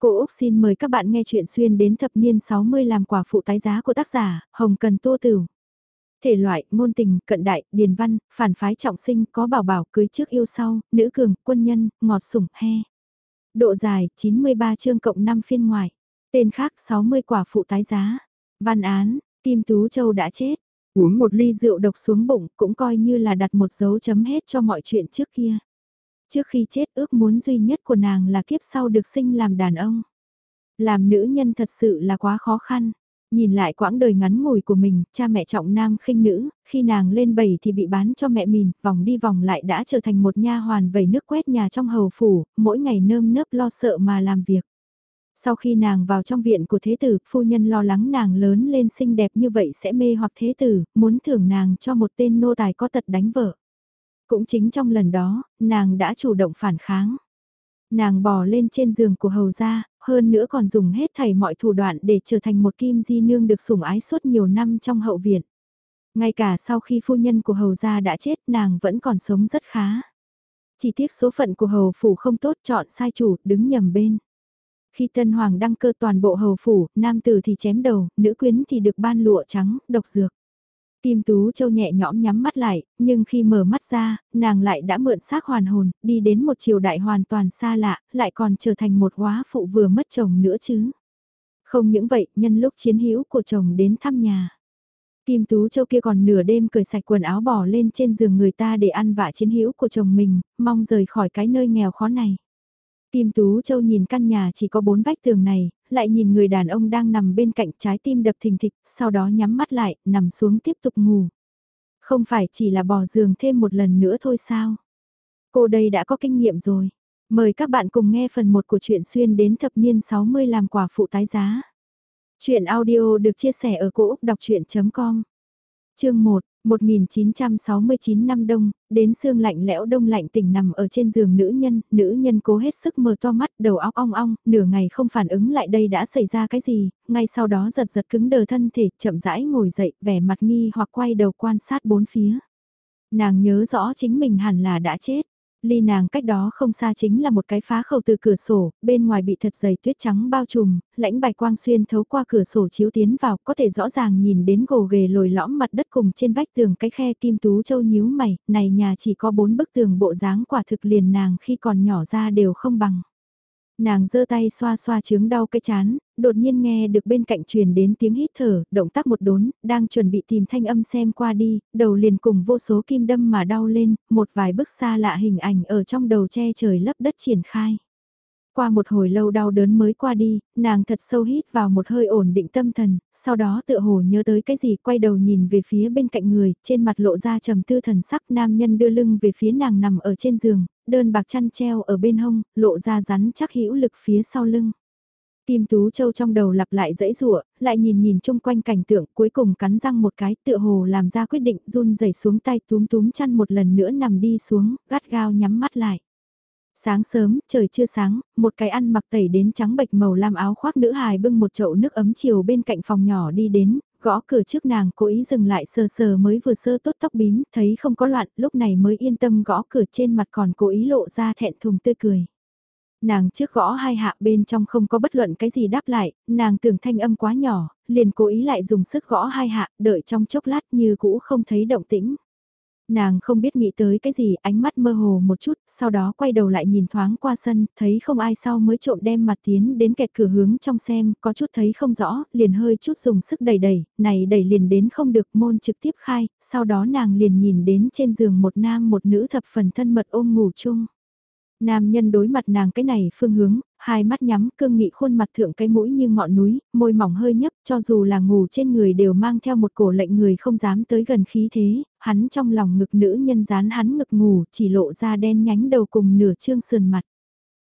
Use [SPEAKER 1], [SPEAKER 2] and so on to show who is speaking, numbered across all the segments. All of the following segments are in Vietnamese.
[SPEAKER 1] Cô Úc xin mời các bạn nghe chuyện xuyên đến thập niên 60 làm quả phụ tái giá của tác giả Hồng Cần Tô Tử. Thể loại, ngôn tình, cận đại, điền văn, phản phái trọng sinh, có bảo bảo, cưới trước yêu sau, nữ cường, quân nhân, ngọt sủng, he. Độ dài, 93 chương cộng 5 phiên ngoài. Tên khác 60 quả phụ tái giá. Văn án, Kim Tú Châu đã chết. Uống một ly rượu độc xuống bụng cũng coi như là đặt một dấu chấm hết cho mọi chuyện trước kia. Trước khi chết ước muốn duy nhất của nàng là kiếp sau được sinh làm đàn ông. Làm nữ nhân thật sự là quá khó khăn. Nhìn lại quãng đời ngắn ngủi của mình, cha mẹ trọng nam khinh nữ, khi nàng lên bảy thì bị bán cho mẹ mình, vòng đi vòng lại đã trở thành một nha hoàn vẩy nước quét nhà trong hầu phủ, mỗi ngày nơm nớp lo sợ mà làm việc. Sau khi nàng vào trong viện của thế tử, phu nhân lo lắng nàng lớn lên xinh đẹp như vậy sẽ mê hoặc thế tử, muốn thưởng nàng cho một tên nô tài có tật đánh vợ. Cũng chính trong lần đó, nàng đã chủ động phản kháng. Nàng bò lên trên giường của hầu gia, hơn nữa còn dùng hết thảy mọi thủ đoạn để trở thành một kim di nương được sủng ái suốt nhiều năm trong hậu viện. Ngay cả sau khi phu nhân của hầu gia đã chết nàng vẫn còn sống rất khá. Chỉ tiếc số phận của hầu phủ không tốt chọn sai chủ, đứng nhầm bên. Khi tân hoàng đăng cơ toàn bộ hầu phủ, nam tử thì chém đầu, nữ quyến thì được ban lụa trắng, độc dược. Kim Tú Châu nhẹ nhõm nhắm mắt lại, nhưng khi mở mắt ra, nàng lại đã mượn xác hoàn hồn, đi đến một triều đại hoàn toàn xa lạ, lại còn trở thành một quá phụ vừa mất chồng nữa chứ. Không những vậy, nhân lúc chiến hữu của chồng đến thăm nhà. Kim Tú Châu kia còn nửa đêm cởi sạch quần áo bỏ lên trên giường người ta để ăn vạ chiến hữu của chồng mình, mong rời khỏi cái nơi nghèo khó này. Kim Tú Châu nhìn căn nhà chỉ có bốn vách tường này, lại nhìn người đàn ông đang nằm bên cạnh trái tim đập thình thịch, sau đó nhắm mắt lại, nằm xuống tiếp tục ngủ. Không phải chỉ là bò giường thêm một lần nữa thôi sao? Cô đây đã có kinh nghiệm rồi. Mời các bạn cùng nghe phần 1 của truyện xuyên đến thập niên 60 làm quả phụ tái giá. Chuyện audio được chia sẻ ở cỗ đọc chuyện.com Chương 1, 1969 năm đông, đến xương lạnh lẽo đông lạnh tỉnh nằm ở trên giường nữ nhân, nữ nhân cố hết sức mở to mắt, đầu óc ong ong, nửa ngày không phản ứng lại đây đã xảy ra cái gì, ngay sau đó giật giật cứng đờ thân thể, chậm rãi ngồi dậy, vẻ mặt nghi hoặc quay đầu quan sát bốn phía. Nàng nhớ rõ chính mình hẳn là đã chết. Ly nàng cách đó không xa chính là một cái phá khẩu từ cửa sổ, bên ngoài bị thật dày tuyết trắng bao trùm, lãnh bạch quang xuyên thấu qua cửa sổ chiếu tiến vào, có thể rõ ràng nhìn đến gồ ghề lồi lõm mặt đất cùng trên vách tường cái khe kim tú châu nhíu mày, này nhà chỉ có bốn bức tường bộ dáng quả thực liền nàng khi còn nhỏ ra đều không bằng. Nàng giơ tay xoa xoa chướng đau cái chán, đột nhiên nghe được bên cạnh truyền đến tiếng hít thở, động tác một đốn, đang chuẩn bị tìm thanh âm xem qua đi, đầu liền cùng vô số kim đâm mà đau lên, một vài bức xa lạ hình ảnh ở trong đầu che trời lấp đất triển khai. Qua một hồi lâu đau đớn mới qua đi, nàng thật sâu hít vào một hơi ổn định tâm thần, sau đó tựa hồ nhớ tới cái gì quay đầu nhìn về phía bên cạnh người, trên mặt lộ ra trầm tư thần sắc nam nhân đưa lưng về phía nàng nằm ở trên giường, đơn bạc chăn treo ở bên hông, lộ ra rắn chắc hữu lực phía sau lưng. Kim Tú Châu trong đầu lặp lại dãy rủa lại nhìn nhìn chung quanh cảnh tượng cuối cùng cắn răng một cái tựa hồ làm ra quyết định run rẩy xuống tay túm túm chăn một lần nữa nằm đi xuống, gắt gao nhắm mắt lại. Sáng sớm, trời chưa sáng, một cái ăn mặc tẩy đến trắng bệch màu lam áo khoác nữ hài bưng một chậu nước ấm chiều bên cạnh phòng nhỏ đi đến, gõ cửa trước nàng cố ý dừng lại sờ sờ mới vừa sơ tốt tóc bím, thấy không có loạn, lúc này mới yên tâm gõ cửa trên mặt còn cố ý lộ ra thẹn thùng tươi cười. Nàng trước gõ hai hạ bên trong không có bất luận cái gì đáp lại, nàng tưởng thanh âm quá nhỏ, liền cố ý lại dùng sức gõ hai hạ, đợi trong chốc lát như cũ không thấy động tĩnh. Nàng không biết nghĩ tới cái gì, ánh mắt mơ hồ một chút, sau đó quay đầu lại nhìn thoáng qua sân, thấy không ai sau mới trộm đem mặt tiến đến kẹt cửa hướng trong xem, có chút thấy không rõ, liền hơi chút dùng sức đẩy đẩy, này đẩy liền đến không được môn trực tiếp khai, sau đó nàng liền nhìn đến trên giường một nam một nữ thập phần thân mật ôm ngủ chung. Nam nhân đối mặt nàng cái này phương hướng, hai mắt nhắm cương nghị khuôn mặt thượng cái mũi như ngọn núi, môi mỏng hơi nhấp cho dù là ngủ trên người đều mang theo một cổ lệnh người không dám tới gần khí thế, hắn trong lòng ngực nữ nhân dán hắn ngực ngủ chỉ lộ ra đen nhánh đầu cùng nửa trương sườn mặt.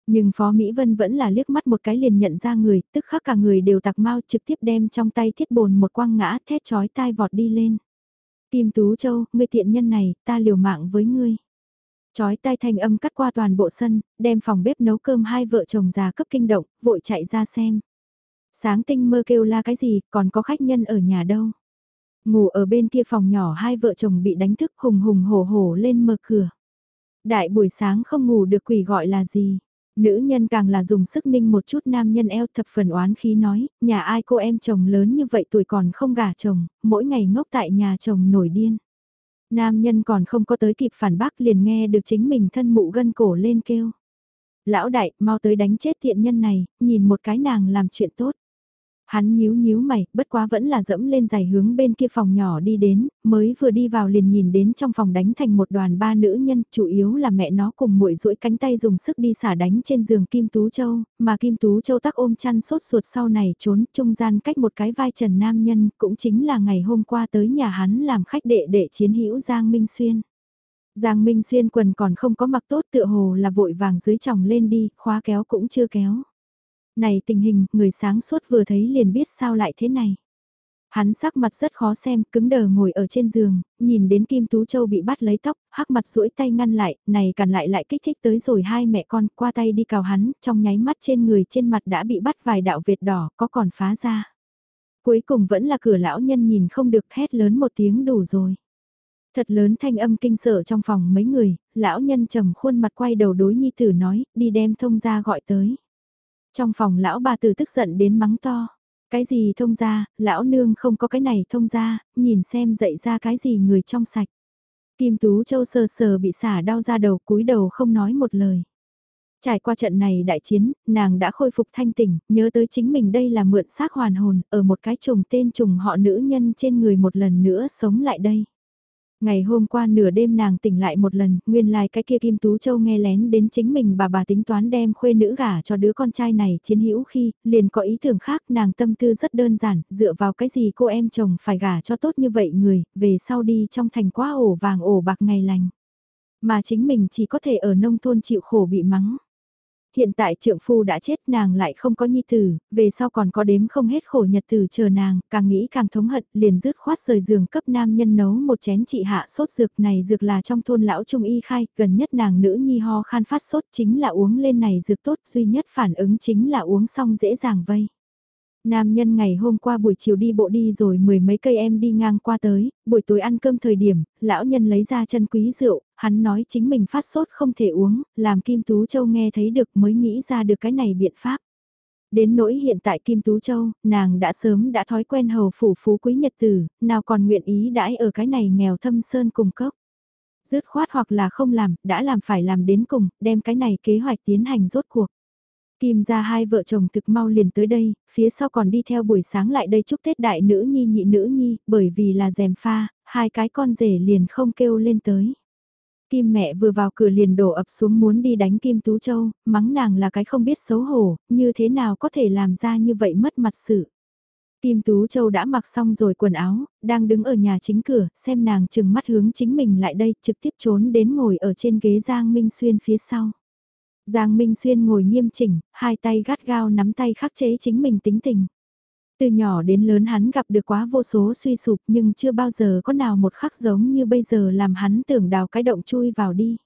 [SPEAKER 1] Nhưng Phó Mỹ Vân vẫn là liếc mắt một cái liền nhận ra người, tức khắc cả người đều tặc mau trực tiếp đem trong tay thiết bồn một quang ngã thét chói tai vọt đi lên. Kim Tú Châu, ngươi tiện nhân này, ta liều mạng với ngươi. Chói tai thanh âm cắt qua toàn bộ sân, đem phòng bếp nấu cơm hai vợ chồng già cấp kinh động, vội chạy ra xem. Sáng tinh mơ kêu la cái gì, còn có khách nhân ở nhà đâu. Ngủ ở bên kia phòng nhỏ hai vợ chồng bị đánh thức hùng hùng hổ hổ lên mở cửa. Đại buổi sáng không ngủ được quỷ gọi là gì. Nữ nhân càng là dùng sức ninh một chút nam nhân eo thập phần oán khí nói, nhà ai cô em chồng lớn như vậy tuổi còn không gả chồng, mỗi ngày ngốc tại nhà chồng nổi điên. Nam nhân còn không có tới kịp phản bác liền nghe được chính mình thân mụ gân cổ lên kêu. Lão đại, mau tới đánh chết thiện nhân này, nhìn một cái nàng làm chuyện tốt. Hắn nhíu nhíu mày, bất quá vẫn là dẫm lên giày hướng bên kia phòng nhỏ đi đến, mới vừa đi vào liền nhìn đến trong phòng đánh thành một đoàn ba nữ nhân, chủ yếu là mẹ nó cùng muội duỗi cánh tay dùng sức đi xả đánh trên giường Kim Tú Châu, mà Kim Tú Châu tắc ôm chăn sốt ruột sau này trốn trung gian cách một cái vai trần nam nhân, cũng chính là ngày hôm qua tới nhà hắn làm khách đệ đệ chiến hữu Giang Minh Xuyên. Giang Minh Xuyên quần còn không có mặc tốt tựa hồ là vội vàng dưới chồng lên đi, khóa kéo cũng chưa kéo. Này tình hình, người sáng suốt vừa thấy liền biết sao lại thế này. Hắn sắc mặt rất khó xem, cứng đờ ngồi ở trên giường, nhìn đến Kim Tú Châu bị bắt lấy tóc, hắc mặt duỗi tay ngăn lại, này cản lại lại kích thích tới rồi hai mẹ con qua tay đi cào hắn, trong nháy mắt trên người trên mặt đã bị bắt vài đạo vệt đỏ, có còn phá ra. Cuối cùng vẫn là cửa lão nhân nhìn không được hét lớn một tiếng đủ rồi. Thật lớn thanh âm kinh sợ trong phòng mấy người, lão nhân trầm khuôn mặt quay đầu đối nhi tử nói, đi đem thông ra gọi tới. Trong phòng lão bà tử tức giận đến mắng to. Cái gì thông ra, lão nương không có cái này thông ra, nhìn xem dậy ra cái gì người trong sạch. Kim Tú Châu sờ sờ bị xả đau ra đầu cúi đầu không nói một lời. Trải qua trận này đại chiến, nàng đã khôi phục thanh tỉnh, nhớ tới chính mình đây là mượn xác hoàn hồn, ở một cái trùng tên trùng họ nữ nhân trên người một lần nữa sống lại đây. Ngày hôm qua nửa đêm nàng tỉnh lại một lần, nguyên lai like cái kia Kim Tú Châu nghe lén đến chính mình bà bà tính toán đem khuê nữ gả cho đứa con trai này chiến hữu khi, liền có ý tưởng khác nàng tâm tư rất đơn giản, dựa vào cái gì cô em chồng phải gả cho tốt như vậy người, về sau đi trong thành quá ổ vàng ổ bạc ngày lành. Mà chính mình chỉ có thể ở nông thôn chịu khổ bị mắng hiện tại trượng phu đã chết nàng lại không có nhi tử, về sau còn có đếm không hết khổ nhật tử chờ nàng, càng nghĩ càng thống hận, liền dứt khoát rời giường cấp nam nhân nấu một chén trị hạ sốt dược này dược là trong thôn lão trung y khai, gần nhất nàng nữ nhi ho khan phát sốt chính là uống lên này dược tốt, duy nhất phản ứng chính là uống xong dễ dàng vây. Nam nhân ngày hôm qua buổi chiều đi bộ đi rồi mười mấy cây em đi ngang qua tới, buổi tối ăn cơm thời điểm, lão nhân lấy ra chân quý rượu, hắn nói chính mình phát sốt không thể uống, làm Kim Tú Châu nghe thấy được mới nghĩ ra được cái này biện pháp. Đến nỗi hiện tại Kim Tú Châu, nàng đã sớm đã thói quen hầu phủ phú quý nhật tử, nào còn nguyện ý đãi ở cái này nghèo thâm sơn cùng cốc. Dứt khoát hoặc là không làm, đã làm phải làm đến cùng, đem cái này kế hoạch tiến hành rốt cuộc. Kim ra hai vợ chồng thực mau liền tới đây, phía sau còn đi theo buổi sáng lại đây chúc Tết đại nữ nhi nhị nữ nhi, bởi vì là dèm pha, hai cái con rể liền không kêu lên tới. Kim mẹ vừa vào cửa liền đổ ập xuống muốn đi đánh Kim Tú Châu, mắng nàng là cái không biết xấu hổ, như thế nào có thể làm ra như vậy mất mặt sự. Kim Tú Châu đã mặc xong rồi quần áo, đang đứng ở nhà chính cửa, xem nàng chừng mắt hướng chính mình lại đây, trực tiếp trốn đến ngồi ở trên ghế Giang Minh Xuyên phía sau. Giang Minh Xuyên ngồi nghiêm chỉnh, hai tay gắt gao nắm tay khắc chế chính mình tính tình. Từ nhỏ đến lớn hắn gặp được quá vô số suy sụp nhưng chưa bao giờ có nào một khắc giống như bây giờ làm hắn tưởng đào cái động chui vào đi.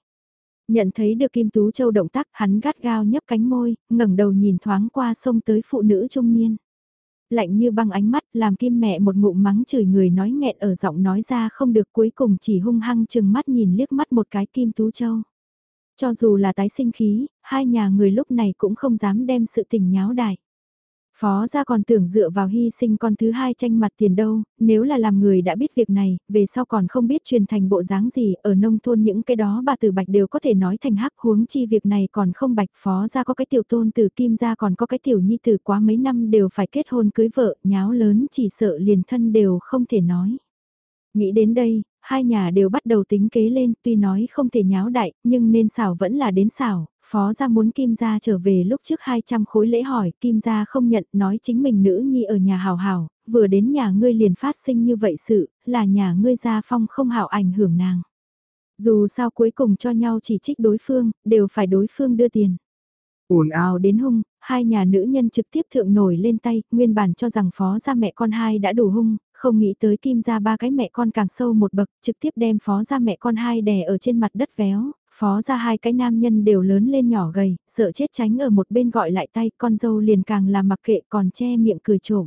[SPEAKER 1] Nhận thấy được Kim Tú Châu động tác hắn gắt gao nhấp cánh môi, ngẩng đầu nhìn thoáng qua sông tới phụ nữ trung niên. Lạnh như băng ánh mắt làm Kim mẹ một ngụm mắng chửi người nói nghẹn ở giọng nói ra không được cuối cùng chỉ hung hăng chừng mắt nhìn liếc mắt một cái Kim Tú Châu. Cho dù là tái sinh khí, hai nhà người lúc này cũng không dám đem sự tình nháo đại. Phó gia còn tưởng dựa vào hy sinh con thứ hai tranh mặt tiền đâu, nếu là làm người đã biết việc này, về sau còn không biết truyền thành bộ dáng gì, ở nông thôn những cái đó bà tử bạch đều có thể nói thành hắc huống chi việc này còn không bạch phó gia có cái tiểu tôn từ kim gia còn có cái tiểu nhi từ quá mấy năm đều phải kết hôn cưới vợ, nháo lớn chỉ sợ liền thân đều không thể nói. Nghĩ đến đây, hai nhà đều bắt đầu tính kế lên, tuy nói không thể nháo đại, nhưng nên xảo vẫn là đến xảo, phó gia muốn Kim gia trở về lúc trước 200 khối lễ hỏi, Kim gia không nhận, nói chính mình nữ nhi ở nhà hào hào, vừa đến nhà ngươi liền phát sinh như vậy sự, là nhà ngươi gia phong không hảo ảnh hưởng nàng. Dù sao cuối cùng cho nhau chỉ trích đối phương, đều phải đối phương đưa tiền ồn ào đến hung, hai nhà nữ nhân trực tiếp thượng nổi lên tay, nguyên bản cho rằng phó gia mẹ con hai đã đủ hung, không nghĩ tới kim ra ba cái mẹ con càng sâu một bậc, trực tiếp đem phó ra mẹ con hai đè ở trên mặt đất véo, phó ra hai cái nam nhân đều lớn lên nhỏ gầy, sợ chết tránh ở một bên gọi lại tay, con dâu liền càng làm mặc kệ còn che miệng cười trộm.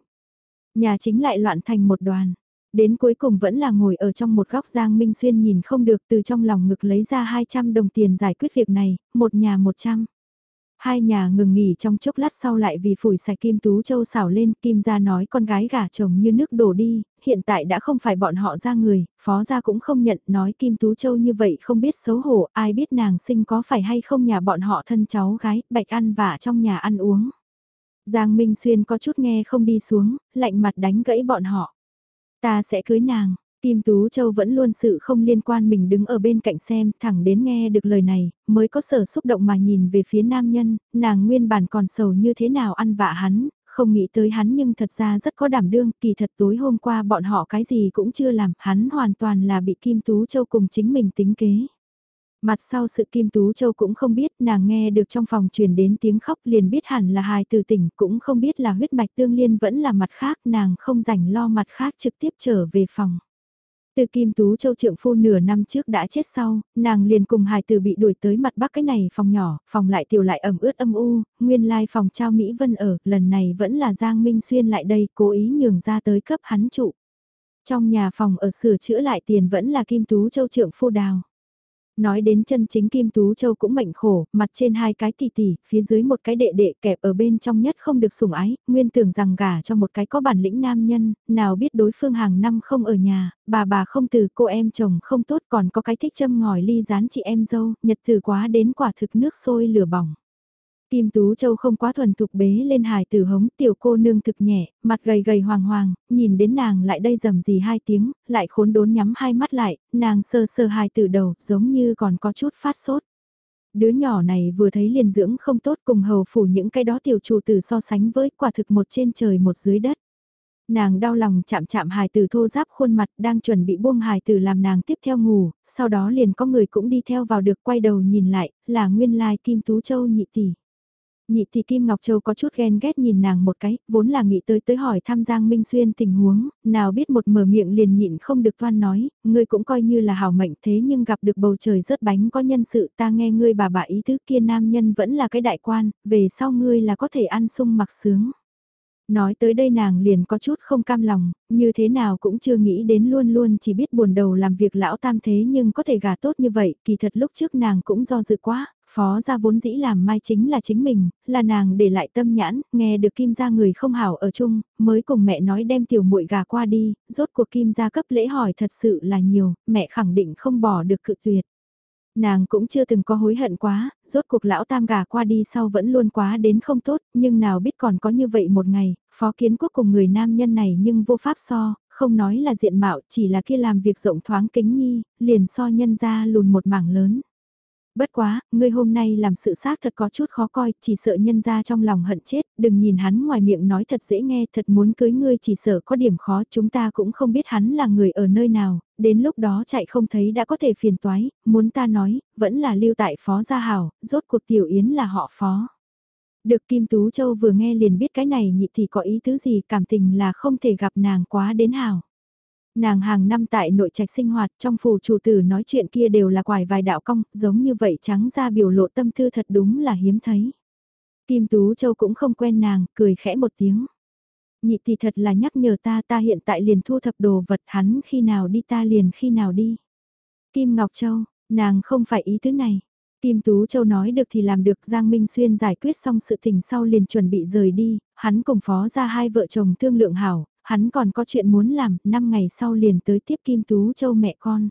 [SPEAKER 1] Nhà chính lại loạn thành một đoàn. Đến cuối cùng vẫn là ngồi ở trong một góc Giang Minh Xuyên nhìn không được từ trong lòng ngực lấy ra 200 đồng tiền giải quyết việc này, một nhà 100. Hai nhà ngừng nghỉ trong chốc lát sau lại vì phủi sạch Kim Tú Châu xảo lên, Kim gia nói con gái gả chồng như nước đổ đi, hiện tại đã không phải bọn họ ra người, phó gia cũng không nhận, nói Kim Tú Châu như vậy không biết xấu hổ, ai biết nàng sinh có phải hay không nhà bọn họ thân cháu gái, bạch ăn vả trong nhà ăn uống. Giang Minh Xuyên có chút nghe không đi xuống, lạnh mặt đánh gãy bọn họ. Ta sẽ cưới nàng, Kim Tú Châu vẫn luôn sự không liên quan mình đứng ở bên cạnh xem, thẳng đến nghe được lời này, mới có sở xúc động mà nhìn về phía nam nhân, nàng nguyên bản còn sầu như thế nào ăn vạ hắn, không nghĩ tới hắn nhưng thật ra rất có đảm đương, kỳ thật tối hôm qua bọn họ cái gì cũng chưa làm, hắn hoàn toàn là bị Kim Tú Châu cùng chính mình tính kế. Mặt sau sự Kim Tú Châu cũng không biết nàng nghe được trong phòng truyền đến tiếng khóc liền biết hẳn là hài từ tỉnh cũng không biết là huyết mạch tương liên vẫn là mặt khác nàng không rảnh lo mặt khác trực tiếp trở về phòng. Từ Kim Tú Châu trượng phu nửa năm trước đã chết sau, nàng liền cùng hài tử bị đuổi tới mặt bắc cái này phòng nhỏ, phòng lại tiểu lại ẩm ướt âm u, nguyên lai phòng trao Mỹ Vân ở, lần này vẫn là Giang Minh Xuyên lại đây cố ý nhường ra tới cấp hắn trụ. Trong nhà phòng ở sửa chữa lại tiền vẫn là Kim Tú Châu trượng phu đào. Nói đến chân chính Kim Tú Châu cũng mệnh khổ, mặt trên hai cái tỷ tỷ, phía dưới một cái đệ đệ kẹp ở bên trong nhất không được sủng ái, nguyên tưởng rằng gả cho một cái có bản lĩnh nam nhân, nào biết đối phương hàng năm không ở nhà, bà bà không từ cô em chồng không tốt còn có cái thích châm ngòi ly rán chị em dâu, nhật từ quá đến quả thực nước sôi lửa bỏng. Kim Tú Châu không quá thuần thục bế lên hài tử hống tiểu cô nương thực nhẹ, mặt gầy gầy hoàng hoàng, nhìn đến nàng lại đây rầm gì hai tiếng, lại khốn đốn nhắm hai mắt lại, nàng sơ sơ hài tử đầu giống như còn có chút phát sốt. Đứa nhỏ này vừa thấy liền dưỡng không tốt cùng hầu phủ những cái đó tiểu chủ tử so sánh với quả thực một trên trời một dưới đất. Nàng đau lòng chạm chạm hài tử thô giáp khuôn mặt đang chuẩn bị buông hài tử làm nàng tiếp theo ngủ, sau đó liền có người cũng đi theo vào được quay đầu nhìn lại, là nguyên lai Kim Tú Châu nhị tỷ. Nhị thì Kim Ngọc Châu có chút ghen ghét nhìn nàng một cái, vốn là nghĩ tới tới hỏi thăm Giang Minh Xuyên tình huống, nào biết một mở miệng liền nhịn không được toan nói, ngươi cũng coi như là hảo mệnh thế nhưng gặp được bầu trời rớt bánh có nhân sự ta nghe ngươi bà bà ý tứ kia nam nhân vẫn là cái đại quan, về sau ngươi là có thể ăn sung mặc sướng. Nói tới đây nàng liền có chút không cam lòng, như thế nào cũng chưa nghĩ đến luôn luôn chỉ biết buồn đầu làm việc lão tam thế nhưng có thể gà tốt như vậy, kỳ thật lúc trước nàng cũng do dự quá, phó gia vốn dĩ làm mai chính là chính mình, là nàng để lại tâm nhãn, nghe được kim gia người không hảo ở chung, mới cùng mẹ nói đem tiểu muội gà qua đi, rốt cuộc kim gia cấp lễ hỏi thật sự là nhiều, mẹ khẳng định không bỏ được cự tuyệt. Nàng cũng chưa từng có hối hận quá, rốt cuộc lão tam gà qua đi sau vẫn luôn quá đến không tốt, nhưng nào biết còn có như vậy một ngày, phó kiến quốc cùng người nam nhân này nhưng vô pháp so, không nói là diện mạo, chỉ là kia làm việc rộng thoáng kính nhi, liền so nhân ra lùn một mảng lớn. Bất quá, ngươi hôm nay làm sự xác thật có chút khó coi, chỉ sợ nhân ra trong lòng hận chết, đừng nhìn hắn ngoài miệng nói thật dễ nghe, thật muốn cưới ngươi chỉ sợ có điểm khó, chúng ta cũng không biết hắn là người ở nơi nào, đến lúc đó chạy không thấy đã có thể phiền toái, muốn ta nói, vẫn là lưu tại phó gia hảo, rốt cuộc tiểu yến là họ phó. Được Kim Tú Châu vừa nghe liền biết cái này nhị thì có ý tứ gì cảm tình là không thể gặp nàng quá đến hảo. Nàng hàng năm tại nội trạch sinh hoạt trong phủ chủ tử nói chuyện kia đều là quải vài đạo cong, giống như vậy trắng ra biểu lộ tâm tư thật đúng là hiếm thấy. Kim Tú Châu cũng không quen nàng, cười khẽ một tiếng. Nhị thì thật là nhắc nhở ta ta hiện tại liền thu thập đồ vật hắn khi nào đi ta liền khi nào đi. Kim Ngọc Châu, nàng không phải ý tứ này. Kim Tú Châu nói được thì làm được Giang Minh Xuyên giải quyết xong sự tình sau liền chuẩn bị rời đi, hắn cùng phó ra hai vợ chồng thương lượng hảo, hắn còn có chuyện muốn làm, 5 ngày sau liền tới tiếp Kim Tú Châu mẹ con.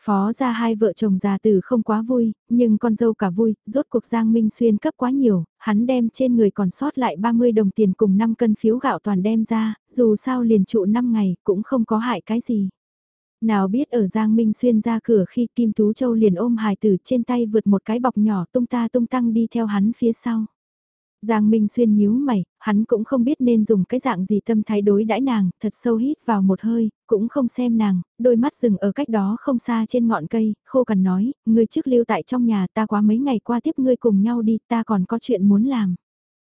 [SPEAKER 1] Phó ra hai vợ chồng già từ không quá vui, nhưng con dâu cả vui, rốt cuộc Giang Minh Xuyên cấp quá nhiều, hắn đem trên người còn sót lại 30 đồng tiền cùng 5 cân phiếu gạo toàn đem ra, dù sao liền trụ 5 ngày cũng không có hại cái gì. Nào biết ở Giang Minh Xuyên ra cửa khi Kim Tú Châu liền ôm hài tử trên tay vượt một cái bọc nhỏ tung ta tung tăng đi theo hắn phía sau. Giang Minh Xuyên nhíu mày, hắn cũng không biết nên dùng cái dạng gì tâm thái đối đãi nàng, thật sâu hít vào một hơi, cũng không xem nàng, đôi mắt dừng ở cách đó không xa trên ngọn cây, khô cằn nói, ngươi trước lưu tại trong nhà ta quá mấy ngày qua tiếp ngươi cùng nhau đi, ta còn có chuyện muốn làm.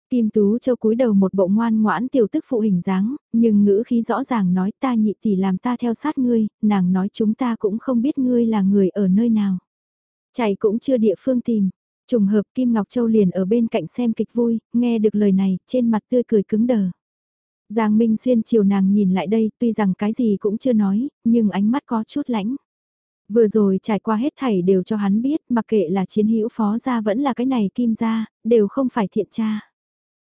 [SPEAKER 1] Kim Tú Châu cúi đầu một bộ ngoan ngoãn tiểu tức phụ hình dáng, nhưng ngữ khí rõ ràng nói ta nhị tỷ làm ta theo sát ngươi, nàng nói chúng ta cũng không biết ngươi là người ở nơi nào. Chạy cũng chưa địa phương tìm, Trùng hợp Kim Ngọc Châu liền ở bên cạnh xem kịch vui, nghe được lời này, trên mặt tươi cười cứng đờ. Giang Minh Xuyên chiều nàng nhìn lại đây, tuy rằng cái gì cũng chưa nói, nhưng ánh mắt có chút lãnh. Vừa rồi trải qua hết thảy đều cho hắn biết, mặc kệ là chiến hữu phó gia vẫn là cái này kim gia, đều không phải thiện cha.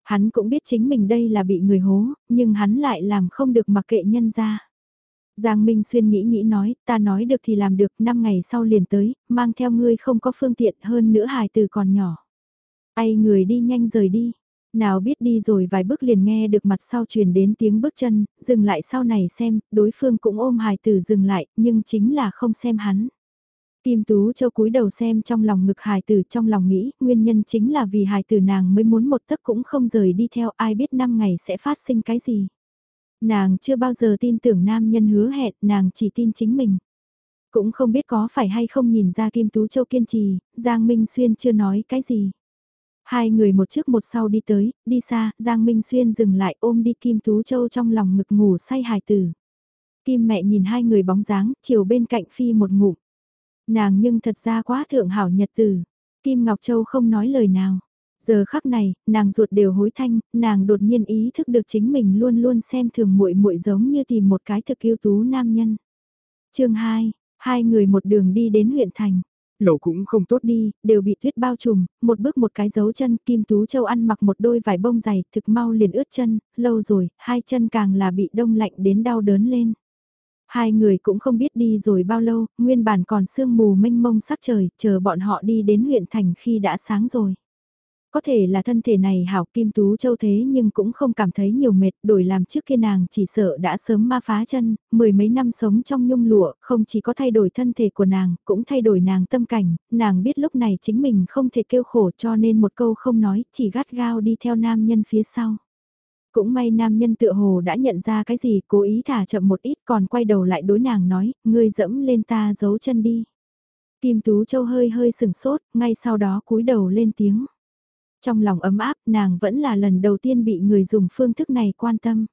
[SPEAKER 1] Hắn cũng biết chính mình đây là bị người hố, nhưng hắn lại làm không được mặc kệ nhân gia. Giang Minh Xuyên nghĩ nghĩ nói, ta nói được thì làm được, 5 ngày sau liền tới, mang theo ngươi không có phương tiện hơn nữa hài từ còn nhỏ. Ai người đi nhanh rời đi, nào biết đi rồi vài bước liền nghe được mặt sau truyền đến tiếng bước chân, dừng lại sau này xem, đối phương cũng ôm hài tử dừng lại, nhưng chính là không xem hắn. Kim Tú Châu cúi đầu xem trong lòng ngực hài tử trong lòng nghĩ, nguyên nhân chính là vì hài tử nàng mới muốn một tấc cũng không rời đi theo ai biết năm ngày sẽ phát sinh cái gì. Nàng chưa bao giờ tin tưởng nam nhân hứa hẹn, nàng chỉ tin chính mình. Cũng không biết có phải hay không nhìn ra Kim Tú Châu kiên trì, Giang Minh Xuyên chưa nói cái gì. Hai người một trước một sau đi tới, đi xa, Giang Minh Xuyên dừng lại ôm đi Kim Tú Châu trong lòng ngực ngủ say hài tử. Kim mẹ nhìn hai người bóng dáng, chiều bên cạnh phi một ngủ. Nàng nhưng thật ra quá thượng hảo nhật tử. Kim Ngọc Châu không nói lời nào. Giờ khắc này, nàng ruột đều hối thanh, nàng đột nhiên ý thức được chính mình luôn luôn xem thường muội muội giống như tìm một cái thực yêu tú nam nhân. chương 2, hai người một đường đi đến huyện thành.
[SPEAKER 2] Lộ cũng không tốt
[SPEAKER 1] đi, đều bị tuyết bao trùm, một bước một cái dấu chân, Kim Tú Châu ăn mặc một đôi vải bông dày, thực mau liền ướt chân, lâu rồi, hai chân càng là bị đông lạnh đến đau đớn lên. Hai người cũng không biết đi rồi bao lâu, nguyên bản còn sương mù mênh mông sắc trời, chờ bọn họ đi đến huyện thành khi đã sáng rồi. Có thể là thân thể này hảo kim tú châu thế nhưng cũng không cảm thấy nhiều mệt, đổi làm trước kia nàng chỉ sợ đã sớm ma phá chân, mười mấy năm sống trong nhung lụa, không chỉ có thay đổi thân thể của nàng, cũng thay đổi nàng tâm cảnh, nàng biết lúc này chính mình không thể kêu khổ cho nên một câu không nói, chỉ gắt gao đi theo nam nhân phía sau. Cũng may nam nhân tựa hồ đã nhận ra cái gì, cố ý thả chậm một ít còn quay đầu lại đối nàng nói, ngươi dẫm lên ta giấu chân đi. Kim Tú Châu hơi hơi sừng sốt, ngay sau đó cúi đầu lên tiếng. Trong lòng ấm áp nàng vẫn là lần đầu tiên bị người dùng phương thức này quan tâm.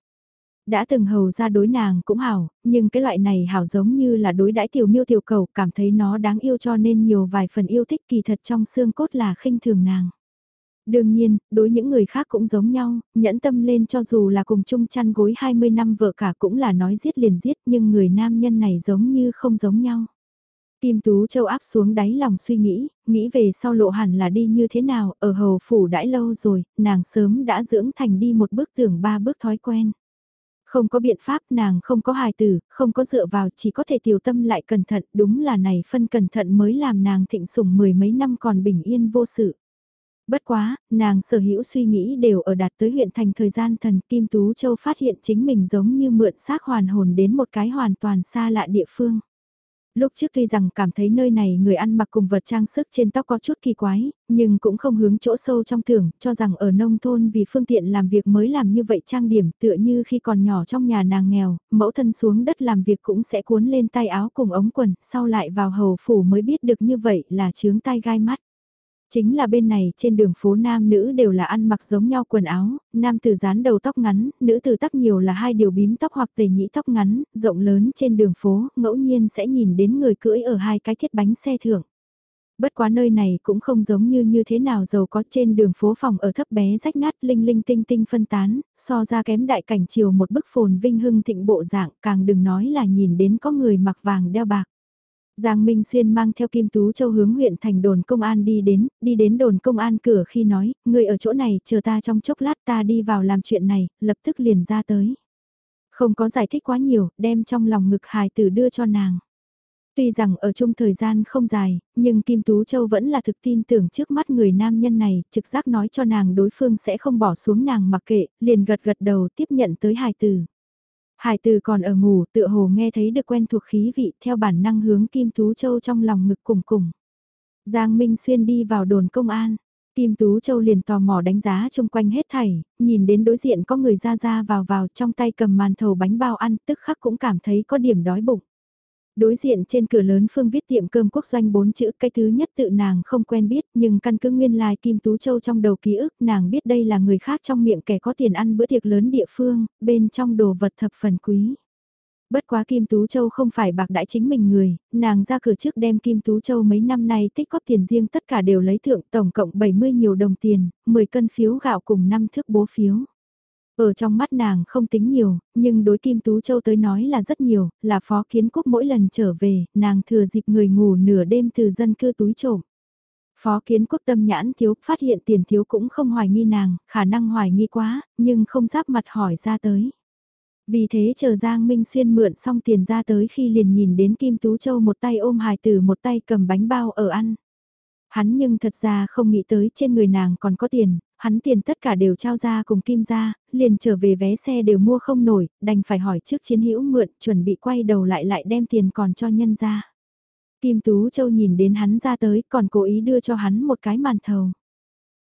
[SPEAKER 1] Đã từng hầu ra đối nàng cũng hảo, nhưng cái loại này hảo giống như là đối đãi tiểu miêu tiểu cầu cảm thấy nó đáng yêu cho nên nhiều vài phần yêu thích kỳ thật trong xương cốt là khinh thường nàng. Đương nhiên, đối những người khác cũng giống nhau, nhẫn tâm lên cho dù là cùng chung chăn gối 20 năm vợ cả cũng là nói giết liền giết nhưng người nam nhân này giống như không giống nhau. Kim Tú Châu áp xuống đáy lòng suy nghĩ, nghĩ về sau lộ hẳn là đi như thế nào, ở hầu phủ đãi lâu rồi, nàng sớm đã dưỡng thành đi một bước tưởng ba bước thói quen. Không có biện pháp nàng không có hài tử, không có dựa vào chỉ có thể tiểu tâm lại cẩn thận, đúng là này phân cẩn thận mới làm nàng thịnh sủng mười mấy năm còn bình yên vô sự. Bất quá, nàng sở hữu suy nghĩ đều ở đạt tới huyện thành thời gian thần Kim Tú Châu phát hiện chính mình giống như mượn xác hoàn hồn đến một cái hoàn toàn xa lạ địa phương lúc trước tuy rằng cảm thấy nơi này người ăn mặc cùng vật trang sức trên tóc có chút kỳ quái, nhưng cũng không hướng chỗ sâu trong tưởng, cho rằng ở nông thôn vì phương tiện làm việc mới làm như vậy trang điểm tựa như khi còn nhỏ trong nhà nàng nghèo, mẫu thân xuống đất làm việc cũng sẽ cuốn lên tay áo cùng ống quần, sau lại vào hầu phủ mới biết được như vậy là chướng tai gai mắt. Chính là bên này trên đường phố nam nữ đều là ăn mặc giống nhau quần áo, nam từ dán đầu tóc ngắn, nữ từ tóc nhiều là hai điều bím tóc hoặc tề nhĩ tóc ngắn, rộng lớn trên đường phố, ngẫu nhiên sẽ nhìn đến người cưỡi ở hai cái thiết bánh xe thưởng. Bất quá nơi này cũng không giống như như thế nào giàu có trên đường phố phòng ở thấp bé rách nát linh linh tinh tinh phân tán, so ra kém đại cảnh chiều một bức phồn vinh hưng thịnh bộ dạng càng đừng nói là nhìn đến có người mặc vàng đeo bạc. Giang Minh Xuyên mang theo Kim Tú Châu hướng huyện thành đồn công an đi đến, đi đến đồn công an cửa khi nói, người ở chỗ này chờ ta trong chốc lát ta đi vào làm chuyện này, lập tức liền ra tới. Không có giải thích quá nhiều, đem trong lòng ngực hài tử đưa cho nàng. Tuy rằng ở chung thời gian không dài, nhưng Kim Tú Châu vẫn là thực tin tưởng trước mắt người nam nhân này, trực giác nói cho nàng đối phương sẽ không bỏ xuống nàng mặc kệ, liền gật gật đầu tiếp nhận tới hài tử. Hải từ còn ở ngủ tựa hồ nghe thấy được quen thuộc khí vị theo bản năng hướng Kim Tú Châu trong lòng ngực cùng cùng. Giang Minh Xuyên đi vào đồn công an. Kim Tú Châu liền tò mò đánh giá chung quanh hết thảy, nhìn đến đối diện có người ra ra vào vào trong tay cầm màn thầu bánh bao ăn tức khắc cũng cảm thấy có điểm đói bụng. Đối diện trên cửa lớn phương viết tiệm cơm quốc doanh bốn chữ cái thứ nhất tự nàng không quen biết nhưng căn cứ nguyên lai Kim Tú Châu trong đầu ký ức nàng biết đây là người khác trong miệng kẻ có tiền ăn bữa tiệc lớn địa phương, bên trong đồ vật thập phần quý. Bất quá Kim Tú Châu không phải bạc đãi chính mình người, nàng ra cửa trước đem Kim Tú Châu mấy năm nay tích góp tiền riêng tất cả đều lấy thượng tổng cộng 70 nhiều đồng tiền, 10 cân phiếu gạo cùng 5 thước bố phiếu. Ở trong mắt nàng không tính nhiều, nhưng đối Kim Tú Châu tới nói là rất nhiều, là phó kiến quốc mỗi lần trở về, nàng thừa dịp người ngủ nửa đêm từ dân cư túi trộm. Phó kiến quốc tâm nhãn thiếu, phát hiện tiền thiếu cũng không hoài nghi nàng, khả năng hoài nghi quá, nhưng không giáp mặt hỏi ra tới. Vì thế chờ Giang Minh Xuyên mượn xong tiền ra tới khi liền nhìn đến Kim Tú Châu một tay ôm hài tử một tay cầm bánh bao ở ăn. Hắn nhưng thật ra không nghĩ tới trên người nàng còn có tiền, hắn tiền tất cả đều trao ra cùng Kim ra, liền trở về vé xe đều mua không nổi, đành phải hỏi trước chiến hữu mượn, chuẩn bị quay đầu lại lại đem tiền còn cho nhân ra. Kim Tú Châu nhìn đến hắn ra tới còn cố ý đưa cho hắn một cái màn thầu.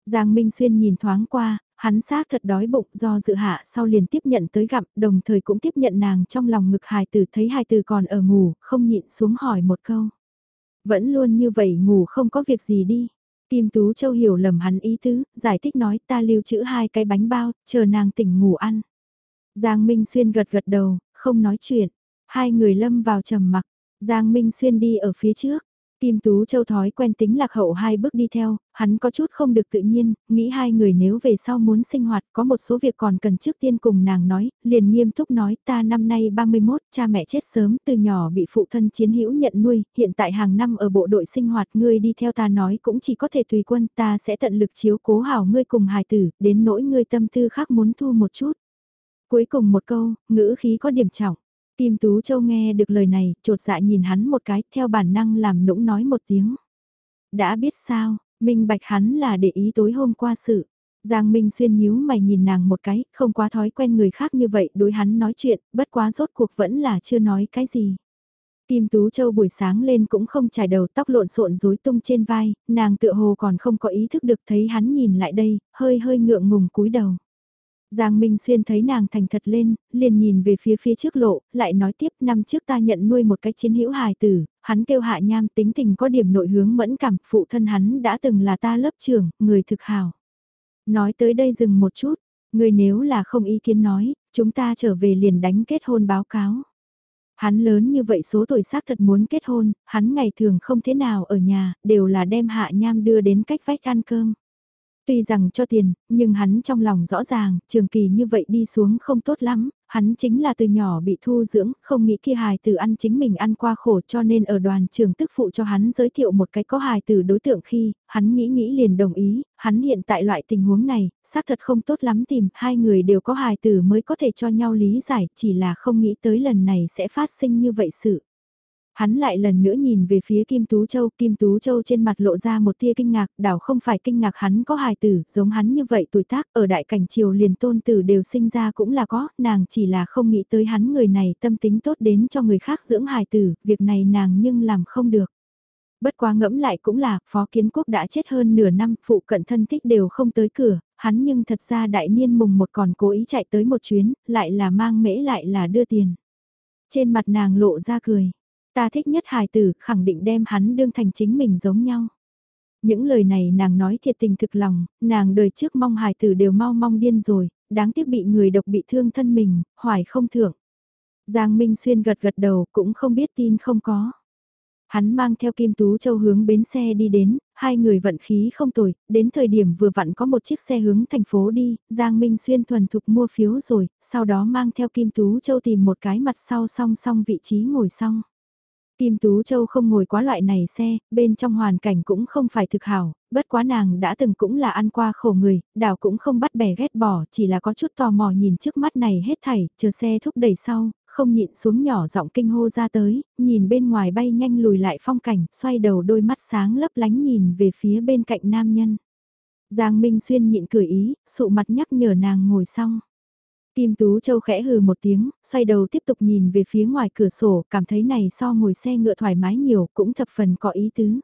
[SPEAKER 1] Giang Minh Xuyên nhìn thoáng qua, hắn xác thật đói bụng do dự hạ sau liền tiếp nhận tới gặm, đồng thời cũng tiếp nhận nàng trong lòng ngực hài tử thấy hài tử còn ở ngủ, không nhịn xuống hỏi một câu. Vẫn luôn như vậy ngủ không có việc gì đi. Kim Tú Châu hiểu lầm hắn ý tứ, giải thích nói ta lưu trữ hai cái bánh bao, chờ nàng tỉnh ngủ ăn. Giang Minh Xuyên gật gật đầu, không nói chuyện. Hai người lâm vào trầm mặc, Giang Minh Xuyên đi ở phía trước. Kim Tú Châu thói quen tính lạc hậu hai bước đi theo, hắn có chút không được tự nhiên, nghĩ hai người nếu về sau muốn sinh hoạt có một số việc còn cần trước tiên cùng nàng nói, liền nghiêm túc nói ta năm nay 31, cha mẹ chết sớm, từ nhỏ bị phụ thân chiến hữu nhận nuôi, hiện tại hàng năm ở bộ đội sinh hoạt ngươi đi theo ta nói cũng chỉ có thể tùy quân, ta sẽ tận lực chiếu cố hảo ngươi cùng hài tử, đến nỗi ngươi tâm tư khác muốn thu một chút. Cuối cùng một câu, ngữ khí có điểm trọng. Kim Tú Châu nghe được lời này, trột dạ nhìn hắn một cái, theo bản năng làm nũng nói một tiếng. Đã biết sao, minh bạch hắn là để ý tối hôm qua sự. Giang Minh Xuyên nhíu mày nhìn nàng một cái, không quá thói quen người khác như vậy đối hắn nói chuyện, bất quá rốt cuộc vẫn là chưa nói cái gì. Kim Tú Châu buổi sáng lên cũng không trải đầu tóc lộn xộn rối tung trên vai, nàng tựa hồ còn không có ý thức được thấy hắn nhìn lại đây, hơi hơi ngượng ngùng cúi đầu. Giang Minh Xuyên thấy nàng thành thật lên, liền nhìn về phía phía trước lộ, lại nói tiếp năm trước ta nhận nuôi một cái chiến hữu hài tử, hắn kêu hạ nham tính tình có điểm nội hướng mẫn cảm, phụ thân hắn đã từng là ta lớp trưởng, người thực hào. Nói tới đây dừng một chút, người nếu là không ý kiến nói, chúng ta trở về liền đánh kết hôn báo cáo. Hắn lớn như vậy số tuổi xác thật muốn kết hôn, hắn ngày thường không thế nào ở nhà, đều là đem hạ nham đưa đến cách vách ăn cơm. Tuy rằng cho tiền, nhưng hắn trong lòng rõ ràng, trường kỳ như vậy đi xuống không tốt lắm, hắn chính là từ nhỏ bị thu dưỡng, không nghĩ kia hài tử ăn chính mình ăn qua khổ cho nên ở đoàn trường tức phụ cho hắn giới thiệu một cái có hài tử đối tượng khi, hắn nghĩ nghĩ liền đồng ý, hắn hiện tại loại tình huống này, xác thật không tốt lắm tìm, hai người đều có hài tử mới có thể cho nhau lý giải, chỉ là không nghĩ tới lần này sẽ phát sinh như vậy sự. Hắn lại lần nữa nhìn về phía Kim Tú Châu, Kim Tú Châu trên mặt lộ ra một tia kinh ngạc, đảo không phải kinh ngạc hắn có hài tử, giống hắn như vậy tuổi tác, ở đại cảnh triều liền tôn tử đều sinh ra cũng là có, nàng chỉ là không nghĩ tới hắn người này tâm tính tốt đến cho người khác dưỡng hài tử, việc này nàng nhưng làm không được. Bất quá ngẫm lại cũng là, Phó Kiến Quốc đã chết hơn nửa năm, phụ cận thân thích đều không tới cửa, hắn nhưng thật ra đại niên mùng một còn cố ý chạy tới một chuyến, lại là mang mễ lại là đưa tiền. Trên mặt nàng lộ ra cười Ta thích nhất hài tử, khẳng định đem hắn đương thành chính mình giống nhau. Những lời này nàng nói thiệt tình thực lòng, nàng đời trước mong hài tử đều mau mong điên rồi, đáng tiếc bị người độc bị thương thân mình, hoài không thưởng. Giang Minh Xuyên gật gật đầu cũng không biết tin không có. Hắn mang theo Kim Tú Châu hướng bến xe đi đến, hai người vận khí không tồi, đến thời điểm vừa vặn có một chiếc xe hướng thành phố đi, Giang Minh Xuyên thuần thục mua phiếu rồi, sau đó mang theo Kim Tú Châu tìm một cái mặt sau song song vị trí ngồi xong. Kim Tú Châu không ngồi quá loại này xe, bên trong hoàn cảnh cũng không phải thực hảo, bất quá nàng đã từng cũng là ăn qua khổ người, đảo cũng không bắt bẻ ghét bỏ, chỉ là có chút tò mò nhìn trước mắt này hết thảy, chờ xe thúc đẩy sau, không nhịn xuống nhỏ giọng kinh hô ra tới, nhìn bên ngoài bay nhanh lùi lại phong cảnh, xoay đầu đôi mắt sáng lấp lánh nhìn về phía bên cạnh nam nhân. Giang Minh Xuyên nhịn cười ý, sụ mặt nhắc nhở nàng ngồi xong. Kim Tú Châu khẽ hừ một tiếng, xoay đầu tiếp tục nhìn về phía ngoài cửa sổ, cảm thấy này so ngồi xe ngựa thoải mái nhiều, cũng thập phần có ý tứ.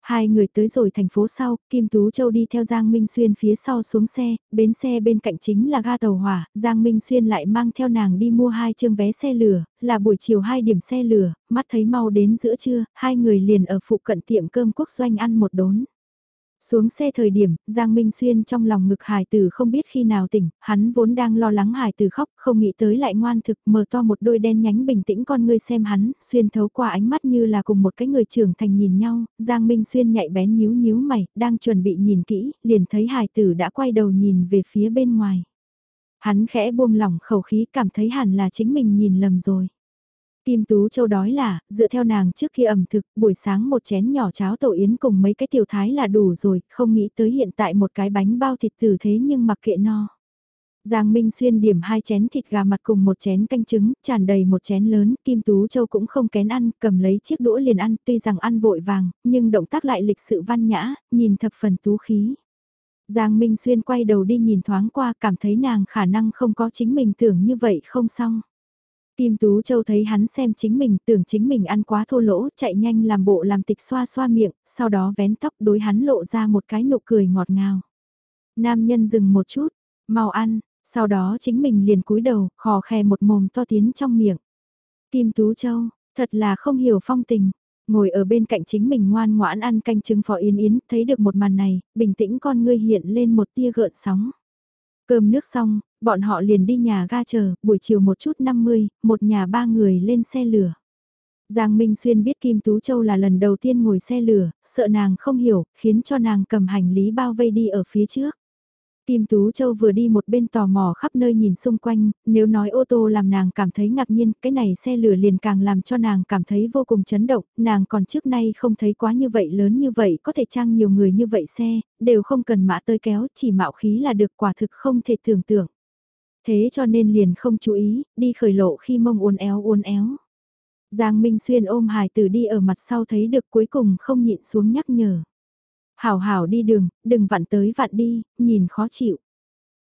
[SPEAKER 1] Hai người tới rồi thành phố sau, Kim Tú Châu đi theo Giang Minh Xuyên phía sau xuống xe, bến xe bên cạnh chính là ga tàu hỏa, Giang Minh Xuyên lại mang theo nàng đi mua hai chương vé xe lửa, là buổi chiều hai điểm xe lửa, mắt thấy mau đến giữa trưa, hai người liền ở phụ cận tiệm cơm quốc doanh ăn một đốn. Xuống xe thời điểm, Giang Minh Xuyên trong lòng ngực Hải tử không biết khi nào tỉnh, hắn vốn đang lo lắng Hải tử khóc, không nghĩ tới lại ngoan thực, mở to một đôi đen nhánh bình tĩnh con ngươi xem hắn, xuyên thấu qua ánh mắt như là cùng một cái người trưởng thành nhìn nhau, Giang Minh Xuyên nhạy bén nhíu nhíu mày, đang chuẩn bị nhìn kỹ, liền thấy Hải tử đã quay đầu nhìn về phía bên ngoài. Hắn khẽ buông lỏng khẩu khí cảm thấy hẳn là chính mình nhìn lầm rồi. Kim Tú Châu đói là, dựa theo nàng trước khi ẩm thực, buổi sáng một chén nhỏ cháo tổ yến cùng mấy cái tiểu thái là đủ rồi, không nghĩ tới hiện tại một cái bánh bao thịt tử thế nhưng mặc kệ no. Giang Minh Xuyên điểm hai chén thịt gà mặt cùng một chén canh trứng, tràn đầy một chén lớn, Kim Tú Châu cũng không kén ăn, cầm lấy chiếc đũa liền ăn, tuy rằng ăn vội vàng, nhưng động tác lại lịch sự văn nhã, nhìn thập phần tú khí. Giang Minh Xuyên quay đầu đi nhìn thoáng qua cảm thấy nàng khả năng không có chính mình tưởng như vậy không xong. Kim Tú Châu thấy hắn xem chính mình tưởng chính mình ăn quá thô lỗ chạy nhanh làm bộ làm tịch xoa xoa miệng, sau đó vén tóc đối hắn lộ ra một cái nụ cười ngọt ngào. Nam nhân dừng một chút, mau ăn, sau đó chính mình liền cúi đầu, khò khè một mồm to tiến trong miệng. Kim Tú Châu, thật là không hiểu phong tình, ngồi ở bên cạnh chính mình ngoan ngoãn ăn canh trứng phò yên yến, thấy được một màn này, bình tĩnh con ngươi hiện lên một tia gợn sóng. Cơm nước xong, bọn họ liền đi nhà ga chờ, buổi chiều một chút 50, một nhà ba người lên xe lửa. Giang Minh Xuyên biết Kim Tú Châu là lần đầu tiên ngồi xe lửa, sợ nàng không hiểu, khiến cho nàng cầm hành lý bao vây đi ở phía trước. Kim Tú Châu vừa đi một bên tò mò khắp nơi nhìn xung quanh, nếu nói ô tô làm nàng cảm thấy ngạc nhiên, cái này xe lửa liền càng làm cho nàng cảm thấy vô cùng chấn động, nàng còn trước nay không thấy quá như vậy lớn như vậy, có thể trang nhiều người như vậy xe, đều không cần mã tới kéo, chỉ mạo khí là được quả thực không thể tưởng tượng. Thế cho nên liền không chú ý, đi khởi lộ khi mông uốn éo uốn éo. Giang Minh Xuyên ôm hài tử đi ở mặt sau thấy được cuối cùng không nhịn xuống nhắc nhở. Hảo hảo đi đường, đừng vặn tới vặn đi, nhìn khó chịu.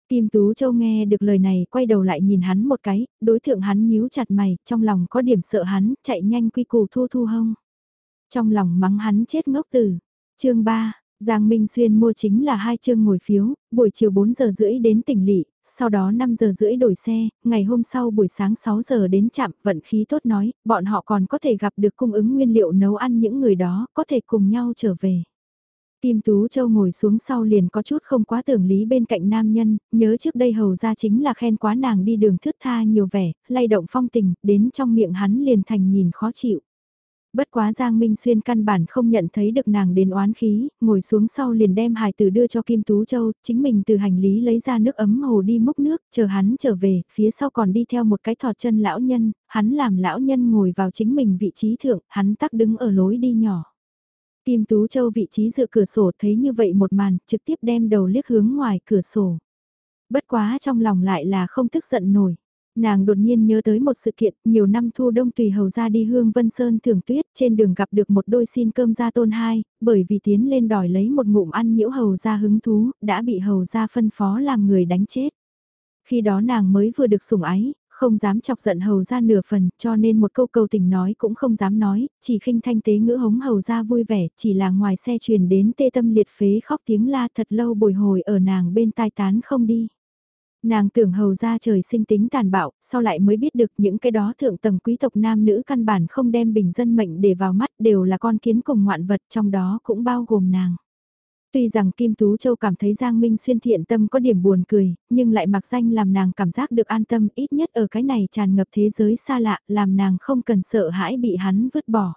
[SPEAKER 1] Kim Tú Châu nghe được lời này quay đầu lại nhìn hắn một cái, đối thượng hắn nhíu chặt mày, trong lòng có điểm sợ hắn, chạy nhanh quy củ thu thu hông. Trong lòng mắng hắn chết ngốc tử. chương 3, Giang Minh Xuyên mua chính là hai chương ngồi phiếu, buổi chiều 4 giờ rưỡi đến tỉnh lỵ, sau đó 5 giờ rưỡi đổi xe, ngày hôm sau buổi sáng 6 giờ đến chạm vận khí tốt nói, bọn họ còn có thể gặp được cung ứng nguyên liệu nấu ăn những người đó, có thể cùng nhau trở về. Kim Tú Châu ngồi xuống sau liền có chút không quá tưởng lý bên cạnh nam nhân, nhớ trước đây hầu ra chính là khen quá nàng đi đường thướt tha nhiều vẻ, lay động phong tình, đến trong miệng hắn liền thành nhìn khó chịu. Bất quá Giang Minh Xuyên căn bản không nhận thấy được nàng đến oán khí, ngồi xuống sau liền đem hài tử đưa cho Kim Tú Châu, chính mình từ hành lý lấy ra nước ấm hồ đi múc nước, chờ hắn trở về, phía sau còn đi theo một cái thọt chân lão nhân, hắn làm lão nhân ngồi vào chính mình vị trí thượng, hắn tắc đứng ở lối đi nhỏ. Kim Tú Châu vị trí dựa cửa sổ thấy như vậy một màn, trực tiếp đem đầu liếc hướng ngoài cửa sổ. Bất quá trong lòng lại là không tức giận nổi. Nàng đột nhiên nhớ tới một sự kiện, nhiều năm thu đông tùy hầu ra đi hương Vân Sơn thưởng tuyết, trên đường gặp được một đôi xin cơm ra tôn hai, bởi vì tiến lên đòi lấy một ngụm ăn nhiễu hầu ra hứng thú, đã bị hầu ra phân phó làm người đánh chết. Khi đó nàng mới vừa được sủng ái, không dám chọc giận hầu ra nửa phần, cho nên một câu cầu tình nói cũng không dám nói, chỉ khinh thanh tế ngữ hống hầu ra vui vẻ, chỉ là ngoài xe truyền đến tê tâm liệt phế khóc tiếng la thật lâu bồi hồi ở nàng bên tai tán không đi. Nàng tưởng hầu ra trời sinh tính tàn bạo, sau lại mới biết được những cái đó thượng tầng quý tộc nam nữ căn bản không đem bình dân mệnh để vào mắt đều là con kiến cùng ngoạn vật trong đó cũng bao gồm nàng. Tuy rằng Kim Tú Châu cảm thấy Giang Minh Xuyên thiện tâm có điểm buồn cười, nhưng lại mặc danh làm nàng cảm giác được an tâm ít nhất ở cái này tràn ngập thế giới xa lạ, làm nàng không cần sợ hãi bị hắn vứt bỏ.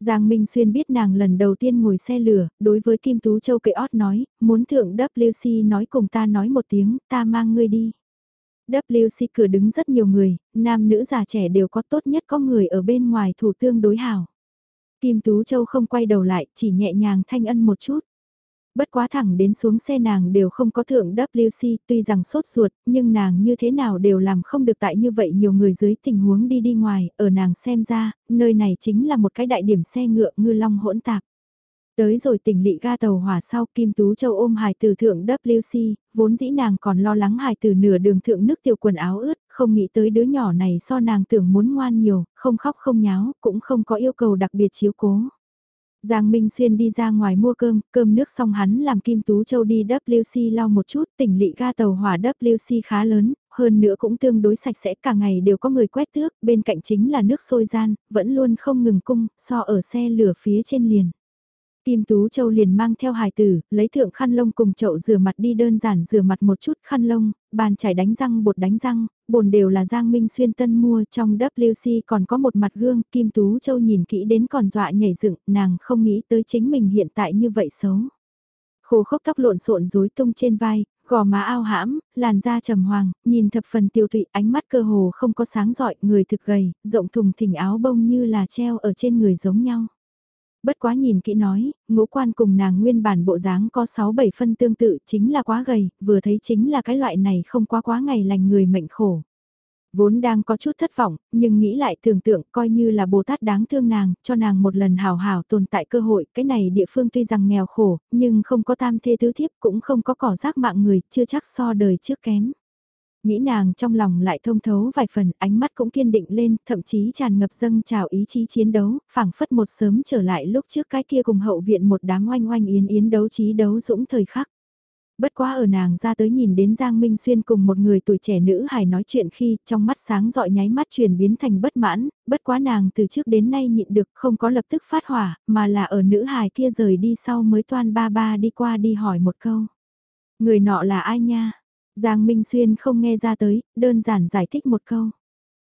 [SPEAKER 1] Giang Minh Xuyên biết nàng lần đầu tiên ngồi xe lửa, đối với Kim Tú Châu kệ ót nói, muốn thượng WC nói cùng ta nói một tiếng, ta mang ngươi đi. WC cửa đứng rất nhiều người, nam nữ già trẻ đều có tốt nhất có người ở bên ngoài thủ tương đối hảo. Kim Tú Châu không quay đầu lại, chỉ nhẹ nhàng thanh ân một chút. Bất quá thẳng đến xuống xe nàng đều không có thượng WC, tuy rằng sốt ruột, nhưng nàng như thế nào đều làm không được tại như vậy nhiều người dưới tình huống đi đi ngoài, ở nàng xem ra, nơi này chính là một cái đại điểm xe ngựa ngư long hỗn tạp. Tới rồi tỉnh lỵ ga tàu hỏa sau Kim Tú Châu ôm hài từ thượng WC, vốn dĩ nàng còn lo lắng hài từ nửa đường thượng nước tiêu quần áo ướt, không nghĩ tới đứa nhỏ này so nàng tưởng muốn ngoan nhiều, không khóc không nháo, cũng không có yêu cầu đặc biệt chiếu cố. Giang Minh Xuyên đi ra ngoài mua cơm, cơm nước xong hắn làm Kim Tú Châu đi WC lau một chút, tỉnh lị ga tàu hỏa WC khá lớn, hơn nữa cũng tương đối sạch sẽ cả ngày đều có người quét tước, bên cạnh chính là nước sôi gian, vẫn luôn không ngừng cung, so ở xe lửa phía trên liền. Kim Tú Châu liền mang theo hài tử, lấy thượng khăn lông cùng chậu rửa mặt đi đơn giản rửa mặt một chút khăn lông, bàn chải đánh răng bột đánh răng, bồn đều là Giang Minh Xuyên tân mua trong WC còn có một mặt gương, Kim Tú Châu nhìn kỹ đến còn dọa nhảy dựng, nàng không nghĩ tới chính mình hiện tại như vậy xấu. Khô khốc tóc lộn xộn rối tung trên vai, Gò má ao hãm, làn da trầm hoàng, nhìn thập phần tiêu tụy, ánh mắt cơ hồ không có sáng rọi, người thực gầy, rộng thùng thình áo bông như là treo ở trên người giống nhau. Bất quá nhìn kỹ nói, ngũ quan cùng nàng nguyên bản bộ dáng có 6-7 phân tương tự chính là quá gầy, vừa thấy chính là cái loại này không quá quá ngày lành người mệnh khổ. Vốn đang có chút thất vọng, nhưng nghĩ lại tưởng tượng coi như là Bồ Tát đáng thương nàng, cho nàng một lần hào hào tồn tại cơ hội, cái này địa phương tuy rằng nghèo khổ, nhưng không có tam thê tứ thiếp cũng không có cỏ rác mạng người, chưa chắc so đời trước kém. Nghĩ nàng trong lòng lại thông thấu vài phần, ánh mắt cũng kiên định lên, thậm chí tràn ngập dâng trào ý chí chiến đấu, phảng phất một sớm trở lại lúc trước cái kia cùng hậu viện một đám oanh oanh yến yến đấu trí đấu dũng thời khắc. Bất quá ở nàng ra tới nhìn đến Giang Minh Xuyên cùng một người tuổi trẻ nữ hài nói chuyện khi trong mắt sáng dọi nháy mắt chuyển biến thành bất mãn, bất quá nàng từ trước đến nay nhịn được không có lập tức phát hỏa, mà là ở nữ hài kia rời đi sau mới toan ba ba đi qua đi hỏi một câu. Người nọ là ai nha? Giang Minh Xuyên không nghe ra tới, đơn giản giải thích một câu.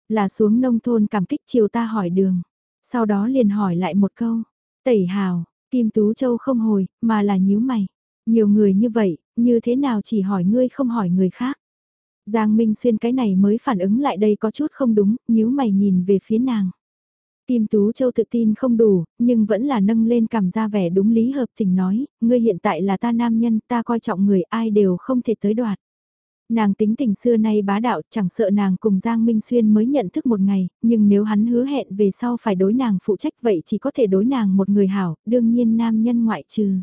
[SPEAKER 1] Là xuống nông thôn cảm kích chiều ta hỏi đường. Sau đó liền hỏi lại một câu. Tẩy hào, Kim Tú Châu không hồi, mà là nhíu mày. Nhiều người như vậy, như thế nào chỉ hỏi ngươi không hỏi người khác. Giang Minh Xuyên cái này mới phản ứng lại đây có chút không đúng, nhíu mày nhìn về phía nàng. Kim Tú Châu tự tin không đủ, nhưng vẫn là nâng lên cảm ra vẻ đúng lý hợp tình nói, ngươi hiện tại là ta nam nhân, ta coi trọng người ai đều không thể tới đoạt. Nàng tính tình xưa nay bá đạo, chẳng sợ nàng cùng Giang Minh Xuyên mới nhận thức một ngày, nhưng nếu hắn hứa hẹn về sau phải đối nàng phụ trách vậy chỉ có thể đối nàng một người hảo, đương nhiên nam nhân ngoại trừ.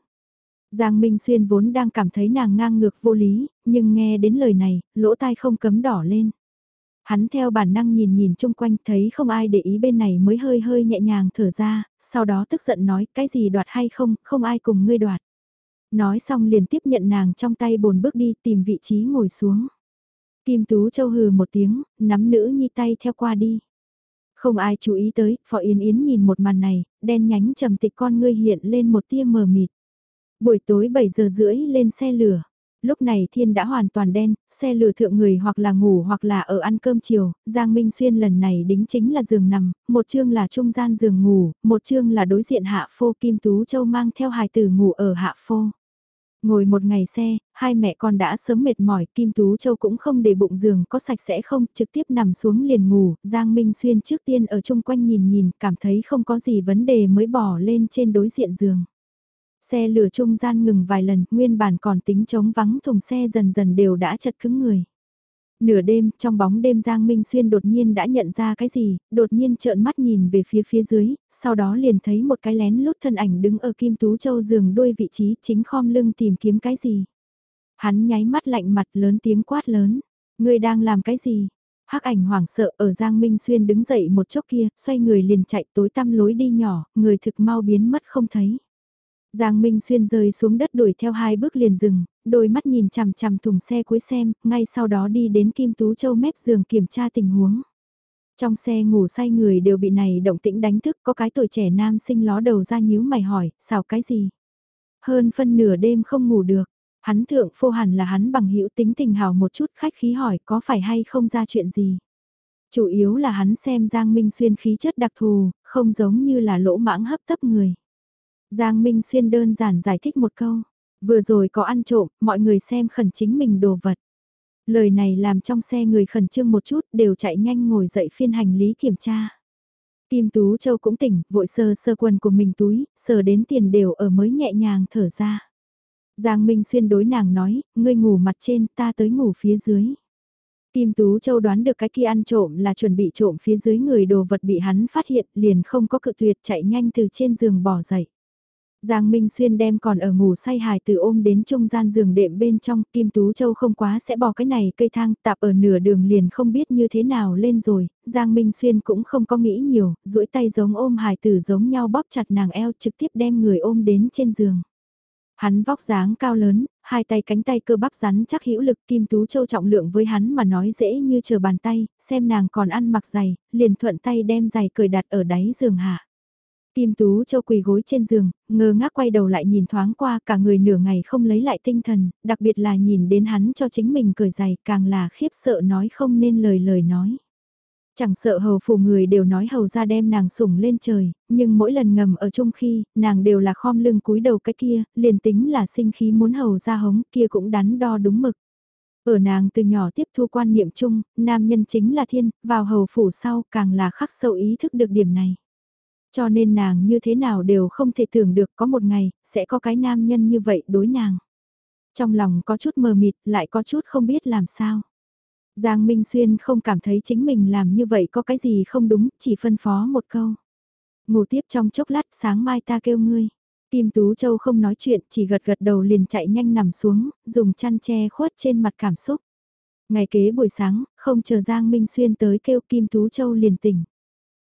[SPEAKER 1] Giang Minh Xuyên vốn đang cảm thấy nàng ngang ngược vô lý, nhưng nghe đến lời này, lỗ tai không cấm đỏ lên. Hắn theo bản năng nhìn nhìn chung quanh thấy không ai để ý bên này mới hơi hơi nhẹ nhàng thở ra, sau đó tức giận nói cái gì đoạt hay không, không ai cùng ngươi đoạt. Nói xong liền tiếp nhận nàng trong tay bồn bước đi tìm vị trí ngồi xuống. Kim Tú Châu hừ một tiếng, nắm nữ nhi tay theo qua đi. Không ai chú ý tới, Phó Yến Yến nhìn một màn này, đen nhánh trầm tịch con ngươi hiện lên một tia mờ mịt. Buổi tối 7 giờ rưỡi lên xe lửa. Lúc này thiên đã hoàn toàn đen, xe lửa thượng người hoặc là ngủ hoặc là ở ăn cơm chiều, Giang Minh Xuyên lần này đính chính là giường nằm, một chương là trung gian giường ngủ, một chương là đối diện hạ phô Kim Tú Châu mang theo hài tử ngủ ở hạ phô. Ngồi một ngày xe, hai mẹ con đã sớm mệt mỏi, Kim Tú Châu cũng không để bụng giường có sạch sẽ không, trực tiếp nằm xuống liền ngủ, Giang Minh Xuyên trước tiên ở chung quanh nhìn nhìn, cảm thấy không có gì vấn đề mới bỏ lên trên đối diện giường. Xe lửa trung gian ngừng vài lần, nguyên bản còn tính chống vắng thùng xe dần dần đều đã chật cứng người. Nửa đêm, trong bóng đêm Giang Minh Xuyên đột nhiên đã nhận ra cái gì, đột nhiên trợn mắt nhìn về phía phía dưới, sau đó liền thấy một cái lén lút thân ảnh đứng ở Kim Tú Châu giường đuôi vị trí chính khom lưng tìm kiếm cái gì. Hắn nháy mắt lạnh mặt lớn tiếng quát lớn, người đang làm cái gì? hắc ảnh hoảng sợ ở Giang Minh Xuyên đứng dậy một chốc kia, xoay người liền chạy tối tăm lối đi nhỏ, người thực mau biến mất không thấy. Giang Minh Xuyên rơi xuống đất đuổi theo hai bước liền dừng, đôi mắt nhìn chằm chằm thùng xe cuối xem, ngay sau đó đi đến Kim Tú Châu mép giường kiểm tra tình huống. Trong xe ngủ say người đều bị này động tĩnh đánh thức có cái tuổi trẻ nam sinh ló đầu ra nhíu mày hỏi, xào cái gì? Hơn phân nửa đêm không ngủ được, hắn thượng phô hẳn là hắn bằng hữu tính tình hào một chút khách khí hỏi có phải hay không ra chuyện gì? Chủ yếu là hắn xem Giang Minh Xuyên khí chất đặc thù, không giống như là lỗ mãng hấp tấp người. Giang Minh Xuyên đơn giản giải thích một câu. Vừa rồi có ăn trộm, mọi người xem khẩn chính mình đồ vật. Lời này làm trong xe người khẩn trương một chút đều chạy nhanh ngồi dậy phiên hành lý kiểm tra. Kim Tú Châu cũng tỉnh, vội sơ sơ quần của mình túi, sờ đến tiền đều ở mới nhẹ nhàng thở ra. Giang Minh Xuyên đối nàng nói, ngươi ngủ mặt trên, ta tới ngủ phía dưới. Kim Tú Châu đoán được cái kia ăn trộm là chuẩn bị trộm phía dưới người đồ vật bị hắn phát hiện liền không có cự tuyệt chạy nhanh từ trên giường bỏ dậy. Giang Minh Xuyên đem còn ở ngủ say hài từ ôm đến trung gian giường đệm bên trong, Kim Tú Châu không quá sẽ bỏ cái này cây thang tạp ở nửa đường liền không biết như thế nào lên rồi, Giang Minh Xuyên cũng không có nghĩ nhiều, duỗi tay giống ôm hài tử giống nhau bóp chặt nàng eo trực tiếp đem người ôm đến trên giường. Hắn vóc dáng cao lớn, hai tay cánh tay cơ bắp rắn chắc hữu lực Kim Tú Châu trọng lượng với hắn mà nói dễ như chờ bàn tay, xem nàng còn ăn mặc giày, liền thuận tay đem giày cởi đặt ở đáy giường hạ. Kim Tú Châu quỳ gối trên giường, ngơ ngác quay đầu lại nhìn thoáng qua cả người nửa ngày không lấy lại tinh thần, đặc biệt là nhìn đến hắn cho chính mình cười dày càng là khiếp sợ nói không nên lời lời nói. Chẳng sợ hầu phủ người đều nói hầu ra đem nàng sủng lên trời, nhưng mỗi lần ngầm ở chung khi, nàng đều là khom lưng cúi đầu cái kia, liền tính là sinh khí muốn hầu ra hống kia cũng đắn đo đúng mực. Ở nàng từ nhỏ tiếp thu quan niệm chung, nam nhân chính là thiên, vào hầu phủ sau càng là khắc sâu ý thức được điểm này. Cho nên nàng như thế nào đều không thể tưởng được có một ngày, sẽ có cái nam nhân như vậy đối nàng. Trong lòng có chút mờ mịt, lại có chút không biết làm sao. Giang Minh Xuyên không cảm thấy chính mình làm như vậy có cái gì không đúng, chỉ phân phó một câu. Ngủ tiếp trong chốc lát sáng mai ta kêu ngươi. Kim Tú Châu không nói chuyện, chỉ gật gật đầu liền chạy nhanh nằm xuống, dùng chăn che khuất trên mặt cảm xúc. Ngày kế buổi sáng, không chờ Giang Minh Xuyên tới kêu Kim Tú Châu liền tỉnh.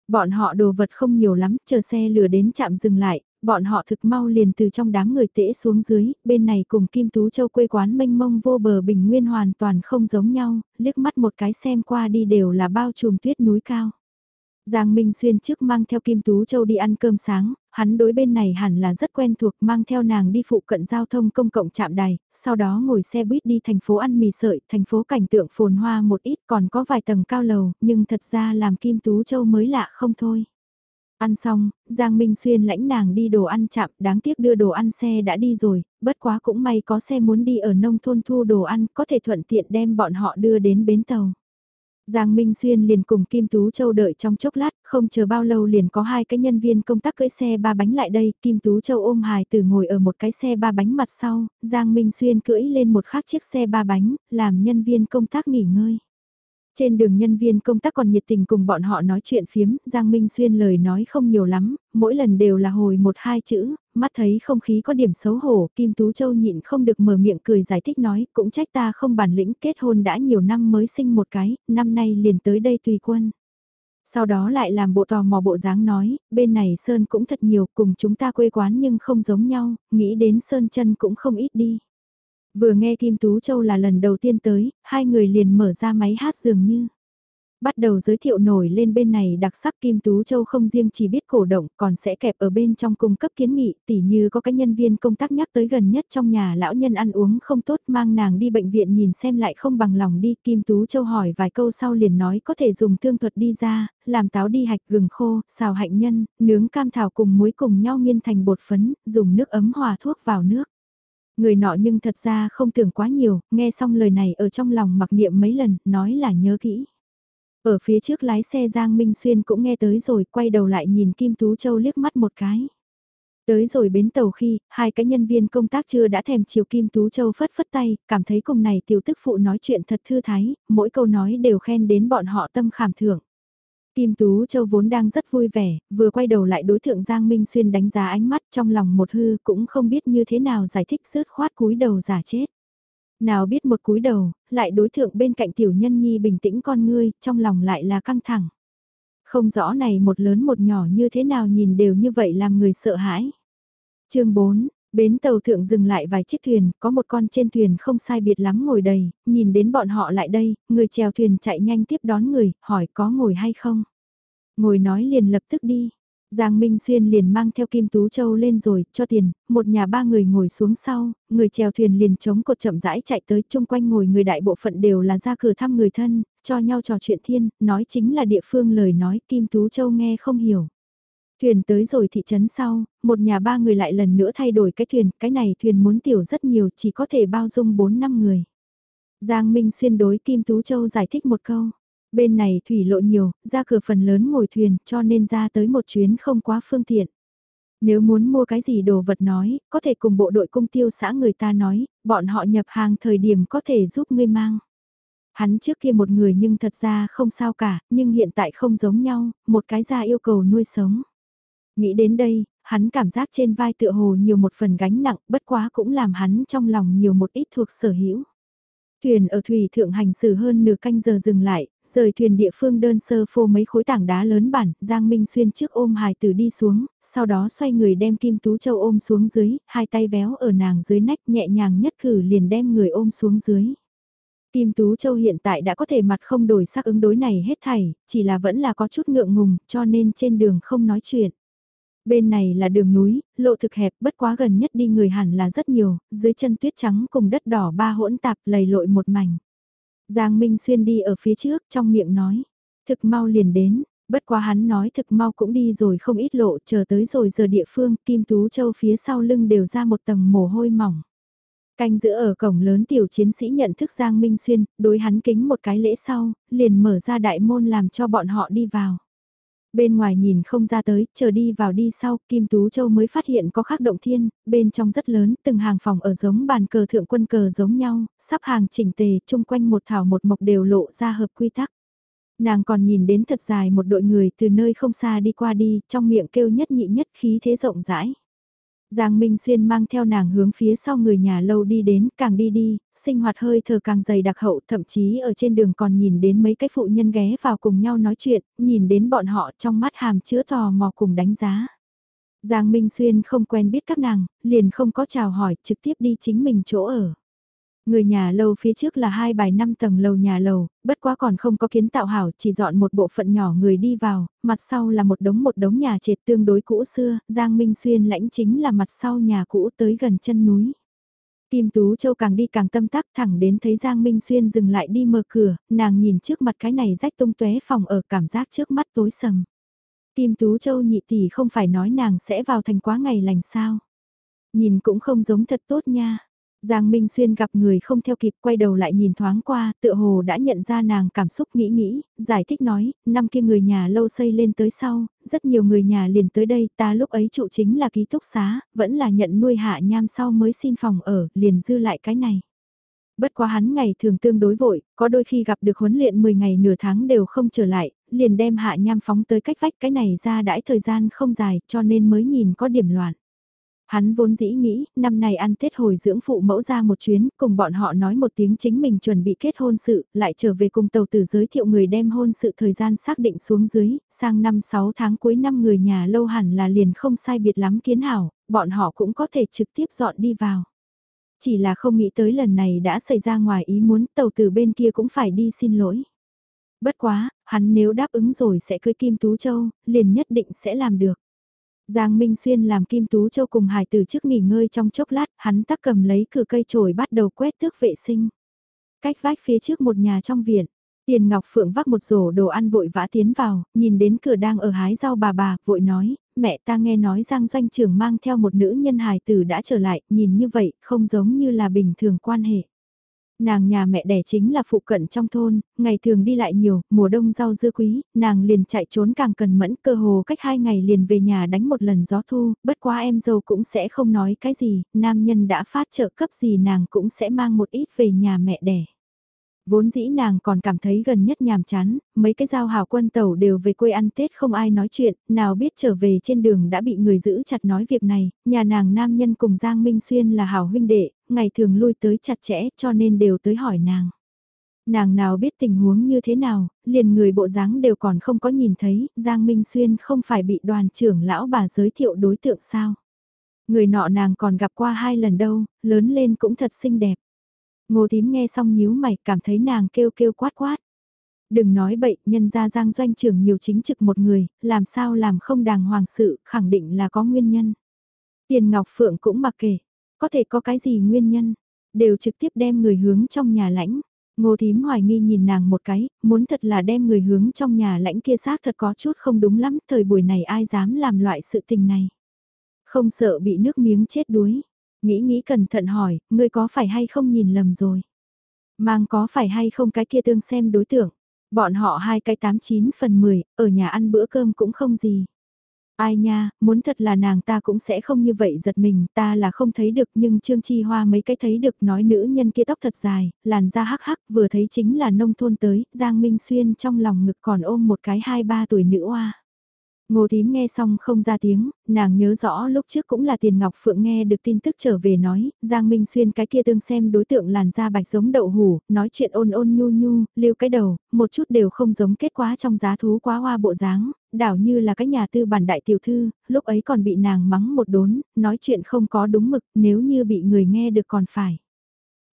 [SPEAKER 1] Bọn họ đồ vật không nhiều lắm, chờ xe lửa đến chạm dừng lại, bọn họ thực mau liền từ trong đám người tễ xuống dưới, bên này cùng Kim Tú Châu quê quán mênh mông vô bờ bình nguyên hoàn toàn không giống nhau, liếc mắt một cái xem qua đi đều là bao trùm tuyết núi cao. Giang Minh Xuyên trước mang theo Kim Tú Châu đi ăn cơm sáng, hắn đối bên này hẳn là rất quen thuộc mang theo nàng đi phụ cận giao thông công cộng trạm đài, sau đó ngồi xe buýt đi thành phố ăn mì sợi, thành phố cảnh tượng phồn hoa một ít còn có vài tầng cao lầu, nhưng thật ra làm Kim Tú Châu mới lạ không thôi. Ăn xong, Giang Minh Xuyên lãnh nàng đi đồ ăn chạm, đáng tiếc đưa đồ ăn xe đã đi rồi, bất quá cũng may có xe muốn đi ở nông thôn thu đồ ăn, có thể thuận tiện đem bọn họ đưa đến bến tàu. Giang Minh Xuyên liền cùng Kim Tú Châu đợi trong chốc lát, không chờ bao lâu liền có hai cái nhân viên công tác cưỡi xe ba bánh lại đây, Kim Tú Châu ôm hài từ ngồi ở một cái xe ba bánh mặt sau, Giang Minh Xuyên cưỡi lên một khác chiếc xe ba bánh, làm nhân viên công tác nghỉ ngơi. Trên đường nhân viên công tác còn nhiệt tình cùng bọn họ nói chuyện phiếm, Giang Minh Xuyên lời nói không nhiều lắm, mỗi lần đều là hồi một hai chữ, mắt thấy không khí có điểm xấu hổ, Kim Tú Châu nhịn không được mở miệng cười giải thích nói, cũng trách ta không bản lĩnh kết hôn đã nhiều năm mới sinh một cái, năm nay liền tới đây tùy quân. Sau đó lại làm bộ tò mò bộ dáng nói, bên này Sơn cũng thật nhiều, cùng chúng ta quê quán nhưng không giống nhau, nghĩ đến Sơn chân cũng không ít đi. Vừa nghe Kim Tú Châu là lần đầu tiên tới, hai người liền mở ra máy hát dường như. Bắt đầu giới thiệu nổi lên bên này đặc sắc Kim Tú Châu không riêng chỉ biết cổ động còn sẽ kẹp ở bên trong cung cấp kiến nghị tỉ như có cái nhân viên công tác nhắc tới gần nhất trong nhà lão nhân ăn uống không tốt mang nàng đi bệnh viện nhìn xem lại không bằng lòng đi. Kim Tú Châu hỏi vài câu sau liền nói có thể dùng thương thuật đi ra, làm táo đi hạch gừng khô, xào hạnh nhân, nướng cam thảo cùng muối cùng nhau nghiên thành bột phấn, dùng nước ấm hòa thuốc vào nước. Người nọ nhưng thật ra không tưởng quá nhiều, nghe xong lời này ở trong lòng mặc niệm mấy lần, nói là nhớ kỹ. Ở phía trước lái xe Giang Minh Xuyên cũng nghe tới rồi, quay đầu lại nhìn Kim Tú Châu liếc mắt một cái. Tới rồi bến tàu khi, hai cái nhân viên công tác chưa đã thèm chiều Kim Tú Châu phất phất tay, cảm thấy cùng này tiểu tức phụ nói chuyện thật thư thái, mỗi câu nói đều khen đến bọn họ tâm khảm thưởng. Kim Tú Châu vốn đang rất vui vẻ, vừa quay đầu lại đối thượng Giang Minh Xuyên đánh giá ánh mắt trong lòng một hư cũng không biết như thế nào giải thích rớt khoát cúi đầu giả chết. Nào biết một cúi đầu, lại đối thượng bên cạnh tiểu nhân nhi bình tĩnh con ngươi, trong lòng lại là căng thẳng. Không rõ này một lớn một nhỏ như thế nào nhìn đều như vậy làm người sợ hãi. chương 4, Bến tàu thượng dừng lại vài chiếc thuyền, có một con trên thuyền không sai biệt lắm ngồi đầy, nhìn đến bọn họ lại đây, người chèo thuyền chạy nhanh tiếp đón người, hỏi có ngồi hay không. Ngồi nói liền lập tức đi. Giang Minh Xuyên liền mang theo Kim Tú Châu lên rồi, cho tiền, một nhà ba người ngồi xuống sau, người chèo thuyền liền chống cột chậm rãi chạy tới, chung quanh ngồi người đại bộ phận đều là ra cửa thăm người thân, cho nhau trò chuyện thiên, nói chính là địa phương lời nói Kim Tú Châu nghe không hiểu. Thuyền tới rồi thị trấn sau, một nhà ba người lại lần nữa thay đổi cái thuyền, cái này thuyền muốn tiểu rất nhiều chỉ có thể bao dung 4 năm người. Giang Minh xuyên đối Kim Tú Châu giải thích một câu. Bên này thủy lộ nhiều, ra cửa phần lớn ngồi thuyền cho nên ra tới một chuyến không quá phương tiện. Nếu muốn mua cái gì đồ vật nói, có thể cùng bộ đội cung tiêu xã người ta nói, bọn họ nhập hàng thời điểm có thể giúp ngươi mang. Hắn trước kia một người nhưng thật ra không sao cả, nhưng hiện tại không giống nhau, một cái ra yêu cầu nuôi sống. Nghĩ đến đây, hắn cảm giác trên vai tựa hồ nhiều một phần gánh nặng, bất quá cũng làm hắn trong lòng nhiều một ít thuộc sở hữu. Thuyền ở thủy thượng hành xử hơn nửa canh giờ dừng lại, rời thuyền địa phương đơn sơ phô mấy khối tảng đá lớn bản, Giang Minh xuyên trước ôm hài tử đi xuống, sau đó xoay người đem Kim Tú Châu ôm xuống dưới, hai tay véo ở nàng dưới nách nhẹ nhàng nhất cử liền đem người ôm xuống dưới. Kim Tú Châu hiện tại đã có thể mặt không đổi sắc ứng đối này hết thảy, chỉ là vẫn là có chút ngượng ngùng, cho nên trên đường không nói chuyện. Bên này là đường núi, lộ thực hẹp bất quá gần nhất đi người hẳn là rất nhiều, dưới chân tuyết trắng cùng đất đỏ ba hỗn tạp lầy lội một mảnh. Giang Minh Xuyên đi ở phía trước trong miệng nói. Thực mau liền đến, bất quá hắn nói thực mau cũng đi rồi không ít lộ chờ tới rồi giờ địa phương Kim Tú Châu phía sau lưng đều ra một tầng mồ hôi mỏng. Canh giữa ở cổng lớn tiểu chiến sĩ nhận thức Giang Minh Xuyên, đối hắn kính một cái lễ sau, liền mở ra đại môn làm cho bọn họ đi vào. Bên ngoài nhìn không ra tới, chờ đi vào đi sau, Kim Tú Châu mới phát hiện có khắc động thiên, bên trong rất lớn, từng hàng phòng ở giống bàn cờ thượng quân cờ giống nhau, sắp hàng chỉnh tề, chung quanh một thảo một mộc đều lộ ra hợp quy tắc. Nàng còn nhìn đến thật dài một đội người từ nơi không xa đi qua đi, trong miệng kêu nhất nhị nhất khí thế rộng rãi. Giang Minh Xuyên mang theo nàng hướng phía sau người nhà lâu đi đến, càng đi đi, sinh hoạt hơi thở càng dày đặc hậu, thậm chí ở trên đường còn nhìn đến mấy cái phụ nhân ghé vào cùng nhau nói chuyện, nhìn đến bọn họ trong mắt hàm chứa tò mò cùng đánh giá. Giang Minh Xuyên không quen biết các nàng, liền không có chào hỏi, trực tiếp đi chính mình chỗ ở. Người nhà lầu phía trước là hai bài năm tầng lầu nhà lầu, bất quá còn không có kiến tạo hảo, chỉ dọn một bộ phận nhỏ người đi vào, mặt sau là một đống một đống nhà trệt tương đối cũ xưa, Giang Minh Xuyên lãnh chính là mặt sau nhà cũ tới gần chân núi. Kim Tú Châu càng đi càng tâm tắc thẳng đến thấy Giang Minh Xuyên dừng lại đi mở cửa, nàng nhìn trước mặt cái này rách tung tuế phòng ở cảm giác trước mắt tối sầm. Kim Tú Châu nhị tỷ không phải nói nàng sẽ vào thành quá ngày lành sao. Nhìn cũng không giống thật tốt nha. Giang Minh Xuyên gặp người không theo kịp quay đầu lại nhìn thoáng qua, tựa hồ đã nhận ra nàng cảm xúc nghĩ nghĩ, giải thích nói, năm kia người nhà lâu xây lên tới sau, rất nhiều người nhà liền tới đây, ta lúc ấy trụ chính là ký túc xá, vẫn là nhận nuôi hạ nham sau mới xin phòng ở, liền dư lại cái này. Bất quá hắn ngày thường tương đối vội, có đôi khi gặp được huấn luyện 10 ngày nửa tháng đều không trở lại, liền đem hạ nham phóng tới cách vách cái này ra đãi thời gian không dài cho nên mới nhìn có điểm loạn. Hắn vốn dĩ nghĩ, năm nay ăn Tết hồi dưỡng phụ mẫu ra một chuyến, cùng bọn họ nói một tiếng chính mình chuẩn bị kết hôn sự, lại trở về cùng tàu tử giới thiệu người đem hôn sự thời gian xác định xuống dưới, sang năm 6 tháng cuối năm người nhà lâu hẳn là liền không sai biệt lắm kiến hảo, bọn họ cũng có thể trực tiếp dọn đi vào. Chỉ là không nghĩ tới lần này đã xảy ra ngoài ý muốn tàu tử bên kia cũng phải đi xin lỗi. Bất quá, hắn nếu đáp ứng rồi sẽ cưới Kim Tú Châu, liền nhất định sẽ làm được. Giang Minh Xuyên làm Kim Tú Châu cùng hải tử trước nghỉ ngơi trong chốc lát, hắn tắc cầm lấy cửa cây chổi bắt đầu quét tước vệ sinh. Cách vách phía trước một nhà trong viện, Tiền Ngọc Phượng vác một rổ đồ ăn vội vã tiến vào, nhìn đến cửa đang ở hái rau bà bà, vội nói, mẹ ta nghe nói Giang Doanh trưởng mang theo một nữ nhân hài tử đã trở lại, nhìn như vậy, không giống như là bình thường quan hệ. Nàng nhà mẹ đẻ chính là phụ cận trong thôn, ngày thường đi lại nhiều, mùa đông rau dưa quý, nàng liền chạy trốn càng cần mẫn cơ hồ cách hai ngày liền về nhà đánh một lần gió thu, bất quá em dâu cũng sẽ không nói cái gì, nam nhân đã phát trợ cấp gì nàng cũng sẽ mang một ít về nhà mẹ đẻ. Vốn dĩ nàng còn cảm thấy gần nhất nhàm chán, mấy cái giao hảo quân tàu đều về quê ăn Tết không ai nói chuyện, nào biết trở về trên đường đã bị người giữ chặt nói việc này, nhà nàng nam nhân cùng Giang Minh Xuyên là hảo huynh đệ, ngày thường lui tới chặt chẽ cho nên đều tới hỏi nàng. Nàng nào biết tình huống như thế nào, liền người bộ dáng đều còn không có nhìn thấy, Giang Minh Xuyên không phải bị đoàn trưởng lão bà giới thiệu đối tượng sao. Người nọ nàng còn gặp qua hai lần đâu, lớn lên cũng thật xinh đẹp. Ngô tím nghe xong nhíu mày cảm thấy nàng kêu kêu quát quát. Đừng nói bậy, nhân ra giang doanh trưởng nhiều chính trực một người, làm sao làm không đàng hoàng sự, khẳng định là có nguyên nhân. Tiền Ngọc Phượng cũng mặc kể, có thể có cái gì nguyên nhân, đều trực tiếp đem người hướng trong nhà lãnh. Ngô thím hoài nghi nhìn nàng một cái, muốn thật là đem người hướng trong nhà lãnh kia xác thật có chút không đúng lắm, thời buổi này ai dám làm loại sự tình này. Không sợ bị nước miếng chết đuối, Nghĩ nghĩ cẩn thận hỏi, ngươi có phải hay không nhìn lầm rồi? Mang có phải hay không cái kia tương xem đối tượng? Bọn họ hai cái tám chín phần 10, ở nhà ăn bữa cơm cũng không gì. Ai nha, muốn thật là nàng ta cũng sẽ không như vậy giật mình, ta là không thấy được nhưng Trương Chi Hoa mấy cái thấy được nói nữ nhân kia tóc thật dài, làn da hắc hắc vừa thấy chính là nông thôn tới, Giang Minh Xuyên trong lòng ngực còn ôm một cái hai ba tuổi nữ oa. Ngô thím nghe xong không ra tiếng, nàng nhớ rõ lúc trước cũng là tiền ngọc phượng nghe được tin tức trở về nói, Giang Minh Xuyên cái kia tương xem đối tượng làn da bạch giống đậu hủ, nói chuyện ôn ôn nhu nhu, lưu cái đầu, một chút đều không giống kết quả trong giá thú quá hoa bộ dáng, đảo như là cái nhà tư bản đại tiểu thư, lúc ấy còn bị nàng mắng một đốn, nói chuyện không có đúng mực, nếu như bị người nghe được còn phải.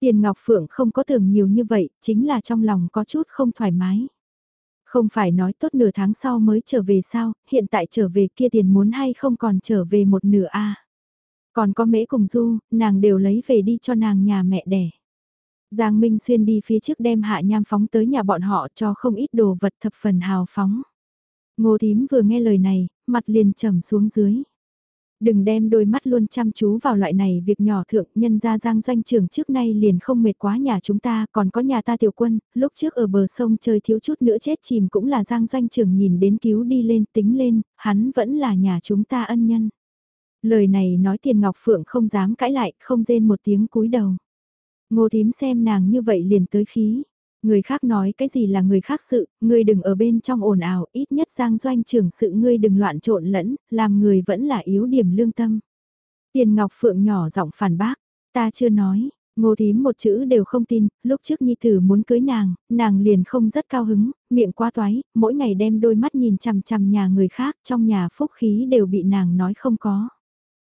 [SPEAKER 1] Tiền Ngọc Phượng không có tưởng nhiều như vậy, chính là trong lòng có chút không thoải mái. Không phải nói tốt nửa tháng sau mới trở về sao, hiện tại trở về kia tiền muốn hay không còn trở về một nửa a Còn có mễ cùng du, nàng đều lấy về đi cho nàng nhà mẹ đẻ. Giang Minh Xuyên đi phía trước đem hạ nham phóng tới nhà bọn họ cho không ít đồ vật thập phần hào phóng. Ngô thím vừa nghe lời này, mặt liền trầm xuống dưới. Đừng đem đôi mắt luôn chăm chú vào loại này việc nhỏ thượng nhân ra giang doanh trường trước nay liền không mệt quá nhà chúng ta còn có nhà ta tiểu quân, lúc trước ở bờ sông chơi thiếu chút nữa chết chìm cũng là giang doanh trường nhìn đến cứu đi lên tính lên, hắn vẫn là nhà chúng ta ân nhân. Lời này nói tiền ngọc phượng không dám cãi lại, không rên một tiếng cúi đầu. Ngô thím xem nàng như vậy liền tới khí. Người khác nói cái gì là người khác sự, ngươi đừng ở bên trong ồn ào, ít nhất giang doanh trưởng sự ngươi đừng loạn trộn lẫn, làm người vẫn là yếu điểm lương tâm. Tiền Ngọc Phượng nhỏ giọng phản bác, ta chưa nói, ngô thím một chữ đều không tin, lúc trước Nhi Tử muốn cưới nàng, nàng liền không rất cao hứng, miệng quá toái, mỗi ngày đem đôi mắt nhìn chằm chằm nhà người khác, trong nhà phúc khí đều bị nàng nói không có.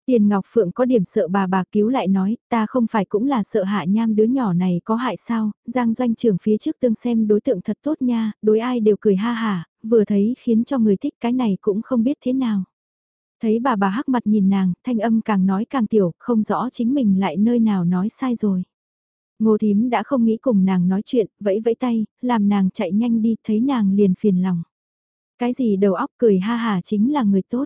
[SPEAKER 1] Tiền Ngọc Phượng có điểm sợ bà bà cứu lại nói, ta không phải cũng là sợ hạ nham đứa nhỏ này có hại sao, Giang doanh trưởng phía trước tương xem đối tượng thật tốt nha, đối ai đều cười ha hả, vừa thấy khiến cho người thích cái này cũng không biết thế nào. Thấy bà bà hắc mặt nhìn nàng, thanh âm càng nói càng tiểu, không rõ chính mình lại nơi nào nói sai rồi. Ngô thím đã không nghĩ cùng nàng nói chuyện, vẫy vẫy tay, làm nàng chạy nhanh đi, thấy nàng liền phiền lòng. Cái gì đầu óc cười ha hà chính là người tốt.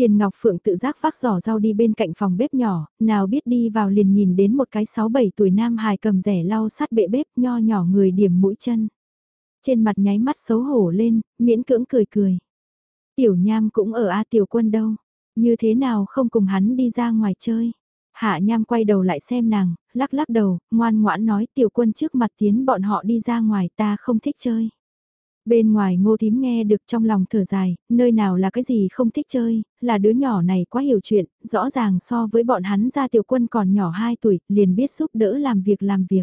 [SPEAKER 1] Tiền Ngọc Phượng tự giác vác giỏ rau đi bên cạnh phòng bếp nhỏ, nào biết đi vào liền nhìn đến một cái 6-7 tuổi nam hài cầm rẻ lau sát bệ bếp nho nhỏ người điểm mũi chân. Trên mặt nháy mắt xấu hổ lên, miễn cưỡng cười cười. Tiểu Nham cũng ở A Tiểu Quân đâu, như thế nào không cùng hắn đi ra ngoài chơi. Hạ Nham quay đầu lại xem nàng, lắc lắc đầu, ngoan ngoãn nói Tiểu Quân trước mặt tiến bọn họ đi ra ngoài ta không thích chơi. Bên ngoài ngô thím nghe được trong lòng thở dài, nơi nào là cái gì không thích chơi, là đứa nhỏ này quá hiểu chuyện, rõ ràng so với bọn hắn ra tiểu quân còn nhỏ 2 tuổi, liền biết giúp đỡ làm việc làm việc.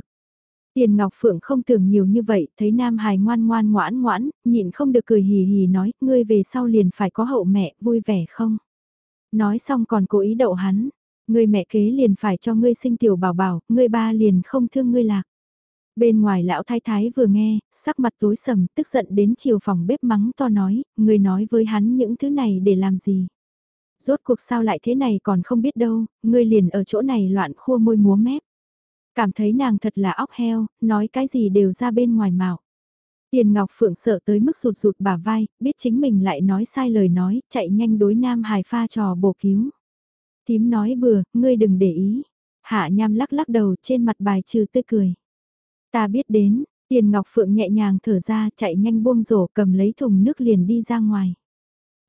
[SPEAKER 1] Tiền Ngọc Phượng không tưởng nhiều như vậy, thấy Nam Hải ngoan ngoan ngoãn ngoãn, nhịn không được cười hì hì nói, ngươi về sau liền phải có hậu mẹ, vui vẻ không? Nói xong còn cố ý đậu hắn, ngươi mẹ kế liền phải cho ngươi sinh tiểu bảo bảo, ngươi ba liền không thương ngươi lạc. Bên ngoài lão thái thái vừa nghe, sắc mặt tối sầm, tức giận đến chiều phòng bếp mắng to nói, người nói với hắn những thứ này để làm gì. Rốt cuộc sao lại thế này còn không biết đâu, người liền ở chỗ này loạn khua môi múa mép. Cảm thấy nàng thật là óc heo, nói cái gì đều ra bên ngoài mạo. Tiền Ngọc Phượng sợ tới mức rụt rụt bả vai, biết chính mình lại nói sai lời nói, chạy nhanh đối Nam Hải pha trò bổ cứu. Tím nói bừa, ngươi đừng để ý. Hạ nham lắc lắc đầu trên mặt bài trừ tươi cười. Ta biết đến, Tiền Ngọc Phượng nhẹ nhàng thở ra chạy nhanh buông rổ cầm lấy thùng nước liền đi ra ngoài.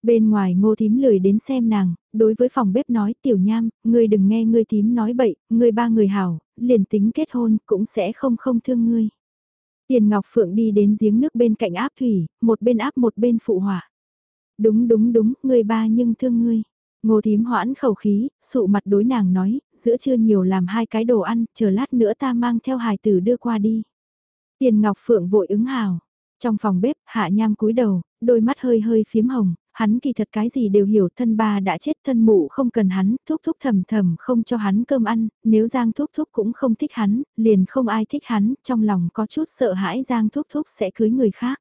[SPEAKER 1] Bên ngoài ngô thím lười đến xem nàng, đối với phòng bếp nói tiểu nham, ngươi đừng nghe ngươi thím nói bậy, ngươi ba người hảo, liền tính kết hôn cũng sẽ không không thương ngươi. Tiền Ngọc Phượng đi đến giếng nước bên cạnh áp thủy, một bên áp một bên phụ hỏa. Đúng đúng đúng, ngươi ba nhưng thương ngươi. Ngô thím hoãn khẩu khí, sụ mặt đối nàng nói, giữa trưa nhiều làm hai cái đồ ăn, chờ lát nữa ta mang theo hài tử đưa qua đi. Tiền Ngọc Phượng vội ứng hào. Trong phòng bếp, hạ nham cúi đầu, đôi mắt hơi hơi phím hồng, hắn kỳ thật cái gì đều hiểu thân ba đã chết thân mụ không cần hắn, thúc thúc thầm thầm không cho hắn cơm ăn, nếu Giang thúc thúc cũng không thích hắn, liền không ai thích hắn, trong lòng có chút sợ hãi Giang thúc thúc sẽ cưới người khác.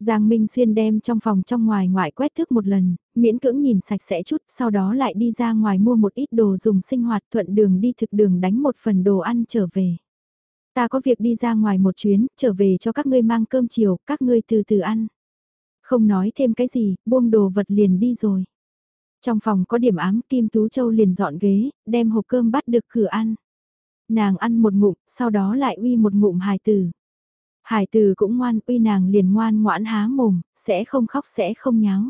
[SPEAKER 1] Giang Minh Xuyên đem trong phòng trong ngoài ngoại quét thước một lần, miễn cưỡng nhìn sạch sẽ chút, sau đó lại đi ra ngoài mua một ít đồ dùng sinh hoạt thuận đường đi thực đường đánh một phần đồ ăn trở về. Ta có việc đi ra ngoài một chuyến, trở về cho các ngươi mang cơm chiều, các ngươi từ từ ăn. Không nói thêm cái gì, buông đồ vật liền đi rồi. Trong phòng có điểm ám, Kim Tú Châu liền dọn ghế, đem hộp cơm bắt được cửa ăn. Nàng ăn một ngụm, sau đó lại uy một ngụm hài tử. Hải từ cũng ngoan, uy nàng liền ngoan ngoãn há mồm, sẽ không khóc sẽ không nháo.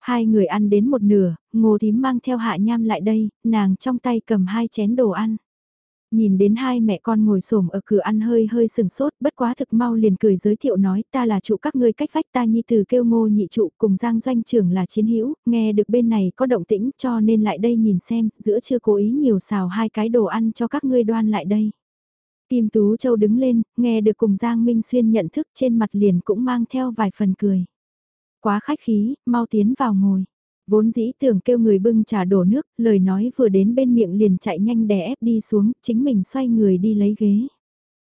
[SPEAKER 1] Hai người ăn đến một nửa, ngô thím mang theo hạ nham lại đây, nàng trong tay cầm hai chén đồ ăn. Nhìn đến hai mẹ con ngồi xổm ở cửa ăn hơi hơi sừng sốt, bất quá thực mau liền cười giới thiệu nói ta là trụ các ngươi cách vách ta nhi từ kêu ngô nhị trụ cùng giang doanh trưởng là chiến hữu nghe được bên này có động tĩnh cho nên lại đây nhìn xem, giữa chưa cố ý nhiều xào hai cái đồ ăn cho các ngươi đoan lại đây. Kim Tú Châu đứng lên, nghe được cùng Giang Minh Xuyên nhận thức trên mặt liền cũng mang theo vài phần cười. Quá khách khí, mau tiến vào ngồi. Vốn dĩ tưởng kêu người bưng trà đổ nước, lời nói vừa đến bên miệng liền chạy nhanh đè ép đi xuống, chính mình xoay người đi lấy ghế.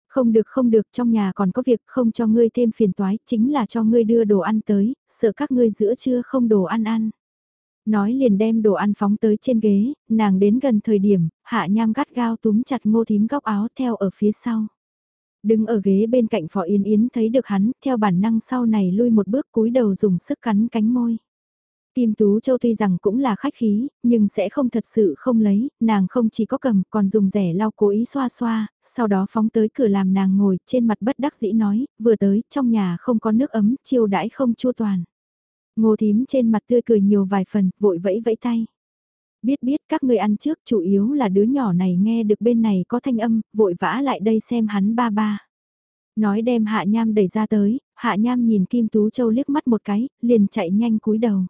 [SPEAKER 1] Không được không được, trong nhà còn có việc không cho ngươi thêm phiền toái, chính là cho ngươi đưa đồ ăn tới, sợ các ngươi giữa trưa không đồ ăn ăn. Nói liền đem đồ ăn phóng tới trên ghế, nàng đến gần thời điểm, hạ nham gắt gao túm chặt ngô thím góc áo theo ở phía sau. Đứng ở ghế bên cạnh Phó Yên Yến thấy được hắn, theo bản năng sau này lui một bước cúi đầu dùng sức cắn cánh môi. Kim Tú Châu tuy rằng cũng là khách khí, nhưng sẽ không thật sự không lấy, nàng không chỉ có cầm còn dùng rẻ lau cố ý xoa xoa, sau đó phóng tới cửa làm nàng ngồi trên mặt bất đắc dĩ nói, vừa tới, trong nhà không có nước ấm, chiêu đãi không chua toàn. Ngô thím trên mặt tươi cười nhiều vài phần, vội vẫy vẫy tay. Biết biết các người ăn trước chủ yếu là đứa nhỏ này nghe được bên này có thanh âm, vội vã lại đây xem hắn ba ba. Nói đem hạ nham đẩy ra tới, hạ nham nhìn Kim Tú Châu liếc mắt một cái, liền chạy nhanh cúi đầu.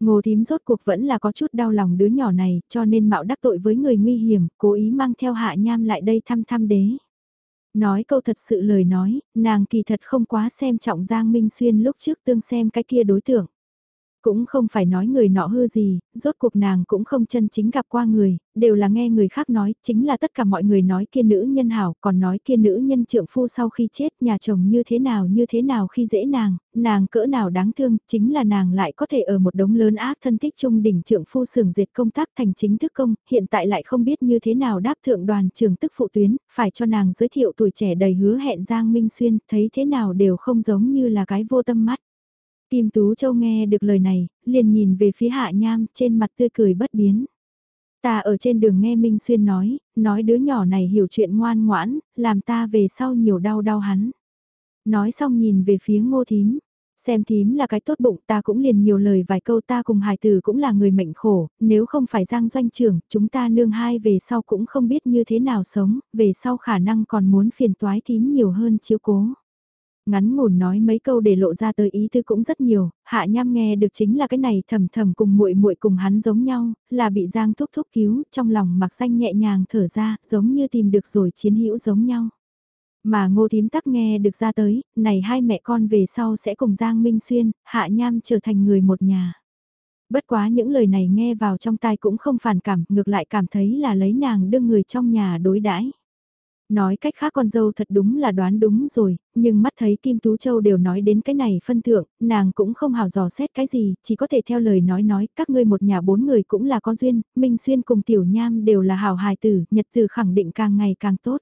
[SPEAKER 1] Ngô thím rốt cuộc vẫn là có chút đau lòng đứa nhỏ này, cho nên mạo đắc tội với người nguy hiểm, cố ý mang theo hạ nham lại đây thăm thăm đế. Nói câu thật sự lời nói, nàng kỳ thật không quá xem trọng Giang Minh Xuyên lúc trước tương xem cái kia đối tượng. Cũng không phải nói người nọ hư gì, rốt cuộc nàng cũng không chân chính gặp qua người, đều là nghe người khác nói, chính là tất cả mọi người nói kia nữ nhân hảo, còn nói kia nữ nhân trượng phu sau khi chết nhà chồng như thế nào như thế nào khi dễ nàng, nàng cỡ nào đáng thương, chính là nàng lại có thể ở một đống lớn ác thân tích trung đỉnh trượng phu sưởng dệt công tác thành chính thức công, hiện tại lại không biết như thế nào đáp thượng đoàn trường tức phụ tuyến, phải cho nàng giới thiệu tuổi trẻ đầy hứa hẹn Giang Minh Xuyên, thấy thế nào đều không giống như là cái vô tâm mắt. Kim Tú Châu nghe được lời này, liền nhìn về phía Hạ Nham trên mặt tươi cười bất biến. Ta ở trên đường nghe Minh Xuyên nói, nói đứa nhỏ này hiểu chuyện ngoan ngoãn, làm ta về sau nhiều đau đau hắn. Nói xong nhìn về phía ngô thím, xem thím là cái tốt bụng ta cũng liền nhiều lời vài câu ta cùng hài tử cũng là người mệnh khổ, nếu không phải giang doanh trưởng, chúng ta nương hai về sau cũng không biết như thế nào sống, về sau khả năng còn muốn phiền toái thím nhiều hơn chiếu cố ngắn ngủn nói mấy câu để lộ ra tới ý tư cũng rất nhiều, hạ nham nghe được chính là cái này thầm thầm cùng muội muội cùng hắn giống nhau, là bị giang thúc thúc cứu, trong lòng mặc xanh nhẹ nhàng thở ra, giống như tìm được rồi chiến hữu giống nhau. Mà ngô thím tắc nghe được ra tới, này hai mẹ con về sau sẽ cùng Giang Minh Xuyên, hạ nham trở thành người một nhà. Bất quá những lời này nghe vào trong tai cũng không phản cảm, ngược lại cảm thấy là lấy nàng đưa người trong nhà đối đãi Nói cách khác con dâu thật đúng là đoán đúng rồi, nhưng mắt thấy Kim Tú Châu đều nói đến cái này phân thượng, nàng cũng không hào dò xét cái gì, chỉ có thể theo lời nói nói, các ngươi một nhà bốn người cũng là có duyên, Minh Xuyên cùng Tiểu Nham đều là hào hài tử, nhật Từ khẳng định càng ngày càng tốt.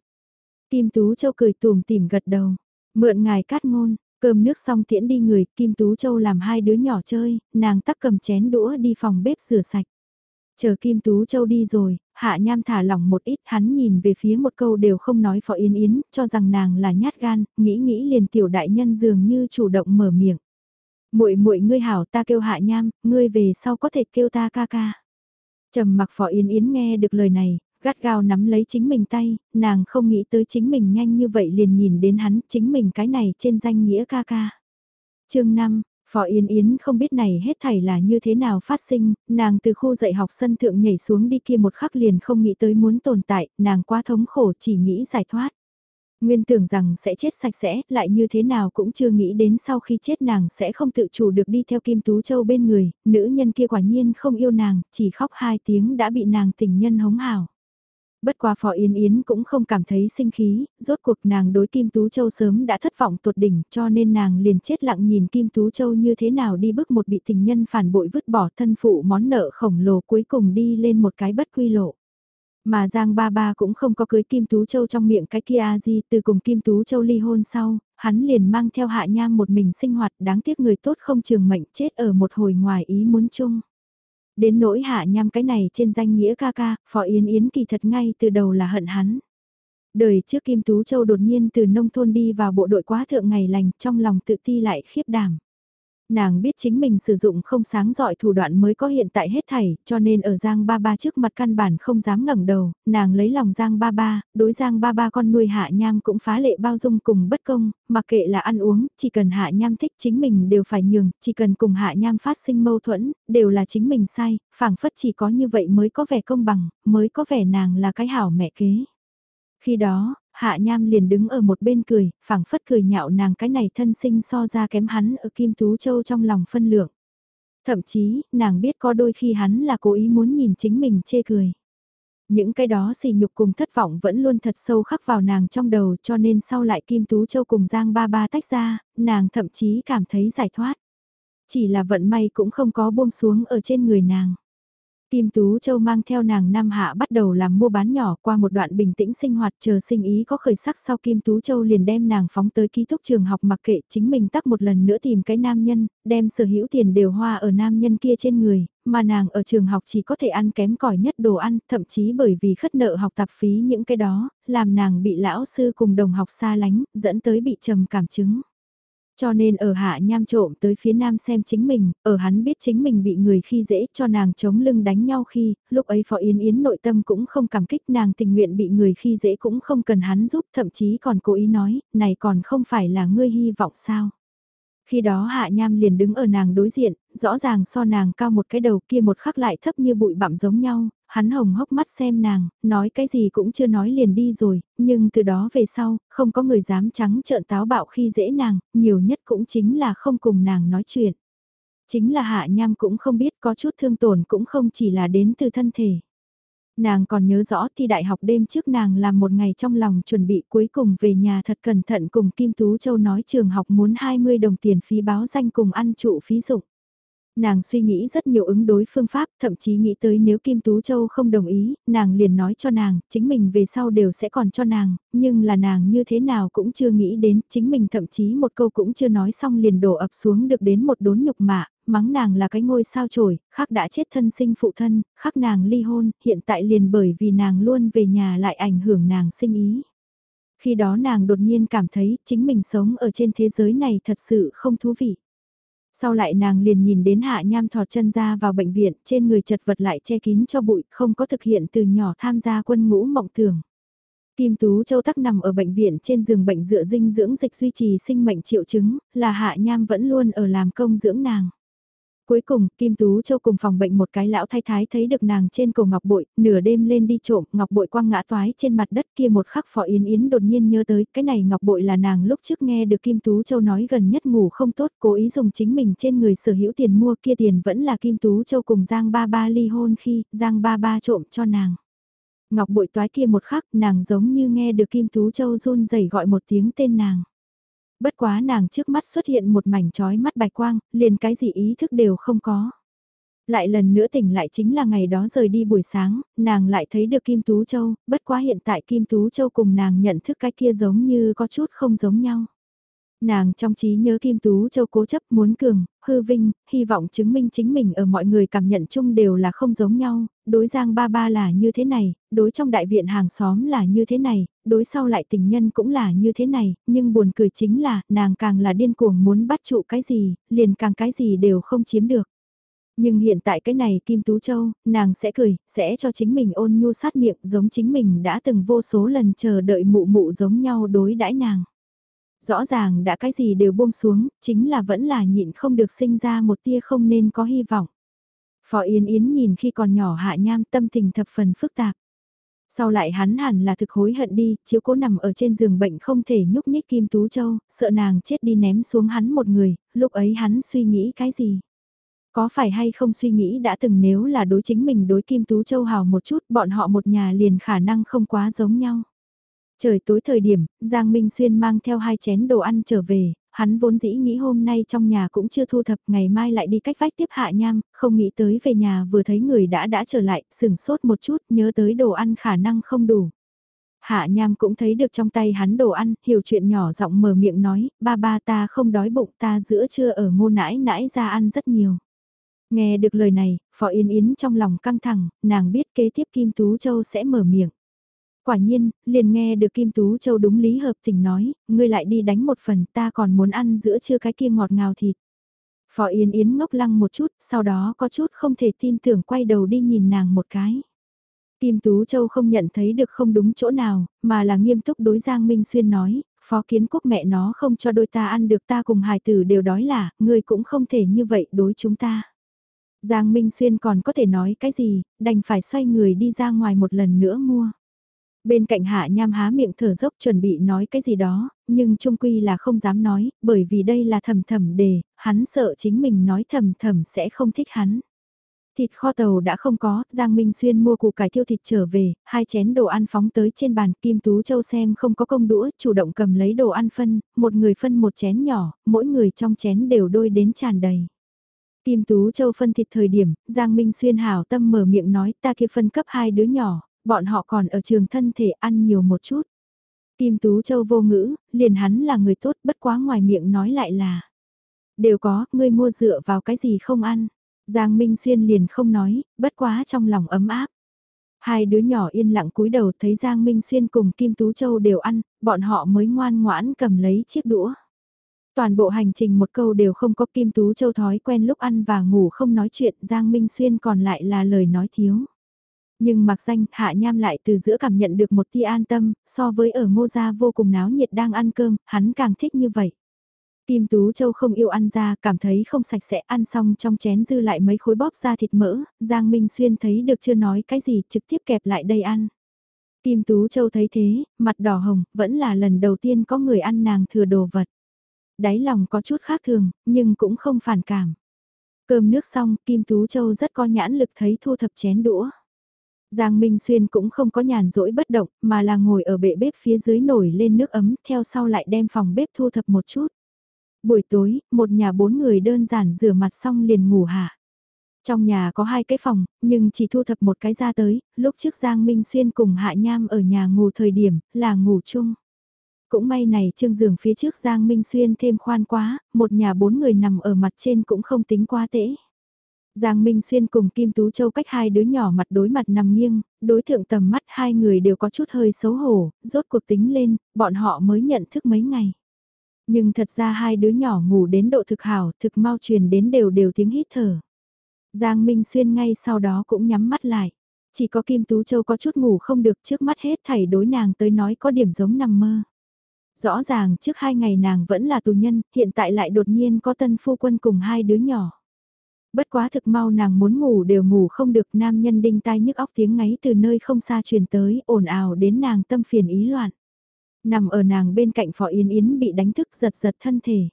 [SPEAKER 1] Kim Tú Châu cười tùm tìm gật đầu, mượn ngài cát ngôn, cơm nước xong tiễn đi người, Kim Tú Châu làm hai đứa nhỏ chơi, nàng tắc cầm chén đũa đi phòng bếp rửa sạch. Chờ Kim Tú Châu đi rồi, Hạ Nham thả lỏng một ít hắn nhìn về phía một câu đều không nói Phó Yên Yến, cho rằng nàng là nhát gan, nghĩ nghĩ liền tiểu đại nhân dường như chủ động mở miệng. muội muội ngươi hảo ta kêu Hạ Nham, ngươi về sau có thể kêu ta ca ca. Trầm mặc Phó Yên Yến nghe được lời này, gắt gao nắm lấy chính mình tay, nàng không nghĩ tới chính mình nhanh như vậy liền nhìn đến hắn chính mình cái này trên danh nghĩa ca ca. chương 5, Phó Yên Yến không biết này hết thảy là như thế nào phát sinh, nàng từ khu dạy học sân thượng nhảy xuống đi kia một khắc liền không nghĩ tới muốn tồn tại, nàng quá thống khổ chỉ nghĩ giải thoát. Nguyên tưởng rằng sẽ chết sạch sẽ, lại như thế nào cũng chưa nghĩ đến sau khi chết nàng sẽ không tự chủ được đi theo Kim Tú Châu bên người, nữ nhân kia quả nhiên không yêu nàng, chỉ khóc hai tiếng đã bị nàng tình nhân hống hào. Bất qua Phó Yên Yến cũng không cảm thấy sinh khí, rốt cuộc nàng đối Kim Tú Châu sớm đã thất vọng tột đỉnh cho nên nàng liền chết lặng nhìn Kim Tú Châu như thế nào đi bước một bị tình nhân phản bội vứt bỏ thân phụ món nợ khổng lồ cuối cùng đi lên một cái bất quy lộ. Mà Giang Ba Ba cũng không có cưới Kim Tú Châu trong miệng cái kia gì từ cùng Kim Tú Châu ly hôn sau, hắn liền mang theo hạ nham một mình sinh hoạt đáng tiếc người tốt không trường mệnh chết ở một hồi ngoài ý muốn chung. Đến nỗi hạ nham cái này trên danh nghĩa ca ca, Phó Yến Yến kỳ thật ngay từ đầu là hận hắn. Đời trước Kim Tú Châu đột nhiên từ nông thôn đi vào bộ đội quá thượng ngày lành, trong lòng tự ti lại khiếp đảm. Nàng biết chính mình sử dụng không sáng dọi thủ đoạn mới có hiện tại hết thảy, cho nên ở Giang Ba Ba trước mặt căn bản không dám ngẩng đầu, nàng lấy lòng Giang Ba Ba, đối Giang Ba Ba con nuôi Hạ Nham cũng phá lệ bao dung cùng bất công, mặc kệ là ăn uống, chỉ cần Hạ Nham thích chính mình đều phải nhường, chỉ cần cùng Hạ Nham phát sinh mâu thuẫn, đều là chính mình sai, phảng phất chỉ có như vậy mới có vẻ công bằng, mới có vẻ nàng là cái hảo mẹ kế. Khi đó, Hạ Nham liền đứng ở một bên cười, phảng phất cười nhạo nàng cái này thân sinh so ra kém hắn ở Kim Tú Châu trong lòng phân lượng. Thậm chí, nàng biết có đôi khi hắn là cố ý muốn nhìn chính mình chê cười. Những cái đó xì nhục cùng thất vọng vẫn luôn thật sâu khắc vào nàng trong đầu cho nên sau lại Kim Tú Châu cùng Giang Ba Ba tách ra, nàng thậm chí cảm thấy giải thoát. Chỉ là vận may cũng không có buông xuống ở trên người nàng. Kim Tú Châu mang theo nàng Nam Hạ bắt đầu làm mua bán nhỏ qua một đoạn bình tĩnh sinh hoạt chờ sinh ý có khởi sắc sau Kim Tú Châu liền đem nàng phóng tới ký túc trường học mặc kệ chính mình tắc một lần nữa tìm cái nam nhân, đem sở hữu tiền đều hoa ở nam nhân kia trên người, mà nàng ở trường học chỉ có thể ăn kém cỏi nhất đồ ăn, thậm chí bởi vì khất nợ học tập phí những cái đó, làm nàng bị lão sư cùng đồng học xa lánh, dẫn tới bị trầm cảm chứng. Cho nên ở hạ nham trộm tới phía nam xem chính mình, ở hắn biết chính mình bị người khi dễ cho nàng chống lưng đánh nhau khi, lúc ấy Phó Yến Yến nội tâm cũng không cảm kích nàng tình nguyện bị người khi dễ cũng không cần hắn giúp, thậm chí còn cố ý nói, này còn không phải là ngươi hy vọng sao. Khi đó Hạ Nham liền đứng ở nàng đối diện, rõ ràng so nàng cao một cái đầu kia một khắc lại thấp như bụi bặm giống nhau, hắn hồng hốc mắt xem nàng, nói cái gì cũng chưa nói liền đi rồi, nhưng từ đó về sau, không có người dám trắng trợn táo bạo khi dễ nàng, nhiều nhất cũng chính là không cùng nàng nói chuyện. Chính là Hạ Nham cũng không biết có chút thương tổn cũng không chỉ là đến từ thân thể. Nàng còn nhớ rõ thi đại học đêm trước nàng làm một ngày trong lòng chuẩn bị cuối cùng về nhà thật cẩn thận cùng Kim Tú Châu nói trường học muốn 20 đồng tiền phí báo danh cùng ăn trụ phí dụng. Nàng suy nghĩ rất nhiều ứng đối phương pháp, thậm chí nghĩ tới nếu Kim Tú Châu không đồng ý, nàng liền nói cho nàng, chính mình về sau đều sẽ còn cho nàng, nhưng là nàng như thế nào cũng chưa nghĩ đến, chính mình thậm chí một câu cũng chưa nói xong liền đổ ập xuống được đến một đốn nhục mạ, mắng nàng là cái ngôi sao trổi, khác đã chết thân sinh phụ thân, khác nàng ly hôn, hiện tại liền bởi vì nàng luôn về nhà lại ảnh hưởng nàng sinh ý. Khi đó nàng đột nhiên cảm thấy chính mình sống ở trên thế giới này thật sự không thú vị. Sau lại nàng liền nhìn đến hạ nham thọt chân ra vào bệnh viện, trên người chật vật lại che kín cho bụi, không có thực hiện từ nhỏ tham gia quân ngũ mộng tưởng. Kim Tú Châu tắc nằm ở bệnh viện trên giường bệnh dựa dinh dưỡng dịch duy trì sinh mệnh triệu chứng, là hạ nham vẫn luôn ở làm công dưỡng nàng. Cuối cùng, Kim Tú Châu cùng phòng bệnh một cái lão thái thái thấy được nàng trên cổ ngọc bội, nửa đêm lên đi trộm, ngọc bội quăng ngã toái trên mặt đất kia một khắc phó yến yến đột nhiên nhớ tới, cái này ngọc bội là nàng lúc trước nghe được Kim Tú Châu nói gần nhất ngủ không tốt, cố ý dùng chính mình trên người sở hữu tiền mua kia tiền vẫn là Kim Tú Châu cùng Giang Ba Ba ly hôn khi, Giang Ba Ba trộm cho nàng. Ngọc bội toái kia một khắc, nàng giống như nghe được Kim Tú Châu run rẩy gọi một tiếng tên nàng. Bất quá nàng trước mắt xuất hiện một mảnh trói mắt bạch quang, liền cái gì ý thức đều không có. Lại lần nữa tỉnh lại chính là ngày đó rời đi buổi sáng, nàng lại thấy được Kim Tú Châu, bất quá hiện tại Kim Tú Châu cùng nàng nhận thức cái kia giống như có chút không giống nhau. Nàng trong trí nhớ Kim Tú Châu cố chấp muốn cường, hư vinh, hy vọng chứng minh chính mình ở mọi người cảm nhận chung đều là không giống nhau, đối Giang Ba Ba là như thế này, đối trong đại viện hàng xóm là như thế này, đối sau lại tình nhân cũng là như thế này, nhưng buồn cười chính là, nàng càng là điên cuồng muốn bắt trụ cái gì, liền càng cái gì đều không chiếm được. Nhưng hiện tại cái này Kim Tú Châu, nàng sẽ cười, sẽ cho chính mình ôn nhu sát miệng giống chính mình đã từng vô số lần chờ đợi mụ mụ giống nhau đối đãi nàng. Rõ ràng đã cái gì đều buông xuống, chính là vẫn là nhịn không được sinh ra một tia không nên có hy vọng. Phó Yến Yến nhìn khi còn nhỏ hạ nham tâm tình thập phần phức tạp. Sau lại hắn hẳn là thực hối hận đi, chiếu cố nằm ở trên giường bệnh không thể nhúc nhích Kim Tú Châu, sợ nàng chết đi ném xuống hắn một người, lúc ấy hắn suy nghĩ cái gì? Có phải hay không suy nghĩ đã từng nếu là đối chính mình đối Kim Tú Châu hào một chút, bọn họ một nhà liền khả năng không quá giống nhau. Trời tối thời điểm, Giang Minh Xuyên mang theo hai chén đồ ăn trở về, hắn vốn dĩ nghĩ hôm nay trong nhà cũng chưa thu thập, ngày mai lại đi cách vách tiếp hạ nham, không nghĩ tới về nhà vừa thấy người đã đã trở lại, sừng sốt một chút, nhớ tới đồ ăn khả năng không đủ. Hạ nham cũng thấy được trong tay hắn đồ ăn, hiểu chuyện nhỏ giọng mở miệng nói, ba ba ta không đói bụng ta giữa trưa ở ngô nãi nãi ra ăn rất nhiều. Nghe được lời này, Phó Yên Yến trong lòng căng thẳng, nàng biết kế tiếp Kim Tú Châu sẽ mở miệng. Quả nhiên, liền nghe được Kim Tú Châu đúng lý hợp tình nói, ngươi lại đi đánh một phần ta còn muốn ăn giữa trưa cái kia ngọt ngào thịt. Phó Yến Yến ngốc lăng một chút, sau đó có chút không thể tin tưởng quay đầu đi nhìn nàng một cái. Kim Tú Châu không nhận thấy được không đúng chỗ nào, mà là nghiêm túc đối Giang Minh Xuyên nói, Phó Kiến Quốc mẹ nó không cho đôi ta ăn được ta cùng hài tử đều đói là, ngươi cũng không thể như vậy đối chúng ta. Giang Minh Xuyên còn có thể nói cái gì, đành phải xoay người đi ra ngoài một lần nữa mua. Bên cạnh hạ nham há miệng thở dốc chuẩn bị nói cái gì đó, nhưng trung quy là không dám nói, bởi vì đây là thầm thầm đề, hắn sợ chính mình nói thầm thầm sẽ không thích hắn. Thịt kho tàu đã không có, Giang Minh Xuyên mua củ cải thiêu thịt trở về, hai chén đồ ăn phóng tới trên bàn, Kim Tú Châu xem không có công đũa, chủ động cầm lấy đồ ăn phân, một người phân một chén nhỏ, mỗi người trong chén đều đôi đến tràn đầy. Kim Tú Châu phân thịt thời điểm, Giang Minh Xuyên hảo tâm mở miệng nói ta kia phân cấp hai đứa nhỏ, bọn họ còn ở trường thân thể ăn nhiều một chút. Kim Tú Châu vô ngữ, liền hắn là người tốt bất quá ngoài miệng nói lại là. Đều có, ngươi mua dựa vào cái gì không ăn. Giang Minh Xuyên liền không nói, bất quá trong lòng ấm áp. Hai đứa nhỏ yên lặng cúi đầu thấy Giang Minh Xuyên cùng Kim Tú Châu đều ăn, bọn họ mới ngoan ngoãn cầm lấy chiếc đũa. Toàn bộ hành trình một câu đều không có Kim Tú Châu thói quen lúc ăn và ngủ không nói chuyện, Giang Minh Xuyên còn lại là lời nói thiếu. Nhưng mặc danh Hạ Nham lại từ giữa cảm nhận được một tia an tâm, so với ở ngô gia vô cùng náo nhiệt đang ăn cơm, hắn càng thích như vậy. Kim Tú Châu không yêu ăn ra, cảm thấy không sạch sẽ ăn xong trong chén dư lại mấy khối bóp ra thịt mỡ, Giang Minh Xuyên thấy được chưa nói cái gì trực tiếp kẹp lại đây ăn. Kim Tú Châu thấy thế, mặt đỏ hồng, vẫn là lần đầu tiên có người ăn nàng thừa đồ vật. Đáy lòng có chút khác thường, nhưng cũng không phản cảm. Cơm nước xong, Kim Tú Châu rất có nhãn lực thấy thu thập chén đũa. Giang Minh Xuyên cũng không có nhàn rỗi bất động, mà là ngồi ở bệ bếp phía dưới nổi lên nước ấm, theo sau lại đem phòng bếp thu thập một chút. Buổi tối, một nhà bốn người đơn giản rửa mặt xong liền ngủ hạ. Trong nhà có hai cái phòng, nhưng chỉ thu thập một cái ra tới, lúc trước Giang Minh Xuyên cùng Hạ Nham ở nhà ngủ thời điểm, là ngủ chung. Cũng may này trương giường phía trước Giang Minh Xuyên thêm khoan quá, một nhà bốn người nằm ở mặt trên cũng không tính quá tễ. Giang Minh Xuyên cùng Kim Tú Châu cách hai đứa nhỏ mặt đối mặt nằm nghiêng, đối thượng tầm mắt hai người đều có chút hơi xấu hổ, rốt cuộc tính lên, bọn họ mới nhận thức mấy ngày. Nhưng thật ra hai đứa nhỏ ngủ đến độ thực hảo, thực mau truyền đến đều đều tiếng hít thở. Giang Minh Xuyên ngay sau đó cũng nhắm mắt lại. Chỉ có Kim Tú Châu có chút ngủ không được trước mắt hết thảy đối nàng tới nói có điểm giống nằm mơ. Rõ ràng trước hai ngày nàng vẫn là tù nhân, hiện tại lại đột nhiên có tân phu quân cùng hai đứa nhỏ. Bất quá thực mau nàng muốn ngủ đều ngủ không được nam nhân đinh tai nhức óc tiếng ngáy từ nơi không xa truyền tới ồn ào đến nàng tâm phiền ý loạn. Nằm ở nàng bên cạnh phỏ Yến Yến bị đánh thức giật giật thân thể.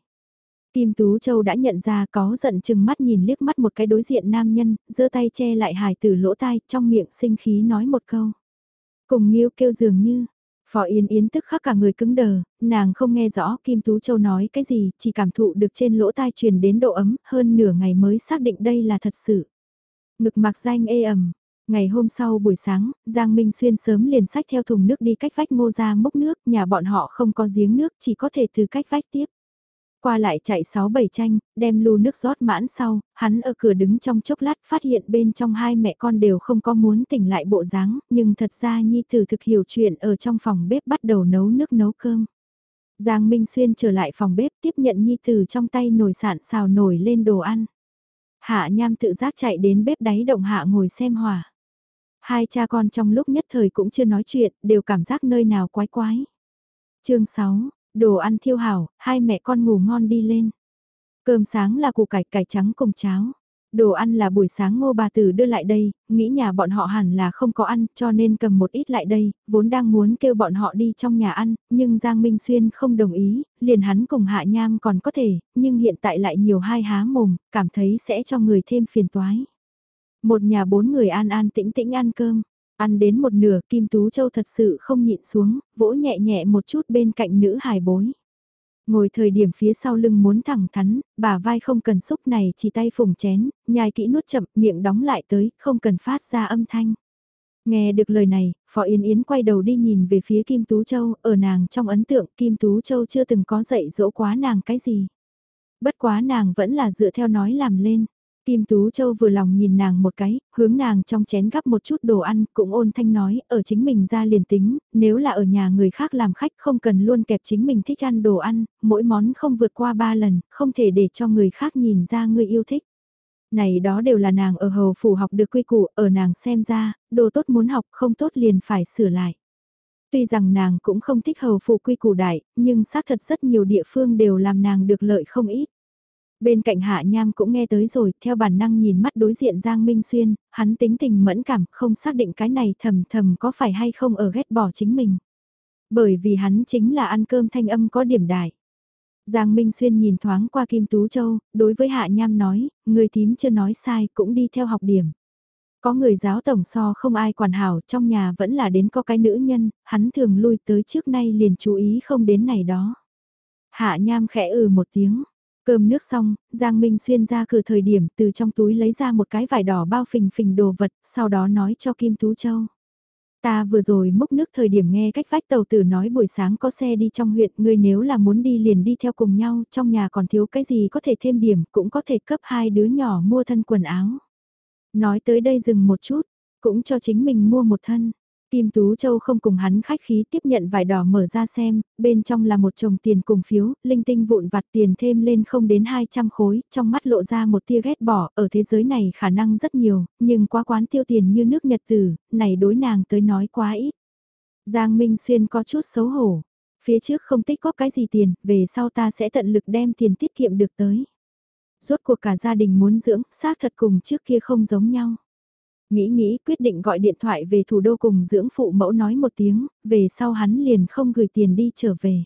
[SPEAKER 1] Kim Tú Châu đã nhận ra có giận chừng mắt nhìn liếc mắt một cái đối diện nam nhân, giơ tay che lại hài tử lỗ tai, trong miệng sinh khí nói một câu. Cùng Nghiêu kêu dường như, Phò Yến Yến tức khắc cả người cứng đờ, nàng không nghe rõ Kim Tú Châu nói cái gì, chỉ cảm thụ được trên lỗ tai truyền đến độ ấm, hơn nửa ngày mới xác định đây là thật sự. Ngực mặc danh ê ẩm, Ngày hôm sau buổi sáng, Giang Minh Xuyên sớm liền sách theo thùng nước đi cách vách ngô ra mốc nước, nhà bọn họ không có giếng nước chỉ có thể từ cách vách tiếp. Qua lại chạy 6-7 tranh, đem lu nước rót mãn sau, hắn ở cửa đứng trong chốc lát phát hiện bên trong hai mẹ con đều không có muốn tỉnh lại bộ dáng, nhưng thật ra Nhi Tử thực hiểu chuyện ở trong phòng bếp bắt đầu nấu nước nấu cơm. Giang Minh Xuyên trở lại phòng bếp tiếp nhận Nhi Tử trong tay nồi sạn xào nổi lên đồ ăn. Hạ Nham tự giác chạy đến bếp đáy động hạ ngồi xem hòa. Hai cha con trong lúc nhất thời cũng chưa nói chuyện, đều cảm giác nơi nào quái quái. chương 6, đồ ăn thiêu hảo, hai mẹ con ngủ ngon đi lên. Cơm sáng là củ cải cải trắng cùng cháo. Đồ ăn là buổi sáng ngô bà tử đưa lại đây, nghĩ nhà bọn họ hẳn là không có ăn cho nên cầm một ít lại đây, vốn đang muốn kêu bọn họ đi trong nhà ăn, nhưng Giang Minh Xuyên không đồng ý, liền hắn cùng Hạ Nham còn có thể, nhưng hiện tại lại nhiều hai há mồm, cảm thấy sẽ cho người thêm phiền toái. Một nhà bốn người an an tĩnh tĩnh ăn cơm. Ăn đến một nửa Kim Tú Châu thật sự không nhịn xuống, vỗ nhẹ nhẹ một chút bên cạnh nữ hài bối. Ngồi thời điểm phía sau lưng muốn thẳng thắn, bà vai không cần xúc này chỉ tay phùng chén, nhai kỹ nuốt chậm miệng đóng lại tới, không cần phát ra âm thanh. Nghe được lời này, Phó Yên Yến quay đầu đi nhìn về phía Kim Tú Châu, ở nàng trong ấn tượng Kim Tú Châu chưa từng có dạy dỗ quá nàng cái gì. Bất quá nàng vẫn là dựa theo nói làm lên. Kim Tú Châu vừa lòng nhìn nàng một cái, hướng nàng trong chén gắp một chút đồ ăn, cũng ôn thanh nói, ở chính mình ra liền tính, nếu là ở nhà người khác làm khách không cần luôn kẹp chính mình thích ăn đồ ăn, mỗi món không vượt qua ba lần, không thể để cho người khác nhìn ra người yêu thích. Này đó đều là nàng ở hầu phủ học được quy củ, ở nàng xem ra, đồ tốt muốn học không tốt liền phải sửa lại. Tuy rằng nàng cũng không thích hầu phủ quy củ đại, nhưng xác thật rất nhiều địa phương đều làm nàng được lợi không ít. Bên cạnh Hạ Nham cũng nghe tới rồi, theo bản năng nhìn mắt đối diện Giang Minh Xuyên, hắn tính tình mẫn cảm, không xác định cái này thầm thầm có phải hay không ở ghét bỏ chính mình. Bởi vì hắn chính là ăn cơm thanh âm có điểm đại. Giang Minh Xuyên nhìn thoáng qua Kim Tú Châu, đối với Hạ Nham nói, người tím chưa nói sai cũng đi theo học điểm. Có người giáo tổng so không ai quản hảo, trong nhà vẫn là đến có cái nữ nhân, hắn thường lui tới trước nay liền chú ý không đến này đó. Hạ Nham khẽ ừ một tiếng, Cơm nước xong, Giang Minh Xuyên ra cửa thời điểm từ trong túi lấy ra một cái vải đỏ bao phình phình đồ vật, sau đó nói cho Kim Tú Châu. Ta vừa rồi múc nước thời điểm nghe cách vách tàu tử nói buổi sáng có xe đi trong huyện, ngươi nếu là muốn đi liền đi theo cùng nhau, trong nhà còn thiếu cái gì có thể thêm điểm, cũng có thể cấp hai đứa nhỏ mua thân quần áo. Nói tới đây dừng một chút, cũng cho chính mình mua một thân. Kim Tú Châu không cùng hắn khách khí tiếp nhận vải đỏ mở ra xem, bên trong là một chồng tiền cùng phiếu, linh tinh vụn vặt tiền thêm lên không đến 200 khối, trong mắt lộ ra một tia ghét bỏ, ở thế giới này khả năng rất nhiều, nhưng quá quán tiêu tiền như nước Nhật tử, này đối nàng tới nói quá ít. Giang Minh Xuyên có chút xấu hổ, phía trước không tích góp cái gì tiền, về sau ta sẽ tận lực đem tiền tiết kiệm được tới. Rốt cuộc cả gia đình muốn dưỡng, xác thật cùng trước kia không giống nhau. Nghĩ nghĩ quyết định gọi điện thoại về thủ đô cùng dưỡng phụ mẫu nói một tiếng, về sau hắn liền không gửi tiền đi trở về.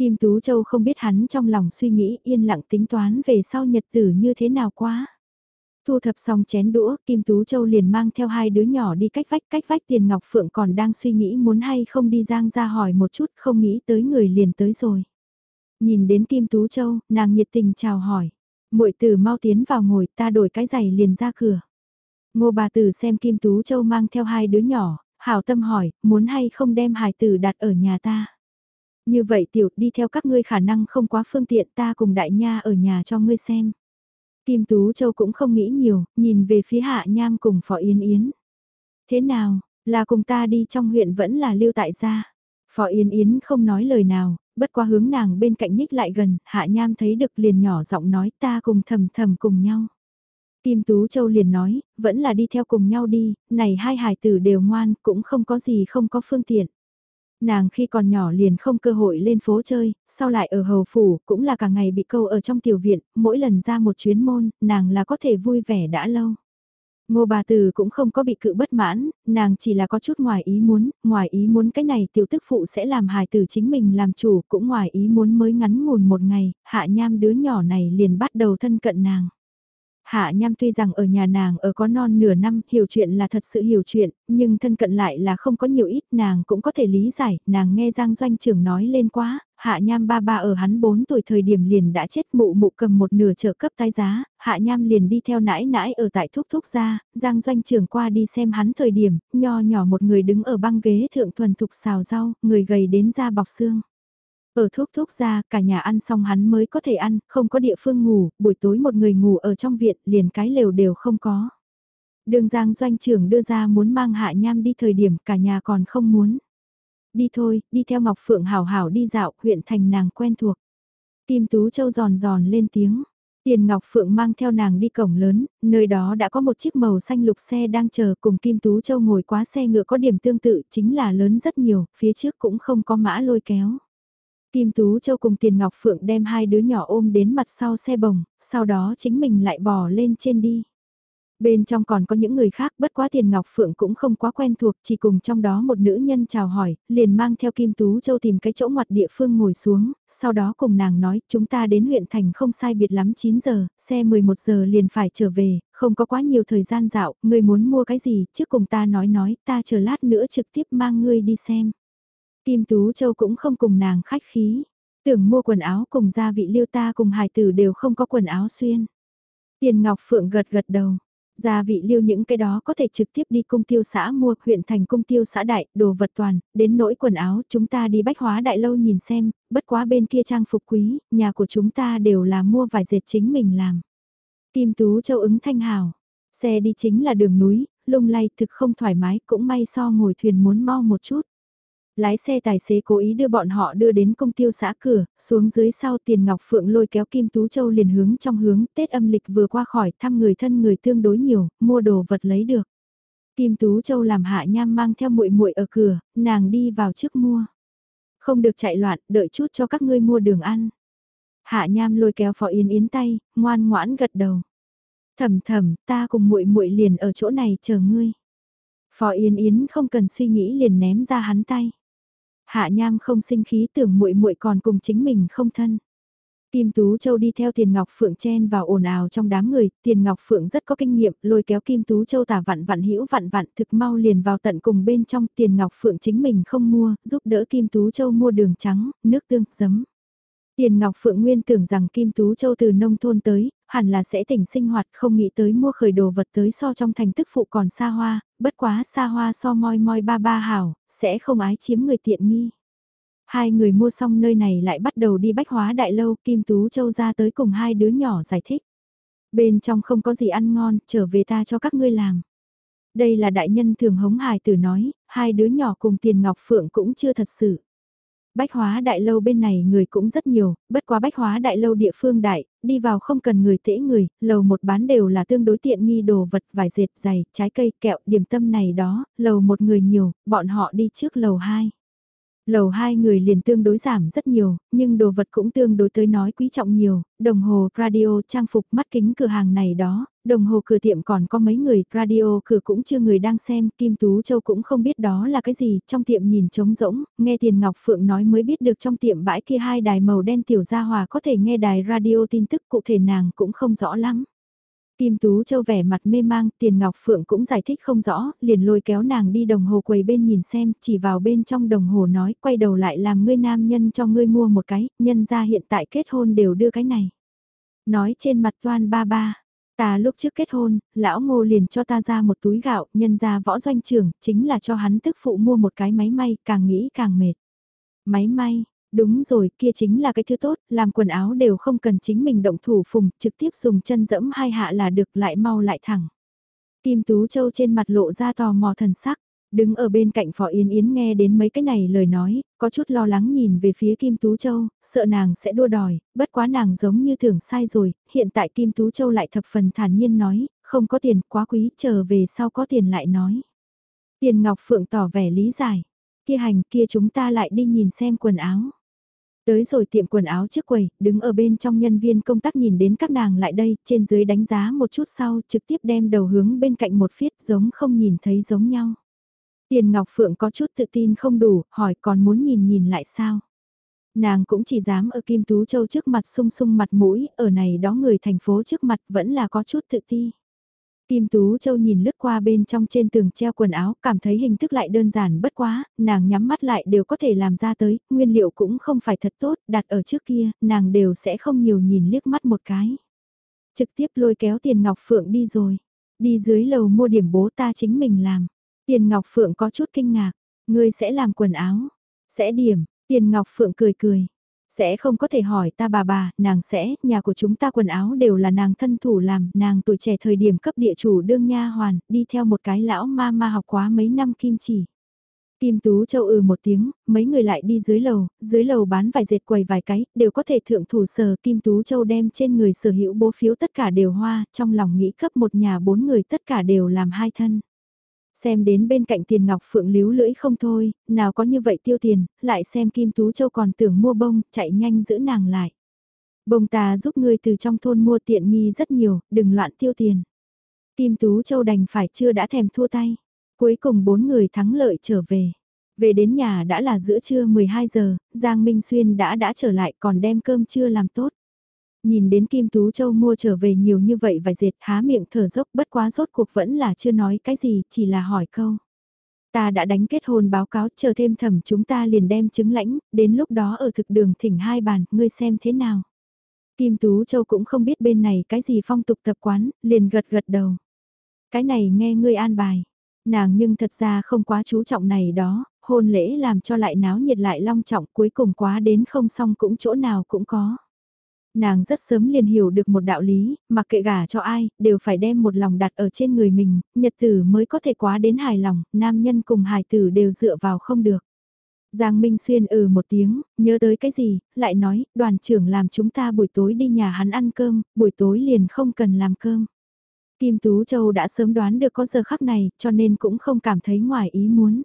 [SPEAKER 1] Kim Tú Châu không biết hắn trong lòng suy nghĩ yên lặng tính toán về sau nhật tử như thế nào quá. Thu thập xong chén đũa, Kim Tú Châu liền mang theo hai đứa nhỏ đi cách vách, cách vách tiền Ngọc Phượng còn đang suy nghĩ muốn hay không đi giang ra hỏi một chút không nghĩ tới người liền tới rồi. Nhìn đến Kim Tú Châu, nàng nhiệt tình chào hỏi. muội tử mau tiến vào ngồi ta đổi cái giày liền ra cửa. Ngô bà tử xem Kim Tú Châu mang theo hai đứa nhỏ, hảo tâm hỏi, muốn hay không đem hài tử đặt ở nhà ta. Như vậy tiểu đi theo các ngươi khả năng không quá phương tiện ta cùng đại nha ở nhà cho ngươi xem. Kim Tú Châu cũng không nghĩ nhiều, nhìn về phía hạ nham cùng Phó Yến Yến. Thế nào, là cùng ta đi trong huyện vẫn là lưu tại gia. Phó Yến Yến không nói lời nào, bất qua hướng nàng bên cạnh nhích lại gần, hạ nham thấy được liền nhỏ giọng nói ta cùng thầm thầm cùng nhau. Kim Tú Châu liền nói, vẫn là đi theo cùng nhau đi, này hai hài tử đều ngoan, cũng không có gì không có phương tiện. Nàng khi còn nhỏ liền không cơ hội lên phố chơi, sau lại ở hầu phủ, cũng là cả ngày bị câu ở trong tiểu viện, mỗi lần ra một chuyến môn, nàng là có thể vui vẻ đã lâu. Ngô bà tử cũng không có bị cự bất mãn, nàng chỉ là có chút ngoài ý muốn, ngoài ý muốn cái này tiểu tức phụ sẽ làm hài tử chính mình làm chủ, cũng ngoài ý muốn mới ngắn ngủn một ngày, hạ nham đứa nhỏ này liền bắt đầu thân cận nàng. Hạ Nham tuy rằng ở nhà nàng ở có non nửa năm, hiểu chuyện là thật sự hiểu chuyện, nhưng thân cận lại là không có nhiều ít, nàng cũng có thể lý giải, nàng nghe Giang Doanh trưởng nói lên quá, Hạ Nham ba ba ở hắn 4 tuổi thời điểm liền đã chết mụ mụ cầm một nửa trợ cấp tái giá, Hạ Nham liền đi theo nãi nãi ở tại thúc thúc ra, Giang Doanh trưởng qua đi xem hắn thời điểm, nho nhỏ một người đứng ở băng ghế thượng thuần thục xào rau, người gầy đến da bọc xương. Ở thuốc thuốc ra, cả nhà ăn xong hắn mới có thể ăn, không có địa phương ngủ, buổi tối một người ngủ ở trong viện, liền cái lều đều không có. Đường Giang doanh trưởng đưa ra muốn mang hạ nham đi thời điểm cả nhà còn không muốn. Đi thôi, đi theo Ngọc Phượng hảo hảo đi dạo, huyện thành nàng quen thuộc. Kim Tú Châu giòn giòn lên tiếng. Tiền Ngọc Phượng mang theo nàng đi cổng lớn, nơi đó đã có một chiếc màu xanh lục xe đang chờ cùng Kim Tú Châu ngồi quá xe ngựa có điểm tương tự chính là lớn rất nhiều, phía trước cũng không có mã lôi kéo. Kim Tú Châu cùng Tiền Ngọc Phượng đem hai đứa nhỏ ôm đến mặt sau xe bồng, sau đó chính mình lại bò lên trên đi. Bên trong còn có những người khác bất quá Tiền Ngọc Phượng cũng không quá quen thuộc chỉ cùng trong đó một nữ nhân chào hỏi, liền mang theo Kim Tú Châu tìm cái chỗ ngoặt địa phương ngồi xuống, sau đó cùng nàng nói chúng ta đến huyện thành không sai biệt lắm 9 giờ, xe 11 giờ liền phải trở về, không có quá nhiều thời gian dạo, người muốn mua cái gì trước cùng ta nói nói ta chờ lát nữa trực tiếp mang ngươi đi xem. Kim Tú Châu cũng không cùng nàng khách khí. Tưởng mua quần áo cùng gia vị liêu ta cùng hài tử đều không có quần áo xuyên. Tiền Ngọc Phượng gật gật đầu. Gia vị liêu những cái đó có thể trực tiếp đi cung tiêu xã mua huyện thành cung tiêu xã đại, đồ vật toàn, đến nỗi quần áo chúng ta đi bách hóa đại lâu nhìn xem, bất quá bên kia trang phục quý, nhà của chúng ta đều là mua vải dệt chính mình làm. Kim Tú Châu ứng thanh hào, xe đi chính là đường núi, lung lay thực không thoải mái cũng may so ngồi thuyền muốn mau một chút. Lái xe tài xế cố ý đưa bọn họ đưa đến công tiêu xã cửa, xuống dưới sau tiền Ngọc Phượng lôi kéo Kim Tú Châu liền hướng trong hướng Tết âm lịch vừa qua khỏi thăm người thân người tương đối nhiều, mua đồ vật lấy được. Kim Tú Châu làm hạ nham mang theo muội muội ở cửa, nàng đi vào trước mua. Không được chạy loạn, đợi chút cho các ngươi mua đường ăn. Hạ nham lôi kéo phò yến yến tay, ngoan ngoãn gật đầu. Thầm thầm, ta cùng muội muội liền ở chỗ này chờ ngươi. phò Yến Yến không cần suy nghĩ liền ném ra hắn tay. Hạ Nham không sinh khí tưởng muội muội còn cùng chính mình không thân. Kim Tú Châu đi theo Tiền Ngọc Phượng chen vào ồn ào trong đám người, Tiền Ngọc Phượng rất có kinh nghiệm, lôi kéo Kim Tú Châu tả vặn vặn hữu vặn vặn thực mau liền vào tận cùng bên trong Tiền Ngọc Phượng chính mình không mua, giúp đỡ Kim Tú Châu mua đường trắng, nước tương, giấm. Tiền Ngọc Phượng Nguyên tưởng rằng Kim Tú Châu từ nông thôn tới, hẳn là sẽ tỉnh sinh hoạt không nghĩ tới mua khởi đồ vật tới so trong thành tức phụ còn xa hoa, bất quá xa hoa so moi moi ba ba hảo, sẽ không ái chiếm người tiện nghi. Hai người mua xong nơi này lại bắt đầu đi bách hóa đại lâu, Kim Tú Châu ra tới cùng hai đứa nhỏ giải thích. Bên trong không có gì ăn ngon, trở về ta cho các ngươi làm. Đây là đại nhân thường hống hài tử nói, hai đứa nhỏ cùng tiền ngọc phượng cũng chưa thật sự. Bách hóa đại lâu bên này người cũng rất nhiều, bất quá bách hóa đại lâu địa phương đại, đi vào không cần người tễ người, lầu một bán đều là tương đối tiện nghi đồ vật vải dệt dày, trái cây, kẹo, điểm tâm này đó, lầu một người nhiều, bọn họ đi trước lầu hai. Lầu hai người liền tương đối giảm rất nhiều, nhưng đồ vật cũng tương đối tới nói quý trọng nhiều, đồng hồ, radio, trang phục, mắt kính cửa hàng này đó, đồng hồ cửa tiệm còn có mấy người, radio cửa cũng chưa người đang xem, Kim Tú Châu cũng không biết đó là cái gì, trong tiệm nhìn trống rỗng, nghe Tiền Ngọc Phượng nói mới biết được trong tiệm bãi kia hai đài màu đen tiểu gia hòa có thể nghe đài radio tin tức cụ thể nàng cũng không rõ lắm. Kim Tú Châu vẻ mặt mê mang, Tiền Ngọc Phượng cũng giải thích không rõ, liền lôi kéo nàng đi đồng hồ quầy bên nhìn xem, chỉ vào bên trong đồng hồ nói, quay đầu lại làm ngươi nam nhân cho ngươi mua một cái, nhân ra hiện tại kết hôn đều đưa cái này. Nói trên mặt toan ba ba, ta lúc trước kết hôn, lão ngô liền cho ta ra một túi gạo, nhân ra võ doanh trưởng, chính là cho hắn tức phụ mua một cái máy may, càng nghĩ càng mệt. Máy may, Đúng rồi, kia chính là cái thứ tốt, làm quần áo đều không cần chính mình động thủ phùng, trực tiếp dùng chân dẫm hai hạ là được lại mau lại thẳng. Kim Tú Châu trên mặt lộ ra tò mò thần sắc, đứng ở bên cạnh Phó Yến Yến nghe đến mấy cái này lời nói, có chút lo lắng nhìn về phía Kim Tú Châu, sợ nàng sẽ đua đòi, bất quá nàng giống như tưởng sai rồi, hiện tại Kim Tú Châu lại thập phần thản nhiên nói, không có tiền quá quý, chờ về sau có tiền lại nói. Tiền Ngọc Phượng tỏ vẻ lý giải, kia hành kia chúng ta lại đi nhìn xem quần áo. Tới rồi tiệm quần áo trước quầy, đứng ở bên trong nhân viên công tác nhìn đến các nàng lại đây, trên dưới đánh giá một chút sau, trực tiếp đem đầu hướng bên cạnh một phiết giống không nhìn thấy giống nhau. Tiền Ngọc Phượng có chút tự tin không đủ, hỏi còn muốn nhìn nhìn lại sao? Nàng cũng chỉ dám ở Kim Tú Châu trước mặt sung sung mặt mũi, ở này đó người thành phố trước mặt vẫn là có chút tự ti. Kim Tú Châu nhìn lướt qua bên trong trên tường treo quần áo, cảm thấy hình thức lại đơn giản bất quá, nàng nhắm mắt lại đều có thể làm ra tới, nguyên liệu cũng không phải thật tốt, đặt ở trước kia, nàng đều sẽ không nhiều nhìn liếc mắt một cái. Trực tiếp lôi kéo tiền Ngọc Phượng đi rồi, đi dưới lầu mua điểm bố ta chính mình làm. Tiền Ngọc Phượng có chút kinh ngạc, ngươi sẽ làm quần áo, sẽ điểm, tiền Ngọc Phượng cười cười, sẽ không có thể hỏi ta bà bà, nàng sẽ, nhà của chúng ta quần áo đều là nàng thân thủ làm, nàng tuổi trẻ thời điểm cấp địa chủ đương nha hoàn, đi theo một cái lão ma ma học quá mấy năm kim chỉ. Kim Tú Châu ừ một tiếng, mấy người lại đi dưới lầu, dưới lầu bán vài dệt quầy vài cái, đều có thể thượng thủ sở Kim Tú Châu đem trên người sở hữu bố phiếu tất cả đều hoa, trong lòng nghĩ cấp một nhà bốn người tất cả đều làm hai thân. Xem đến bên cạnh tiền ngọc phượng líu lưỡi không thôi, nào có như vậy tiêu tiền, lại xem Kim Tú Châu còn tưởng mua bông, chạy nhanh giữ nàng lại. Bông ta giúp ngươi từ trong thôn mua tiện nghi rất nhiều, đừng loạn tiêu tiền. Kim Tú Châu đành phải chưa đã thèm thua tay. Cuối cùng bốn người thắng lợi trở về. Về đến nhà đã là giữa trưa 12 giờ, Giang Minh Xuyên đã đã trở lại còn đem cơm trưa làm tốt. Nhìn đến Kim Tú Châu mua trở về nhiều như vậy vài dệt há miệng thở dốc bất quá rốt cuộc vẫn là chưa nói cái gì, chỉ là hỏi câu. Ta đã đánh kết hôn báo cáo chờ thêm thẩm chúng ta liền đem chứng lãnh, đến lúc đó ở thực đường thỉnh hai bàn, ngươi xem thế nào. Kim Tú Châu cũng không biết bên này cái gì phong tục tập quán, liền gật gật đầu. Cái này nghe ngươi an bài. Nàng nhưng thật ra không quá chú trọng này đó, hôn lễ làm cho lại náo nhiệt lại long trọng cuối cùng quá đến không xong cũng chỗ nào cũng có. Nàng rất sớm liền hiểu được một đạo lý, mặc kệ gả cho ai, đều phải đem một lòng đặt ở trên người mình, nhật tử mới có thể quá đến hài lòng, nam nhân cùng hài tử đều dựa vào không được. Giang Minh Xuyên ừ một tiếng, nhớ tới cái gì, lại nói, đoàn trưởng làm chúng ta buổi tối đi nhà hắn ăn cơm, buổi tối liền không cần làm cơm. Kim Tú Châu đã sớm đoán được có giờ khắc này, cho nên cũng không cảm thấy ngoài ý muốn.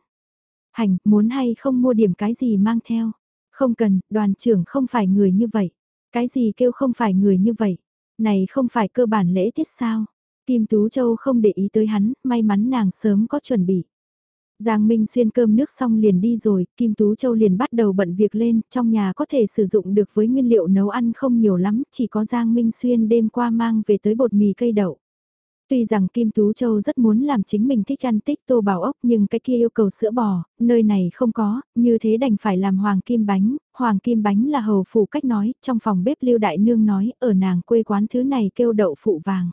[SPEAKER 1] Hành, muốn hay không mua điểm cái gì mang theo. Không cần, đoàn trưởng không phải người như vậy. Cái gì kêu không phải người như vậy? Này không phải cơ bản lễ tiết sao? Kim Tú Châu không để ý tới hắn, may mắn nàng sớm có chuẩn bị. Giang Minh xuyên cơm nước xong liền đi rồi, Kim Tú Châu liền bắt đầu bận việc lên, trong nhà có thể sử dụng được với nguyên liệu nấu ăn không nhiều lắm, chỉ có Giang Minh xuyên đêm qua mang về tới bột mì cây đậu. Tuy rằng Kim Tú Châu rất muốn làm chính mình thích ăn tích tô bảo ốc nhưng cái kia yêu cầu sữa bò, nơi này không có, như thế đành phải làm hoàng kim bánh, hoàng kim bánh là hầu phủ cách nói, trong phòng bếp lưu đại nương nói, ở nàng quê quán thứ này kêu đậu phụ vàng.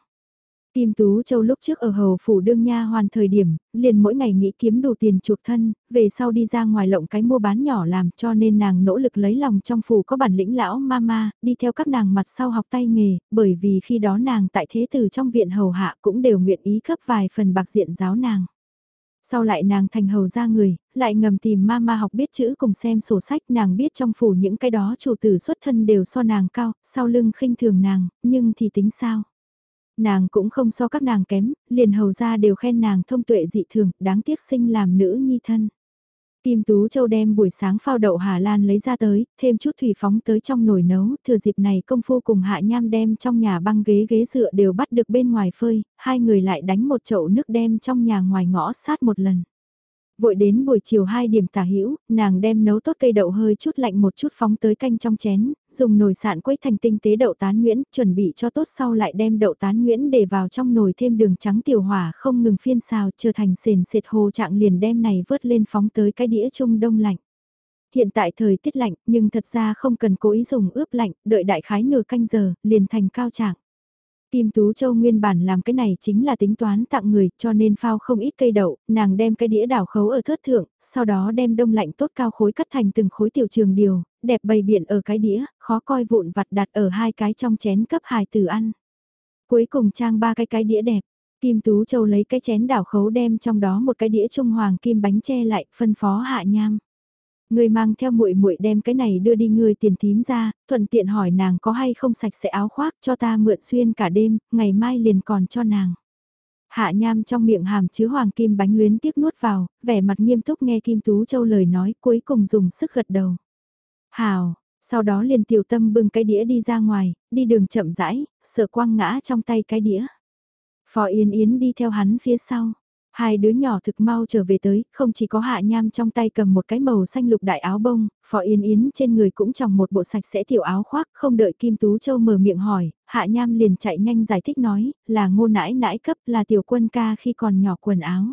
[SPEAKER 1] Kim Tú Châu lúc trước ở hầu phủ đương nha hoàn thời điểm, liền mỗi ngày nghĩ kiếm đủ tiền chuộc thân, về sau đi ra ngoài lộng cái mua bán nhỏ làm cho nên nàng nỗ lực lấy lòng trong phủ có bản lĩnh lão mama, đi theo các nàng mặt sau học tay nghề, bởi vì khi đó nàng tại thế tử trong viện hầu hạ cũng đều nguyện ý cấp vài phần bạc diện giáo nàng. Sau lại nàng thành hầu ra người, lại ngầm tìm mama học biết chữ cùng xem sổ sách nàng biết trong phủ những cái đó chủ tử xuất thân đều so nàng cao, sau lưng khinh thường nàng, nhưng thì tính sao? Nàng cũng không so các nàng kém, liền hầu ra đều khen nàng thông tuệ dị thường, đáng tiếc sinh làm nữ nhi thân. Kim Tú Châu đem buổi sáng phao đậu Hà Lan lấy ra tới, thêm chút thủy phóng tới trong nồi nấu, thừa dịp này công phu cùng hạ nham đem trong nhà băng ghế ghế dựa đều bắt được bên ngoài phơi, hai người lại đánh một chậu nước đem trong nhà ngoài ngõ sát một lần. Vội đến buổi chiều 2 điểm tả hữu nàng đem nấu tốt cây đậu hơi chút lạnh một chút phóng tới canh trong chén, dùng nồi sạn quấy thành tinh tế đậu tán nguyễn, chuẩn bị cho tốt sau lại đem đậu tán nguyễn để vào trong nồi thêm đường trắng tiểu hỏa không ngừng phiên xào trở thành sền sệt hồ trạng liền đem này vớt lên phóng tới cái đĩa trung đông lạnh. Hiện tại thời tiết lạnh nhưng thật ra không cần cố ý dùng ướp lạnh, đợi đại khái nửa canh giờ, liền thành cao trạng. Kim Tú Châu nguyên bản làm cái này chính là tính toán tặng người cho nên phao không ít cây đậu, nàng đem cái đĩa đảo khấu ở thớt thượng, sau đó đem đông lạnh tốt cao khối cắt thành từng khối tiểu trường điều, đẹp bày biện ở cái đĩa, khó coi vụn vặt đặt ở hai cái trong chén cấp hài từ ăn. Cuối cùng trang ba cái cái đĩa đẹp, Kim Tú Châu lấy cái chén đảo khấu đem trong đó một cái đĩa trung hoàng kim bánh che lại, phân phó hạ nham ngươi mang theo muội muội đem cái này đưa đi người tiền thím ra, thuận tiện hỏi nàng có hay không sạch sẽ áo khoác cho ta mượn xuyên cả đêm, ngày mai liền còn cho nàng. Hạ nham trong miệng hàm chứa hoàng kim bánh luyến tiếc nuốt vào, vẻ mặt nghiêm túc nghe Kim Tú Châu lời nói cuối cùng dùng sức gật đầu. Hào, sau đó liền tiểu tâm bưng cái đĩa đi ra ngoài, đi đường chậm rãi, sợ quăng ngã trong tay cái đĩa. Phó Yên Yến đi theo hắn phía sau. Hai đứa nhỏ thực mau trở về tới, không chỉ có hạ nham trong tay cầm một cái màu xanh lục đại áo bông, phó yên yến trên người cũng tròng một bộ sạch sẽ tiểu áo khoác, không đợi Kim Tú Châu mở miệng hỏi, hạ nham liền chạy nhanh giải thích nói, là ngô nãi nãi cấp là tiểu quân ca khi còn nhỏ quần áo.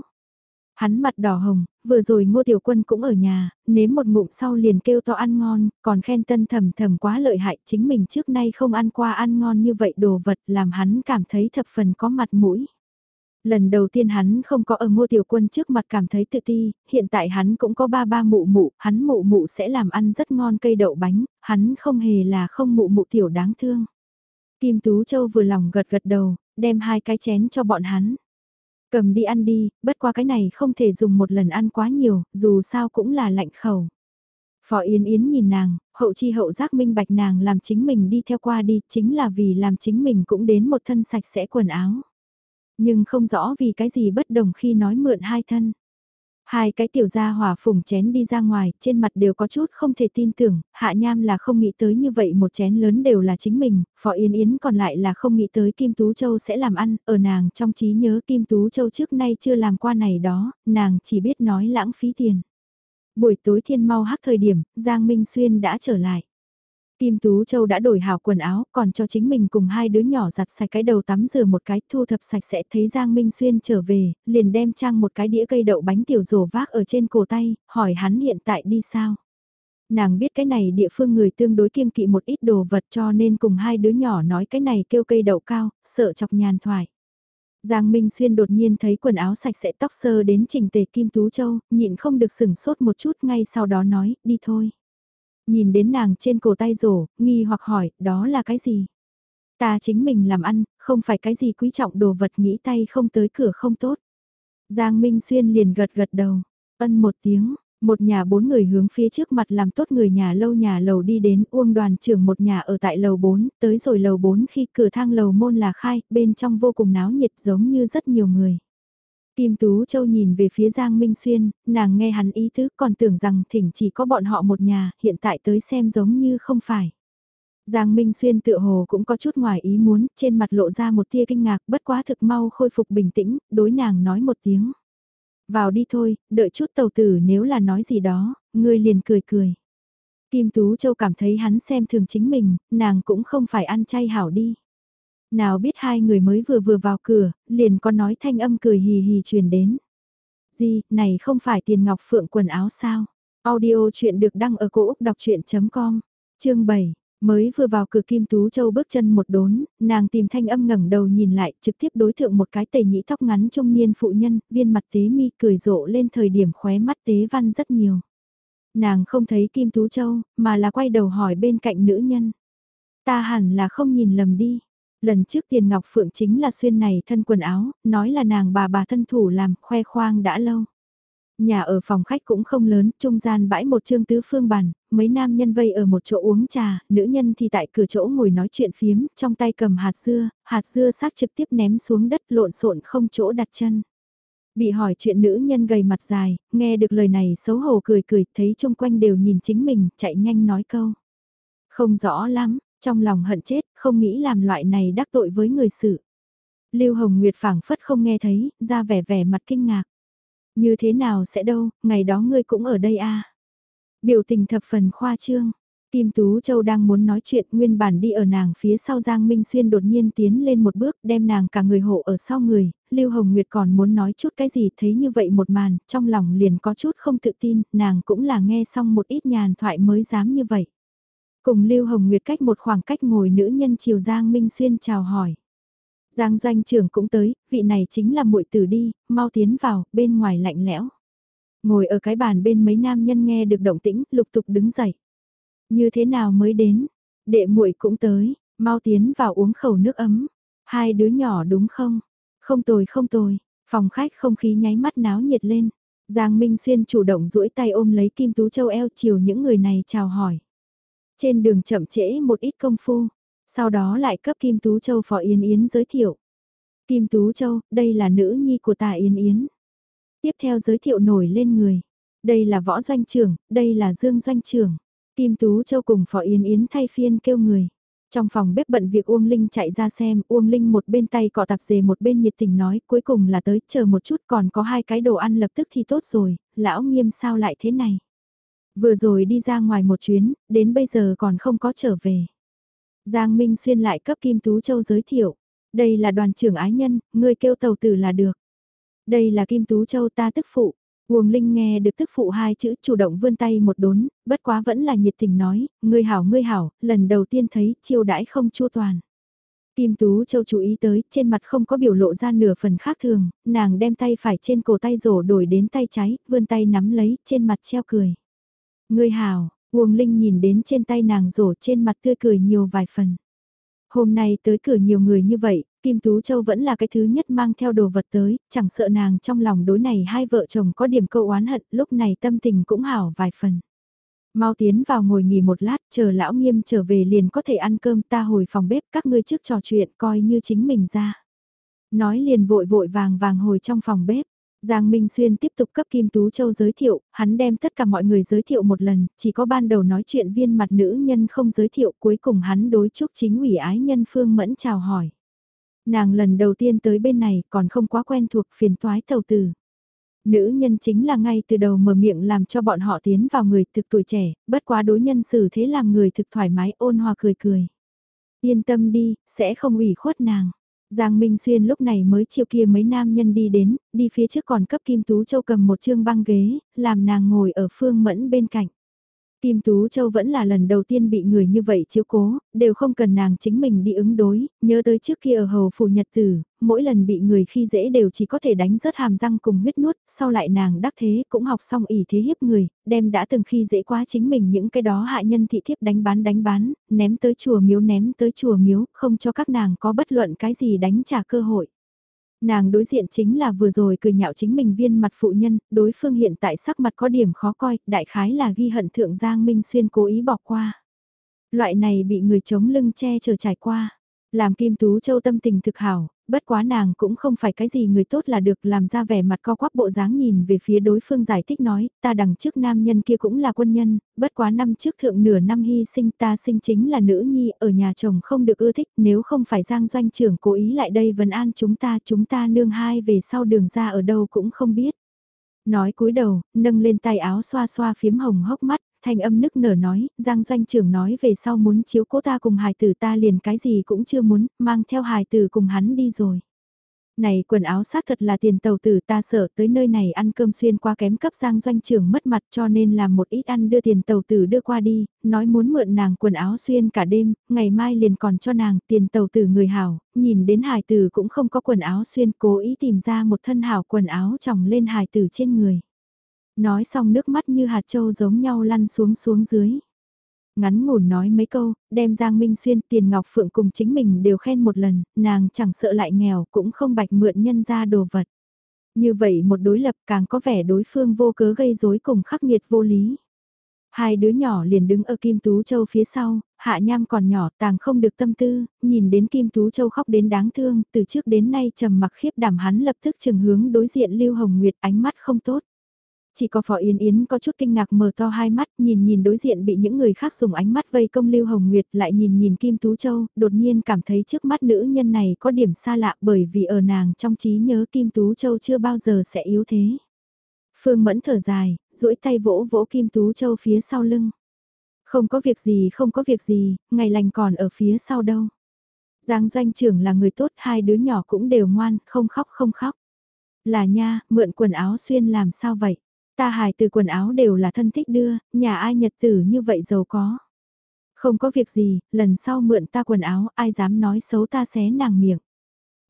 [SPEAKER 1] Hắn mặt đỏ hồng, vừa rồi ngô tiểu quân cũng ở nhà, nếm một ngụm sau liền kêu to ăn ngon, còn khen tân thầm thầm quá lợi hại chính mình trước nay không ăn qua ăn ngon như vậy đồ vật làm hắn cảm thấy thập phần có mặt mũi. Lần đầu tiên hắn không có ở ngô tiểu quân trước mặt cảm thấy tự ti, hiện tại hắn cũng có ba ba mụ mụ, hắn mụ mụ sẽ làm ăn rất ngon cây đậu bánh, hắn không hề là không mụ mụ tiểu đáng thương. Kim Tú Châu vừa lòng gật gật đầu, đem hai cái chén cho bọn hắn. Cầm đi ăn đi, bất qua cái này không thể dùng một lần ăn quá nhiều, dù sao cũng là lạnh khẩu. Phó Yến Yến nhìn nàng, hậu chi hậu giác minh bạch nàng làm chính mình đi theo qua đi, chính là vì làm chính mình cũng đến một thân sạch sẽ quần áo. Nhưng không rõ vì cái gì bất đồng khi nói mượn hai thân. Hai cái tiểu gia hỏa phùng chén đi ra ngoài, trên mặt đều có chút không thể tin tưởng, hạ nham là không nghĩ tới như vậy một chén lớn đều là chính mình, phó yên yến còn lại là không nghĩ tới Kim Tú Châu sẽ làm ăn, ở nàng trong trí nhớ Kim Tú Châu trước nay chưa làm qua này đó, nàng chỉ biết nói lãng phí tiền. Buổi tối thiên mau hắc thời điểm, Giang Minh Xuyên đã trở lại. Kim Tú Châu đã đổi hảo quần áo, còn cho chính mình cùng hai đứa nhỏ giặt sạch cái đầu tắm rửa một cái, thu thập sạch sẽ thấy Giang Minh Xuyên trở về, liền đem trang một cái đĩa cây đậu bánh tiểu rổ vác ở trên cổ tay, hỏi hắn hiện tại đi sao. Nàng biết cái này địa phương người tương đối kiêng kỵ một ít đồ vật cho nên cùng hai đứa nhỏ nói cái này kêu cây đậu cao, sợ chọc nhàn thoại. Giang Minh Xuyên đột nhiên thấy quần áo sạch sẽ tóc sơ đến trình tề Kim Tú Châu, nhịn không được sừng sốt một chút ngay sau đó nói, đi thôi. Nhìn đến nàng trên cổ tay rổ, nghi hoặc hỏi, đó là cái gì? Ta chính mình làm ăn, không phải cái gì quý trọng đồ vật nghĩ tay không tới cửa không tốt. Giang Minh Xuyên liền gật gật đầu, ân một tiếng, một nhà bốn người hướng phía trước mặt làm tốt người nhà lâu nhà lầu đi đến uông đoàn trưởng một nhà ở tại lầu 4, tới rồi lầu 4 khi cửa thang lầu môn là khai, bên trong vô cùng náo nhiệt giống như rất nhiều người. Kim Tú Châu nhìn về phía Giang Minh Xuyên, nàng nghe hắn ý tứ còn tưởng rằng thỉnh chỉ có bọn họ một nhà, hiện tại tới xem giống như không phải. Giang Minh Xuyên tự hồ cũng có chút ngoài ý muốn, trên mặt lộ ra một tia kinh ngạc, bất quá thực mau khôi phục bình tĩnh, đối nàng nói một tiếng. Vào đi thôi, đợi chút tàu tử nếu là nói gì đó, ngươi liền cười cười. Kim Tú Châu cảm thấy hắn xem thường chính mình, nàng cũng không phải ăn chay hảo đi. Nào biết hai người mới vừa vừa vào cửa, liền có nói thanh âm cười hì hì truyền đến. Gì, này không phải tiền ngọc phượng quần áo sao? Audio chuyện được đăng ở cổ Úc đọc chuyện.com, chương 7. Mới vừa vào cửa Kim Tú Châu bước chân một đốn, nàng tìm thanh âm ngẩng đầu nhìn lại, trực tiếp đối thượng một cái tẩy nhĩ tóc ngắn trung niên phụ nhân, viên mặt tế mi cười rộ lên thời điểm khóe mắt tế văn rất nhiều. Nàng không thấy Kim Tú Châu, mà là quay đầu hỏi bên cạnh nữ nhân. Ta hẳn là không nhìn lầm đi. Lần trước tiền ngọc phượng chính là xuyên này thân quần áo, nói là nàng bà bà thân thủ làm, khoe khoang đã lâu. Nhà ở phòng khách cũng không lớn, trung gian bãi một trương tứ phương bàn, mấy nam nhân vây ở một chỗ uống trà, nữ nhân thì tại cửa chỗ ngồi nói chuyện phiếm, trong tay cầm hạt dưa, hạt dưa xác trực tiếp ném xuống đất lộn xộn không chỗ đặt chân. Bị hỏi chuyện nữ nhân gầy mặt dài, nghe được lời này xấu hổ cười cười, thấy chung quanh đều nhìn chính mình, chạy nhanh nói câu. Không rõ lắm, trong lòng hận chết, không nghĩ làm loại này đắc tội với người sự. Lưu Hồng Nguyệt phảng phất không nghe thấy, ra vẻ vẻ mặt kinh ngạc. Như thế nào sẽ đâu, ngày đó ngươi cũng ở đây à. Biểu tình thập phần khoa trương. Kim Tú Châu đang muốn nói chuyện nguyên bản đi ở nàng phía sau Giang Minh Xuyên đột nhiên tiến lên một bước đem nàng cả người hộ ở sau người, Lưu Hồng Nguyệt còn muốn nói chút cái gì thấy như vậy một màn, trong lòng liền có chút không tự tin, nàng cũng là nghe xong một ít nhàn thoại mới dám như vậy. Cùng Lưu Hồng Nguyệt cách một khoảng cách ngồi nữ nhân chiều Giang Minh Xuyên chào hỏi. Giang doanh trưởng cũng tới, vị này chính là muội tử đi, mau tiến vào, bên ngoài lạnh lẽo. Ngồi ở cái bàn bên mấy nam nhân nghe được động tĩnh, lục tục đứng dậy. Như thế nào mới đến? Đệ muội cũng tới, mau tiến vào uống khẩu nước ấm. Hai đứa nhỏ đúng không? Không tồi không tồi, phòng khách không khí nháy mắt náo nhiệt lên. Giang Minh Xuyên chủ động duỗi tay ôm lấy Kim Tú Châu eo chiều những người này chào hỏi. Trên đường chậm trễ một ít công phu, sau đó lại cấp Kim Tú Châu Phó Yến Yến giới thiệu. Kim Tú Châu, đây là nữ nhi của tà Yến Yến. Tiếp theo giới thiệu nổi lên người. Đây là võ doanh trưởng, đây là dương doanh trưởng. Kim Tú Châu cùng Phó Yến Yến thay phiên kêu người. Trong phòng bếp bận việc Uông Linh chạy ra xem, Uông Linh một bên tay cọ tạp dề một bên nhiệt tình nói, cuối cùng là tới, chờ một chút còn có hai cái đồ ăn lập tức thì tốt rồi, lão nghiêm sao lại thế này. Vừa rồi đi ra ngoài một chuyến, đến bây giờ còn không có trở về. Giang Minh Xuyên lại cấp Kim Tú Châu giới thiệu, đây là đoàn trưởng ái nhân, người kêu tàu tử là được. Đây là Kim Tú Châu ta tức phụ. Uông Linh nghe được tức phụ hai chữ chủ động vươn tay một đốn, bất quá vẫn là nhiệt tình nói, ngươi hảo ngươi hảo, lần đầu tiên thấy chiêu đãi không chua toàn. Kim Tú Châu chú ý tới, trên mặt không có biểu lộ ra nửa phần khác thường, nàng đem tay phải trên cổ tay rổ đổi đến tay trái, vươn tay nắm lấy, trên mặt treo cười. Ngươi hảo, Uông Linh nhìn đến trên tay nàng rổ trên mặt tươi cười nhiều vài phần. Hôm nay tới cửa nhiều người như vậy, Kim Tú Châu vẫn là cái thứ nhất mang theo đồ vật tới, chẳng sợ nàng trong lòng đối này hai vợ chồng có điểm câu oán hận, lúc này tâm tình cũng hảo vài phần. Mau tiến vào ngồi nghỉ một lát, chờ lão nghiêm trở về liền có thể ăn cơm ta hồi phòng bếp các ngươi trước trò chuyện coi như chính mình ra. Nói liền vội vội vàng vàng hồi trong phòng bếp. Giang Minh Xuyên tiếp tục cấp Kim Tú Châu giới thiệu, hắn đem tất cả mọi người giới thiệu một lần, chỉ có ban đầu nói chuyện viên mặt nữ nhân không giới thiệu cuối cùng hắn đối chúc chính ủy ái nhân Phương Mẫn chào hỏi. Nàng lần đầu tiên tới bên này còn không quá quen thuộc phiền toái tàu tử. Nữ nhân chính là ngay từ đầu mở miệng làm cho bọn họ tiến vào người thực tuổi trẻ, bất quá đối nhân xử thế làm người thực thoải mái ôn hòa cười cười. Yên tâm đi, sẽ không ủy khuất nàng. Giang Minh Xuyên lúc này mới chiều kia mấy nam nhân đi đến, đi phía trước còn cấp Kim Tú Châu cầm một chương băng ghế, làm nàng ngồi ở phương mẫn bên cạnh. Kim Tú Châu vẫn là lần đầu tiên bị người như vậy chiếu cố, đều không cần nàng chính mình đi ứng đối, nhớ tới trước kia ở hầu phủ nhật tử, mỗi lần bị người khi dễ đều chỉ có thể đánh rớt hàm răng cùng huyết nuốt, sau lại nàng đắc thế cũng học xong ỉ thế hiếp người, đem đã từng khi dễ quá chính mình những cái đó hạ nhân thị thiếp đánh bán đánh bán, ném tới chùa miếu ném tới chùa miếu, không cho các nàng có bất luận cái gì đánh trả cơ hội. Nàng đối diện chính là vừa rồi cười nhạo chính mình viên mặt phụ nhân, đối phương hiện tại sắc mặt có điểm khó coi, đại khái là ghi hận thượng Giang Minh Xuyên cố ý bỏ qua. Loại này bị người chống lưng che chở trải qua. Làm Kim Tú Châu tâm tình thực hảo, bất quá nàng cũng không phải cái gì người tốt là được làm ra vẻ mặt co quắp bộ dáng nhìn về phía đối phương giải thích nói, ta đằng trước nam nhân kia cũng là quân nhân, bất quá năm trước thượng nửa năm hy sinh ta sinh chính là nữ nhi ở nhà chồng không được ưa thích nếu không phải giang doanh trưởng cố ý lại đây vấn an chúng ta chúng ta nương hai về sau đường ra ở đâu cũng không biết. Nói cúi đầu, nâng lên tay áo xoa xoa phiếm hồng hốc mắt, thanh âm nức nở nói, Giang doanh trưởng nói về sau muốn chiếu cố ta cùng hài tử ta liền cái gì cũng chưa muốn, mang theo hài tử cùng hắn đi rồi này quần áo xác thật là tiền tàu tử ta sợ tới nơi này ăn cơm xuyên qua kém cấp giang doanh trưởng mất mặt cho nên làm một ít ăn đưa tiền tàu tử đưa qua đi, nói muốn mượn nàng quần áo xuyên cả đêm, ngày mai liền còn cho nàng tiền tàu tử người hảo, nhìn đến hài tử cũng không có quần áo xuyên cố ý tìm ra một thân hảo quần áo tròng lên hài tử trên người. Nói xong nước mắt như hạt trâu giống nhau lăn xuống xuống dưới ngắn ngủn nói mấy câu, đem Giang Minh Xuyên tiền ngọc phượng cùng chính mình đều khen một lần, nàng chẳng sợ lại nghèo cũng không bạch mượn nhân ra đồ vật. Như vậy một đối lập càng có vẻ đối phương vô cớ gây rối cùng khắc nghiệt vô lý. Hai đứa nhỏ liền đứng ở Kim Tú Châu phía sau, hạ nham còn nhỏ tàng không được tâm tư, nhìn đến Kim Tú Châu khóc đến đáng thương, từ trước đến nay trầm mặc khiếp đảm hắn lập tức trừng hướng đối diện Lưu Hồng Nguyệt ánh mắt không tốt. Chỉ có Phó yên Yến có chút kinh ngạc mở to hai mắt, nhìn nhìn đối diện bị những người khác dùng ánh mắt vây công Lưu Hồng Nguyệt lại nhìn nhìn Kim Tú Châu, đột nhiên cảm thấy trước mắt nữ nhân này có điểm xa lạ bởi vì ở nàng trong trí nhớ Kim Tú Châu chưa bao giờ sẽ yếu thế. Phương Mẫn thở dài, duỗi tay vỗ vỗ Kim Tú Châu phía sau lưng. Không có việc gì không có việc gì, ngày lành còn ở phía sau đâu. Giang doanh trưởng là người tốt, hai đứa nhỏ cũng đều ngoan, không khóc không khóc. Là nha, mượn quần áo xuyên làm sao vậy? Ta hài từ quần áo đều là thân thích đưa, nhà ai nhật tử như vậy giàu có. Không có việc gì, lần sau mượn ta quần áo, ai dám nói xấu ta xé nàng miệng.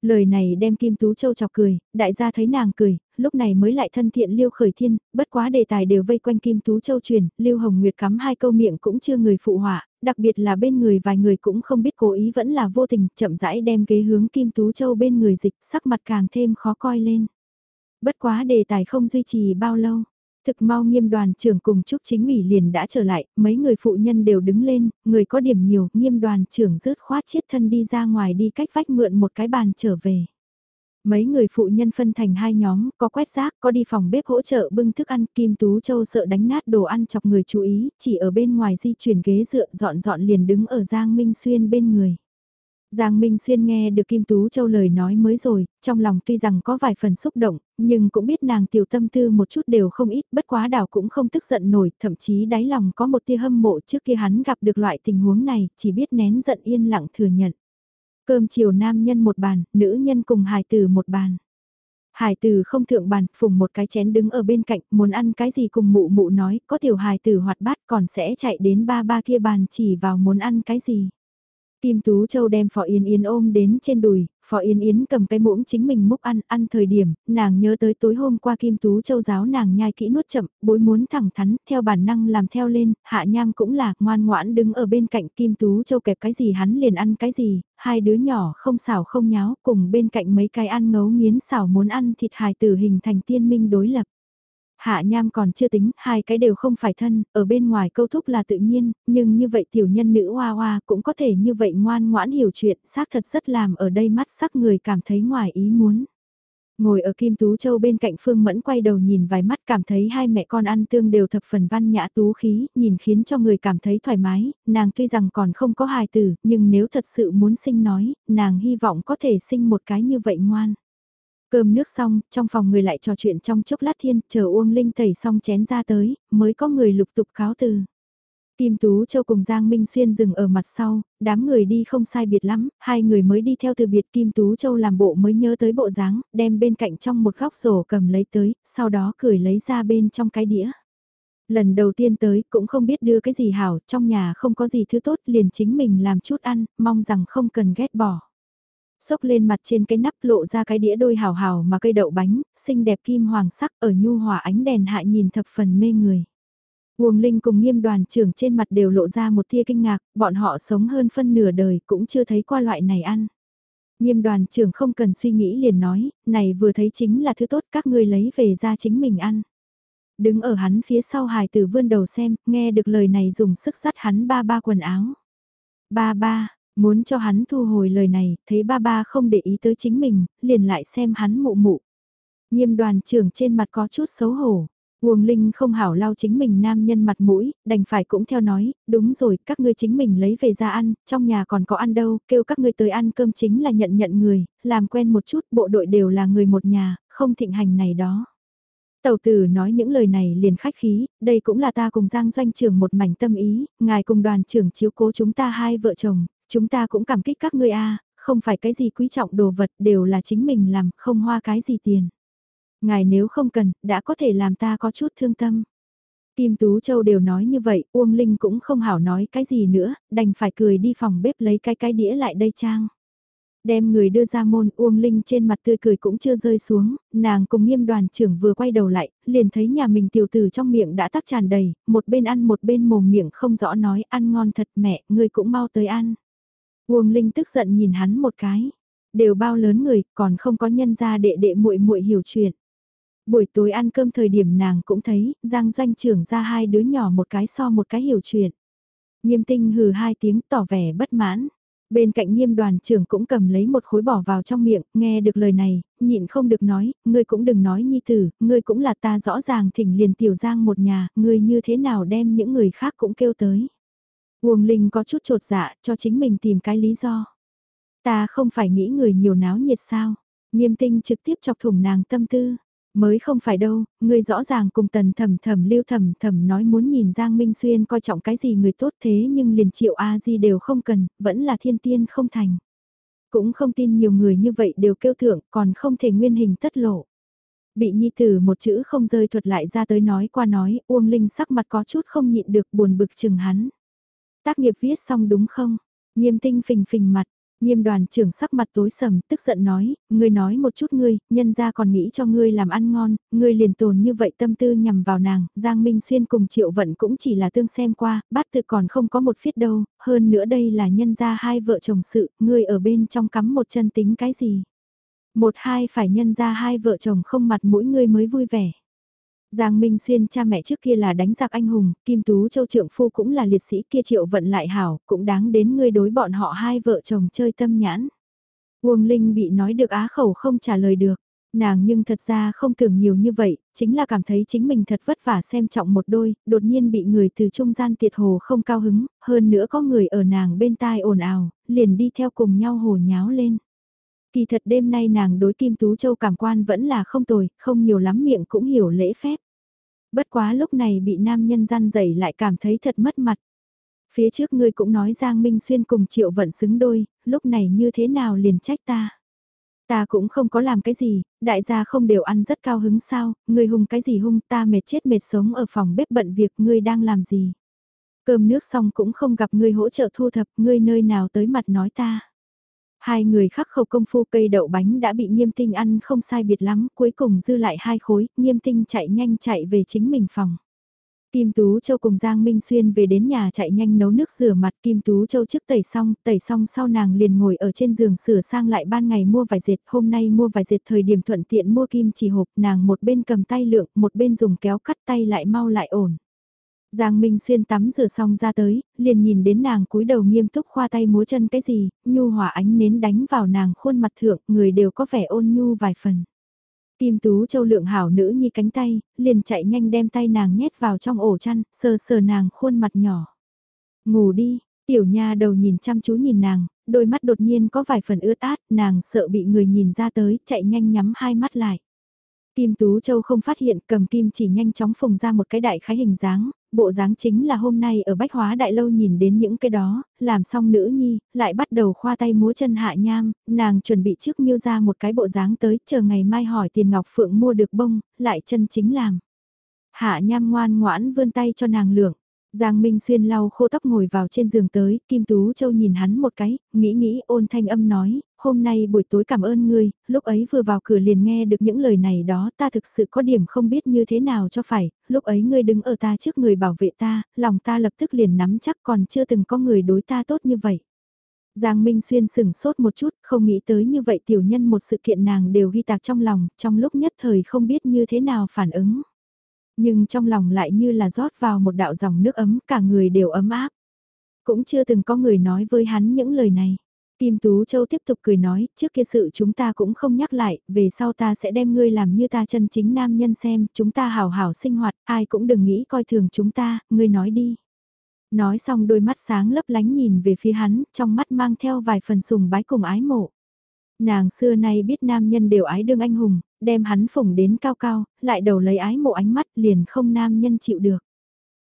[SPEAKER 1] Lời này đem Kim Tú Châu chọc cười, đại gia thấy nàng cười, lúc này mới lại thân thiện Liêu Khởi Thiên, bất quá đề tài đều vây quanh Kim Tú Châu truyền, Liêu Hồng Nguyệt cắm hai câu miệng cũng chưa người phụ họa, đặc biệt là bên người vài người cũng không biết cố ý vẫn là vô tình, chậm rãi đem ghế hướng Kim Tú Châu bên người dịch, sắc mặt càng thêm khó coi lên. Bất quá đề tài không duy trì bao lâu, Thực mau nghiêm đoàn trưởng cùng Trúc Chính ủy liền đã trở lại, mấy người phụ nhân đều đứng lên, người có điểm nhiều, nghiêm đoàn trưởng rớt khoát chiết thân đi ra ngoài đi cách vách mượn một cái bàn trở về. Mấy người phụ nhân phân thành hai nhóm, có quét rác, có đi phòng bếp hỗ trợ bưng thức ăn, Kim Tú Châu sợ đánh nát đồ ăn chọc người chú ý, chỉ ở bên ngoài di chuyển ghế dựa dọn dọn liền đứng ở Giang Minh Xuyên bên người. Giang Minh Xuyên nghe được Kim Tú Châu lời nói mới rồi, trong lòng tuy rằng có vài phần xúc động, nhưng cũng biết nàng tiểu tâm tư một chút đều không ít, bất quá đảo cũng không tức giận nổi, thậm chí đáy lòng có một tia hâm mộ trước kia hắn gặp được loại tình huống này, chỉ biết nén giận yên lặng thừa nhận. Cơm chiều nam nhân một bàn, nữ nhân cùng hài tử một bàn. Hải tử không thượng bàn, phùng một cái chén đứng ở bên cạnh, muốn ăn cái gì cùng mụ mụ nói, có tiểu hài tử hoạt bát còn sẽ chạy đến ba ba kia bàn chỉ vào muốn ăn cái gì. Kim Tú Châu đem Phó Yến Yến ôm đến trên đùi, Phó Yến Yến cầm cái muỗng chính mình múc ăn, ăn thời điểm, nàng nhớ tới tối hôm qua Kim Tú Châu giáo nàng nhai kỹ nuốt chậm, bối muốn thẳng thắn, theo bản năng làm theo lên, hạ nham cũng là, ngoan ngoãn đứng ở bên cạnh Kim Tú Châu kẹp cái gì hắn liền ăn cái gì, hai đứa nhỏ không xảo không nháo, cùng bên cạnh mấy cái ăn ngấu nghiến xảo muốn ăn thịt hài tử hình thành tiên minh đối lập. Hạ nham còn chưa tính, hai cái đều không phải thân, ở bên ngoài câu thúc là tự nhiên, nhưng như vậy tiểu nhân nữ hoa hoa cũng có thể như vậy ngoan ngoãn hiểu chuyện, xác thật rất làm ở đây mắt sắc người cảm thấy ngoài ý muốn. Ngồi ở Kim Tú Châu bên cạnh Phương Mẫn quay đầu nhìn vài mắt cảm thấy hai mẹ con ăn tương đều thập phần văn nhã tú khí, nhìn khiến cho người cảm thấy thoải mái, nàng tuy rằng còn không có hài tử, nhưng nếu thật sự muốn sinh nói, nàng hy vọng có thể sinh một cái như vậy ngoan. Cơm nước xong, trong phòng người lại trò chuyện trong chốc lát thiên, chờ Uông Linh tẩy xong chén ra tới, mới có người lục tục cáo từ. Kim Tú Châu cùng Giang Minh Xuyên dừng ở mặt sau, đám người đi không sai biệt lắm, hai người mới đi theo từ biệt Kim Tú Châu làm bộ mới nhớ tới bộ dáng, đem bên cạnh trong một góc rổ cầm lấy tới, sau đó cười lấy ra bên trong cái đĩa. Lần đầu tiên tới cũng không biết đưa cái gì hảo, trong nhà không có gì thứ tốt liền chính mình làm chút ăn, mong rằng không cần ghét bỏ. Xốc lên mặt trên cái nắp lộ ra cái đĩa đôi hào hào mà cây đậu bánh, xinh đẹp kim hoàng sắc ở nhu hòa ánh đèn hạ nhìn thập phần mê người. Uông Linh cùng nghiêm đoàn trưởng trên mặt đều lộ ra một tia kinh ngạc, bọn họ sống hơn phân nửa đời cũng chưa thấy qua loại này ăn. Nghiêm đoàn trưởng không cần suy nghĩ liền nói, này vừa thấy chính là thứ tốt các ngươi lấy về ra chính mình ăn. Đứng ở hắn phía sau hài tử vươn đầu xem, nghe được lời này dùng sức dắt hắn ba ba quần áo. Ba ba, Muốn cho hắn thu hồi lời này, thấy ba ba không để ý tới chính mình, liền lại xem hắn mụ mụ. Nghiêm đoàn trưởng trên mặt có chút xấu hổ. Uông Linh không hảo lau chính mình nam nhân mặt mũi, đành phải cũng theo nói, đúng rồi, các ngươi chính mình lấy về ra ăn, trong nhà còn có ăn đâu, kêu các ngươi tới ăn cơm chính là nhận nhận người, làm quen một chút, bộ đội đều là người một nhà, không thịnh hành này đó. Tàu tử nói những lời này liền khách khí, đây cũng là ta cùng Giang doanh trưởng một mảnh tâm ý, ngài cùng đoàn trưởng chiếu cố chúng ta hai vợ chồng, chúng ta cũng cảm kích các ngươi a không phải cái gì quý trọng đồ vật đều là chính mình làm, không hoa cái gì tiền. Ngài nếu không cần, đã có thể làm ta có chút thương tâm. Kim Tú Châu đều nói như vậy, Uông Linh cũng không hảo nói cái gì nữa, đành phải cười đi phòng bếp lấy cái cái đĩa lại đây trang. Đem người đưa ra môn Uông Linh trên mặt tươi cười cũng chưa rơi xuống, nàng cùng nghiêm đoàn trưởng vừa quay đầu lại, liền thấy nhà mình tiểu tử trong miệng đã tắc tràn đầy, một bên ăn một bên mồm miệng không rõ nói ăn ngon thật mẹ, ngươi cũng mau tới ăn. Uông Linh tức giận nhìn hắn một cái, đều bao lớn người, còn không có nhân gia đệ đệ muội muội hiểu chuyện. Buổi tối ăn cơm thời điểm nàng cũng thấy, Giang doanh trưởng ra hai đứa nhỏ một cái so một cái hiểu chuyện. Nghiêm tinh hừ hai tiếng tỏ vẻ bất mãn. Bên cạnh nghiêm đoàn trưởng cũng cầm lấy một khối bỏ vào trong miệng, nghe được lời này, nhịn không được nói, ngươi cũng đừng nói nhi tử, ngươi cũng là ta rõ ràng thỉnh liền tiểu giang một nhà, ngươi như thế nào đem những người khác cũng kêu tới. Uông Linh có chút trột dạ, cho chính mình tìm cái lý do. Ta không phải nghĩ người nhiều náo nhiệt sao, nghiêm tinh trực tiếp chọc thủng nàng tâm tư. Mới không phải đâu, ngươi rõ ràng cùng tần thầm thầm lưu thầm thầm nói muốn nhìn Giang Minh Xuyên coi trọng cái gì người tốt thế nhưng liền triệu A-di đều không cần, vẫn là thiên tiên không thành. Cũng không tin nhiều người như vậy đều kêu thưởng, còn không thể nguyên hình tất lộ. Bị nhi tử một chữ không rơi thuật lại ra tới nói qua nói, Uông Linh sắc mặt có chút không nhịn được buồn bực chừng hắn. Tác nghiệp viết xong đúng không? Nghiêm tinh phình phình mặt, Nghiêm đoàn trưởng sắc mặt tối sầm, tức giận nói, ngươi nói một chút ngươi, nhân ra còn nghĩ cho ngươi làm ăn ngon, ngươi liền tồn như vậy tâm tư nhằm vào nàng, Giang Minh Xuyên cùng Triệu Vận cũng chỉ là tương xem qua, bát tự còn không có một phiết đâu, hơn nữa đây là nhân ra hai vợ chồng sự, ngươi ở bên trong cắm một chân tính cái gì. Một hai phải nhân ra hai vợ chồng không mặt mũi ngươi mới vui vẻ. Giang Minh Xuyên cha mẹ trước kia là đánh giặc anh hùng, Kim Tú Châu trượng phu cũng là liệt sĩ kia triệu vận lại hảo, cũng đáng đến ngươi đối bọn họ hai vợ chồng chơi tâm nhãn. Uông Linh bị nói được á khẩu không trả lời được, nàng nhưng thật ra không tưởng nhiều như vậy, chính là cảm thấy chính mình thật vất vả xem trọng một đôi, đột nhiên bị người từ trung gian tiệt hồ không cao hứng, hơn nữa có người ở nàng bên tai ồn ào, liền đi theo cùng nhau hồ nháo lên. Kỳ thật đêm nay nàng đối Kim Tú Châu cảm quan vẫn là không tồi, không nhiều lắm miệng cũng hiểu lễ phép. Bất quá lúc này bị nam nhân gian dày lại cảm thấy thật mất mặt. Phía trước ngươi cũng nói Giang Minh Xuyên cùng Triệu Vận xứng đôi, lúc này như thế nào liền trách ta. Ta cũng không có làm cái gì, đại gia không đều ăn rất cao hứng sao, ngươi hung cái gì hung ta mệt chết mệt sống ở phòng bếp bận việc ngươi đang làm gì. Cơm nước xong cũng không gặp ngươi hỗ trợ thu thập ngươi nơi nào tới mặt nói ta. Hai người khắc khẩu công phu cây đậu bánh đã bị nghiêm tinh ăn không sai biệt lắm, cuối cùng dư lại hai khối, nghiêm tinh chạy nhanh chạy về chính mình phòng. Kim Tú Châu cùng Giang Minh Xuyên về đến nhà chạy nhanh nấu nước rửa mặt Kim Tú Châu trước tẩy xong, tẩy xong sau nàng liền ngồi ở trên giường sửa sang lại ban ngày mua vài dệt, hôm nay mua vài dệt thời điểm thuận tiện mua kim chỉ hộp, nàng một bên cầm tay lượng, một bên dùng kéo cắt tay lại mau lại ổn. Giang Minh Xuyên tắm rửa xong ra tới, liền nhìn đến nàng cúi đầu nghiêm túc khoa tay múa chân cái gì, nhu hỏa ánh nến đánh vào nàng khuôn mặt thượng, người đều có vẻ ôn nhu vài phần. Kim Tú Châu lượng hảo nữ nhi cánh tay, liền chạy nhanh đem tay nàng nhét vào trong ổ chăn, sờ sờ nàng khuôn mặt nhỏ. Ngủ đi, tiểu nha đầu nhìn chăm chú nhìn nàng, đôi mắt đột nhiên có vài phần ướt át, nàng sợ bị người nhìn ra tới, chạy nhanh nhắm hai mắt lại. Kim Tú Châu không phát hiện cầm kim chỉ nhanh chóng phùng ra một cái đại khái hình dáng, bộ dáng chính là hôm nay ở Bách Hóa Đại Lâu nhìn đến những cái đó, làm xong nữ nhi, lại bắt đầu khoa tay múa chân hạ nham, nàng chuẩn bị trước miêu ra một cái bộ dáng tới, chờ ngày mai hỏi tiền Ngọc Phượng mua được bông, lại chân chính làm. Hạ nham ngoan ngoãn vươn tay cho nàng lượng. Giang Minh Xuyên lau khô tóc ngồi vào trên giường tới, Kim Tú Châu nhìn hắn một cái, nghĩ nghĩ ôn thanh âm nói, hôm nay buổi tối cảm ơn ngươi, lúc ấy vừa vào cửa liền nghe được những lời này đó ta thực sự có điểm không biết như thế nào cho phải, lúc ấy ngươi đứng ở ta trước người bảo vệ ta, lòng ta lập tức liền nắm chắc còn chưa từng có người đối ta tốt như vậy. Giang Minh Xuyên sửng sốt một chút, không nghĩ tới như vậy tiểu nhân một sự kiện nàng đều ghi tạc trong lòng, trong lúc nhất thời không biết như thế nào phản ứng. Nhưng trong lòng lại như là rót vào một đạo dòng nước ấm, cả người đều ấm áp. Cũng chưa từng có người nói với hắn những lời này. Kim Tú Châu tiếp tục cười nói, trước kia sự chúng ta cũng không nhắc lại, về sau ta sẽ đem ngươi làm như ta chân chính nam nhân xem, chúng ta hào hào sinh hoạt, ai cũng đừng nghĩ coi thường chúng ta, ngươi nói đi. Nói xong đôi mắt sáng lấp lánh nhìn về phía hắn, trong mắt mang theo vài phần sùng bái cùng ái mộ. Nàng xưa nay biết nam nhân đều ái đương anh hùng, đem hắn phủng đến cao cao, lại đầu lấy ái mộ ánh mắt liền không nam nhân chịu được.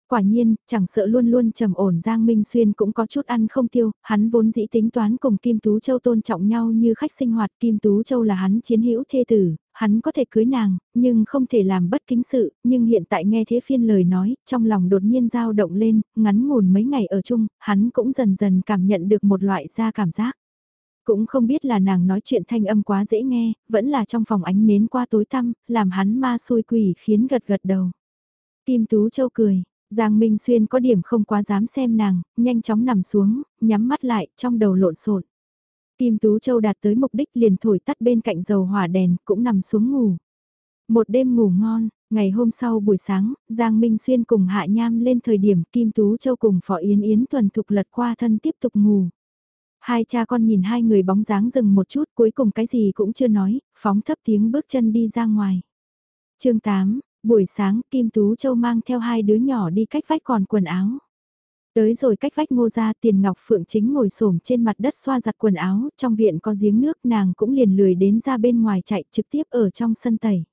[SPEAKER 1] Quả nhiên, chẳng sợ luôn luôn trầm ổn Giang Minh Xuyên cũng có chút ăn không tiêu, hắn vốn dĩ tính toán cùng Kim Tú Châu tôn trọng nhau như khách sinh hoạt. Kim Tú Châu là hắn chiến hữu thê tử, hắn có thể cưới nàng, nhưng không thể làm bất kính sự, nhưng hiện tại nghe thế phiên lời nói, trong lòng đột nhiên dao động lên, ngắn ngủn mấy ngày ở chung, hắn cũng dần dần cảm nhận được một loại da cảm giác. Cũng không biết là nàng nói chuyện thanh âm quá dễ nghe, vẫn là trong phòng ánh nến qua tối tăm, làm hắn ma xôi quỷ khiến gật gật đầu. Kim Tú Châu cười, Giang Minh Xuyên có điểm không quá dám xem nàng, nhanh chóng nằm xuống, nhắm mắt lại, trong đầu lộn xộn. Kim Tú Châu đạt tới mục đích liền thổi tắt bên cạnh dầu hỏa đèn, cũng nằm xuống ngủ. Một đêm ngủ ngon, ngày hôm sau buổi sáng, Giang Minh Xuyên cùng Hạ Nham lên thời điểm Kim Tú Châu cùng Phỏ Yến Yến thuần thục lật qua thân tiếp tục ngủ. Hai cha con nhìn hai người bóng dáng dừng một chút cuối cùng cái gì cũng chưa nói, phóng thấp tiếng bước chân đi ra ngoài. chương 8, buổi sáng Kim Tú Châu mang theo hai đứa nhỏ đi cách vách còn quần áo. Tới rồi cách vách ngô ra tiền ngọc phượng chính ngồi xổm trên mặt đất xoa giặt quần áo, trong viện có giếng nước nàng cũng liền lười đến ra bên ngoài chạy trực tiếp ở trong sân tẩy.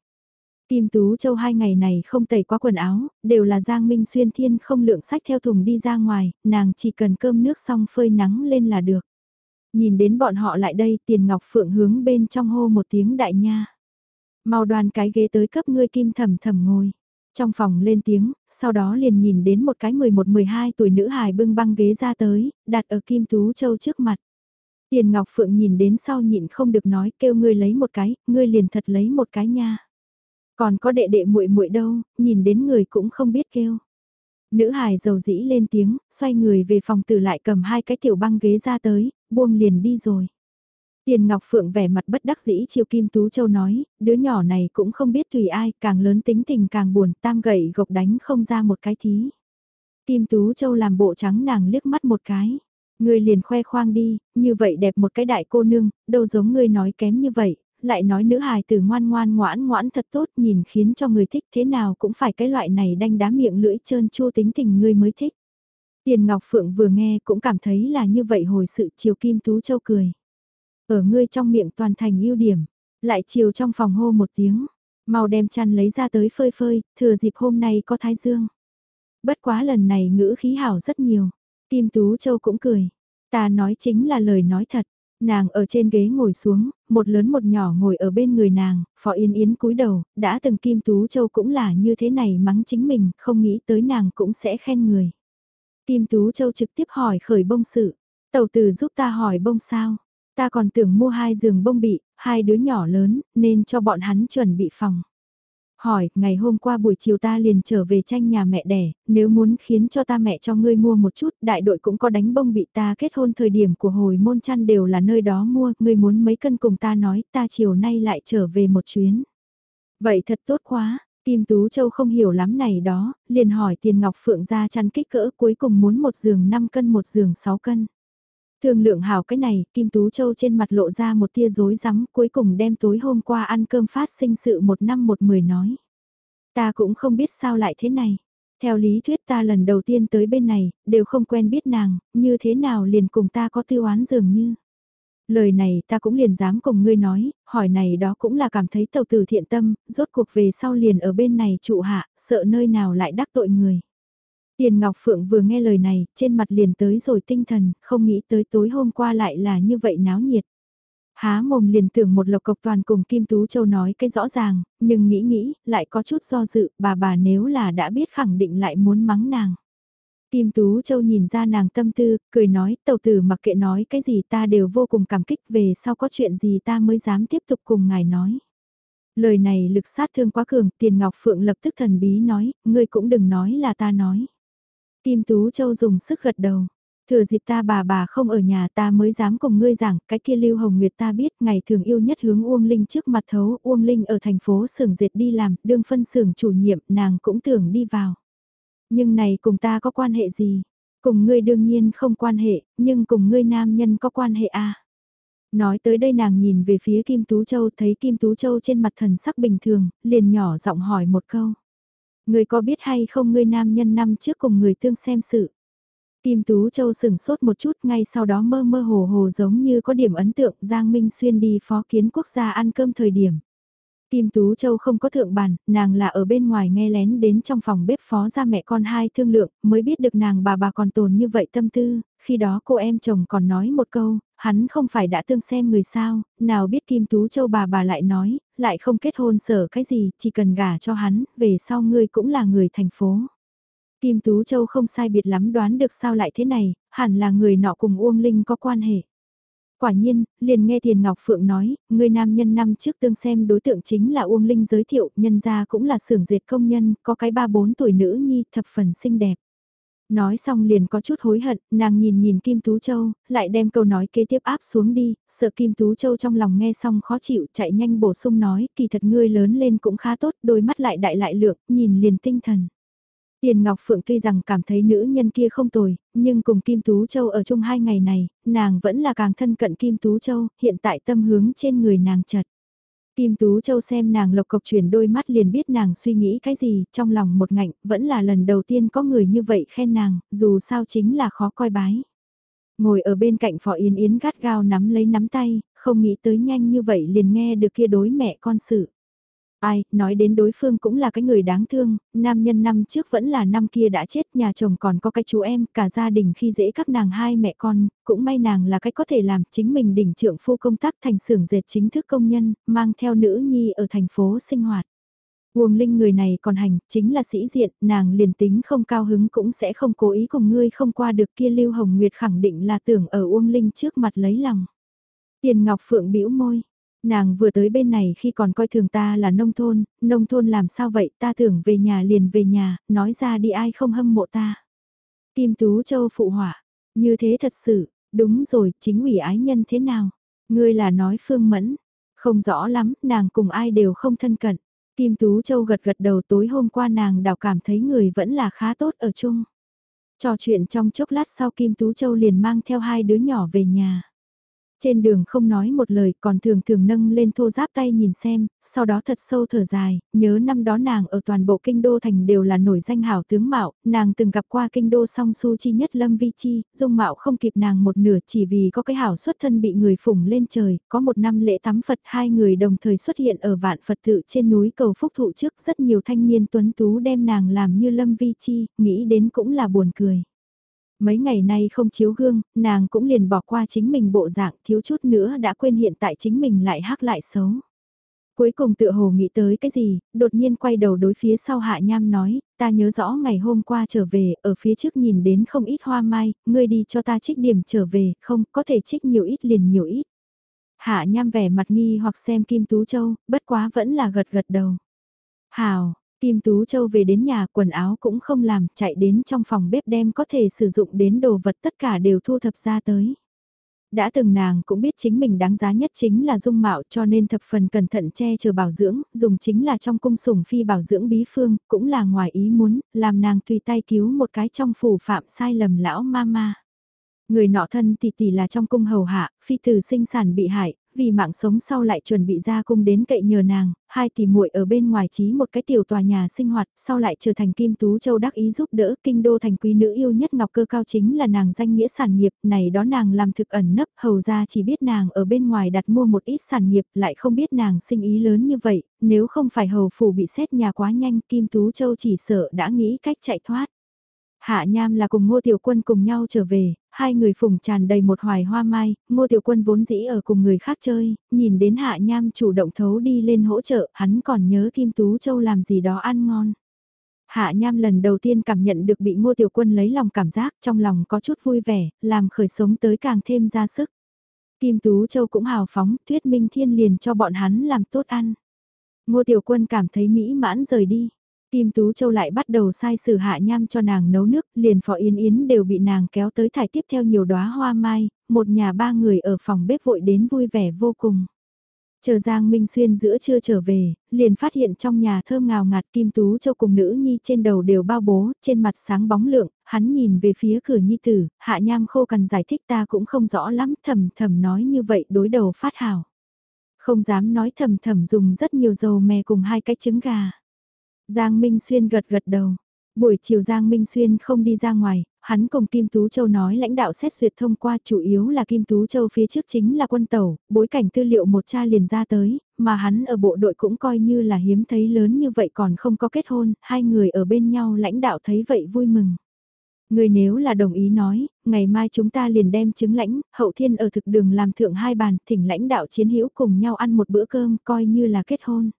[SPEAKER 1] Kim Tú Châu hai ngày này không tẩy qua quần áo, đều là Giang Minh Xuyên Thiên không lượng sách theo thùng đi ra ngoài, nàng chỉ cần cơm nước xong phơi nắng lên là được. Nhìn đến bọn họ lại đây tiền ngọc phượng hướng bên trong hô một tiếng đại nha. Mau đoàn cái ghế tới cấp ngươi kim thầm thầm ngồi. Trong phòng lên tiếng, sau đó liền nhìn đến một cái 11-12 tuổi nữ hài bưng băng ghế ra tới, đặt ở Kim Tú Châu trước mặt. Tiền Ngọc Phượng nhìn đến sau nhịn không được nói kêu ngươi lấy một cái, ngươi liền thật lấy một cái nha. Còn có đệ đệ muội muội đâu, nhìn đến người cũng không biết kêu. Nữ hài dầu dĩ lên tiếng, xoay người về phòng tử lại cầm hai cái tiểu băng ghế ra tới, buông liền đi rồi. Tiền Ngọc Phượng vẻ mặt bất đắc dĩ chiều Kim Tú Châu nói, đứa nhỏ này cũng không biết tùy ai, càng lớn tính tình càng buồn, tam gậy gộc đánh không ra một cái thí. Kim Tú Châu làm bộ trắng nàng liếc mắt một cái. Ngươi liền khoe khoang đi, như vậy đẹp một cái đại cô nương, đâu giống ngươi nói kém như vậy, lại nói nữ hài từ ngoan ngoan ngoãn ngoãn thật tốt nhìn khiến cho người thích thế nào cũng phải cái loại này đanh đá miệng lưỡi trơn chua tính tình ngươi mới thích. Tiền Ngọc Phượng vừa nghe cũng cảm thấy là như vậy hồi sự chiều Kim Tú Châu cười. Ở ngươi trong miệng toàn thành ưu điểm, lại chiều trong phòng hô một tiếng, mau đem chăn lấy ra tới phơi phơi, thừa dịp hôm nay có thái dương. Bất quá lần này ngữ khí hảo rất nhiều, Kim Tú Châu cũng cười, ta nói chính là lời nói thật. Nàng ở trên ghế ngồi xuống, một lớn một nhỏ ngồi ở bên người nàng, Phó Yên Yến cúi đầu, đã từng Kim Tú Châu cũng là như thế này mắng chính mình, không nghĩ tới nàng cũng sẽ khen người. Kim Tú Châu trực tiếp hỏi khởi bông sự, tàu tử giúp ta hỏi bông sao, Ta còn tưởng mua hai giường bông bị, hai đứa nhỏ lớn, nên cho bọn hắn chuẩn bị phòng. Hỏi, ngày hôm qua buổi chiều ta liền trở về tranh nhà mẹ đẻ, nếu muốn khiến cho ta mẹ cho ngươi mua một chút, đại đội cũng có đánh bông bị ta kết hôn thời điểm của hồi môn chăn đều là nơi đó mua, ngươi muốn mấy cân cùng ta nói, ta chiều nay lại trở về một chuyến. Vậy thật tốt quá, Kim Tú Châu không hiểu lắm này đó, liền hỏi tiền ngọc phượng ra chăn kích cỡ cuối cùng muốn một giường 5 cân một giường 6 cân. Thương lượng hảo cái này, Kim Tú Châu trên mặt lộ ra một tia rối rắm cuối cùng đem tối hôm qua ăn cơm phát sinh sự một năm một mười nói. Ta cũng không biết sao lại thế này. Theo lý thuyết ta lần đầu tiên tới bên này, đều không quen biết nàng, như thế nào liền cùng ta có tư oán dường như. Lời này ta cũng liền dám cùng ngươi nói, hỏi này đó cũng là cảm thấy tàu tử thiện tâm, rốt cuộc về sau liền ở bên này trụ hạ, sợ nơi nào lại đắc tội người. Tiền Ngọc Phượng vừa nghe lời này, trên mặt liền tới rồi tinh thần, không nghĩ tới tối hôm qua lại là như vậy náo nhiệt. Há mồm liền tưởng một lộc cộc toàn cùng Kim Tú Châu nói cái rõ ràng, nhưng nghĩ nghĩ, lại có chút do dự, bà bà nếu là đã biết khẳng định lại muốn mắng nàng. Kim Tú Châu nhìn ra nàng tâm tư, cười nói, tàu tử mặc kệ nói cái gì ta đều vô cùng cảm kích về sau có chuyện gì ta mới dám tiếp tục cùng ngài nói. Lời này lực sát thương quá cường, tiền Ngọc Phượng lập tức thần bí nói, ngươi cũng đừng nói là ta nói. Kim Tú Châu dùng sức gật đầu. Thừa dịp ta bà bà không ở nhà ta mới dám cùng ngươi giảng, cái kia Lưu Hồng Nguyệt ta biết ngày thường yêu nhất hướng Uông Linh trước mặt thấu, Uông Linh ở thành phố xưởng dệt đi làm, đương phân xưởng chủ nhiệm, nàng cũng tưởng đi vào. Nhưng này cùng ta có quan hệ gì? Cùng ngươi đương nhiên không quan hệ, nhưng cùng ngươi nam nhân có quan hệ à? Nói tới đây nàng nhìn về phía Kim Tú Châu thấy Kim Tú Châu trên mặt thần sắc bình thường, liền nhỏ giọng hỏi một câu. Người có biết hay không ngươi nam nhân năm trước cùng người tương xem sự. Kim Tú Châu sừng sốt một chút ngay sau đó mơ mơ hồ hồ giống như có điểm ấn tượng Giang Minh Xuyên đi phó kiến quốc gia ăn cơm thời điểm. Kim Tú Châu không có thượng bàn, nàng là ở bên ngoài nghe lén đến trong phòng bếp phó ra mẹ con hai thương lượng, mới biết được nàng bà bà còn tồn như vậy tâm tư, khi đó cô em chồng còn nói một câu, hắn không phải đã tương xem người sao, nào biết Kim Tú Châu bà bà lại nói, lại không kết hôn sở cái gì, chỉ cần gả cho hắn, về sau ngươi cũng là người thành phố. Kim Tú Châu không sai biệt lắm đoán được sao lại thế này, hẳn là người nọ cùng Uông Linh có quan hệ. Quả nhiên, liền nghe Tiền Ngọc Phượng nói, người nam nhân năm trước tương xem đối tượng chính là Uông Linh giới thiệu, nhân gia cũng là xưởng dệt công nhân, có cái ba bốn tuổi nữ nhi, thập phần xinh đẹp. Nói xong liền có chút hối hận, nàng nhìn nhìn Kim Tú Châu, lại đem câu nói kế tiếp áp xuống đi, sợ Kim Tú Châu trong lòng nghe xong khó chịu, chạy nhanh bổ sung nói, kỳ thật ngươi lớn lên cũng khá tốt, đôi mắt lại đại lại lượng, nhìn liền tinh thần. Tiền Ngọc Phượng tuy rằng cảm thấy nữ nhân kia không tồi, nhưng cùng Kim Tú Châu ở chung hai ngày này, nàng vẫn là càng thân cận Kim Tú Châu, hiện tại tâm hướng trên người nàng chật. Kim Tú Châu xem nàng lộc cộc chuyển đôi mắt liền biết nàng suy nghĩ cái gì, trong lòng một ngạnh, vẫn là lần đầu tiên có người như vậy khen nàng, dù sao chính là khó coi bái. Ngồi ở bên cạnh Phó Yến Yến gắt gao nắm lấy nắm tay, không nghĩ tới nhanh như vậy liền nghe được kia đối mẹ con sự. Ai, nói đến đối phương cũng là cái người đáng thương, nam nhân năm trước vẫn là năm kia đã chết, nhà chồng còn có cái chú em, cả gia đình khi dễ các nàng hai mẹ con, cũng may nàng là cái có thể làm chính mình đỉnh trưởng phu công tác thành xưởng dệt chính thức công nhân, mang theo nữ nhi ở thành phố sinh hoạt. Uông Linh người này còn hành, chính là sĩ diện, nàng liền tính không cao hứng cũng sẽ không cố ý cùng ngươi không qua được kia Lưu Hồng Nguyệt khẳng định là tưởng ở Uông Linh trước mặt lấy lòng. Tiền Ngọc Phượng bĩu môi, Nàng vừa tới bên này khi còn coi thường ta là nông thôn, nông thôn làm sao vậy ta tưởng về nhà liền về nhà, nói ra đi ai không hâm mộ ta. Kim Tú Châu phụ hỏa, như thế thật sự, đúng rồi, chính ủy ái nhân thế nào? Ngươi là nói Phương Mẫn, không rõ lắm, nàng cùng ai đều không thân cận. Kim Tú Châu gật gật đầu tối hôm qua nàng đào cảm thấy người vẫn là khá tốt ở chung. Trò chuyện trong chốc lát sau Kim Tú Châu liền mang theo hai đứa nhỏ về nhà. Trên đường không nói một lời còn thường thường nâng lên thô giáp tay nhìn xem, sau đó thật sâu thở dài, nhớ năm đó nàng ở toàn bộ kinh đô thành đều là nổi danh hảo tướng mạo, nàng từng gặp qua kinh đô song su chi nhất lâm vi chi, dung mạo không kịp nàng một nửa chỉ vì có cái hảo xuất thân bị người phủng lên trời, có một năm lễ tắm Phật hai người đồng thời xuất hiện ở vạn Phật tự trên núi cầu phúc thụ trước rất nhiều thanh niên tuấn tú đem nàng làm như lâm vi chi, nghĩ đến cũng là buồn cười mấy ngày nay không chiếu gương, nàng cũng liền bỏ qua chính mình bộ dạng thiếu chút nữa đã quên hiện tại chính mình lại hắc lại xấu. Cuối cùng tự hồ nghĩ tới cái gì, đột nhiên quay đầu đối phía sau hạ nham nói, ta nhớ rõ ngày hôm qua trở về, ở phía trước nhìn đến không ít hoa mai, ngươi đi cho ta trích điểm trở về, không, có thể trích nhiều ít liền nhiều ít. Hạ nham vẻ mặt nghi hoặc xem Kim Tú Châu, bất quá vẫn là gật gật đầu. Hào, Kim Tú Châu về đến nhà quần áo cũng không làm, chạy đến trong phòng bếp đem có thể sử dụng đến đồ vật tất cả đều thu thập ra tới. Đã từng nàng cũng biết chính mình đáng giá nhất chính là dung mạo cho nên thập phần cẩn thận che chở bảo dưỡng, dùng chính là trong cung sủng phi bảo dưỡng bí phương, cũng là ngoài ý muốn, làm nàng tùy tay cứu một cái trong phủ phạm sai lầm lão mama. Người nọ thân tỷ tỷ là trong cung hầu hạ, phi tử sinh sản bị hại, vì mạng sống sau lại chuẩn bị ra cung đến cậy nhờ nàng, hai tỷ muội ở bên ngoài trí một cái tiểu tòa nhà sinh hoạt, sau lại trở thành Kim Tú Châu đắc ý giúp đỡ kinh đô thành quý nữ yêu nhất ngọc cơ cao chính là nàng danh nghĩa sản nghiệp, này đó nàng làm thực ẩn nấp, hầu ra chỉ biết nàng ở bên ngoài đặt mua một ít sản nghiệp, lại không biết nàng sinh ý lớn như vậy, nếu không phải hầu phủ bị xét nhà quá nhanh, Kim Tú Châu chỉ sợ đã nghĩ cách chạy thoát. Hạ Nham là cùng Ngô Tiểu Quân cùng nhau trở về, hai người phùng tràn đầy một hoài hoa mai, Ngô Tiểu Quân vốn dĩ ở cùng người khác chơi, nhìn đến Hạ Nham chủ động thấu đi lên hỗ trợ, hắn còn nhớ Kim Tú Châu làm gì đó ăn ngon. Hạ Nham lần đầu tiên cảm nhận được bị Ngô Tiểu Quân lấy lòng cảm giác trong lòng có chút vui vẻ, làm khởi sống tới càng thêm ra sức. Kim Tú Châu cũng hào phóng, thuyết minh thiên liền cho bọn hắn làm tốt ăn. Ngô Tiểu Quân cảm thấy mỹ mãn rời đi. Kim Tú Châu lại bắt đầu sai sử hạ nham cho nàng nấu nước, liền phó Yên Yến đều bị nàng kéo tới thải tiếp theo nhiều đóa hoa mai, một nhà ba người ở phòng bếp vội đến vui vẻ vô cùng. Chờ Giang Minh Xuyên giữa trưa trở về, liền phát hiện trong nhà thơm ngào ngạt Kim Tú Châu cùng nữ nhi trên đầu đều bao bố, trên mặt sáng bóng lượng, hắn nhìn về phía cửa nhi tử, hạ nham khô cần giải thích ta cũng không rõ lắm, thầm thầm nói như vậy đối đầu phát hảo. Không dám nói thầm thầm dùng rất nhiều dầu mè cùng hai cái trứng gà. Giang Minh Xuyên gật gật đầu. Buổi chiều Giang Minh Xuyên không đi ra ngoài, hắn cùng Kim Tú Châu nói lãnh đạo xét duyệt thông qua chủ yếu là Kim Tú Châu phía trước chính là quân tàu, bối cảnh tư liệu một cha liền ra tới, mà hắn ở bộ đội cũng coi như là hiếm thấy lớn như vậy còn không có kết hôn, hai người ở bên nhau lãnh đạo thấy vậy vui mừng. Người nếu là đồng ý nói, ngày mai chúng ta liền đem chứng lãnh, hậu thiên ở thực đường làm thượng hai bàn, thỉnh lãnh đạo chiến hữu cùng nhau ăn một bữa cơm, coi như là kết hôn.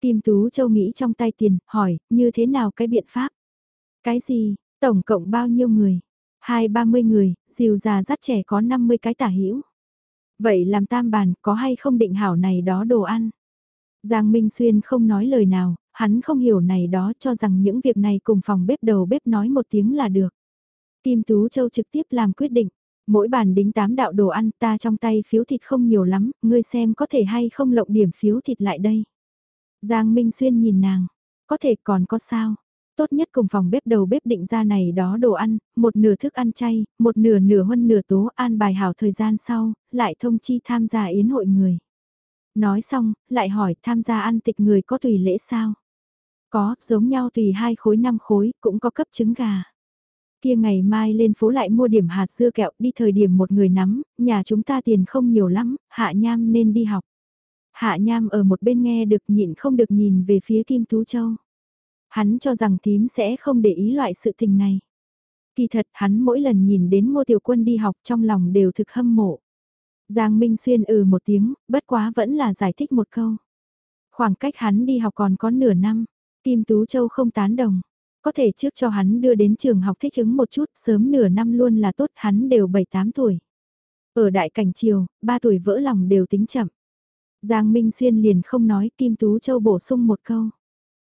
[SPEAKER 1] Kim Tú Châu nghĩ trong tay tiền, hỏi, như thế nào cái biện pháp? Cái gì, tổng cộng bao nhiêu người? Hai ba mươi người, dìu già dắt trẻ có 50 cái tả hữu Vậy làm tam bàn, có hay không định hảo này đó đồ ăn? Giang Minh Xuyên không nói lời nào, hắn không hiểu này đó cho rằng những việc này cùng phòng bếp đầu bếp nói một tiếng là được. Kim Tú Châu trực tiếp làm quyết định. Mỗi bàn đính tám đạo đồ ăn ta trong tay phiếu thịt không nhiều lắm, ngươi xem có thể hay không lộng điểm phiếu thịt lại đây. Giang Minh Xuyên nhìn nàng, có thể còn có sao? Tốt nhất cùng phòng bếp đầu bếp định ra này đó đồ ăn, một nửa thức ăn chay, một nửa nửa huân nửa tố an bài hảo thời gian sau, lại thông chi tham gia yến hội người. Nói xong, lại hỏi tham gia ăn tịch người có tùy lễ sao? Có, giống nhau tùy hai khối năm khối, cũng có cấp trứng gà. Kia ngày mai lên phố lại mua điểm hạt dưa kẹo đi thời điểm một người nắm, nhà chúng ta tiền không nhiều lắm, hạ nham nên đi học. Hạ nham ở một bên nghe được nhịn không được nhìn về phía Kim Tú Châu. Hắn cho rằng thím sẽ không để ý loại sự tình này. Kỳ thật hắn mỗi lần nhìn đến ngô tiểu quân đi học trong lòng đều thực hâm mộ. Giang Minh Xuyên ừ một tiếng, bất quá vẫn là giải thích một câu. Khoảng cách hắn đi học còn có nửa năm, Kim Tú Châu không tán đồng. Có thể trước cho hắn đưa đến trường học thích ứng một chút, sớm nửa năm luôn là tốt, hắn đều 7-8 tuổi. Ở đại cảnh triều, 3 tuổi vỡ lòng đều tính chậm. Giang Minh Xuyên liền không nói, Kim Tú Châu bổ sung một câu.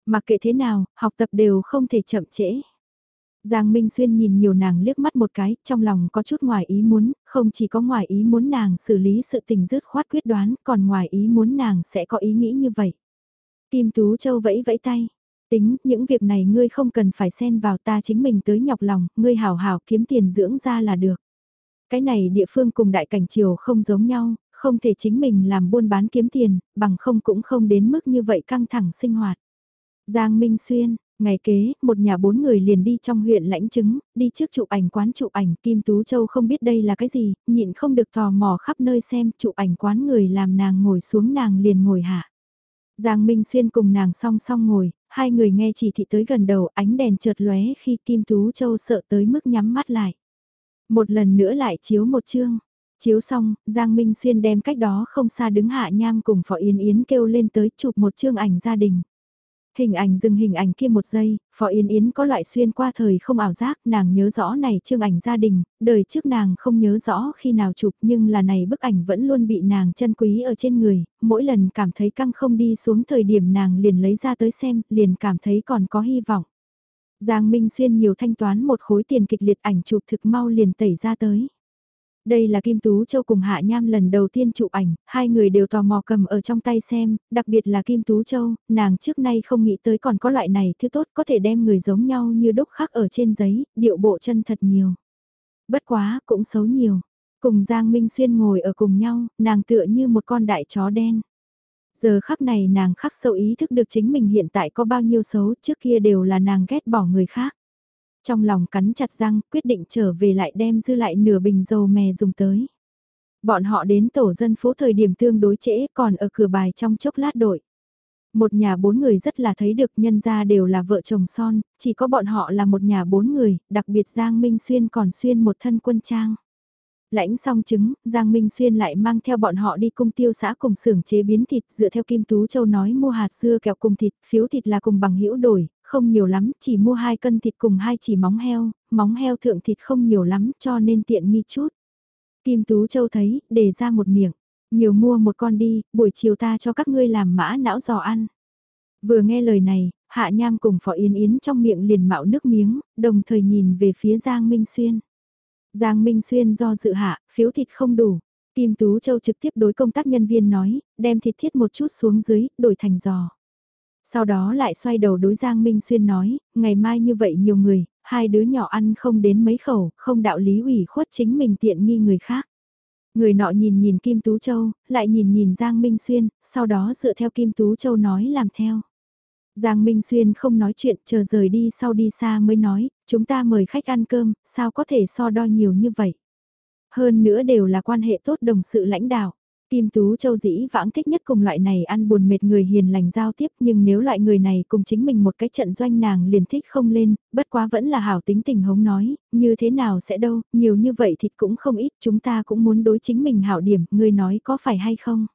[SPEAKER 1] Mặc kệ thế nào, học tập đều không thể chậm trễ. Giang Minh Xuyên nhìn nhiều nàng liếc mắt một cái, trong lòng có chút ngoài ý muốn, không chỉ có ngoài ý muốn nàng xử lý sự tình dứt khoát quyết đoán, còn ngoài ý muốn nàng sẽ có ý nghĩ như vậy. Kim Tú Châu vẫy vẫy tay, tính, những việc này ngươi không cần phải xen vào ta chính mình tới nhọc lòng, ngươi hảo hảo kiếm tiền dưỡng ra là được. Cái này địa phương cùng đại cảnh triều không giống nhau, không thể chính mình làm buôn bán kiếm tiền, bằng không cũng không đến mức như vậy căng thẳng sinh hoạt. Giang Minh Xuyên, ngày kế, một nhà bốn người liền đi trong huyện lãnh chứng, đi trước chụp ảnh quán chụp ảnh, Kim Tú Châu không biết đây là cái gì, nhịn không được tò mò khắp nơi xem, chụp ảnh quán người làm nàng ngồi xuống nàng liền ngồi hạ. Giang Minh Xuyên cùng nàng song song ngồi, hai người nghe chỉ thị tới gần đầu ánh đèn chợt lóe khi Kim Tú Châu sợ tới mức nhắm mắt lại. Một lần nữa lại chiếu một chương. Chiếu xong, Giang Minh Xuyên đem cách đó không xa đứng hạ nham cùng Phó Yến Yến kêu lên tới chụp một chương ảnh gia đình. Hình ảnh dừng hình ảnh kia một giây, Phó Yến Yến có loại xuyên qua thời không ảo giác, nàng nhớ rõ này chương ảnh gia đình, đời trước nàng không nhớ rõ khi nào chụp nhưng là này bức ảnh vẫn luôn bị nàng chân quý ở trên người, mỗi lần cảm thấy căng không đi xuống thời điểm nàng liền lấy ra tới xem, liền cảm thấy còn có hy vọng. Giang Minh Xuyên nhiều thanh toán một khối tiền kịch liệt ảnh chụp thực mau liền tẩy ra tới. Đây là Kim Tú Châu cùng Hạ Nham lần đầu tiên chụp ảnh, hai người đều tò mò cầm ở trong tay xem, đặc biệt là Kim Tú Châu, nàng trước nay không nghĩ tới còn có loại này thứ tốt có thể đem người giống nhau như đúc khắc ở trên giấy, điệu bộ chân thật nhiều. Bất quá, cũng xấu nhiều. Cùng Giang Minh Xuyên ngồi ở cùng nhau, nàng tựa như một con đại chó đen. Giờ khắc này nàng khắc sâu ý thức được chính mình hiện tại có bao nhiêu xấu trước kia đều là nàng ghét bỏ người khác. Trong lòng cắn chặt răng, quyết định trở về lại đem dư lại nửa bình dầu mè dùng tới. Bọn họ đến tổ dân phố thời điểm tương đối trễ còn ở cửa bài trong chốc lát đội. Một nhà bốn người rất là thấy được nhân ra đều là vợ chồng son, chỉ có bọn họ là một nhà bốn người, đặc biệt Giang Minh Xuyên còn xuyên một thân quân trang. Lãnh xong trứng, Giang Minh Xuyên lại mang theo bọn họ đi cung tiêu xã cùng xưởng chế biến thịt dựa theo Kim Tú Châu nói mua hạt dưa kẹo cùng thịt, phiếu thịt là cùng bằng hữu đổi, không nhiều lắm, chỉ mua hai cân thịt cùng hai chỉ móng heo, móng heo thượng thịt không nhiều lắm cho nên tiện nghi chút. Kim Tú Châu thấy, để ra một miệng, nhiều mua một con đi, buổi chiều ta cho các ngươi làm mã não giò ăn. Vừa nghe lời này, Hạ Nham cùng Phó Yến Yến trong miệng liền mạo nước miếng, đồng thời nhìn về phía Giang Minh Xuyên. Giang Minh Xuyên do dự hạ, phiếu thịt không đủ. Kim Tú Châu trực tiếp đối công tác nhân viên nói, đem thịt thiết một chút xuống dưới, đổi thành giò. Sau đó lại xoay đầu đối Giang Minh Xuyên nói, ngày mai như vậy nhiều người, hai đứa nhỏ ăn không đến mấy khẩu, không đạo lý ủy khuất chính mình tiện nghi người khác. Người nọ nhìn nhìn Kim Tú Châu, lại nhìn nhìn Giang Minh Xuyên, sau đó dựa theo Kim Tú Châu nói làm theo. Giang Minh Xuyên không nói chuyện, chờ rời đi sau đi xa mới nói, chúng ta mời khách ăn cơm, sao có thể so đo nhiều như vậy. Hơn nữa đều là quan hệ tốt đồng sự lãnh đạo. Kim Tú Châu dĩ vãng thích nhất cùng loại này ăn buồn mệt người hiền lành giao tiếp nhưng nếu loại người này cùng chính mình một cái trận doanh nàng liền thích không lên, bất quá vẫn là hảo tính tình hống nói, như thế nào sẽ đâu, nhiều như vậy thịt cũng không ít, chúng ta cũng muốn đối chính mình hảo điểm, ngươi nói có phải hay không?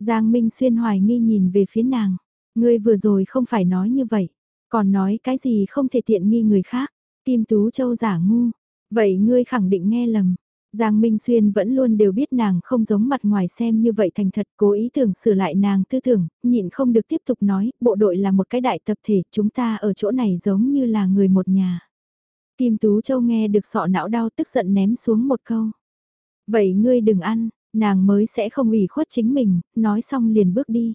[SPEAKER 1] Giang Minh Xuyên hoài nghi nhìn về phía nàng, ngươi vừa rồi không phải nói như vậy, còn nói cái gì không thể tiện nghi người khác, Kim Tú Châu giả ngu, vậy ngươi khẳng định nghe lầm, Giang Minh Xuyên vẫn luôn đều biết nàng không giống mặt ngoài xem như vậy thành thật cố ý tưởng sửa lại nàng tư tưởng, nhịn không được tiếp tục nói, bộ đội là một cái đại tập thể, chúng ta ở chỗ này giống như là người một nhà. Kim Tú Châu nghe được sọ não đau tức giận ném xuống một câu. Vậy ngươi đừng ăn, nàng mới sẽ không ủy khuất chính mình, nói xong liền bước đi.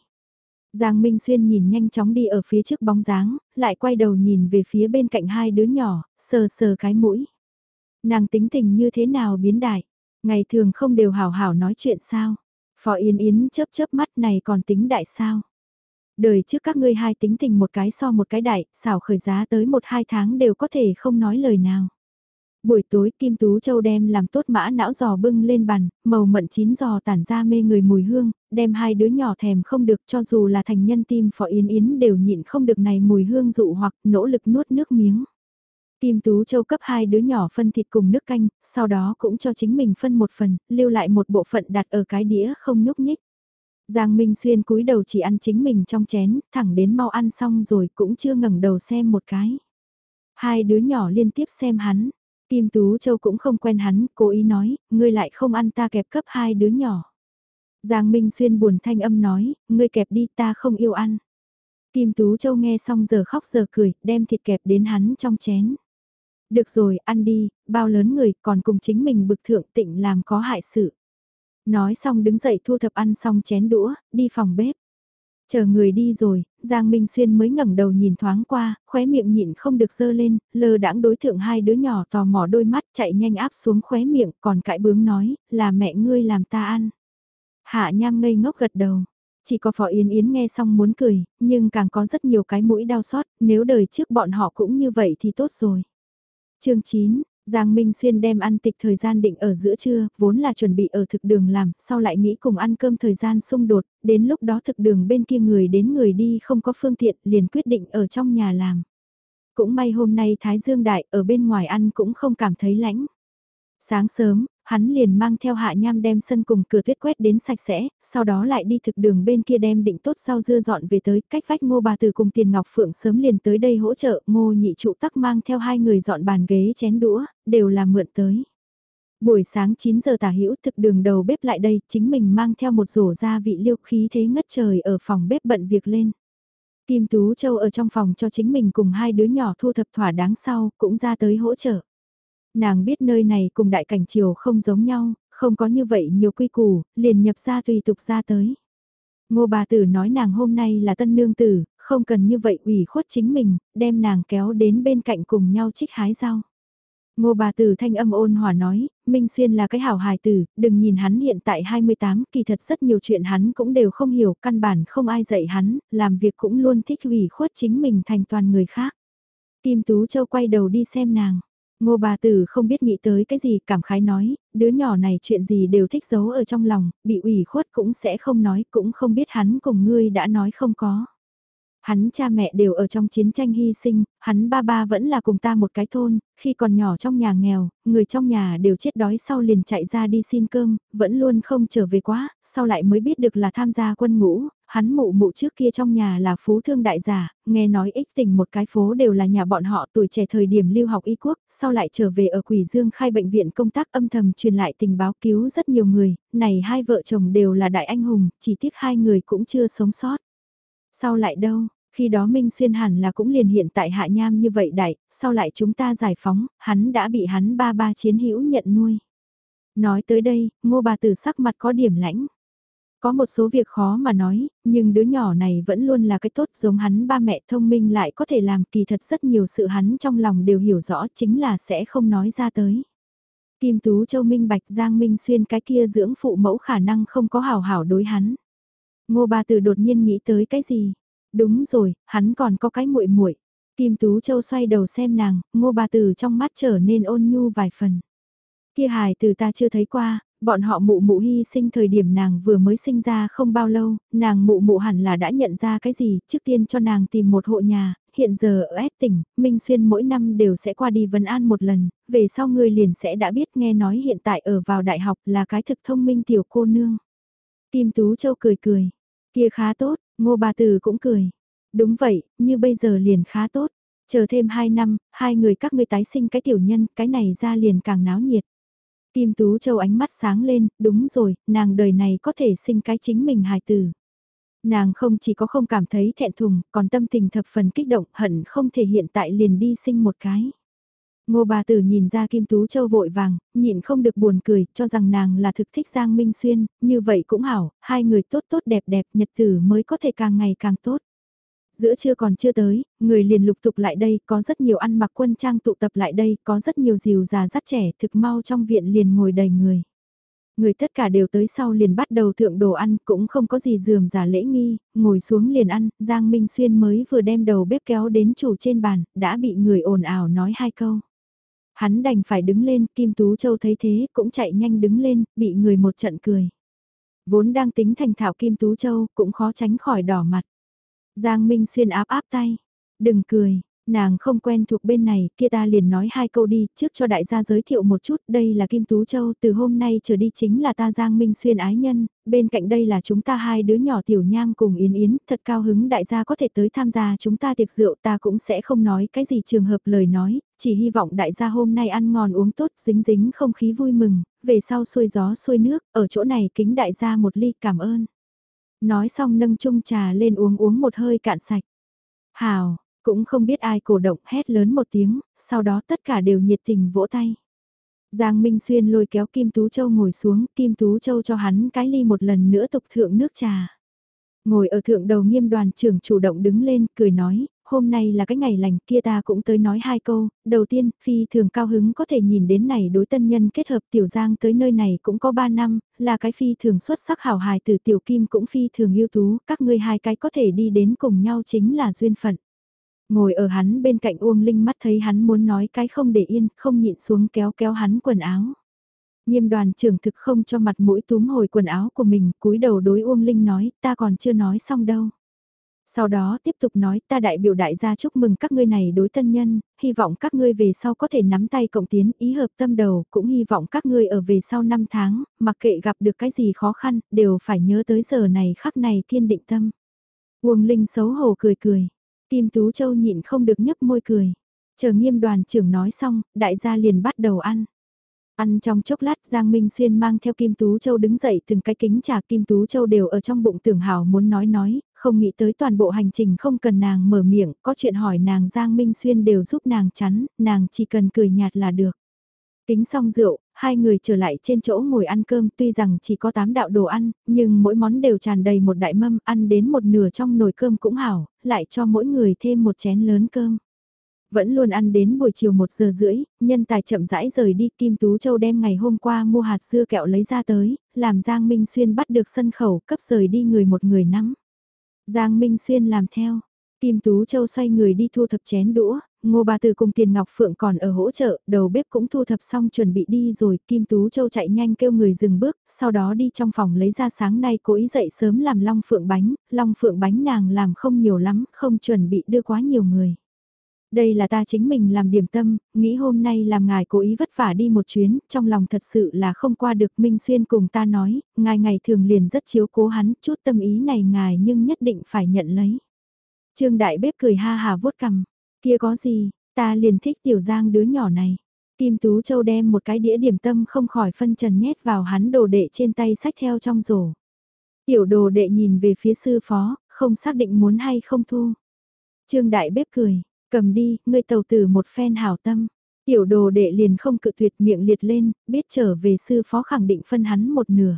[SPEAKER 1] Giang Minh Xuyên nhìn nhanh chóng đi ở phía trước bóng dáng, lại quay đầu nhìn về phía bên cạnh hai đứa nhỏ, sờ sờ cái mũi. Nàng tính tình như thế nào biến đại, ngày thường không đều hảo hảo nói chuyện sao. Phó Yên Yến chớp chớp mắt này còn tính đại sao. Đời trước các ngươi hai tính tình một cái so một cái đại, xảo khởi giá tới một hai tháng đều có thể không nói lời nào. Buổi tối Kim Tú Châu đem làm tốt mã não giò bưng lên bàn, màu mận chín giò tản ra mê người mùi hương, đem hai đứa nhỏ thèm không được cho dù là thành nhân tim phó yến yến đều nhịn không được này mùi hương dụ hoặc nỗ lực nuốt nước miếng. Kim Tú Châu cấp hai đứa nhỏ phân thịt cùng nước canh, sau đó cũng cho chính mình phân một phần, lưu lại một bộ phận đặt ở cái đĩa không nhúc nhích. Giang Minh Xuyên cúi đầu chỉ ăn chính mình trong chén, thẳng đến mau ăn xong rồi cũng chưa ngẩng đầu xem một cái. Hai đứa nhỏ liên tiếp xem hắn, Kim Tú Châu cũng không quen hắn, cố ý nói, ngươi lại không ăn ta kẹp cấp hai đứa nhỏ. Giang Minh Xuyên buồn thanh âm nói, ngươi kẹp đi ta không yêu ăn. Kim Tú Châu nghe xong giờ khóc giờ cười, đem thịt kẹp đến hắn trong chén. Được rồi, ăn đi, bao lớn người còn cùng chính mình bực thượng tịnh làm có hại sự. Nói xong đứng dậy thu thập ăn xong chén đũa, đi phòng bếp. Chờ người đi rồi, Giang Minh Xuyên mới ngẩng đầu nhìn thoáng qua, khóe miệng nhịn không được dơ lên, lơ đãng đối thượng hai đứa nhỏ tò mò đôi mắt chạy nhanh áp xuống khóe miệng, còn cãi bướng nói, là mẹ ngươi làm ta ăn. Hạ nham ngây ngốc gật đầu. Chỉ có Phó Yến Yến nghe xong muốn cười, nhưng càng có rất nhiều cái mũi đau xót, nếu đời trước bọn họ cũng như vậy thì tốt rồi chương 9, Giang Minh Xuyên đem ăn tịch thời gian định ở giữa trưa, vốn là chuẩn bị ở thực đường làm, sau lại nghĩ cùng ăn cơm thời gian xung đột, đến lúc đó thực đường bên kia người đến người đi không có phương tiện, liền quyết định ở trong nhà làm. Cũng may hôm nay Thái Dương Đại ở bên ngoài ăn cũng không cảm thấy lãnh. Sáng sớm, hắn liền mang theo hạ nham đem sân cùng cửa tuyết quét đến sạch sẽ, sau đó lại đi thực đường bên kia đem định tốt rau dưa dọn về tới, cách vách ngô bà từ cùng tiền ngọc phượng sớm liền tới đây hỗ trợ, ngô nhị trụ tắc mang theo hai người dọn bàn ghế chén đũa, đều là mượn tới. Buổi sáng 9 giờ tả hữu thực đường đầu bếp lại đây, chính mình mang theo một rổ gia vị liêu khí thế ngất trời ở phòng bếp bận việc lên. Kim Tú Châu ở trong phòng cho chính mình cùng hai đứa nhỏ thu thập thỏa đáng sau, cũng ra tới hỗ trợ. Nàng biết nơi này cùng đại cảnh triều không giống nhau, không có như vậy nhiều quy củ, liền nhập ra tùy tục ra tới. Ngô bà tử nói nàng hôm nay là tân nương tử, không cần như vậy ủy khuất chính mình, đem nàng kéo đến bên cạnh cùng nhau trích hái rau. Ngô bà tử thanh âm ôn hòa nói, Minh Xuyên là cái hảo hài tử, đừng nhìn hắn hiện tại 28, kỳ thật rất nhiều chuyện hắn cũng đều không hiểu, căn bản không ai dạy hắn, làm việc cũng luôn thích ủy khuất chính mình thành toàn người khác. Kim Tú Châu quay đầu đi xem nàng. Ngô bà tử không biết nghĩ tới cái gì cảm khái nói, đứa nhỏ này chuyện gì đều thích giấu ở trong lòng, bị ủy khuất cũng sẽ không nói, cũng không biết hắn cùng ngươi đã nói không có. Hắn cha mẹ đều ở trong chiến tranh hy sinh, hắn ba ba vẫn là cùng ta một cái thôn, khi còn nhỏ trong nhà nghèo, người trong nhà đều chết đói sau liền chạy ra đi xin cơm, vẫn luôn không trở về quá, sau lại mới biết được là tham gia quân ngũ, hắn mụ mụ trước kia trong nhà là phú thương đại giả, nghe nói ích tình một cái phố đều là nhà bọn họ tuổi trẻ thời điểm lưu học y quốc, sau lại trở về ở Quỷ Dương khai bệnh viện công tác âm thầm truyền lại tình báo cứu rất nhiều người, này hai vợ chồng đều là đại anh hùng, chỉ tiếc hai người cũng chưa sống sót. Sau lại đâu, khi đó Minh Xuyên hẳn là cũng liền hiện tại hạ nham như vậy đại, sau lại chúng ta giải phóng, hắn đã bị hắn ba ba chiến hữu nhận nuôi. Nói tới đây, ngô bà tử sắc mặt có điểm lãnh. Có một số việc khó mà nói, nhưng đứa nhỏ này vẫn luôn là cái tốt giống hắn ba mẹ thông minh lại có thể làm kỳ thật rất nhiều sự hắn trong lòng đều hiểu rõ chính là sẽ không nói ra tới. Kim Tú Châu Minh Bạch Giang Minh Xuyên cái kia dưỡng phụ mẫu khả năng không có hào hảo đối hắn. Ngô Ba tử đột nhiên nghĩ tới cái gì? Đúng rồi, hắn còn có cái muội muội. Kim Tú Châu xoay đầu xem nàng, ngô Ba tử trong mắt trở nên ôn nhu vài phần. Kia hài từ ta chưa thấy qua, bọn họ mụ mụ hy sinh thời điểm nàng vừa mới sinh ra không bao lâu, nàng mụ mụ hẳn là đã nhận ra cái gì, trước tiên cho nàng tìm một hộ nhà, hiện giờ ở S tỉnh, Minh Xuyên mỗi năm đều sẽ qua đi vấn an một lần, về sau người liền sẽ đã biết nghe nói hiện tại ở vào đại học là cái thực thông minh tiểu cô nương. Kim Tú Châu cười cười, kia khá tốt, ngô bà từ cũng cười. Đúng vậy, như bây giờ liền khá tốt, chờ thêm 2 năm, hai người các ngươi tái sinh cái tiểu nhân, cái này ra liền càng náo nhiệt. Kim Tú Châu ánh mắt sáng lên, đúng rồi, nàng đời này có thể sinh cái chính mình hài tử. Nàng không chỉ có không cảm thấy thẹn thùng, còn tâm tình thập phần kích động, hận không thể hiện tại liền đi sinh một cái. Ngô bà tử nhìn ra Kim Tú Châu vội vàng, nhịn không được buồn cười, cho rằng nàng là thực thích Giang Minh Xuyên, như vậy cũng hảo, hai người tốt tốt đẹp đẹp, nhật tử mới có thể càng ngày càng tốt. Giữa trưa còn chưa tới, người liền lục tục lại đây, có rất nhiều ăn mặc quân trang tụ tập lại đây, có rất nhiều dìu già dắt trẻ, thực mau trong viện liền ngồi đầy người. Người tất cả đều tới sau liền bắt đầu thượng đồ ăn, cũng không có gì dườm giả lễ nghi, ngồi xuống liền ăn, Giang Minh Xuyên mới vừa đem đầu bếp kéo đến chủ trên bàn, đã bị người ồn ào nói hai câu. Hắn đành phải đứng lên, Kim Tú Châu thấy thế, cũng chạy nhanh đứng lên, bị người một trận cười. Vốn đang tính thành thạo Kim Tú Châu, cũng khó tránh khỏi đỏ mặt. Giang Minh Xuyên áp áp tay. Đừng cười, nàng không quen thuộc bên này, kia ta liền nói hai câu đi, trước cho đại gia giới thiệu một chút, đây là Kim Tú Châu, từ hôm nay trở đi chính là ta Giang Minh Xuyên ái nhân, bên cạnh đây là chúng ta hai đứa nhỏ tiểu nham cùng Yến Yến, thật cao hứng đại gia có thể tới tham gia chúng ta tiệc rượu ta cũng sẽ không nói cái gì trường hợp lời nói, chỉ hy vọng đại gia hôm nay ăn ngon uống tốt, dính dính không khí vui mừng, về sau xuôi gió xuôi nước, ở chỗ này kính đại gia một ly cảm ơn. Nói xong nâng chung trà lên uống uống một hơi cạn sạch. Hào, cũng không biết ai cổ động hét lớn một tiếng, sau đó tất cả đều nhiệt tình vỗ tay. Giang Minh Xuyên lôi kéo Kim Tú Châu ngồi xuống, Kim Tú Châu cho hắn cái ly một lần nữa tục thượng nước trà. Ngồi ở thượng đầu nghiêm đoàn trưởng chủ động đứng lên, cười nói, hôm nay là cái ngày lành kia ta cũng tới nói hai câu, đầu tiên, phi thường cao hứng có thể nhìn đến này đối tân nhân kết hợp tiểu giang tới nơi này cũng có ba năm, là cái phi thường xuất sắc hảo hài từ tiểu kim cũng phi thường ưu tú, các ngươi hai cái có thể đi đến cùng nhau chính là duyên phận. Ngồi ở hắn bên cạnh Uông Linh mắt thấy hắn muốn nói cái không để yên, không nhịn xuống kéo kéo hắn quần áo. Nghiêm đoàn trưởng thực không cho mặt mũi túm hồi quần áo của mình, cúi đầu đối Uông Linh nói, ta còn chưa nói xong đâu. Sau đó tiếp tục nói ta đại biểu đại gia chúc mừng các ngươi này đối tân nhân, hy vọng các ngươi về sau có thể nắm tay cộng tiến ý hợp tâm đầu, cũng hy vọng các ngươi ở về sau 5 tháng, mặc kệ gặp được cái gì khó khăn, đều phải nhớ tới giờ này khắc này kiên định tâm. Uông Linh xấu hổ cười cười, Kim Tú Châu nhịn không được nhấp môi cười. Chờ nghiêm đoàn trưởng nói xong, đại gia liền bắt đầu ăn. Ăn trong chốc lát Giang Minh Xuyên mang theo Kim Tú Châu đứng dậy từng cái kính trà Kim Tú Châu đều ở trong bụng tưởng hào muốn nói nói, không nghĩ tới toàn bộ hành trình không cần nàng mở miệng, có chuyện hỏi nàng Giang Minh Xuyên đều giúp nàng chắn, nàng chỉ cần cười nhạt là được. Kính xong rượu, hai người trở lại trên chỗ ngồi ăn cơm tuy rằng chỉ có tám đạo đồ ăn, nhưng mỗi món đều tràn đầy một đại mâm, ăn đến một nửa trong nồi cơm cũng hảo, lại cho mỗi người thêm một chén lớn cơm. Vẫn luôn ăn đến buổi chiều 1 giờ rưỡi, nhân tài chậm rãi rời đi Kim Tú Châu đem ngày hôm qua mua hạt dưa kẹo lấy ra tới, làm Giang Minh Xuyên bắt được sân khẩu cấp rời đi người một người nắm. Giang Minh Xuyên làm theo. Kim Tú Châu xoay người đi thu thập chén đũa, Ngô Bà Tử cùng Tiền Ngọc Phượng còn ở hỗ trợ, đầu bếp cũng thu thập xong chuẩn bị đi rồi, Kim Tú Châu chạy nhanh kêu người dừng bước, sau đó đi trong phòng lấy ra sáng nay cố ý dậy sớm làm long phượng bánh, long phượng bánh nàng làm không nhiều lắm, không chuẩn bị đưa quá nhiều người. Đây là ta chính mình làm điểm tâm, nghĩ hôm nay làm ngài cố ý vất vả đi một chuyến, trong lòng thật sự là không qua được Minh Xuyên cùng ta nói, ngài ngày thường liền rất chiếu cố hắn, chút tâm ý này ngài nhưng nhất định phải nhận lấy. Trương Đại Bếp cười ha hà vuốt cằm, kia có gì, ta liền thích tiểu giang đứa nhỏ này. Kim Tú Châu đem một cái đĩa điểm tâm không khỏi phân trần nhét vào hắn đồ đệ trên tay sách theo trong rổ. Tiểu đồ đệ nhìn về phía sư phó, không xác định muốn hay không thu. Trương Đại Bếp cười, Cầm đi, ngươi tàu tử một phen hảo tâm. Tiểu đồ đệ liền không cự tuyệt miệng liệt lên, biết trở về sư phó khẳng định phân hắn một nửa.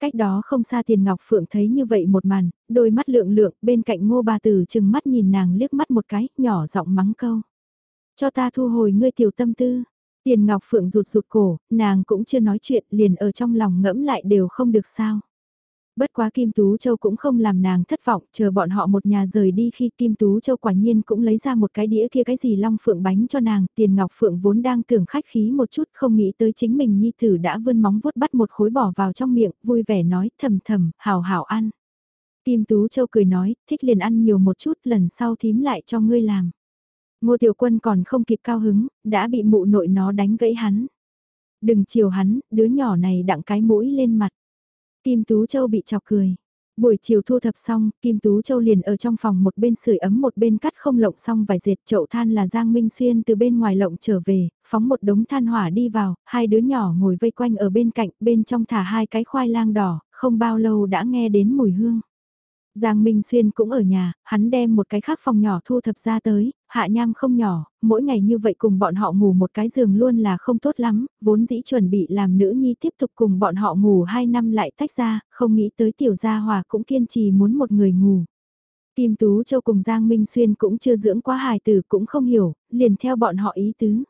[SPEAKER 1] Cách đó không xa tiền ngọc phượng thấy như vậy một màn, đôi mắt lượng lượng bên cạnh ngô bà tử chừng mắt nhìn nàng liếc mắt một cái, nhỏ giọng mắng câu. Cho ta thu hồi ngươi tiểu tâm tư. Tiền ngọc phượng rụt rụt cổ, nàng cũng chưa nói chuyện liền ở trong lòng ngẫm lại đều không được sao. Bất quá Kim Tú Châu cũng không làm nàng thất vọng, chờ bọn họ một nhà rời đi khi Kim Tú Châu quả nhiên cũng lấy ra một cái đĩa kia cái gì long phượng bánh cho nàng, tiền ngọc phượng vốn đang tưởng khách khí một chút không nghĩ tới chính mình nhi tử đã vươn móng vuốt bắt một khối bỏ vào trong miệng, vui vẻ nói thầm thầm, hào hào ăn. Kim Tú Châu cười nói, thích liền ăn nhiều một chút, lần sau thím lại cho ngươi làm. Ngô Tiểu Quân còn không kịp cao hứng, đã bị mụ nội nó đánh gãy hắn. Đừng chiều hắn, đứa nhỏ này đặng cái mũi lên mặt. Kim Tú Châu bị chọc cười. Buổi chiều thu thập xong, Kim Tú Châu liền ở trong phòng một bên sưởi ấm một bên cắt không lộng xong vài dệt chậu than là Giang Minh Xuyên từ bên ngoài lộng trở về, phóng một đống than hỏa đi vào, hai đứa nhỏ ngồi vây quanh ở bên cạnh, bên trong thả hai cái khoai lang đỏ, không bao lâu đã nghe đến mùi hương. Giang Minh Xuyên cũng ở nhà, hắn đem một cái khác phòng nhỏ thu thập ra tới, hạ nham không nhỏ, mỗi ngày như vậy cùng bọn họ ngủ một cái giường luôn là không tốt lắm, vốn dĩ chuẩn bị làm nữ nhi tiếp tục cùng bọn họ ngủ 2 năm lại tách ra, không nghĩ tới tiểu gia hòa cũng kiên trì muốn một người ngủ. Kim Tú Châu cùng Giang Minh Xuyên cũng chưa dưỡng quá hài tử cũng không hiểu, liền theo bọn họ ý tứ.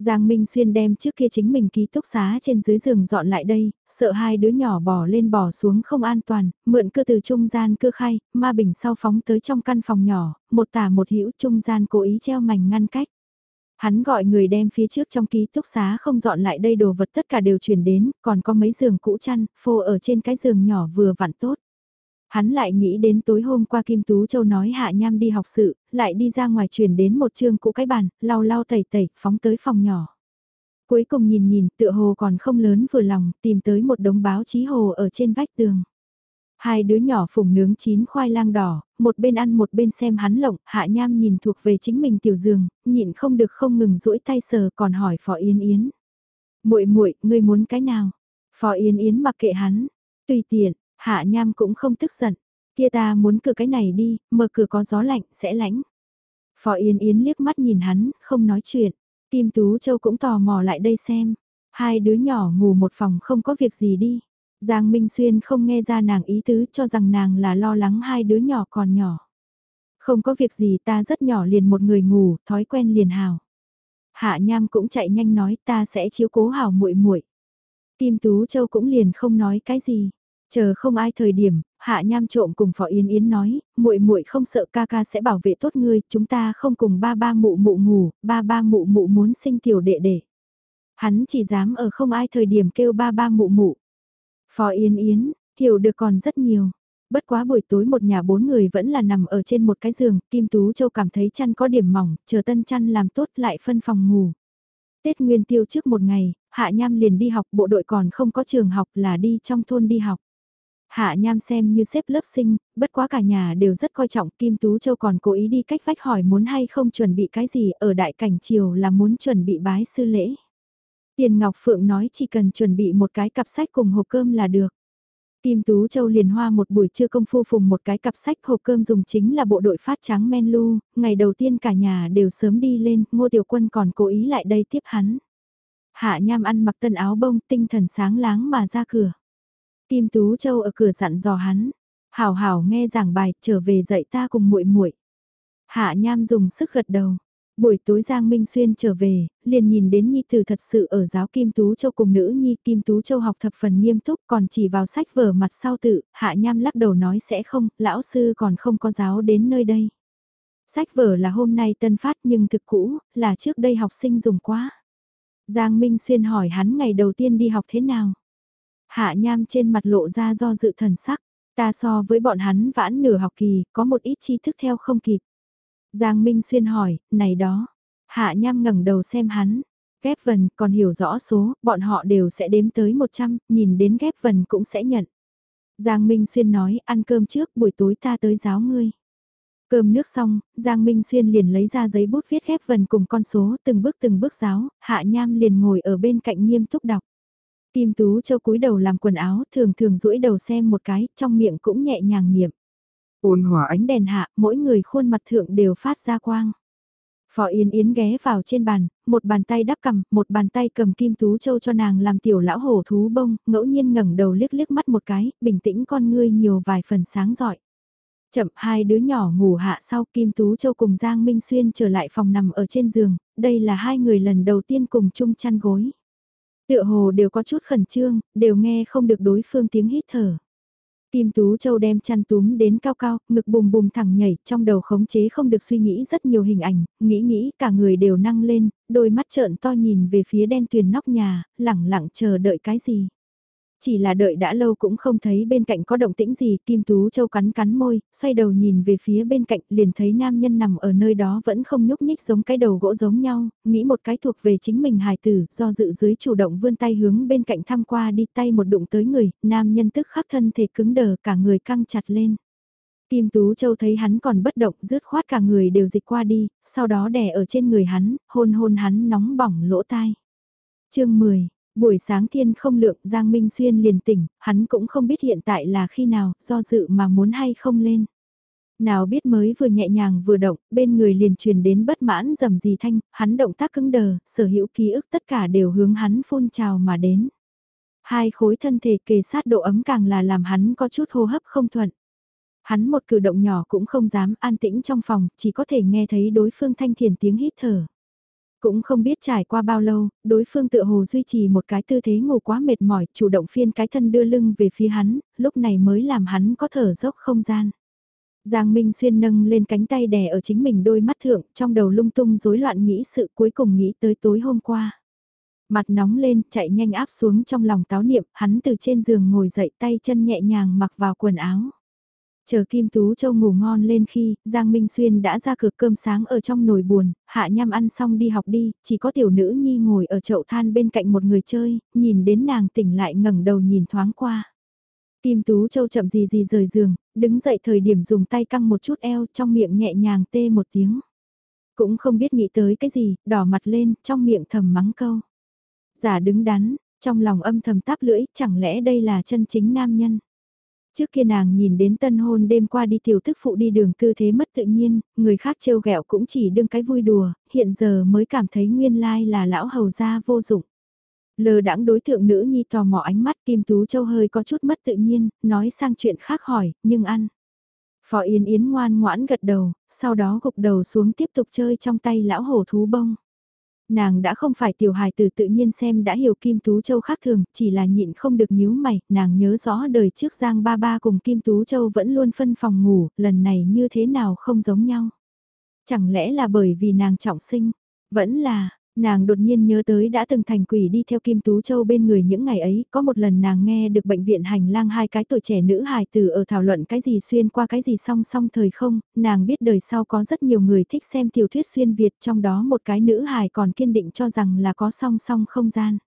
[SPEAKER 1] Giang Minh Xuyên đem trước kia chính mình ký túc xá trên dưới giường dọn lại đây, sợ hai đứa nhỏ bỏ lên bỏ xuống không an toàn, mượn cơ từ trung gian cơ khai, ma bình sau phóng tới trong căn phòng nhỏ, một tả một hữu trung gian cố ý treo mảnh ngăn cách. Hắn gọi người đem phía trước trong ký túc xá không dọn lại đây đồ vật tất cả đều chuyển đến, còn có mấy giường cũ chăn, phô ở trên cái giường nhỏ vừa vặn tốt. Hắn lại nghĩ đến tối hôm qua Kim Tú Châu nói Hạ Nham đi học sự, lại đi ra ngoài chuyển đến một chương cũ cái bàn, lau lau tẩy tẩy, phóng tới phòng nhỏ. Cuối cùng nhìn nhìn tựa hồ còn không lớn vừa lòng, tìm tới một đống báo chí hồ ở trên vách tường. Hai đứa nhỏ phùng nướng chín khoai lang đỏ, một bên ăn một bên xem hắn lộng, Hạ Nham nhìn thuộc về chính mình tiểu giường, nhịn không được không ngừng duỗi tay sờ còn hỏi Phó Yến Yến. muội muội ngươi muốn cái nào? Phó Yến Yến mặc kệ hắn, tùy tiện, Hạ Nham cũng không tức giận, kia ta muốn cửa cái này đi, mở cửa có gió lạnh, sẽ lạnh. Phó Yến Yến liếc mắt nhìn hắn, không nói chuyện. Kim Tú Châu cũng tò mò lại đây xem. Hai đứa nhỏ ngủ một phòng không có việc gì đi. Giang Minh Xuyên không nghe ra nàng ý tứ cho rằng nàng là lo lắng hai đứa nhỏ còn nhỏ. Không có việc gì ta rất nhỏ liền một người ngủ, thói quen liền hào. Hạ Nham cũng chạy nhanh nói ta sẽ chiếu cố hảo muội muội. Kim Tú Châu cũng liền không nói cái gì. Chờ không ai thời điểm, Hạ Nham trộm cùng Phó Yến Yến nói, muội muội không sợ ca ca sẽ bảo vệ tốt ngươi, chúng ta không cùng ba ba mụ mụ ngủ, ba ba mụ mụ muốn sinh tiểu đệ đệ. Hắn chỉ dám ở không ai thời điểm kêu ba ba mụ mụ. Phó Yến Yến, hiểu được còn rất nhiều. Bất quá buổi tối một nhà bốn người vẫn là nằm ở trên một cái giường, Kim Tú Châu cảm thấy chăn có điểm mỏng, chờ tân chăn làm tốt lại phân phòng ngủ. Tết Nguyên Tiêu trước một ngày, Hạ Nham liền đi học bộ đội còn không có trường học là đi trong thôn đi học. Hạ Nham xem như xếp lớp sinh, bất quá cả nhà đều rất coi trọng Kim Tú Châu còn cố ý đi cách vách hỏi muốn hay không chuẩn bị cái gì ở đại cảnh triều là muốn chuẩn bị bái sư lễ. Tiền Ngọc Phượng nói chỉ cần chuẩn bị một cái cặp sách cùng hộp cơm là được. Kim Tú Châu liền hoa một buổi trưa công phu phùng một cái cặp sách hộp cơm dùng chính là bộ đội phát trắng men lu, ngày đầu tiên cả nhà đều sớm đi lên, ngô tiểu quân còn cố ý lại đây tiếp hắn. Hạ Nham ăn mặc tân áo bông tinh thần sáng láng mà ra cửa. Kim Tú Châu ở cửa dặn dò hắn, hảo hảo nghe giảng bài, trở về dạy ta cùng muội muội. Hạ Nham dùng sức gật đầu. Buổi tối Giang Minh Xuyên trở về, liền nhìn đến Nhi Tử thật sự ở giáo Kim Tú Châu cùng nữ Nhi Kim Tú Châu học thập phần nghiêm túc còn chỉ vào sách vở mặt sau tự, Hạ Nham lắc đầu nói sẽ không, lão sư còn không có giáo đến nơi đây. Sách vở là hôm nay tân phát nhưng thực cũ, là trước đây học sinh dùng quá. Giang Minh Xuyên hỏi hắn ngày đầu tiên đi học thế nào. Hạ nham trên mặt lộ ra do dự thần sắc, ta so với bọn hắn vãn nửa học kỳ, có một ít tri thức theo không kịp. Giang Minh Xuyên hỏi, này đó, hạ nham ngẩng đầu xem hắn, ghép vần còn hiểu rõ số, bọn họ đều sẽ đếm tới 100, nhìn đến ghép vần cũng sẽ nhận. Giang Minh Xuyên nói, ăn cơm trước, buổi tối ta tới giáo ngươi. Cơm nước xong, Giang Minh Xuyên liền lấy ra giấy bút viết ghép vần cùng con số, từng bước từng bước giáo, Hạ Nham liền ngồi ở bên cạnh nghiêm túc đọc. Kim Tú Châu cúi đầu làm quần áo, thường thường duỗi đầu xem một cái, trong miệng cũng nhẹ nhàng niệm. Ôn hòa ánh đèn hạ, mỗi người khuôn mặt thượng đều phát ra quang. Phó Yến Yến ghé vào trên bàn, một bàn tay đắp cầm, một bàn tay cầm Kim Tú Châu cho nàng làm tiểu lão hổ thú bông, ngẫu nhiên ngẩng đầu liếc liếc mắt một cái, bình tĩnh con ngươi nhiều vài phần sáng giỏi. Chậm hai đứa nhỏ ngủ hạ sau Kim Tú Châu cùng Giang Minh Xuyên trở lại phòng nằm ở trên giường, đây là hai người lần đầu tiên cùng chung chăn gối. Tựa hồ đều có chút khẩn trương, đều nghe không được đối phương tiếng hít thở. Kim Tú Châu đem chăn túm đến cao cao, ngực bùm bùm thẳng nhảy, trong đầu khống chế không được suy nghĩ rất nhiều hình ảnh, nghĩ nghĩ cả người đều năng lên, đôi mắt trợn to nhìn về phía đen tuyền nóc nhà, lẳng lặng chờ đợi cái gì. Chỉ là đợi đã lâu cũng không thấy bên cạnh có động tĩnh gì, Kim Tú Châu cắn cắn môi, xoay đầu nhìn về phía bên cạnh liền thấy nam nhân nằm ở nơi đó vẫn không nhúc nhích giống cái đầu gỗ giống nhau, nghĩ một cái thuộc về chính mình hài tử, do dự dưới chủ động vươn tay hướng bên cạnh thăm qua đi tay một đụng tới người, nam nhân tức khắc thân thể cứng đờ cả người căng chặt lên. Kim Tú Châu thấy hắn còn bất động, rứt khoát cả người đều dịch qua đi, sau đó đè ở trên người hắn, hôn hôn hắn nóng bỏng lỗ tai. chương 10 Buổi sáng thiên không lượng Giang Minh Xuyên liền tỉnh, hắn cũng không biết hiện tại là khi nào, do dự mà muốn hay không lên. Nào biết mới vừa nhẹ nhàng vừa động, bên người liền truyền đến bất mãn dầm gì thanh, hắn động tác cứng đờ, sở hữu ký ức tất cả đều hướng hắn phun trào mà đến. Hai khối thân thể kề sát độ ấm càng là làm hắn có chút hô hấp không thuận. Hắn một cử động nhỏ cũng không dám an tĩnh trong phòng, chỉ có thể nghe thấy đối phương thanh thiền tiếng hít thở. Cũng không biết trải qua bao lâu, đối phương tựa hồ duy trì một cái tư thế ngủ quá mệt mỏi, chủ động phiên cái thân đưa lưng về phía hắn, lúc này mới làm hắn có thở dốc không gian. Giang Minh Xuyên nâng lên cánh tay đè ở chính mình đôi mắt thượng, trong đầu lung tung rối loạn nghĩ sự cuối cùng nghĩ tới tối hôm qua. Mặt nóng lên, chạy nhanh áp xuống trong lòng táo niệm, hắn từ trên giường ngồi dậy tay chân nhẹ nhàng mặc vào quần áo. Chờ Kim Tú Châu ngủ ngon lên khi, Giang Minh Xuyên đã ra cửa cơm sáng ở trong nồi buồn, hạ nhằm ăn xong đi học đi, chỉ có tiểu nữ nhi ngồi ở chậu than bên cạnh một người chơi, nhìn đến nàng tỉnh lại ngẩng đầu nhìn thoáng qua. Kim Tú Châu chậm gì gì rời giường, đứng dậy thời điểm dùng tay căng một chút eo trong miệng nhẹ nhàng tê một tiếng. Cũng không biết nghĩ tới cái gì, đỏ mặt lên, trong miệng thầm mắng câu. Giả đứng đắn, trong lòng âm thầm táp lưỡi, chẳng lẽ đây là chân chính nam nhân. Trước kia nàng nhìn đến tân hôn đêm qua đi tiểu thức phụ đi đường tư thế mất tự nhiên, người khác trêu ghẹo cũng chỉ đương cái vui đùa, hiện giờ mới cảm thấy nguyên lai là lão hầu gia vô dụng. Lờ đãng đối tượng nữ nhi tò mò ánh mắt Kim Tú Châu hơi có chút mất tự nhiên, nói sang chuyện khác hỏi, nhưng ăn. Phó Yến Yến ngoan ngoãn gật đầu, sau đó gục đầu xuống tiếp tục chơi trong tay lão hổ thú bông nàng đã không phải tiểu hài từ tự nhiên xem đã hiểu Kim Tú Châu khác thường, chỉ là nhịn không được nhíu mày, nàng nhớ rõ đời trước Giang Ba Ba cùng Kim Tú Châu vẫn luôn phân phòng ngủ, lần này như thế nào không giống nhau. Chẳng lẽ là bởi vì nàng trọng sinh, vẫn là, Nàng đột nhiên nhớ tới đã từng thành quỷ đi theo Kim Tú Châu bên người những ngày ấy, có một lần nàng nghe được bệnh viện hành lang hai cái tuổi trẻ nữ hài tử ở thảo luận cái gì xuyên qua cái gì song song thời không, nàng biết đời sau có rất nhiều người thích xem tiểu thuyết xuyên Việt trong đó một cái nữ hài còn kiên định cho rằng là có song song không gian.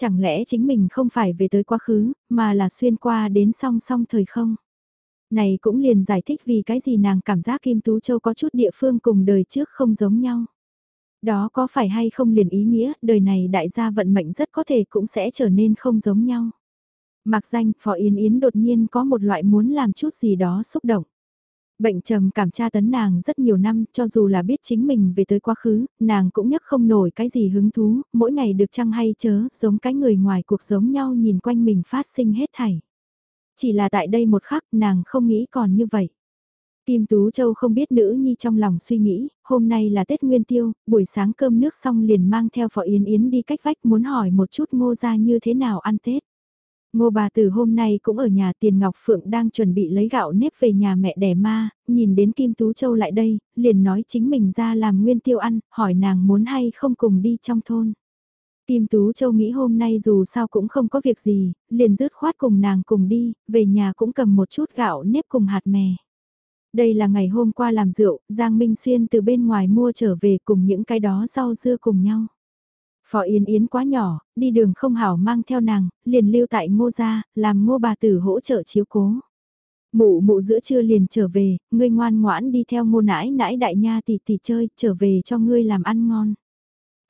[SPEAKER 1] Chẳng lẽ chính mình không phải về tới quá khứ, mà là xuyên qua đến song song thời không? Này cũng liền giải thích vì cái gì nàng cảm giác Kim Tú Châu có chút địa phương cùng đời trước không giống nhau. Đó có phải hay không liền ý nghĩa, đời này đại gia vận mệnh rất có thể cũng sẽ trở nên không giống nhau. Mặc danh, Phó Yến Yến đột nhiên có một loại muốn làm chút gì đó xúc động. Bệnh trầm cảm tra tấn nàng rất nhiều năm, cho dù là biết chính mình về tới quá khứ, nàng cũng nhấc không nổi cái gì hứng thú, mỗi ngày được chăng hay chớ, giống cái người ngoài cuộc giống nhau nhìn quanh mình phát sinh hết thảy. Chỉ là tại đây một khắc nàng không nghĩ còn như vậy. Kim Tú Châu không biết nữ nhi trong lòng suy nghĩ, hôm nay là Tết Nguyên Tiêu, buổi sáng cơm nước xong liền mang theo Phỏ Yến Yến đi cách vách muốn hỏi một chút ngô ra như thế nào ăn Tết. Ngô bà từ hôm nay cũng ở nhà Tiền Ngọc Phượng đang chuẩn bị lấy gạo nếp về nhà mẹ đẻ ma, nhìn đến Kim Tú Châu lại đây, liền nói chính mình ra làm nguyên tiêu ăn, hỏi nàng muốn hay không cùng đi trong thôn. Kim Tú Châu nghĩ hôm nay dù sao cũng không có việc gì, liền dứt khoát cùng nàng cùng đi, về nhà cũng cầm một chút gạo nếp cùng hạt mè. Đây là ngày hôm qua làm rượu, Giang Minh Xuyên từ bên ngoài mua trở về cùng những cái đó rau dưa cùng nhau. Phó Yến Yến quá nhỏ, đi đường không hảo mang theo nàng, liền lưu tại ngô gia, làm ngô bà tử hỗ trợ chiếu cố. Mụ mụ giữa trưa liền trở về, ngươi ngoan ngoãn đi theo ngô nãi nãi đại nha tỷ tỷ chơi, trở về cho ngươi làm ăn ngon.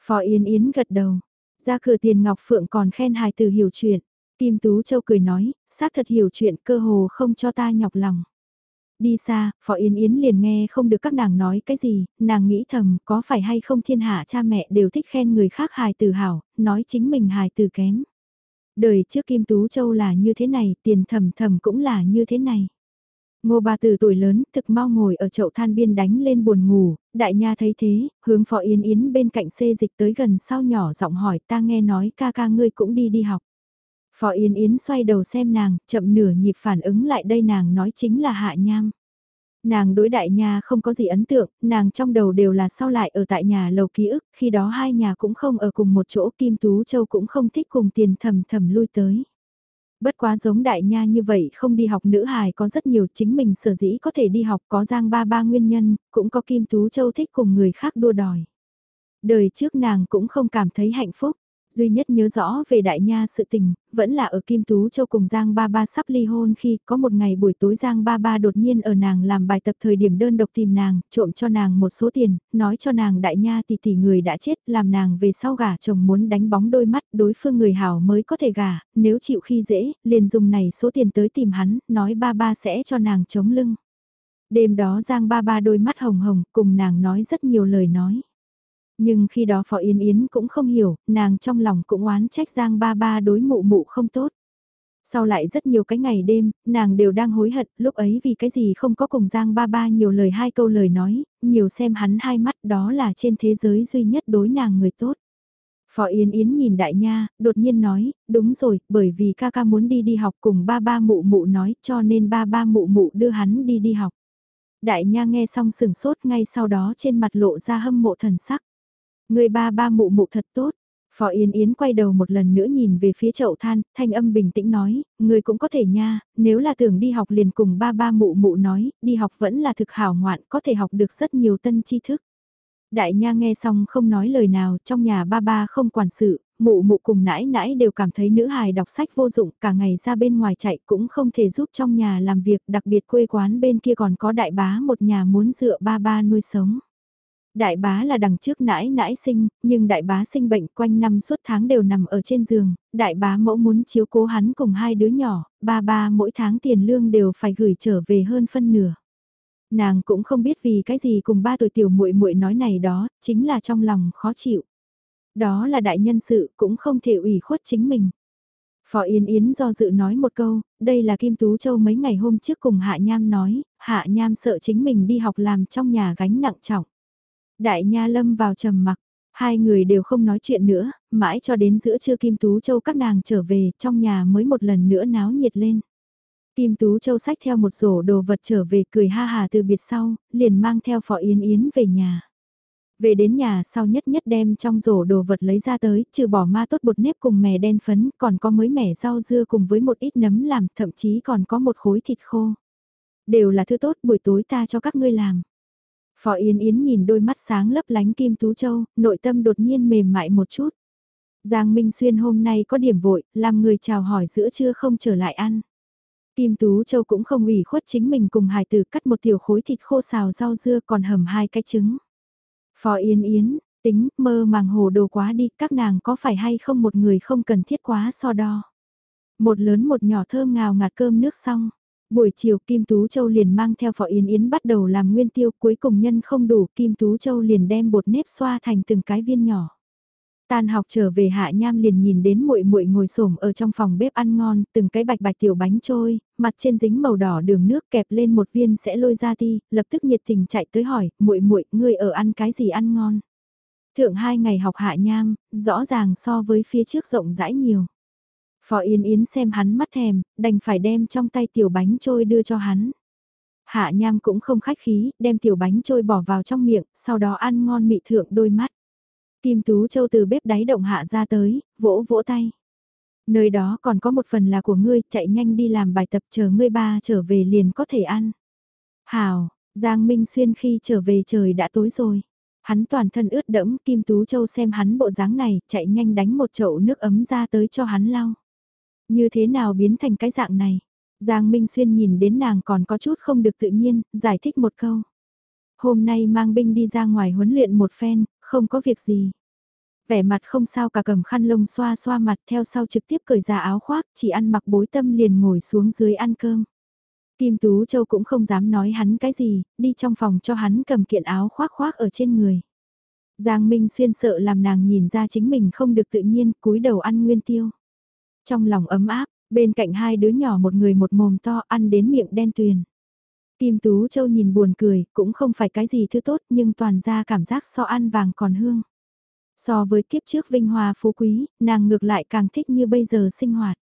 [SPEAKER 1] Phó Yến Yến gật đầu, ra cửa tiền Ngọc Phượng còn khen hài từ hiểu chuyện. Kim Tú Châu cười nói, xác thật hiểu chuyện cơ hồ không cho ta nhọc lòng. Đi xa, Phó Yến Yến liền nghe không được các nàng nói cái gì, nàng nghĩ thầm có phải hay không thiên hạ cha mẹ đều thích khen người khác hài từ hảo, nói chính mình hài từ kém. Đời trước Kim Tú Châu là như thế này, tiền thầm thầm cũng là như thế này. Ngô bà từ tuổi lớn, thực mau ngồi ở chậu than biên đánh lên buồn ngủ, đại nha thấy thế, hướng Phó Yến Yến bên cạnh xê dịch tới gần sau nhỏ giọng hỏi ta nghe nói ca ca ngươi cũng đi đi học. Phó Yến Yến xoay đầu xem nàng, chậm nửa nhịp phản ứng lại đây nàng nói chính là Hạ Nham. Nàng đối đại nha không có gì ấn tượng, nàng trong đầu đều là sau lại ở tại nhà lầu ký ức, khi đó hai nhà cũng không ở cùng một chỗ, Kim Tú Châu cũng không thích cùng tiền thầm thầm lui tới. Bất quá giống đại nha như vậy không đi học nữ hài có rất nhiều chính mình sở dĩ có thể đi học có giang ba ba nguyên nhân, cũng có Kim Tú Châu thích cùng người khác đua đòi. Đời trước nàng cũng không cảm thấy hạnh phúc, duy nhất nhớ rõ về đại nha sự tình, vẫn là ở Kim Tú Châu cùng Giang Ba Ba sắp ly hôn khi có một ngày buổi tối Giang Ba Ba đột nhiên ở nàng làm bài tập thời điểm đơn độc tìm nàng, trộm cho nàng một số tiền, nói cho nàng đại nha tỷ tỷ người đã chết, làm nàng về sau gả chồng muốn đánh bóng đôi mắt, đối phương người hảo mới có thể gả, nếu chịu khi dễ, liền dùng này số tiền tới tìm hắn, nói ba ba sẽ cho nàng chống lưng. Đêm đó Giang Ba Ba đôi mắt hồng hồng, cùng nàng nói rất nhiều lời nói. Nhưng khi đó Phó Yên Yến cũng không hiểu, nàng trong lòng cũng oán trách Giang ba ba đối mụ mụ không tốt. Sau lại rất nhiều cái ngày đêm, nàng đều đang hối hận, lúc ấy vì cái gì không có cùng Giang ba ba nhiều lời hai câu lời nói, nhiều xem hắn hai mắt đó là trên thế giới duy nhất đối nàng người tốt. Phó Yến Yến nhìn đại nha, đột nhiên nói, đúng rồi, bởi vì ca ca muốn đi đi học cùng ba ba mụ mụ nói cho nên ba ba mụ mụ đưa hắn đi đi học. Đại nha nghe xong sừng sốt ngay sau đó trên mặt lộ ra hâm mộ thần sắc. Người ba ba mụ mụ thật tốt. Phó Yến Yến quay đầu một lần nữa nhìn về phía chậu than, thanh âm bình tĩnh nói, người cũng có thể nha, nếu là tưởng đi học liền cùng ba ba mụ mụ nói, đi học vẫn là thực hảo ngoạn, có thể học được rất nhiều tân tri thức. Đại nha nghe xong không nói lời nào, trong nhà ba ba không quản sự, mụ mụ cùng nãi nãi đều cảm thấy nữ hài đọc sách vô dụng, cả ngày ra bên ngoài chạy cũng không thể giúp trong nhà làm việc, đặc biệt quê quán bên kia còn có đại bá một nhà muốn dựa ba ba nuôi sống. Đại bá là đằng trước nãi nãi sinh, nhưng đại bá sinh bệnh quanh năm suốt tháng đều nằm ở trên giường, đại bá mẫu muốn chiếu cố hắn cùng hai đứa nhỏ, ba ba mỗi tháng tiền lương đều phải gửi trở về hơn phân nửa. Nàng cũng không biết vì cái gì cùng ba tuổi tiểu muội muội nói này đó, chính là trong lòng khó chịu. Đó là đại nhân sự cũng không thể ủy khuất chính mình. Phó Yến Yến do dự nói một câu, đây là Kim Tú Châu mấy ngày hôm trước cùng Hạ Nham nói, Hạ Nham sợ chính mình đi học làm trong nhà gánh nặng trọng. Đại Nha lâm vào trầm mặc, hai người đều không nói chuyện nữa, mãi cho đến giữa trưa Kim Tú Châu các nàng trở về, trong nhà mới một lần nữa náo nhiệt lên. Kim Tú Châu sách theo một rổ đồ vật trở về cười ha hà từ biệt sau, liền mang theo Phó Yến Yến về nhà. Về đến nhà sau nhất nhất đem trong rổ đồ vật lấy ra tới, trừ bỏ ma tốt bột nếp cùng mè đen phấn, còn có mới mẻ rau dưa cùng với một ít nấm làm, thậm chí còn có một khối thịt khô. Đều là thứ tốt buổi tối ta cho các ngươi làm. Phó Yến Yến nhìn đôi mắt sáng lấp lánh Kim Tú Châu, nội tâm đột nhiên mềm mại một chút. Giang Minh Xuyên hôm nay có điểm vội, làm người chào hỏi giữa trưa không trở lại ăn. Kim Tú Châu cũng không ủy khuất chính mình cùng hài tử cắt một tiểu khối thịt khô xào rau dưa còn hầm hai cái trứng. Phó Yến Yến, tính, mơ màng hồ đồ quá đi, các nàng có phải hay không một người không cần thiết quá so đo. Một lớn một nhỏ thơm ngào ngạt cơm nước xong, Buổi chiều Kim Tú Châu liền mang theo Phỏ Yến Yến bắt đầu làm nguyên tiêu, cuối cùng nhân không đủ, Kim Tú Châu liền đem bột nếp xoa thành từng cái viên nhỏ. Tan học trở về Hạ Nham liền nhìn đến muội muội ngồi xổm ở trong phòng bếp ăn ngon, từng cái bạch bạch tiểu bánh trôi, mặt trên dính màu đỏ đường nước kẹp lên một viên sẽ lôi ra ti, lập tức nhiệt tình chạy tới hỏi, muội muội, ngươi ở ăn cái gì ăn ngon? Thượng hai ngày học Hạ Nham, rõ ràng so với phía trước rộng rãi nhiều. Phó Yên Yến xem hắn mắt thèm, đành phải đem trong tay tiểu bánh trôi đưa cho hắn. Hạ Nham cũng không khách khí, đem tiểu bánh trôi bỏ vào trong miệng, sau đó ăn ngon mị thượng đôi mắt. Kim Tú Châu từ bếp đáy động hạ ra tới, vỗ vỗ tay. Nơi đó còn có một phần là của ngươi, chạy nhanh đi làm bài tập chờ ngươi ba trở về liền có thể ăn. Hào, Giang Minh Xuyên khi trở về trời đã tối rồi. Hắn toàn thân ướt đẫm, Kim Tú Châu xem hắn bộ dáng này, chạy nhanh đánh một chậu nước ấm ra tới cho hắn lau. Như thế nào biến thành cái dạng này? Giang Minh Xuyên nhìn đến nàng còn có chút không được tự nhiên, giải thích một câu. Hôm nay mang binh đi ra ngoài huấn luyện một phen, không có việc gì. Vẻ mặt không sao cả cầm khăn lông xoa xoa mặt theo sau trực tiếp cởi ra áo khoác, chỉ ăn mặc bối tâm liền ngồi xuống dưới ăn cơm. Kim Tú Châu cũng không dám nói hắn cái gì, đi trong phòng cho hắn cầm kiện áo khoác khoác ở trên người. Giang Minh Xuyên sợ làm nàng nhìn ra chính mình không được tự nhiên, cúi đầu ăn nguyên tiêu. Trong lòng ấm áp, bên cạnh hai đứa nhỏ một người một mồm to ăn đến miệng đen tuyền. Kim Tú Châu nhìn buồn cười, cũng không phải cái gì thứ tốt nhưng toàn ra cảm giác so ăn vàng còn hương. So với kiếp trước vinh hoa phú quý, nàng ngược lại càng thích như bây giờ sinh hoạt.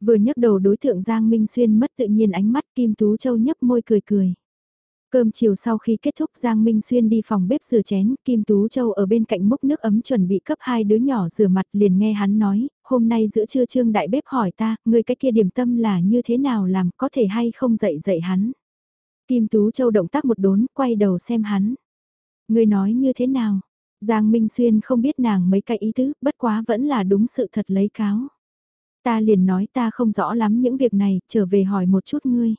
[SPEAKER 1] Vừa nhấc đầu đối tượng Giang Minh Xuyên mất tự nhiên ánh mắt Kim Tú Châu nhấp môi cười cười. Cơm chiều sau khi kết thúc Giang Minh Xuyên đi phòng bếp rửa chén, Kim Tú Châu ở bên cạnh múc nước ấm chuẩn bị cấp hai đứa nhỏ rửa mặt liền nghe hắn nói, hôm nay giữa trưa trương đại bếp hỏi ta, người cái kia điểm tâm là như thế nào làm, có thể hay không dạy dạy hắn. Kim Tú Châu động tác một đốn, quay đầu xem hắn. Người nói như thế nào? Giang Minh Xuyên không biết nàng mấy cái ý tứ, bất quá vẫn là đúng sự thật lấy cáo. Ta liền nói ta không rõ lắm những việc này, trở về hỏi một chút ngươi.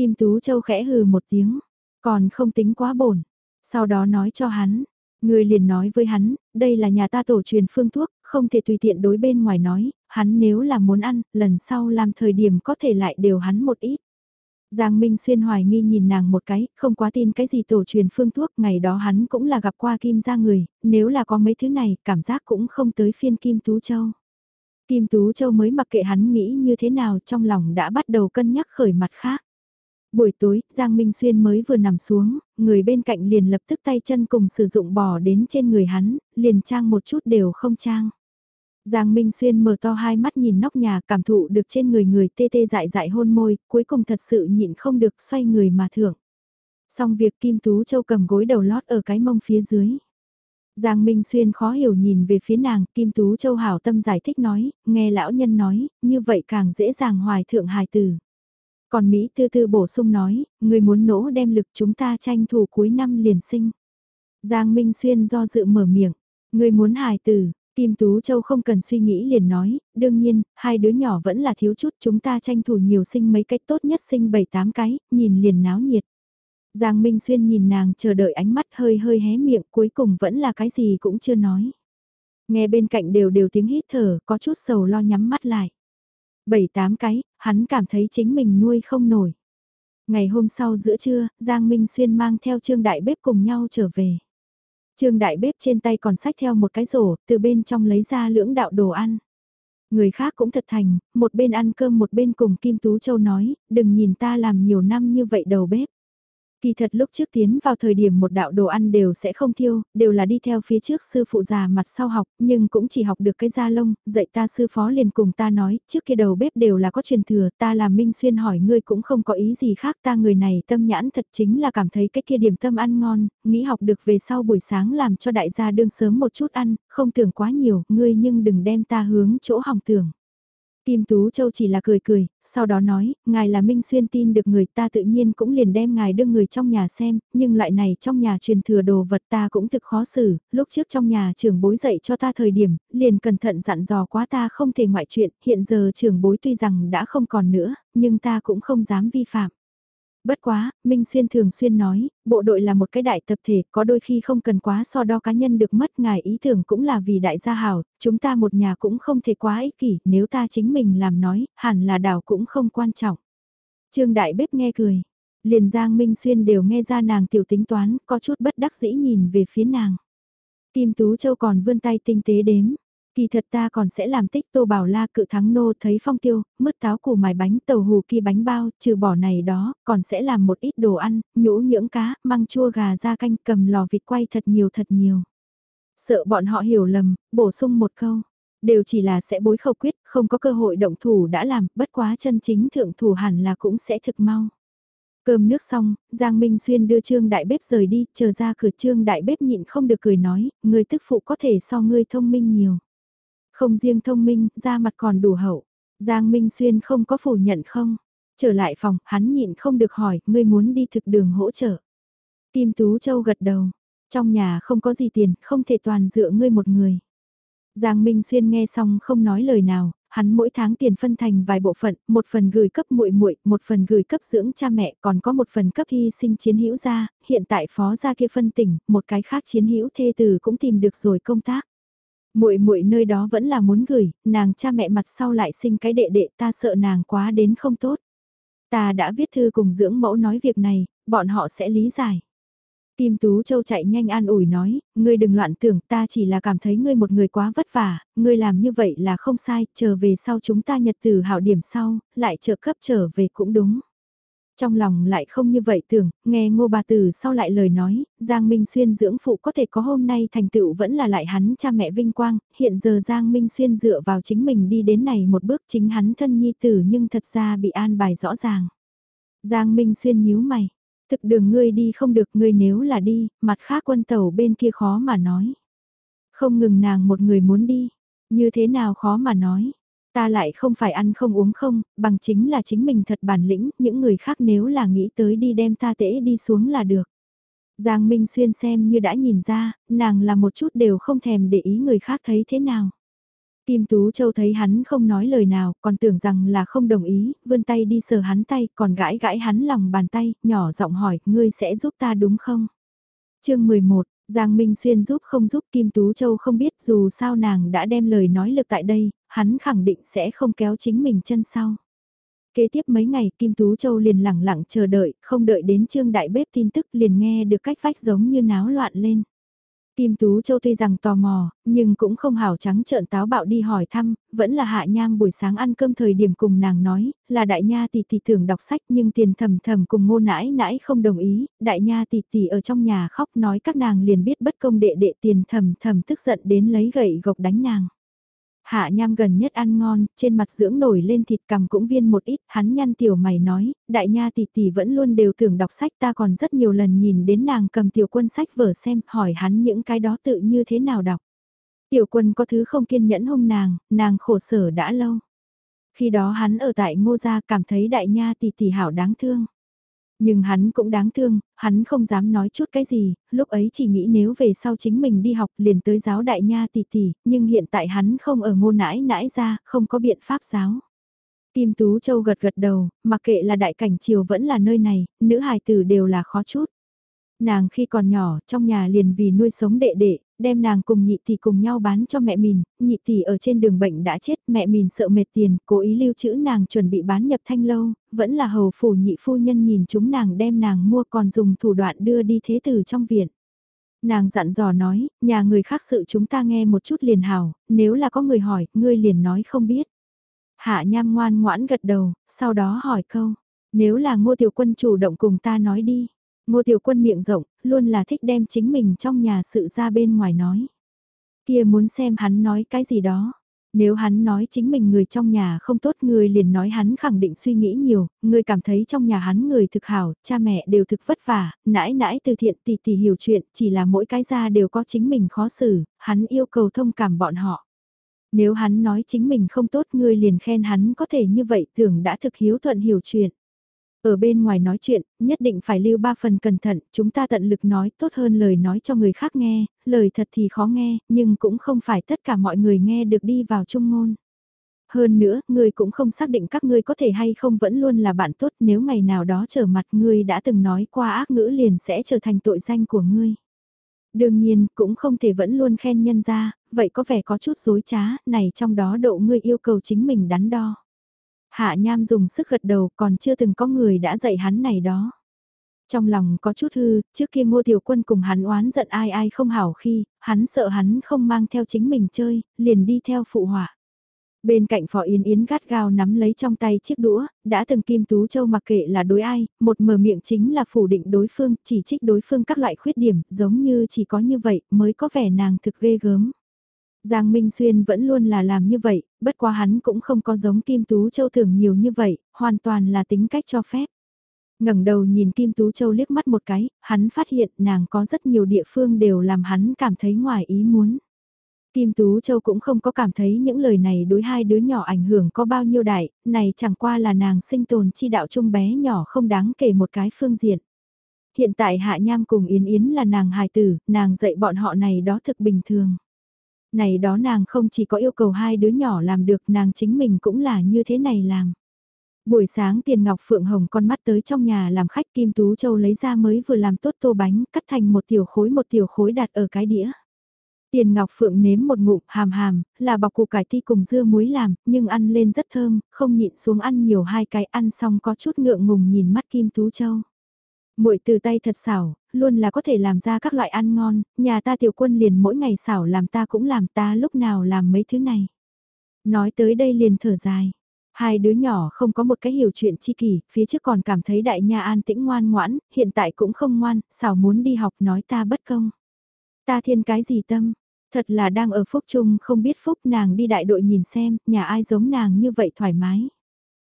[SPEAKER 1] Kim Tú Châu khẽ hừ một tiếng, còn không tính quá bổn. Sau đó nói cho hắn, người liền nói với hắn, đây là nhà ta tổ truyền phương thuốc, không thể tùy tiện đối bên ngoài nói, hắn nếu là muốn ăn, lần sau làm thời điểm có thể lại đều hắn một ít. Giang Minh Xuyên hoài nghi nhìn nàng một cái, không quá tin cái gì tổ truyền phương thuốc, ngày đó hắn cũng là gặp qua Kim gia người, nếu là có mấy thứ này, cảm giác cũng không tới phiên Kim Tú Châu. Kim Tú Châu mới mặc kệ hắn nghĩ như thế nào trong lòng đã bắt đầu cân nhắc khởi mặt khác. Buổi tối, Giang Minh Xuyên mới vừa nằm xuống, người bên cạnh liền lập tức tay chân cùng sử dụng bò đến trên người hắn, liền trang một chút đều không trang. Giang Minh Xuyên mở to hai mắt nhìn nóc nhà cảm thụ được trên người người tê tê dại dại hôn môi, cuối cùng thật sự nhịn không được xoay người mà thưởng. Xong việc Kim Tú Châu cầm gối đầu lót ở cái mông phía dưới. Giang Minh Xuyên khó hiểu nhìn về phía nàng, Kim Tú Châu hảo tâm giải thích nói, nghe lão nhân nói, như vậy càng dễ dàng hoài thượng hài tử. Còn Mỹ tư tư bổ sung nói, người muốn nỗ đem lực chúng ta tranh thủ cuối năm liền sinh. Giang Minh Xuyên do dự mở miệng, người muốn hài tử, Kim Tú Châu không cần suy nghĩ liền nói, đương nhiên, hai đứa nhỏ vẫn là thiếu chút chúng ta tranh thủ nhiều sinh mấy cách tốt nhất sinh 7-8 cái, nhìn liền náo nhiệt. Giang Minh Xuyên nhìn nàng chờ đợi ánh mắt hơi hơi hé miệng cuối cùng vẫn là cái gì cũng chưa nói. Nghe bên cạnh đều đều tiếng hít thở, có chút sầu lo nhắm mắt lại. Bảy tám cái, hắn cảm thấy chính mình nuôi không nổi. Ngày hôm sau giữa trưa, Giang Minh Xuyên mang theo Trương Đại Bếp cùng nhau trở về. Trương Đại Bếp trên tay còn sách theo một cái rổ, từ bên trong lấy ra lưỡng đạo đồ ăn. Người khác cũng thật thành, một bên ăn cơm một bên cùng Kim Tú Châu nói, đừng nhìn ta làm nhiều năm như vậy đầu bếp. Kỳ thật lúc trước tiến vào thời điểm một đạo đồ ăn đều sẽ không thiêu, đều là đi theo phía trước sư phụ già mặt sau học, nhưng cũng chỉ học được cái da lông, dạy ta sư phó liền cùng ta nói, trước kia đầu bếp đều là có truyền thừa, ta làm minh xuyên hỏi ngươi cũng không có ý gì khác, ta người này tâm nhãn thật chính là cảm thấy cái kia điểm tâm ăn ngon, nghĩ học được về sau buổi sáng làm cho đại gia đương sớm một chút ăn, không tưởng quá nhiều, ngươi nhưng đừng đem ta hướng chỗ hỏng tưởng. Kim Tú Châu chỉ là cười cười, sau đó nói, ngài là Minh Xuyên tin được người ta tự nhiên cũng liền đem ngài đưa người trong nhà xem, nhưng loại này trong nhà truyền thừa đồ vật ta cũng thực khó xử, lúc trước trong nhà trưởng bối dạy cho ta thời điểm, liền cẩn thận dặn dò quá ta không thể ngoại chuyện, hiện giờ trưởng bối tuy rằng đã không còn nữa, nhưng ta cũng không dám vi phạm. Bất quá, Minh Xuyên thường xuyên nói, bộ đội là một cái đại tập thể, có đôi khi không cần quá so đo cá nhân được mất ngài ý tưởng cũng là vì đại gia hảo, chúng ta một nhà cũng không thể quá ích kỷ, nếu ta chính mình làm nói, hẳn là đảo cũng không quan trọng. Trương Đại Bếp nghe cười, liền Giang Minh Xuyên đều nghe ra nàng tiểu tính toán, có chút bất đắc dĩ nhìn về phía nàng. Kim Tú Châu còn vươn tay tinh tế đếm, Kỳ thật ta còn sẽ làm tích tô bảo la cự thắng nô thấy phong tiêu, mứt táo củ mài bánh tàu hù kia bánh bao, trừ bỏ này đó, còn sẽ làm một ít đồ ăn, nhũ nhưỡng cá, măng chua gà ra canh cầm lò vịt quay thật nhiều thật nhiều. Sợ bọn họ hiểu lầm, bổ sung một câu. Đều chỉ là sẽ bối khẩu quyết, không có cơ hội động thủ đã làm, bất quá chân chính thượng thủ hẳn là cũng sẽ thực mau. Cơm nước xong, Giang Minh Xuyên đưa Trương Đại Bếp rời đi, chờ ra cửa Trương Đại Bếp nhịn không được cười nói, người tức phụ có thể so ngươi thông minh nhiều. Không riêng thông minh, da mặt còn đủ hậu. Giang Minh Xuyên không có phủ nhận không? Trở lại phòng, hắn nhịn không được hỏi, ngươi muốn đi thực đường hỗ trợ. Kim Tú Châu gật đầu. Trong nhà không có gì tiền, không thể toàn dựa ngươi một người. Giang Minh Xuyên nghe xong không nói lời nào, hắn mỗi tháng tiền phân thành vài bộ phận, một phần gửi cấp muội muội, một phần gửi cấp dưỡng cha mẹ, còn có một phần cấp hy sinh chiến hữu gia, hiện tại phó gia kia phân tỉnh, một cái khác chiến hữu thê tử cũng tìm được rồi công tác. Muội muội nơi đó vẫn là muốn gửi, nàng cha mẹ mặt sau lại sinh cái đệ đệ ta sợ nàng quá đến không tốt. Ta đã viết thư cùng dưỡng mẫu nói việc này, bọn họ sẽ lý giải. Kim Tú Châu chạy nhanh an ủi nói, ngươi đừng loạn tưởng ta chỉ là cảm thấy ngươi một người quá vất vả, ngươi làm như vậy là không sai, chờ về sau chúng ta nhật từ hảo điểm sau, lại trợ cấp trở về cũng đúng. Trong lòng lại không như vậy tưởng, nghe ngô bà tử sau lại lời nói, Giang Minh Xuyên dưỡng phụ có thể có hôm nay thành tựu vẫn là lại hắn cha mẹ vinh quang, hiện giờ Giang Minh Xuyên dựa vào chính mình đi đến này một bước chính hắn thân nhi tử nhưng thật ra bị an bài rõ ràng. Giang Minh Xuyên nhíu mày, thực đường ngươi đi không được ngươi nếu là đi, mặt khác quân tàu bên kia khó mà nói. Không ngừng nàng một người muốn đi, như thế nào khó mà nói. Ta lại không phải ăn không uống không, bằng chính là chính mình thật bản lĩnh, những người khác nếu là nghĩ tới đi đem ta tễ đi xuống là được. Giang Minh Xuyên xem như đã nhìn ra, nàng là một chút đều không thèm để ý người khác thấy thế nào. Kim Tú Châu thấy hắn không nói lời nào, còn tưởng rằng là không đồng ý, vươn tay đi sờ hắn tay, còn gãi gãi hắn lòng bàn tay, nhỏ giọng hỏi, ngươi sẽ giúp ta đúng không? chương 11, Giang Minh Xuyên giúp không giúp Kim Tú Châu không biết dù sao nàng đã đem lời nói lực tại đây, hắn khẳng định sẽ không kéo chính mình chân sau. Kế tiếp mấy ngày Kim Tú Châu liền lẳng lặng chờ đợi, không đợi đến trương đại bếp tin tức liền nghe được cách vách giống như náo loạn lên. Kim Tú Châu tuy rằng tò mò, nhưng cũng không hảo trắng trợn táo bạo đi hỏi thăm, vẫn là hạ nham buổi sáng ăn cơm thời điểm cùng nàng nói, là đại nha tỷ tỷ thường đọc sách nhưng tiền thầm thầm cùng ngô nãi nãi không đồng ý, đại nha tỷ tỷ ở trong nhà khóc nói các nàng liền biết bất công đệ đệ tiền thầm thầm tức giận đến lấy gậy gộc đánh nàng. Hạ nham gần nhất ăn ngon, trên mặt dưỡng nổi lên thịt cằm cũng viên một ít, hắn nhăn tiểu mày nói, đại nha tỷ tỷ vẫn luôn đều tưởng đọc sách ta còn rất nhiều lần nhìn đến nàng cầm tiểu quân sách vở xem, hỏi hắn những cái đó tự như thế nào đọc. Tiểu quân có thứ không kiên nhẫn hông nàng, nàng khổ sở đã lâu. Khi đó hắn ở tại ngô gia cảm thấy đại nha tỷ tỷ hảo đáng thương. Nhưng hắn cũng đáng thương, hắn không dám nói chút cái gì, lúc ấy chỉ nghĩ nếu về sau chính mình đi học liền tới giáo đại nha tỷ tỷ, nhưng hiện tại hắn không ở ngô nãi nãi ra, không có biện pháp giáo. Kim Tú Châu gật gật đầu, mặc kệ là đại cảnh triều vẫn là nơi này, nữ hài tử đều là khó chút. Nàng khi còn nhỏ, trong nhà liền vì nuôi sống đệ đệ, đem nàng cùng nhị tỷ cùng nhau bán cho mẹ mình, nhị tỷ ở trên đường bệnh đã chết, mẹ mình sợ mệt tiền, cố ý lưu trữ nàng chuẩn bị bán nhập thanh lâu, vẫn là hầu phủ nhị phu nhân nhìn chúng nàng đem nàng mua còn dùng thủ đoạn đưa đi thế tử trong viện. Nàng dặn dò nói, nhà người khác sự chúng ta nghe một chút liền hào, nếu là có người hỏi, ngươi liền nói không biết. Hạ nham ngoan ngoãn gật đầu, sau đó hỏi câu, nếu là ngô tiểu quân chủ động cùng ta nói đi. Ngô Tiểu Quân miệng rộng, luôn là thích đem chính mình trong nhà sự ra bên ngoài nói. Kia muốn xem hắn nói cái gì đó. Nếu hắn nói chính mình người trong nhà không tốt người liền nói hắn khẳng định suy nghĩ nhiều, người cảm thấy trong nhà hắn người thực hảo, cha mẹ đều thực vất vả, nãi nãi từ thiện tỷ tỷ hiểu chuyện, chỉ là mỗi cái ra đều có chính mình khó xử, hắn yêu cầu thông cảm bọn họ. Nếu hắn nói chính mình không tốt người liền khen hắn có thể như vậy tưởng đã thực hiếu thuận hiểu chuyện. Ở bên ngoài nói chuyện, nhất định phải lưu ba phần cẩn thận, chúng ta tận lực nói tốt hơn lời nói cho người khác nghe, lời thật thì khó nghe, nhưng cũng không phải tất cả mọi người nghe được đi vào trung ngôn. Hơn nữa, ngươi cũng không xác định các ngươi có thể hay không vẫn luôn là bạn tốt nếu ngày nào đó trở mặt ngươi đã từng nói qua ác ngữ liền sẽ trở thành tội danh của ngươi. Đương nhiên, cũng không thể vẫn luôn khen nhân ra, vậy có vẻ có chút dối trá, này trong đó độ ngươi yêu cầu chính mình đắn đo. Hạ Nham dùng sức gật đầu còn chưa từng có người đã dạy hắn này đó. Trong lòng có chút hư, trước kia ngô tiểu quân cùng hắn oán giận ai ai không hảo khi, hắn sợ hắn không mang theo chính mình chơi, liền đi theo phụ họa. Bên cạnh Phó Yến Yến gắt gao nắm lấy trong tay chiếc đũa, đã từng Kim Tú Châu mặc kệ là đối ai, một mở miệng chính là phủ định đối phương, chỉ trích đối phương các loại khuyết điểm, giống như chỉ có như vậy mới có vẻ nàng thực ghê gớm. Giang Minh Xuyên vẫn luôn là làm như vậy, bất quá hắn cũng không có giống Kim Tú Châu thường nhiều như vậy, hoàn toàn là tính cách cho phép. ngẩng đầu nhìn Kim Tú Châu liếc mắt một cái, hắn phát hiện nàng có rất nhiều địa phương đều làm hắn cảm thấy ngoài ý muốn. Kim Tú Châu cũng không có cảm thấy những lời này đối hai đứa nhỏ ảnh hưởng có bao nhiêu đại, này chẳng qua là nàng sinh tồn chi đạo chung bé nhỏ không đáng kể một cái phương diện. Hiện tại Hạ Nham cùng Yến Yến là nàng hài tử, nàng dạy bọn họ này đó thực bình thường. Này đó nàng không chỉ có yêu cầu hai đứa nhỏ làm được nàng chính mình cũng là như thế này làm. Buổi sáng tiền ngọc phượng hồng con mắt tới trong nhà làm khách Kim Tú Châu lấy ra mới vừa làm tốt tô bánh cắt thành một tiểu khối một tiểu khối đặt ở cái đĩa. Tiền Ngọc Phượng nếm một ngụm hàm hàm, là bọc củ cải ti cùng dưa muối làm, nhưng ăn lên rất thơm, không nhịn xuống ăn nhiều hai cái ăn xong có chút ngượng ngùng nhìn mắt Kim Tú Châu. Muội từ tay thật xảo, luôn là có thể làm ra các loại ăn ngon, nhà ta tiểu quân liền mỗi ngày xảo làm ta cũng làm ta lúc nào làm mấy thứ này. Nói tới đây liền thở dài. Hai đứa nhỏ không có một cái hiểu chuyện chi kỷ, phía trước còn cảm thấy đại nha an tĩnh ngoan ngoãn, hiện tại cũng không ngoan, xảo muốn đi học nói ta bất công. Ta thiên cái gì tâm, thật là đang ở phúc chung không biết phúc nàng đi đại đội nhìn xem, nhà ai giống nàng như vậy thoải mái.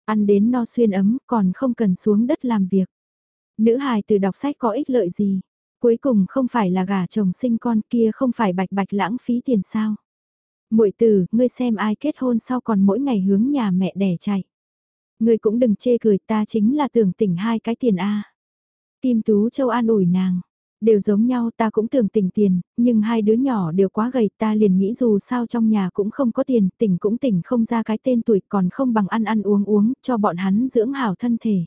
[SPEAKER 1] Ăn đến no xuyên ấm còn không cần xuống đất làm việc. Nữ hài từ đọc sách có ích lợi gì, cuối cùng không phải là gả chồng sinh con kia không phải bạch bạch lãng phí tiền sao. muội tử, ngươi xem ai kết hôn sau còn mỗi ngày hướng nhà mẹ đẻ chạy. Ngươi cũng đừng chê cười ta chính là tưởng tỉnh hai cái tiền A. Kim Tú Châu an ủi nàng, đều giống nhau ta cũng tưởng tỉnh tiền, nhưng hai đứa nhỏ đều quá gầy ta liền nghĩ dù sao trong nhà cũng không có tiền, tỉnh cũng tỉnh không ra cái tên tuổi còn không bằng ăn ăn uống uống cho bọn hắn dưỡng hảo thân thể.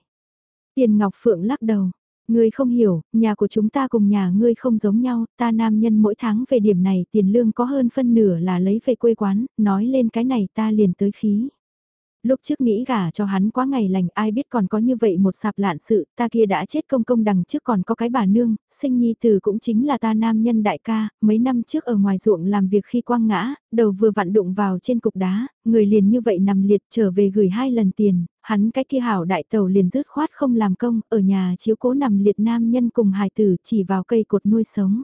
[SPEAKER 1] Tiền Ngọc Phượng lắc đầu, ngươi không hiểu, nhà của chúng ta cùng nhà ngươi không giống nhau, ta nam nhân mỗi tháng về điểm này tiền lương có hơn phân nửa là lấy về quê quán, nói lên cái này ta liền tới khí. Lúc trước nghĩ gả cho hắn quá ngày lành ai biết còn có như vậy một sạp lạn sự, ta kia đã chết công công đằng trước còn có cái bà nương, sinh nhi từ cũng chính là ta nam nhân đại ca, mấy năm trước ở ngoài ruộng làm việc khi quang ngã, đầu vừa vặn đụng vào trên cục đá, người liền như vậy nằm liệt trở về gửi hai lần tiền, hắn cái kia hảo đại tàu liền rứt khoát không làm công, ở nhà chiếu cố nằm liệt nam nhân cùng hài tử chỉ vào cây cột nuôi sống.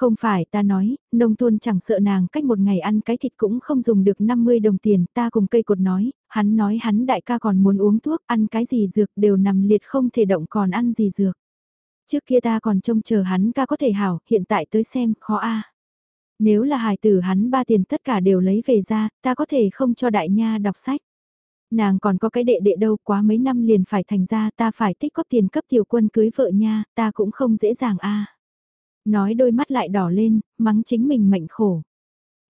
[SPEAKER 1] Không phải ta nói, nông thôn chẳng sợ nàng cách một ngày ăn cái thịt cũng không dùng được 50 đồng tiền, ta cùng cây cột nói, hắn nói hắn đại ca còn muốn uống thuốc, ăn cái gì dược đều nằm liệt không thể động còn ăn gì dược. Trước kia ta còn trông chờ hắn ca có thể hảo, hiện tại tới xem, khó a. Nếu là hài tử hắn ba tiền tất cả đều lấy về ra, ta có thể không cho đại nha đọc sách. Nàng còn có cái đệ đệ đâu quá mấy năm liền phải thành ra ta phải tích góp tiền cấp tiểu quân cưới vợ nha, ta cũng không dễ dàng a. Nói đôi mắt lại đỏ lên, mắng chính mình mệnh khổ.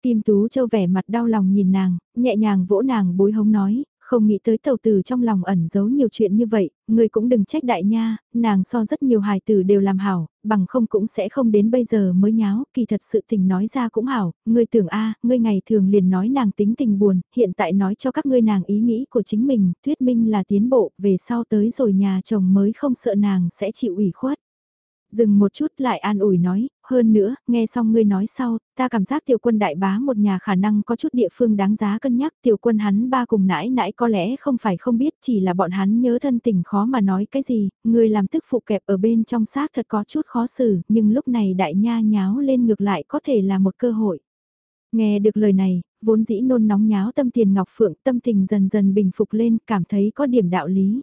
[SPEAKER 1] Kim Tú Châu vẻ mặt đau lòng nhìn nàng, nhẹ nhàng vỗ nàng bối hống nói, không nghĩ tới tàu tử trong lòng ẩn giấu nhiều chuyện như vậy, người cũng đừng trách đại nha, nàng so rất nhiều hài tử đều làm hảo, bằng không cũng sẽ không đến bây giờ mới nháo, kỳ thật sự tình nói ra cũng hảo, người tưởng a ngươi ngày thường liền nói nàng tính tình buồn, hiện tại nói cho các ngươi nàng ý nghĩ của chính mình, thuyết minh là tiến bộ, về sau tới rồi nhà chồng mới không sợ nàng sẽ chịu ủy khuất. Dừng một chút lại an ủi nói, hơn nữa, nghe xong ngươi nói sau, ta cảm giác tiểu quân đại bá một nhà khả năng có chút địa phương đáng giá cân nhắc tiểu quân hắn ba cùng nãi nãi có lẽ không phải không biết chỉ là bọn hắn nhớ thân tình khó mà nói cái gì, ngươi làm tức phụ kẹp ở bên trong xác thật có chút khó xử, nhưng lúc này đại nha nháo lên ngược lại có thể là một cơ hội. Nghe được lời này, vốn dĩ nôn nóng nháo tâm tiền ngọc phượng tâm tình dần dần bình phục lên cảm thấy có điểm đạo lý.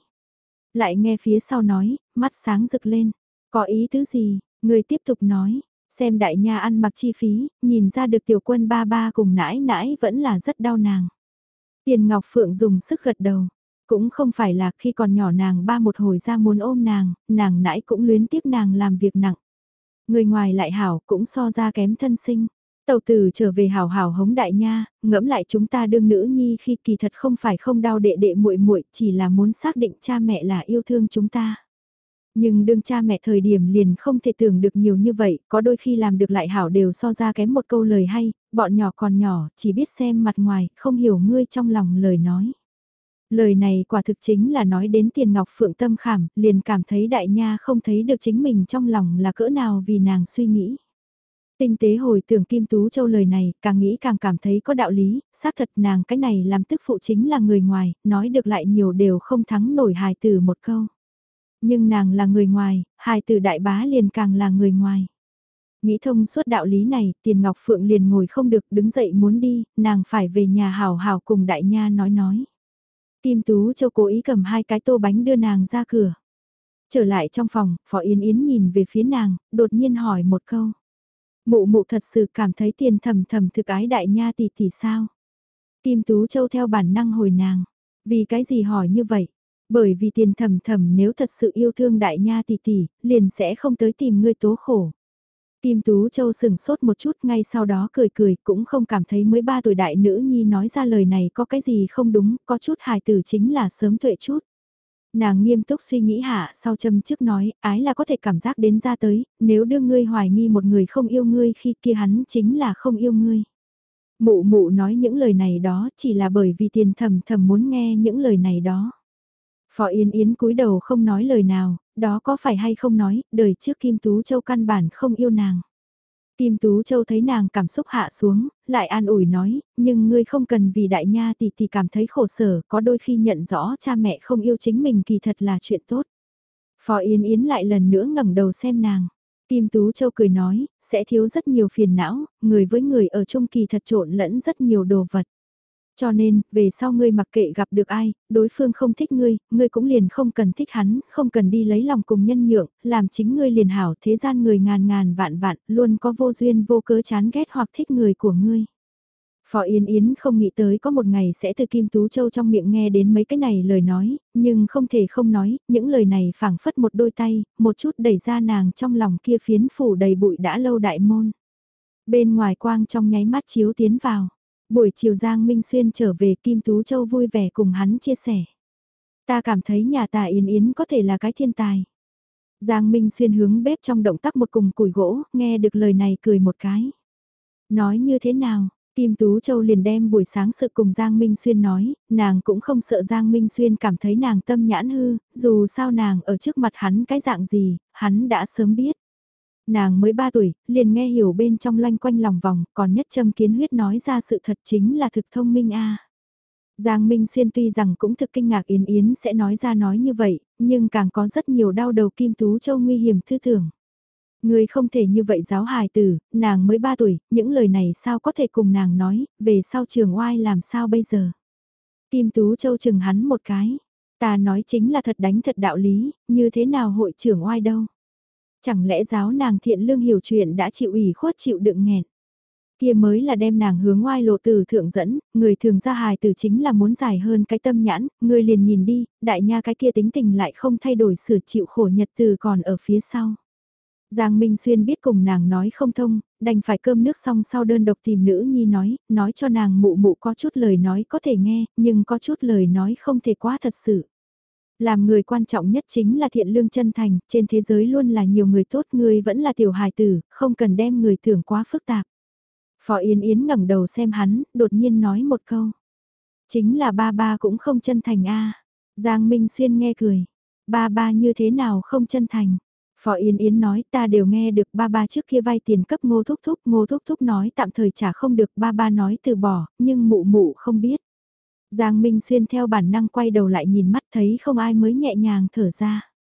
[SPEAKER 1] Lại nghe phía sau nói, mắt sáng rực lên có ý tứ gì, người tiếp tục nói, xem đại nha ăn mặc chi phí, nhìn ra được tiểu quân ba ba cùng nãi nãi vẫn là rất đau nàng. Tiền Ngọc Phượng dùng sức gật đầu, cũng không phải là khi còn nhỏ nàng ba một hồi ra muốn ôm nàng, nàng nãi cũng luyến tiếc nàng làm việc nặng. Người ngoài lại hảo cũng so ra kém thân sinh. Tàu tử trở về hào hào hống đại nha, ngẫm lại chúng ta đương nữ nhi khi kỳ thật không phải không đau đệ đệ muội muội chỉ là muốn xác định cha mẹ là yêu thương chúng ta. Nhưng đương cha mẹ thời điểm liền không thể tưởng được nhiều như vậy, có đôi khi làm được lại hảo đều so ra kém một câu lời hay, bọn nhỏ còn nhỏ, chỉ biết xem mặt ngoài, không hiểu ngươi trong lòng lời nói. Lời này quả thực chính là nói đến tiền ngọc phượng tâm khảm, liền cảm thấy đại nha không thấy được chính mình trong lòng là cỡ nào vì nàng suy nghĩ. Tinh tế hồi tưởng Kim Tú Châu lời này, càng nghĩ càng cảm thấy có đạo lý, xác thật nàng cái này làm tức phụ chính là người ngoài, nói được lại nhiều đều không thắng nổi hài từ một câu. Nhưng nàng là người ngoài, hai từ đại bá liền càng là người ngoài. Nghĩ thông suốt đạo lý này, tiền ngọc phượng liền ngồi không được đứng dậy muốn đi, nàng phải về nhà hào hào cùng đại nha nói nói. Kim Tú Châu cố ý cầm hai cái tô bánh đưa nàng ra cửa. Trở lại trong phòng, Phó Yến Yến nhìn về phía nàng, đột nhiên hỏi một câu. Mụ mụ thật sự cảm thấy tiền thầm thầm thực ái đại nha tỷ tỷ sao? Kim Tú Châu theo bản năng hồi nàng. Vì cái gì hỏi như vậy? Bởi vì tiền thầm thầm nếu thật sự yêu thương đại nha tỷ tỷ, liền sẽ không tới tìm ngươi tố khổ. Kim Tú Châu sừng sốt một chút ngay sau đó cười cười cũng không cảm thấy mới ba tuổi đại nữ nhi nói ra lời này có cái gì không đúng, có chút hài tử chính là sớm tuệ chút. Nàng nghiêm túc suy nghĩ hạ sau châm trước nói, ái là có thể cảm giác đến ra tới, nếu đưa ngươi hoài nghi một người không yêu ngươi khi kia hắn chính là không yêu ngươi. Mụ mụ nói những lời này đó chỉ là bởi vì tiền thầm thầm muốn nghe những lời này đó. Phó Yên Yến cúi đầu không nói lời nào, đó có phải hay không nói, đời trước Kim Tú Châu căn bản không yêu nàng. Kim Tú Châu thấy nàng cảm xúc hạ xuống, lại an ủi nói, nhưng ngươi không cần vì đại nha tỷ tỷ cảm thấy khổ sở, có đôi khi nhận rõ cha mẹ không yêu chính mình kỳ thật là chuyện tốt. Phó Yến Yến lại lần nữa ngẩng đầu xem nàng. Kim Tú Châu cười nói, sẽ thiếu rất nhiều phiền não, người với người ở chung kỳ thật trộn lẫn rất nhiều đồ vật. Cho nên, về sau ngươi mặc kệ gặp được ai, đối phương không thích ngươi, ngươi cũng liền không cần thích hắn, không cần đi lấy lòng cùng nhân nhượng, làm chính ngươi liền hảo thế gian người ngàn ngàn vạn vạn, luôn có vô duyên vô cớ chán ghét hoặc thích người của ngươi. Phó Yến Yến không nghĩ tới có một ngày sẽ từ Kim Tú Châu trong miệng nghe đến mấy cái này lời nói, nhưng không thể không nói, những lời này phảng phất một đôi tay, một chút đẩy ra nàng trong lòng kia phiến phủ đầy bụi đã lâu đại môn. Bên ngoài quang trong nháy mắt chiếu tiến vào. Buổi chiều Giang Minh Xuyên trở về Kim Tú Châu vui vẻ cùng hắn chia sẻ. Ta cảm thấy nhà ta Yến Yến có thể là cái thiên tài. Giang Minh Xuyên hướng bếp trong động tác một cùng củi gỗ, nghe được lời này cười một cái. Nói như thế nào, Kim Tú Châu liền đem buổi sáng sự cùng Giang Minh Xuyên nói, nàng cũng không sợ Giang Minh Xuyên cảm thấy nàng tâm nhãn hư, dù sao nàng ở trước mặt hắn cái dạng gì, hắn đã sớm biết. Nàng mới 3 tuổi, liền nghe hiểu bên trong loanh quanh lòng vòng, còn nhất châm kiến huyết nói ra sự thật chính là thực thông minh a. Giang Minh Xuyên tuy rằng cũng thực kinh ngạc Yến Yến sẽ nói ra nói như vậy, nhưng càng có rất nhiều đau đầu Kim Tú Châu nguy hiểm thư tưởng. Người không thể như vậy giáo hài tử, nàng mới 3 tuổi, những lời này sao có thể cùng nàng nói, về sau trường oai làm sao bây giờ. Kim Tú Châu chừng hắn một cái, ta nói chính là thật đánh thật đạo lý, như thế nào hội trưởng oai đâu. Chẳng lẽ giáo nàng thiện lương hiểu chuyện đã chịu ủy khuất chịu đựng nghẹn. Kia mới là đem nàng hướng ngoài lộ từ thượng dẫn, người thường ra hài từ chính là muốn dài hơn cái tâm nhãn, người liền nhìn đi, đại nha cái kia tính tình lại không thay đổi sửa chịu khổ nhật từ còn ở phía sau. Giang Minh Xuyên biết cùng nàng nói không thông, đành phải cơm nước xong sau đơn độc tìm nữ nhi nói, nói cho nàng mụ mụ có chút lời nói có thể nghe, nhưng có chút lời nói không thể quá thật sự. Làm người quan trọng nhất chính là thiện lương chân thành, trên thế giới luôn là nhiều người tốt, người vẫn là tiểu hài tử, không cần đem người tưởng quá phức tạp. Phó Yến Yến ngẩng đầu xem hắn, đột nhiên nói một câu. Chính là ba ba cũng không chân thành a Giang Minh Xuyên nghe cười. Ba ba như thế nào không chân thành? Phó Yến Yến nói ta đều nghe được ba ba trước kia vay tiền cấp ngô thúc thúc, ngô thúc thúc nói tạm thời trả không được ba ba nói từ bỏ, nhưng mụ mụ không biết. Giang Minh Xuyên theo bản năng quay đầu lại nhìn mắt thấy không ai mới nhẹ nhàng thở ra.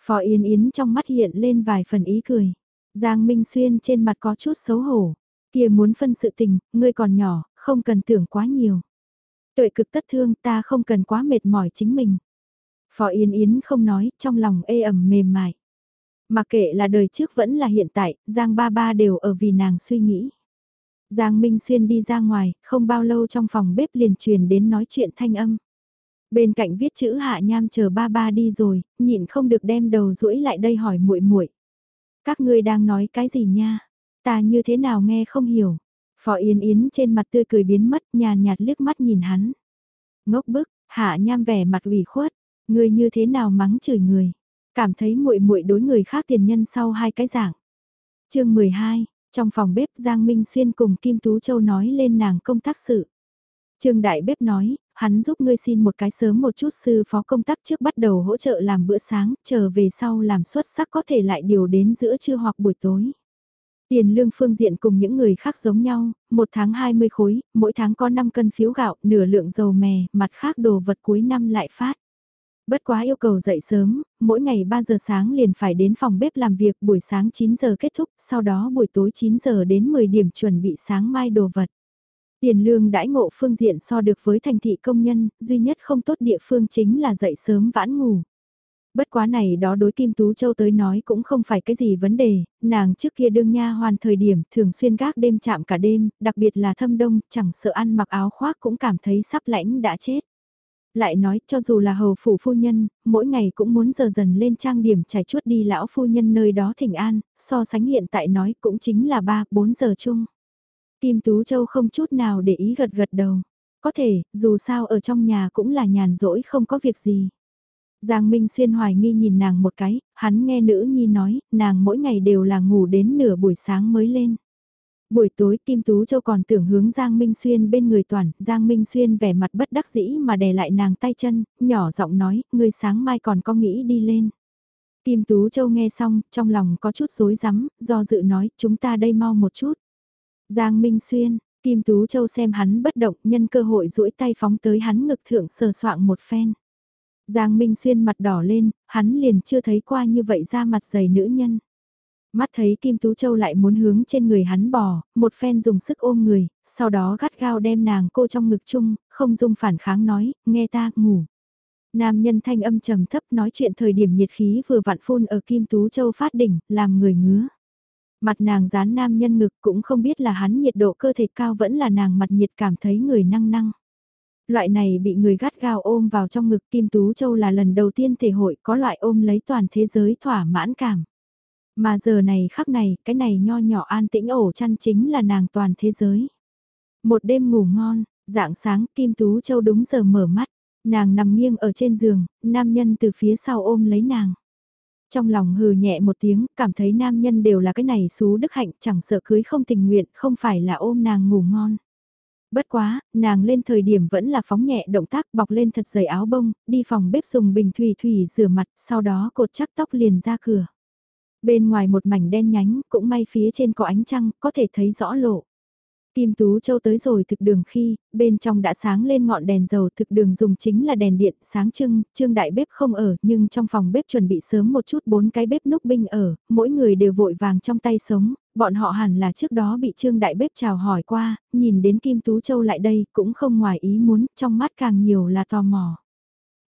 [SPEAKER 1] Phó Yến Yến trong mắt hiện lên vài phần ý cười. Giang Minh Xuyên trên mặt có chút xấu hổ. Kia muốn phân sự tình, ngươi còn nhỏ, không cần tưởng quá nhiều. Tuệ cực tất thương ta không cần quá mệt mỏi chính mình. Phó Yến Yến không nói, trong lòng ê ẩm mềm mại. Mà kệ là đời trước vẫn là hiện tại, Giang ba ba đều ở vì nàng suy nghĩ. Giang Minh Xuyên đi ra ngoài, không bao lâu trong phòng bếp liền truyền đến nói chuyện thanh âm. Bên cạnh viết chữ hạ nham chờ ba ba đi rồi, nhịn không được đem đầu rũi lại đây hỏi muội muội. Các ngươi đang nói cái gì nha? Ta như thế nào nghe không hiểu. Phó Yên Yến trên mặt tươi cười biến mất nhàn nhạt liếc mắt nhìn hắn. Ngốc bức, hạ nham vẻ mặt ủy khuất, ngươi như thế nào mắng chửi người. Cảm thấy muội muội đối người khác tiền nhân sau hai cái dạng. chương 12, trong phòng bếp Giang Minh Xuyên cùng Kim Tú Châu nói lên nàng công tác sự. Trương Đại Bếp nói, hắn giúp ngươi xin một cái sớm một chút sư phó công tác trước bắt đầu hỗ trợ làm bữa sáng, chờ về sau làm xuất sắc có thể lại điều đến giữa trưa hoặc buổi tối. Tiền lương phương diện cùng những người khác giống nhau, một tháng 20 khối, mỗi tháng có 5 cân phiếu gạo, nửa lượng dầu mè, mặt khác đồ vật cuối năm lại phát. Bất quá yêu cầu dậy sớm, mỗi ngày 3 giờ sáng liền phải đến phòng bếp làm việc buổi sáng 9 giờ kết thúc, sau đó buổi tối 9 giờ đến 10 điểm chuẩn bị sáng mai đồ vật. Tiền lương đãi ngộ phương diện so được với thành thị công nhân, duy nhất không tốt địa phương chính là dậy sớm vãn ngủ. Bất quá này đó đối Kim Tú Châu tới nói cũng không phải cái gì vấn đề, nàng trước kia đương nha hoàn thời điểm thường xuyên gác đêm chạm cả đêm, đặc biệt là thâm đông, chẳng sợ ăn mặc áo khoác cũng cảm thấy sắp lãnh đã chết. Lại nói cho dù là hầu phủ phu nhân, mỗi ngày cũng muốn giờ dần lên trang điểm trải chuốt đi lão phu nhân nơi đó thỉnh an, so sánh hiện tại nói cũng chính là 3-4 giờ chung. Kim Tú Châu không chút nào để ý gật gật đầu. Có thể, dù sao ở trong nhà cũng là nhàn rỗi không có việc gì. Giang Minh Xuyên hoài nghi nhìn nàng một cái, hắn nghe nữ nhi nói, nàng mỗi ngày đều là ngủ đến nửa buổi sáng mới lên. Buổi tối Kim Tú Châu còn tưởng hướng Giang Minh Xuyên bên người toàn, Giang Minh Xuyên vẻ mặt bất đắc dĩ mà đè lại nàng tay chân, nhỏ giọng nói, người sáng mai còn có nghĩ đi lên. Kim Tú Châu nghe xong, trong lòng có chút rối rắm, do dự nói, chúng ta đây mau một chút. Giang Minh Xuyên, Kim Tú Châu xem hắn bất động, nhân cơ hội duỗi tay phóng tới hắn ngực thượng sờ soạng một phen. Giang Minh Xuyên mặt đỏ lên, hắn liền chưa thấy qua như vậy ra mặt dày nữ nhân. Mắt thấy Kim Tú Châu lại muốn hướng trên người hắn bò, một phen dùng sức ôm người, sau đó gắt gao đem nàng cô trong ngực chung, không dung phản kháng nói, nghe ta, ngủ. Nam nhân thanh âm trầm thấp nói chuyện thời điểm nhiệt khí vừa vặn phun ở Kim Tú Châu phát đỉnh, làm người ngứa. Mặt nàng dán nam nhân ngực cũng không biết là hắn nhiệt độ cơ thể cao vẫn là nàng mặt nhiệt cảm thấy người năng năng. Loại này bị người gắt gao ôm vào trong ngực Kim Tú Châu là lần đầu tiên thể hội có loại ôm lấy toàn thế giới thỏa mãn cảm. Mà giờ này khắc này, cái này nho nhỏ an tĩnh ổ chăn chính là nàng toàn thế giới. Một đêm ngủ ngon, dạng sáng Kim Tú Châu đúng giờ mở mắt, nàng nằm nghiêng ở trên giường, nam nhân từ phía sau ôm lấy nàng. Trong lòng hừ nhẹ một tiếng, cảm thấy nam nhân đều là cái này xú đức hạnh chẳng sợ cưới không tình nguyện, không phải là ôm nàng ngủ ngon. Bất quá, nàng lên thời điểm vẫn là phóng nhẹ động tác bọc lên thật dày áo bông, đi phòng bếp dùng bình thủy thủy rửa mặt, sau đó cột chắc tóc liền ra cửa. Bên ngoài một mảnh đen nhánh, cũng may phía trên có ánh trăng, có thể thấy rõ lộ. Kim Tú Châu tới rồi thực đường khi, bên trong đã sáng lên ngọn đèn dầu thực đường dùng chính là đèn điện sáng trưng, trương đại bếp không ở, nhưng trong phòng bếp chuẩn bị sớm một chút bốn cái bếp núc binh ở, mỗi người đều vội vàng trong tay sống, bọn họ hẳn là trước đó bị trương đại bếp chào hỏi qua, nhìn đến Kim Tú Châu lại đây cũng không ngoài ý muốn, trong mắt càng nhiều là tò mò.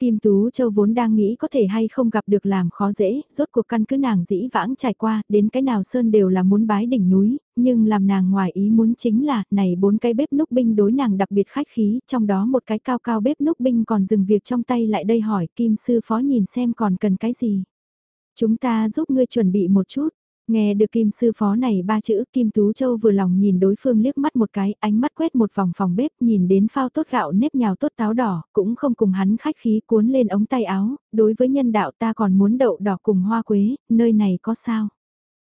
[SPEAKER 1] Kim Tú Châu vốn đang nghĩ có thể hay không gặp được làm khó dễ, rốt cuộc căn cứ nàng dĩ vãng trải qua, đến cái nào sơn đều là muốn bái đỉnh núi, nhưng làm nàng ngoài ý muốn chính là, này bốn cái bếp núc binh đối nàng đặc biệt khách khí, trong đó một cái cao cao bếp núc binh còn dừng việc trong tay lại đây hỏi Kim Sư Phó nhìn xem còn cần cái gì. Chúng ta giúp ngươi chuẩn bị một chút, Nghe được kim sư phó này ba chữ Kim Tú Châu vừa lòng nhìn đối phương liếc mắt một cái, ánh mắt quét một vòng phòng bếp nhìn đến phao tốt gạo nếp nhào tốt táo đỏ, cũng không cùng hắn khách khí cuốn lên ống tay áo, đối với nhân đạo ta còn muốn đậu đỏ cùng hoa quế, nơi này có sao?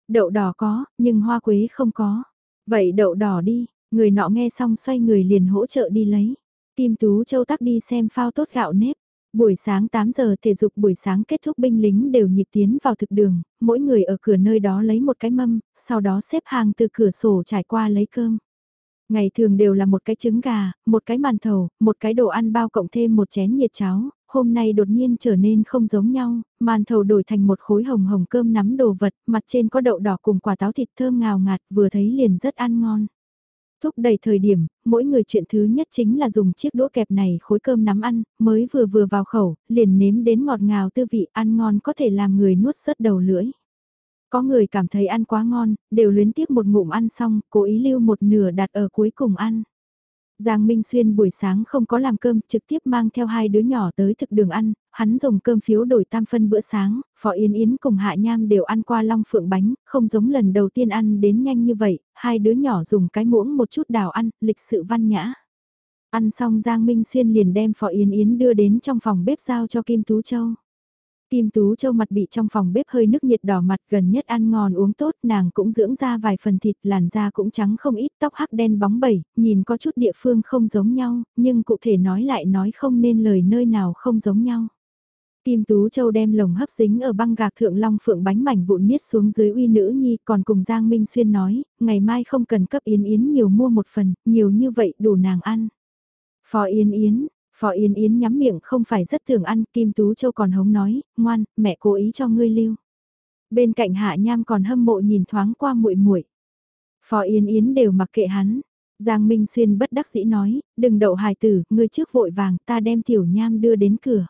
[SPEAKER 1] Đậu đỏ có, nhưng hoa quế không có. Vậy đậu đỏ đi, người nọ nghe xong xoay người liền hỗ trợ đi lấy. Kim Tú Châu tắc đi xem phao tốt gạo nếp. Buổi sáng 8 giờ thể dục buổi sáng kết thúc binh lính đều nhịp tiến vào thực đường, mỗi người ở cửa nơi đó lấy một cái mâm, sau đó xếp hàng từ cửa sổ trải qua lấy cơm. Ngày thường đều là một cái trứng gà, một cái màn thầu, một cái đồ ăn bao cộng thêm một chén nhiệt cháo, hôm nay đột nhiên trở nên không giống nhau, màn thầu đổi thành một khối hồng hồng cơm nắm đồ vật, mặt trên có đậu đỏ cùng quả táo thịt thơm ngào ngạt vừa thấy liền rất ăn ngon. Thúc đầy thời điểm, mỗi người chuyện thứ nhất chính là dùng chiếc đũa kẹp này khối cơm nắm ăn, mới vừa vừa vào khẩu, liền nếm đến ngọt ngào tư vị ăn ngon có thể làm người nuốt sớt đầu lưỡi. Có người cảm thấy ăn quá ngon, đều luyến tiếc một ngụm ăn xong, cố ý lưu một nửa đặt ở cuối cùng ăn. Giang Minh Xuyên buổi sáng không có làm cơm, trực tiếp mang theo hai đứa nhỏ tới thực đường ăn, hắn dùng cơm phiếu đổi tam phân bữa sáng, Phó Yên Yến cùng Hạ Nham đều ăn qua long phượng bánh, không giống lần đầu tiên ăn đến nhanh như vậy, hai đứa nhỏ dùng cái muỗng một chút đào ăn, lịch sự văn nhã. Ăn xong Giang Minh Xuyên liền đem Phó Yên Yến đưa đến trong phòng bếp giao cho Kim Tú Châu. Kim Tú Châu mặt bị trong phòng bếp hơi nước nhiệt đỏ mặt gần nhất ăn ngon uống tốt nàng cũng dưỡng ra vài phần thịt làn da cũng trắng không ít tóc hắc đen bóng bẩy, nhìn có chút địa phương không giống nhau, nhưng cụ thể nói lại nói không nên lời nơi nào không giống nhau. Kim Tú Châu đem lồng hấp dính ở băng gạc thượng long phượng bánh mảnh vụn niết xuống dưới uy nữ nhi còn cùng Giang Minh Xuyên nói, ngày mai không cần cấp Yến Yến nhiều mua một phần, nhiều như vậy đủ nàng ăn. Phó Yến Yến, Phò Yên Yến nhắm miệng không phải rất thường ăn, Kim Tú Châu còn hống nói, ngoan, mẹ cố ý cho ngươi lưu. Bên cạnh Hạ Nham còn hâm mộ nhìn thoáng qua muội muội. Phò Yên Yến đều mặc kệ hắn. Giang Minh Xuyên bất đắc dĩ nói, đừng đậu hài tử, ngươi trước vội vàng, ta đem tiểu nham đưa đến cửa.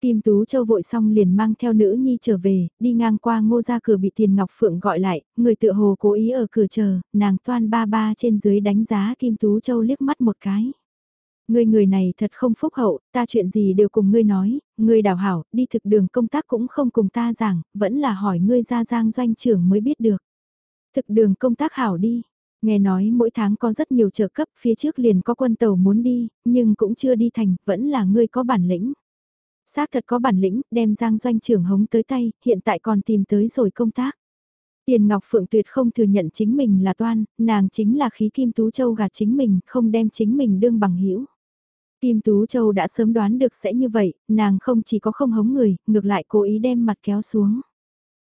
[SPEAKER 1] Kim Tú Châu vội xong liền mang theo nữ nhi trở về, đi ngang qua ngô ra cửa bị tiền ngọc phượng gọi lại, người tựa hồ cố ý ở cửa chờ, nàng toan ba ba trên dưới đánh giá Kim Tú Châu liếc mắt một cái. Ngươi người này thật không phúc hậu, ta chuyện gì đều cùng ngươi nói, ngươi đào hảo, đi thực đường công tác cũng không cùng ta giảng, vẫn là hỏi ngươi ra giang doanh trưởng mới biết được. Thực đường công tác hảo đi, nghe nói mỗi tháng có rất nhiều trợ cấp phía trước liền có quân tàu muốn đi, nhưng cũng chưa đi thành, vẫn là ngươi có bản lĩnh. Xác thật có bản lĩnh, đem giang doanh trưởng hống tới tay, hiện tại còn tìm tới rồi công tác. Tiền Ngọc Phượng tuyệt không thừa nhận chính mình là toan, nàng chính là khí kim tú châu gạt chính mình, không đem chính mình đương bằng hữu Kim Tú Châu đã sớm đoán được sẽ như vậy, nàng không chỉ có không hống người, ngược lại cố ý đem mặt kéo xuống.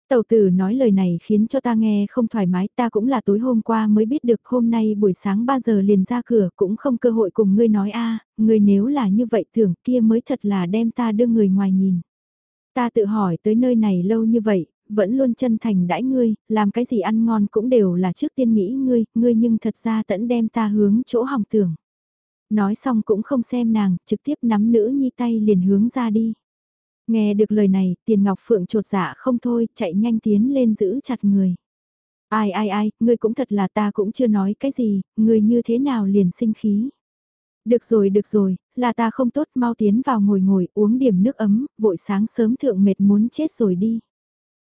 [SPEAKER 1] Tàu tử nói lời này khiến cho ta nghe không thoải mái, ta cũng là tối hôm qua mới biết được hôm nay buổi sáng 3 giờ liền ra cửa cũng không cơ hội cùng ngươi nói a ngươi nếu là như vậy tưởng kia mới thật là đem ta đưa người ngoài nhìn. Ta tự hỏi tới nơi này lâu như vậy, vẫn luôn chân thành đãi ngươi, làm cái gì ăn ngon cũng đều là trước tiên nghĩ ngươi, ngươi nhưng thật ra tẫn đem ta hướng chỗ hỏng tưởng. Nói xong cũng không xem nàng, trực tiếp nắm nữ nhi tay liền hướng ra đi. Nghe được lời này, tiền ngọc phượng trột dạ không thôi, chạy nhanh tiến lên giữ chặt người. Ai ai ai, ngươi cũng thật là ta cũng chưa nói cái gì, ngươi như thế nào liền sinh khí. Được rồi được rồi, là ta không tốt mau tiến vào ngồi ngồi uống điểm nước ấm, vội sáng sớm thượng mệt muốn chết rồi đi.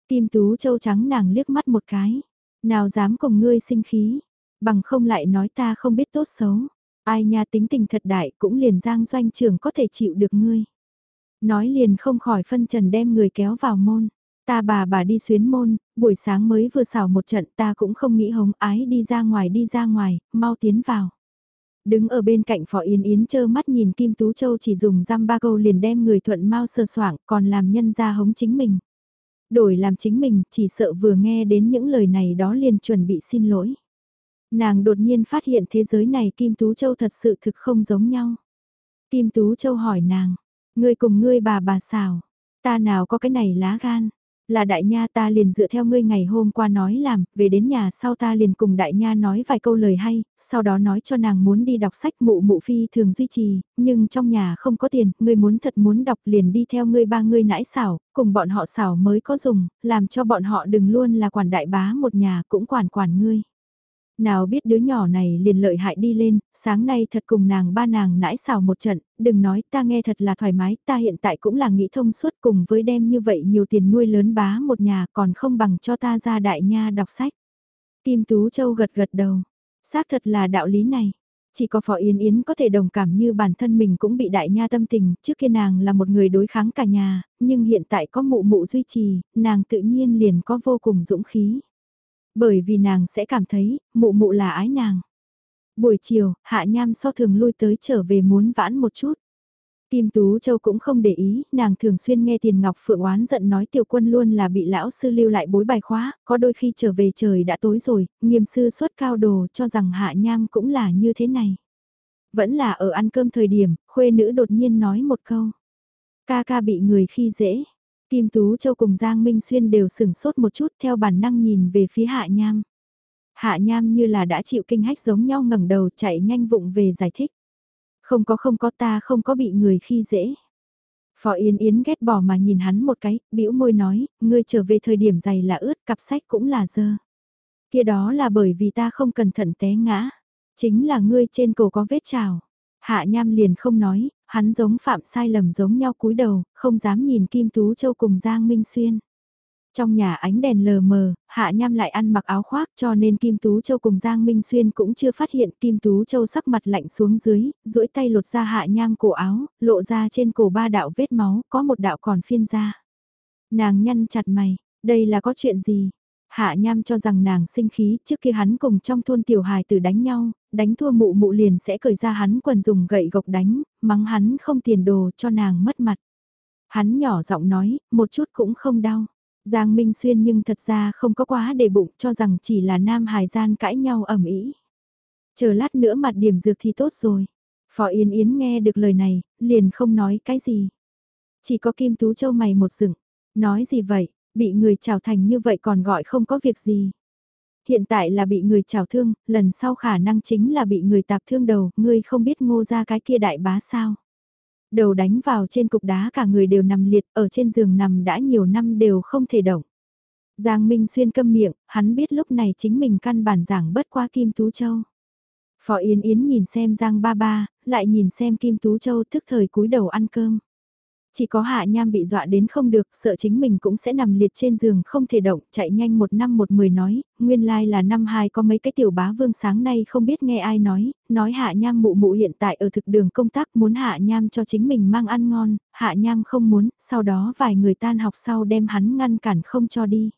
[SPEAKER 1] Kim Tú Châu trắng nàng liếc mắt một cái. Nào dám cùng ngươi sinh khí, bằng không lại nói ta không biết tốt xấu. Ai nha tính tình thật đại cũng liền giang doanh trường có thể chịu được ngươi. Nói liền không khỏi phân trần đem người kéo vào môn. Ta bà bà đi xuyến môn, buổi sáng mới vừa xảo một trận ta cũng không nghĩ hống ái đi ra ngoài đi ra ngoài, mau tiến vào. Đứng ở bên cạnh Phó Yến Yến chơ mắt nhìn Kim Tú Châu chỉ dùng răm ba câu liền đem người thuận mau sơ soảng còn làm nhân ra hống chính mình. Đổi làm chính mình chỉ sợ vừa nghe đến những lời này đó liền chuẩn bị xin lỗi. Nàng đột nhiên phát hiện thế giới này Kim Tú Châu thật sự thực không giống nhau. Kim Tú Châu hỏi nàng, ngươi cùng ngươi bà bà xào, ta nào có cái này lá gan, là đại nha ta liền dựa theo ngươi ngày hôm qua nói làm, về đến nhà sau ta liền cùng đại nha nói vài câu lời hay, sau đó nói cho nàng muốn đi đọc sách mụ mụ phi thường duy trì, nhưng trong nhà không có tiền, ngươi muốn thật muốn đọc liền đi theo ngươi ba ngươi nãi xảo, cùng bọn họ xảo mới có dùng, làm cho bọn họ đừng luôn là quản đại bá một nhà cũng quản quản ngươi. Nào biết đứa nhỏ này liền lợi hại đi lên, sáng nay thật cùng nàng ba nàng nãi xào một trận, đừng nói ta nghe thật là thoải mái, ta hiện tại cũng là nghĩ thông suốt cùng với đem như vậy nhiều tiền nuôi lớn bá một nhà còn không bằng cho ta ra đại nha đọc sách. Kim Tú Châu gật gật đầu, xác thật là đạo lý này. Chỉ có Phó Yến Yến có thể đồng cảm như bản thân mình cũng bị đại nha tâm tình, trước kia nàng là một người đối kháng cả nhà, nhưng hiện tại có mụ mụ duy trì, nàng tự nhiên liền có vô cùng dũng khí. Bởi vì nàng sẽ cảm thấy, mụ mụ là ái nàng. Buổi chiều, hạ nham so thường lui tới trở về muốn vãn một chút. Kim Tú Châu cũng không để ý, nàng thường xuyên nghe Tiền Ngọc Phượng oán giận nói tiểu quân luôn là bị lão sư lưu lại bối bài khóa, có đôi khi trở về trời đã tối rồi, nghiêm sư xuất cao đồ cho rằng hạ nham cũng là như thế này. Vẫn là ở ăn cơm thời điểm, khuê nữ đột nhiên nói một câu. Ca ca bị người khi dễ, Kim Tú Châu cùng Giang Minh Xuyên đều sửng sốt một chút theo bản năng nhìn về phía Hạ Nham. Hạ Nham như là đã chịu kinh hách giống nhau ngẩng đầu chạy nhanh vụng về giải thích. Không có không có ta không có bị người khi dễ. Phó Yến Yến ghét bỏ mà nhìn hắn một cái, bĩu môi nói, ngươi trở về thời điểm giày là ướt, cặp sách cũng là dơ. Kia đó là bởi vì ta không cẩn thận té ngã. Chính là ngươi trên cổ có vết trào. Hạ Nham liền không nói, hắn giống phạm sai lầm giống nhau cúi đầu, không dám nhìn Kim Tú Châu cùng Giang Minh Xuyên. Trong nhà ánh đèn lờ mờ, Hạ Nham lại ăn mặc áo khoác cho nên Kim Tú Châu cùng Giang Minh Xuyên cũng chưa phát hiện Kim Tú Châu sắc mặt lạnh xuống dưới, duỗi tay lột ra Hạ Nham cổ áo, lộ ra trên cổ ba đạo vết máu, có một đạo còn phiên ra. Nàng nhăn chặt mày, đây là có chuyện gì? Hạ Nham cho rằng nàng sinh khí trước khi hắn cùng trong thôn tiểu hài tử đánh nhau, đánh thua mụ mụ liền sẽ cởi ra hắn quần dùng gậy gộc đánh, mắng hắn không tiền đồ cho nàng mất mặt. Hắn nhỏ giọng nói, một chút cũng không đau. Giang Minh Xuyên nhưng thật ra không có quá để bụng cho rằng chỉ là nam hài gian cãi nhau ẩm ý. Chờ lát nữa mặt điểm dược thì tốt rồi. Phó Yến Yến nghe được lời này, liền không nói cái gì. Chỉ có Kim Tú Châu mày một dựng, nói gì vậy, bị người trào thành như vậy còn gọi không có việc gì. Hiện tại là bị người trào thương, lần sau khả năng chính là bị người tạp thương đầu, ngươi không biết ngô ra cái kia đại bá sao. Đầu đánh vào trên cục đá cả người đều nằm liệt, ở trên giường nằm đã nhiều năm đều không thể động. Giang Minh Xuyên câm miệng, hắn biết lúc này chính mình căn bản giảng bất qua Kim Tú Châu. Phó Yến Yến nhìn xem Giang Ba Ba, lại nhìn xem Kim Tú Châu thức thời cúi đầu ăn cơm. Chỉ có hạ nham bị dọa đến không được, sợ chính mình cũng sẽ nằm liệt trên giường không thể động, chạy nhanh một năm một mười nói, nguyên lai là năm hai có mấy cái tiểu bá vương sáng nay không biết nghe ai nói, nói hạ nham mụ mụ hiện tại ở thực đường công tác muốn hạ nham cho chính mình mang ăn ngon, hạ nham không muốn, sau đó vài người tan học sau đem hắn ngăn cản không cho đi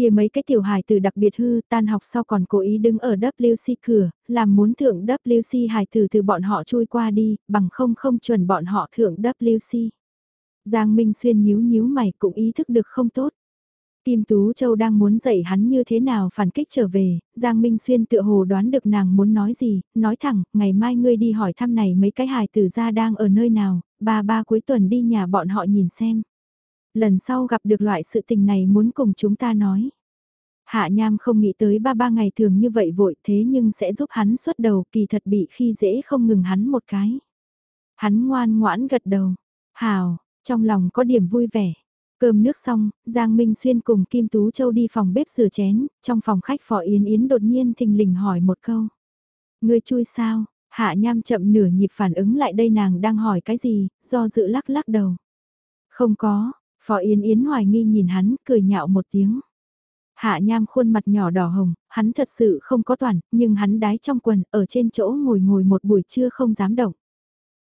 [SPEAKER 1] kia mấy cái tiểu hài tử đặc biệt hư, tan học sau còn cố ý đứng ở WC cửa, làm muốn thượng WC hài tử từ bọn họ chui qua đi, bằng không không chuẩn bọn họ thượng WC. Giang Minh Xuyên nhíu nhíu mày cũng ý thức được không tốt. Kim Tú Châu đang muốn dạy hắn như thế nào phản kích trở về, Giang Minh Xuyên tựa hồ đoán được nàng muốn nói gì, nói thẳng, ngày mai ngươi đi hỏi thăm này mấy cái hài tử gia đang ở nơi nào, ba ba cuối tuần đi nhà bọn họ nhìn xem. Lần sau gặp được loại sự tình này muốn cùng chúng ta nói. Hạ Nham không nghĩ tới ba ba ngày thường như vậy vội thế nhưng sẽ giúp hắn xuất đầu kỳ thật bị khi dễ không ngừng hắn một cái. Hắn ngoan ngoãn gật đầu, hào, trong lòng có điểm vui vẻ. Cơm nước xong, Giang Minh Xuyên cùng Kim Tú Châu đi phòng bếp rửa chén, trong phòng khách Phỏ Yến Yến đột nhiên thình lình hỏi một câu. Người chui sao? Hạ Nham chậm nửa nhịp phản ứng lại đây nàng đang hỏi cái gì, do dự lắc lắc đầu. Không có, Phó Yến Yến hoài nghi nhìn hắn, cười nhạo một tiếng. Hạ Nham khuôn mặt nhỏ đỏ hồng, hắn thật sự không có toàn, nhưng hắn đái trong quần, ở trên chỗ ngồi ngồi một buổi trưa không dám động.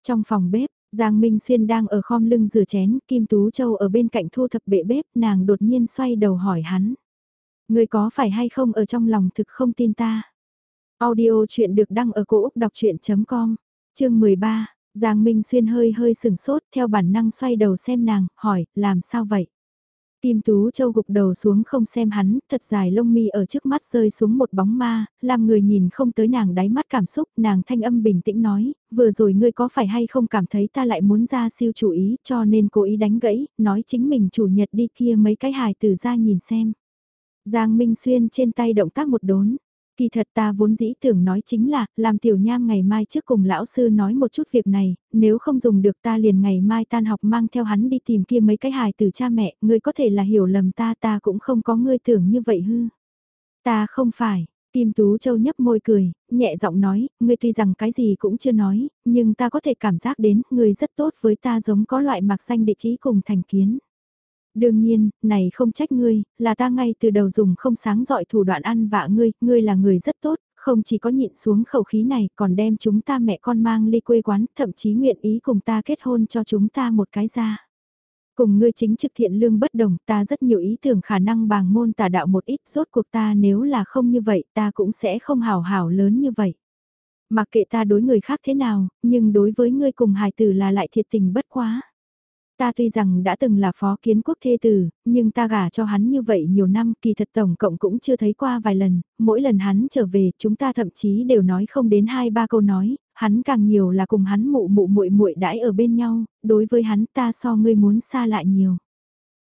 [SPEAKER 1] Trong phòng bếp, Giang Minh Xuyên đang ở khom lưng rửa chén, Kim Tú Châu ở bên cạnh thu thập bệ bếp, nàng đột nhiên xoay đầu hỏi hắn. Người có phải hay không ở trong lòng thực không tin ta? Audio chuyện được đăng ở cổ Úc đọc chuyện.com, chương 13, Giang Minh Xuyên hơi hơi sừng sốt theo bản năng xoay đầu xem nàng, hỏi, làm sao vậy? Kim Tú Châu gục đầu xuống không xem hắn, thật dài lông mi ở trước mắt rơi xuống một bóng ma, làm người nhìn không tới nàng đáy mắt cảm xúc, nàng thanh âm bình tĩnh nói, vừa rồi ngươi có phải hay không cảm thấy ta lại muốn ra siêu chủ ý cho nên cố ý đánh gãy, nói chính mình chủ nhật đi kia mấy cái hài từ ra nhìn xem. Giang Minh Xuyên trên tay động tác một đốn, Kỳ thật ta vốn dĩ tưởng nói chính là, làm tiểu nham ngày mai trước cùng lão sư nói một chút việc này, nếu không dùng được ta liền ngày mai tan học mang theo hắn đi tìm kia mấy cái hài từ cha mẹ, ngươi có thể là hiểu lầm ta ta cũng không có ngươi tưởng như vậy hư. Ta không phải, Kim Tú Châu nhấp môi cười, nhẹ giọng nói, ngươi tuy rằng cái gì cũng chưa nói, nhưng ta có thể cảm giác đến, ngươi rất tốt với ta giống có loại mạc xanh địa ý cùng thành kiến. Đương nhiên, này không trách ngươi, là ta ngay từ đầu dùng không sáng dọi thủ đoạn ăn vạ ngươi, ngươi là người rất tốt, không chỉ có nhịn xuống khẩu khí này còn đem chúng ta mẹ con mang ly quê quán, thậm chí nguyện ý cùng ta kết hôn cho chúng ta một cái ra. Cùng ngươi chính trực thiện lương bất đồng, ta rất nhiều ý tưởng khả năng bàng môn tà đạo một ít, rốt cuộc ta nếu là không như vậy ta cũng sẽ không hào hảo lớn như vậy. Mặc kệ ta đối người khác thế nào, nhưng đối với ngươi cùng hài tử là lại thiệt tình bất quá. Ta tuy rằng đã từng là phó kiến quốc thê tử, nhưng ta gả cho hắn như vậy nhiều năm kỳ thật tổng cộng cũng chưa thấy qua vài lần, mỗi lần hắn trở về chúng ta thậm chí đều nói không đến hai ba câu nói, hắn càng nhiều là cùng hắn mụ mụ muội muội đãi ở bên nhau, đối với hắn ta so ngươi muốn xa lại nhiều.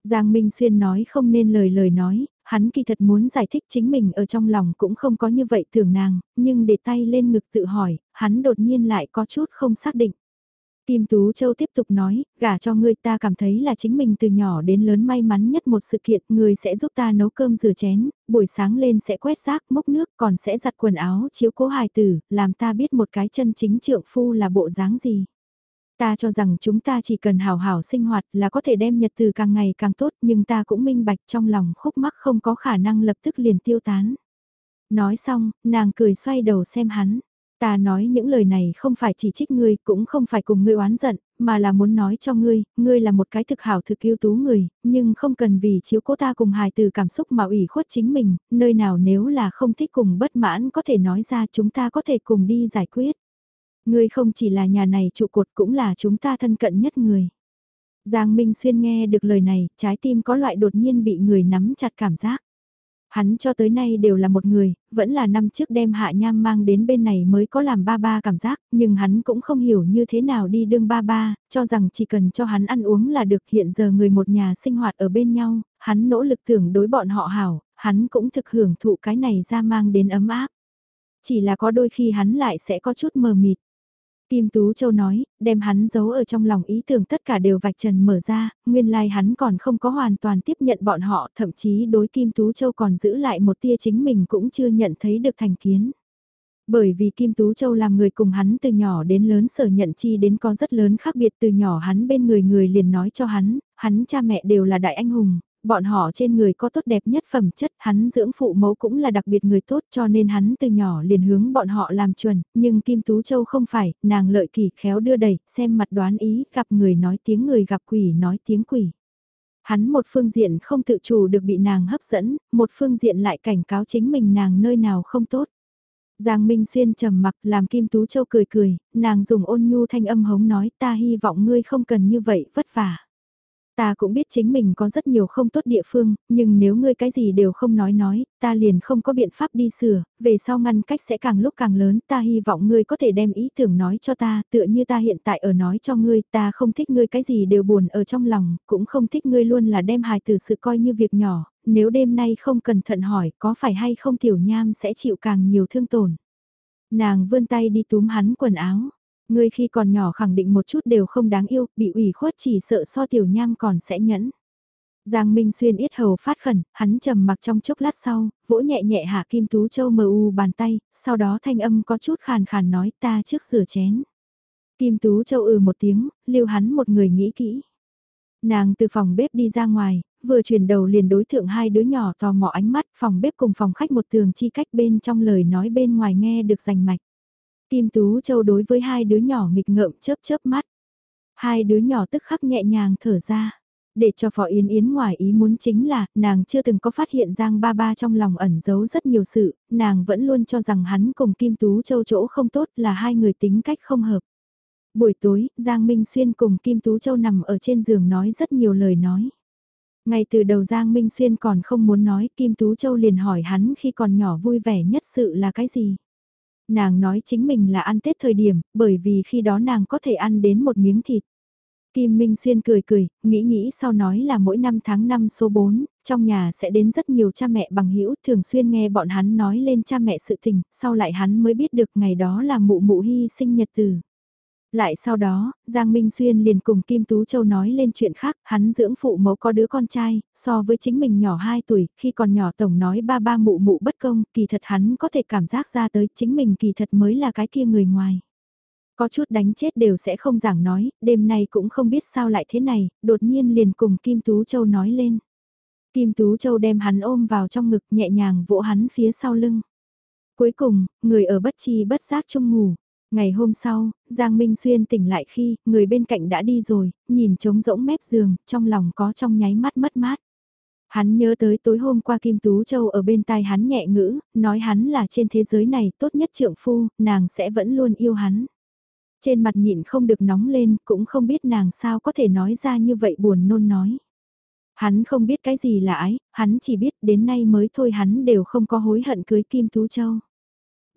[SPEAKER 1] Giang Minh Xuyên nói không nên lời lời nói, hắn kỳ thật muốn giải thích chính mình ở trong lòng cũng không có như vậy tưởng nàng, nhưng để tay lên ngực tự hỏi, hắn đột nhiên lại có chút không xác định. Kim Tú Châu tiếp tục nói, gả cho ngươi ta cảm thấy là chính mình từ nhỏ đến lớn may mắn nhất một sự kiện, người sẽ giúp ta nấu cơm rửa chén, buổi sáng lên sẽ quét rác, mốc nước, còn sẽ giặt quần áo, chiếu cố hài tử, làm ta biết một cái chân chính trượng phu là bộ dáng gì. Ta cho rằng chúng ta chỉ cần hào hảo sinh hoạt là có thể đem nhật từ càng ngày càng tốt nhưng ta cũng minh bạch trong lòng khúc mắc không có khả năng lập tức liền tiêu tán. Nói xong, nàng cười xoay đầu xem hắn. Ta nói những lời này không phải chỉ trích ngươi, cũng không phải cùng ngươi oán giận, mà là muốn nói cho ngươi, ngươi là một cái thực hảo thực ưu tú người, nhưng không cần vì chiếu cố ta cùng hài từ cảm xúc mà ủy khuất chính mình, nơi nào nếu là không thích cùng bất mãn có thể nói ra chúng ta có thể cùng đi giải quyết. Ngươi không chỉ là nhà này trụ cột cũng là chúng ta thân cận nhất người. Giang Minh Xuyên nghe được lời này, trái tim có loại đột nhiên bị người nắm chặt cảm giác. Hắn cho tới nay đều là một người, vẫn là năm trước đem hạ nham mang đến bên này mới có làm ba ba cảm giác, nhưng hắn cũng không hiểu như thế nào đi đương ba ba, cho rằng chỉ cần cho hắn ăn uống là được hiện giờ người một nhà sinh hoạt ở bên nhau, hắn nỗ lực tưởng đối bọn họ hảo, hắn cũng thực hưởng thụ cái này ra mang đến ấm áp. Chỉ là có đôi khi hắn lại sẽ có chút mờ mịt. Kim Tú Châu nói, đem hắn giấu ở trong lòng ý tưởng tất cả đều vạch trần mở ra, nguyên lai like hắn còn không có hoàn toàn tiếp nhận bọn họ, thậm chí đối Kim Tú Châu còn giữ lại một tia chính mình cũng chưa nhận thấy được thành kiến. Bởi vì Kim Tú Châu làm người cùng hắn từ nhỏ đến lớn sở nhận chi đến có rất lớn khác biệt từ nhỏ hắn bên người người liền nói cho hắn, hắn cha mẹ đều là đại anh hùng, bọn họ trên người có tốt đẹp nhất phẩm chất, hắn dưỡng phụ mẫu cũng là đặc biệt người tốt cho nên hắn từ nhỏ liền hướng bọn họ làm chuẩn, nhưng Kim Tú Châu không phải, nàng lợi kỳ khéo đưa đẩy, xem mặt đoán ý, gặp người nói tiếng người gặp quỷ nói tiếng quỷ. Hắn một phương diện không tự chủ được bị nàng hấp dẫn, một phương diện lại cảnh cáo chính mình nàng nơi nào không tốt. Giang Minh Xuyên trầm mặc làm Kim Tú Châu cười cười, nàng dùng ôn nhu thanh âm hống nói ta hy vọng ngươi không cần như vậy vất vả. Ta cũng biết chính mình có rất nhiều không tốt địa phương, nhưng nếu ngươi cái gì đều không nói nói, ta liền không có biện pháp đi sửa, về sau ngăn cách sẽ càng lúc càng lớn, ta hy vọng ngươi có thể đem ý tưởng nói cho ta, tựa như ta hiện tại ở nói cho ngươi, ta không thích ngươi cái gì đều buồn ở trong lòng, cũng không thích ngươi luôn là đem hài từ sự coi như việc nhỏ, nếu đêm nay không cẩn thận hỏi có phải hay không tiểu nham sẽ chịu càng nhiều thương tổn. Nàng vươn tay đi túm hắn quần áo. Ngươi khi còn nhỏ khẳng định một chút đều không đáng yêu, bị ủy khuất chỉ sợ so tiểu nham còn sẽ nhẫn. Giang Minh Xuyên yết hầu phát khẩn, hắn trầm mặc trong chốc lát sau, vỗ nhẹ nhẹ hạ Kim Tú Châu mờ u bàn tay, sau đó thanh âm có chút khàn khàn nói ta trước rửa chén. Kim Tú Châu ừ một tiếng, lưu hắn một người nghĩ kỹ. Nàng từ phòng bếp đi ra ngoài, vừa chuyển đầu liền đối thượng hai đứa nhỏ tò mò ánh mắt, phòng bếp cùng phòng khách một tường chi cách bên trong lời nói bên ngoài nghe được rành mạch. Kim Tú Châu đối với hai đứa nhỏ nghịch ngợm chớp chớp mắt. Hai đứa nhỏ tức khắc nhẹ nhàng thở ra. Để cho Phó Yến Yến ngoài ý muốn chính là, nàng chưa từng có phát hiện Giang Ba Ba trong lòng ẩn giấu rất nhiều sự, nàng vẫn luôn cho rằng hắn cùng Kim Tú Châu chỗ không tốt là hai người tính cách không hợp. Buổi tối, Giang Minh Xuyên cùng Kim Tú Châu nằm ở trên giường nói rất nhiều lời nói. Ngay từ đầu Giang Minh Xuyên còn không muốn nói Kim Tú Châu liền hỏi hắn khi còn nhỏ vui vẻ nhất sự là cái gì. Nàng nói chính mình là ăn Tết thời điểm, bởi vì khi đó nàng có thể ăn đến một miếng thịt. Kim Minh Xuyên cười cười, nghĩ nghĩ sau nói là mỗi năm tháng 5 số 4, trong nhà sẽ đến rất nhiều cha mẹ bằng hữu thường xuyên nghe bọn hắn nói lên cha mẹ sự tình, sau lại hắn mới biết được ngày đó là mụ mụ hy sinh nhật từ. Lại sau đó, Giang Minh Xuyên liền cùng Kim Tú Châu nói lên chuyện khác, hắn dưỡng phụ mẫu có đứa con trai, so với chính mình nhỏ 2 tuổi, khi còn nhỏ tổng nói ba ba mụ mụ bất công, kỳ thật hắn có thể cảm giác ra tới chính mình kỳ thật mới là cái kia người ngoài. Có chút đánh chết đều sẽ không giảng nói, đêm nay cũng không biết sao lại thế này, đột nhiên liền cùng Kim Tú Châu nói lên. Kim Tú Châu đem hắn ôm vào trong ngực nhẹ nhàng vỗ hắn phía sau lưng. Cuối cùng, người ở bất chi bất giác trong ngủ, Ngày hôm sau, Giang Minh Xuyên tỉnh lại khi người bên cạnh đã đi rồi, nhìn trống rỗng mép giường, trong lòng có trong nháy mắt mất mát. Hắn nhớ tới tối hôm qua Kim Tú Châu ở bên tai hắn nhẹ ngữ, nói hắn là trên thế giới này tốt nhất trượng phu, nàng sẽ vẫn luôn yêu hắn. Trên mặt nhịn không được nóng lên, cũng không biết nàng sao có thể nói ra như vậy buồn nôn nói. Hắn không biết cái gì là ái, hắn chỉ biết đến nay mới thôi hắn đều không có hối hận cưới Kim Tú Châu.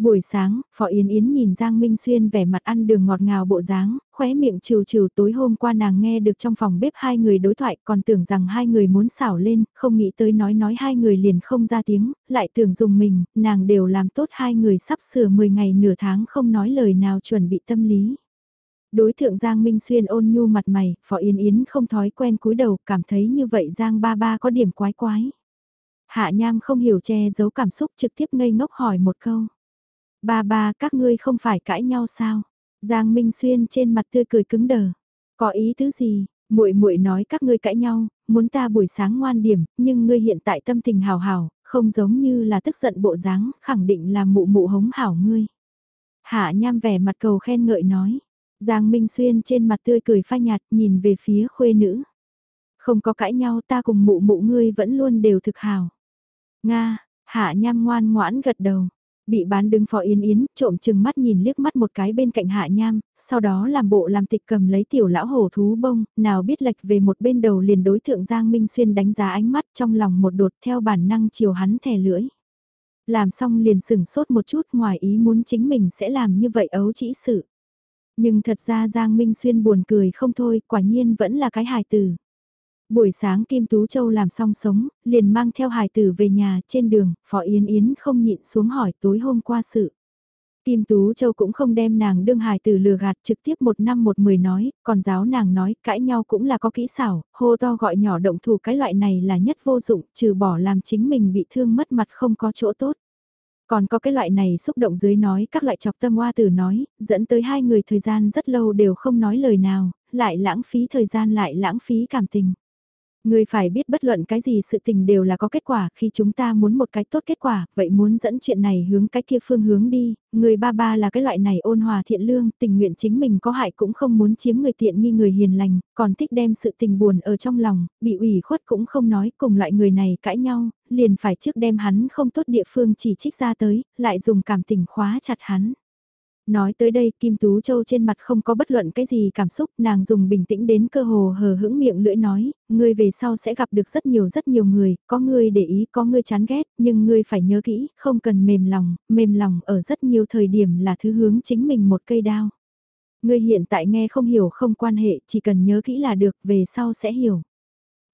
[SPEAKER 1] Buổi sáng, Phó Yến Yến nhìn Giang Minh Xuyên vẻ mặt ăn đường ngọt ngào bộ dáng, khóe miệng trừ trừ tối hôm qua nàng nghe được trong phòng bếp hai người đối thoại còn tưởng rằng hai người muốn xảo lên, không nghĩ tới nói nói hai người liền không ra tiếng, lại tưởng dùng mình, nàng đều làm tốt hai người sắp sửa 10 ngày nửa tháng không nói lời nào chuẩn bị tâm lý. Đối thượng Giang Minh Xuyên ôn nhu mặt mày, Phó Yến Yến không thói quen cúi đầu, cảm thấy như vậy Giang ba ba có điểm quái quái. Hạ Nham không hiểu che giấu cảm xúc trực tiếp ngây ngốc hỏi một câu. Ba ba các ngươi không phải cãi nhau sao? Giang Minh Xuyên trên mặt tươi cười cứng đờ. Có ý thứ gì? Muội muội nói các ngươi cãi nhau, muốn ta buổi sáng ngoan điểm, nhưng ngươi hiện tại tâm tình hào hào, không giống như là tức giận bộ dáng, khẳng định là mụ mụ hống hảo ngươi. Hạ Nham vẻ mặt cầu khen ngợi nói. Giang Minh Xuyên trên mặt tươi cười phai nhạt nhìn về phía khuê nữ. Không có cãi nhau ta cùng mụ mụ ngươi vẫn luôn đều thực hào. Nga, Hạ Nham ngoan ngoãn gật đầu. Bị bán đứng phó yên yến, trộm chừng mắt nhìn liếc mắt một cái bên cạnh hạ nham, sau đó làm bộ làm tịch cầm lấy tiểu lão hổ thú bông, nào biết lệch về một bên đầu liền đối thượng Giang Minh Xuyên đánh giá ánh mắt trong lòng một đột theo bản năng chiều hắn thè lưỡi. Làm xong liền sửng sốt một chút ngoài ý muốn chính mình sẽ làm như vậy ấu chỉ sự. Nhưng thật ra Giang Minh Xuyên buồn cười không thôi, quả nhiên vẫn là cái hài tử. Buổi sáng Kim Tú Châu làm xong sống, liền mang theo hài tử về nhà trên đường, Phó Yến Yến không nhịn xuống hỏi tối hôm qua sự. Kim Tú Châu cũng không đem nàng đương hài tử lừa gạt trực tiếp một năm một mười nói, còn giáo nàng nói cãi nhau cũng là có kỹ xảo, hô to gọi nhỏ động thủ cái loại này là nhất vô dụng, trừ bỏ làm chính mình bị thương mất mặt không có chỗ tốt. Còn có cái loại này xúc động dưới nói các loại chọc tâm hoa tử nói, dẫn tới hai người thời gian rất lâu đều không nói lời nào, lại lãng phí thời gian lại lãng phí cảm tình. Người phải biết bất luận cái gì sự tình đều là có kết quả, khi chúng ta muốn một cái tốt kết quả, vậy muốn dẫn chuyện này hướng cái kia phương hướng đi, người ba ba là cái loại này ôn hòa thiện lương, tình nguyện chính mình có hại cũng không muốn chiếm người tiện nghi người hiền lành, còn thích đem sự tình buồn ở trong lòng, bị ủy khuất cũng không nói, cùng loại người này cãi nhau, liền phải trước đem hắn không tốt địa phương chỉ trích ra tới, lại dùng cảm tình khóa chặt hắn. Nói tới đây Kim Tú Châu trên mặt không có bất luận cái gì cảm xúc, nàng dùng bình tĩnh đến cơ hồ hờ hững miệng lưỡi nói, ngươi về sau sẽ gặp được rất nhiều rất nhiều người, có ngươi để ý, có ngươi chán ghét, nhưng ngươi phải nhớ kỹ, không cần mềm lòng, mềm lòng ở rất nhiều thời điểm là thứ hướng chính mình một cây đao. Ngươi hiện tại nghe không hiểu không quan hệ, chỉ cần nhớ kỹ là được, về sau sẽ hiểu.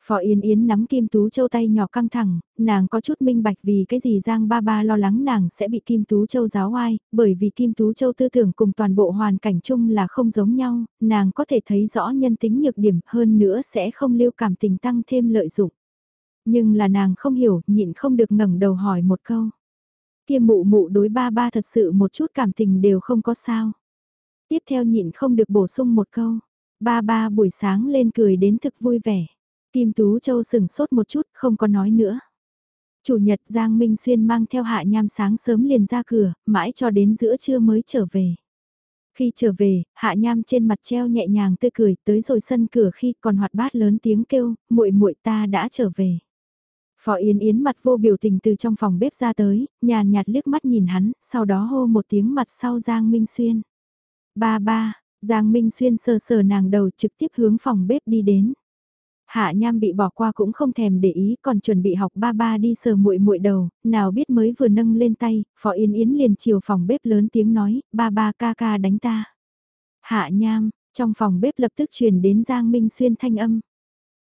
[SPEAKER 1] Phó Yến Yến nắm Kim Tú Châu tay nhỏ căng thẳng, nàng có chút minh bạch vì cái gì Giang Ba Ba lo lắng nàng sẽ bị Kim Tú Châu giáo oai, bởi vì Kim Tú Châu tư tưởng cùng toàn bộ hoàn cảnh chung là không giống nhau, nàng có thể thấy rõ nhân tính nhược điểm hơn nữa sẽ không lưu cảm tình tăng thêm lợi dụng. Nhưng là nàng không hiểu, nhịn không được ngẩng đầu hỏi một câu. Kia mụ mụ đối ba ba thật sự một chút cảm tình đều không có sao. Tiếp theo nhịn không được bổ sung một câu. Ba ba buổi sáng lên cười đến thực vui vẻ. Kim Tú Châu sừng sốt một chút, không có nói nữa. Chủ nhật Giang Minh Xuyên mang theo hạ nham sáng sớm liền ra cửa, mãi cho đến giữa trưa mới trở về. Khi trở về, hạ nham trên mặt treo nhẹ nhàng tươi cười, tới rồi sân cửa khi còn hoạt bát lớn tiếng kêu, muội muội ta đã trở về. Phó Yến Yến mặt vô biểu tình từ trong phòng bếp ra tới, nhàn nhạt liếc mắt nhìn hắn, sau đó hô một tiếng mặt sau Giang Minh Xuyên. Ba ba, Giang Minh Xuyên sờ sờ nàng đầu trực tiếp hướng phòng bếp đi đến. Hạ Nham bị bỏ qua cũng không thèm để ý, còn chuẩn bị học ba ba đi sờ muội muội đầu, nào biết mới vừa nâng lên tay, Phó Yên Yến liền chiều phòng bếp lớn tiếng nói, ba ba ca ca đánh ta. Hạ Nham, trong phòng bếp lập tức truyền đến Giang Minh Xuyên thanh âm.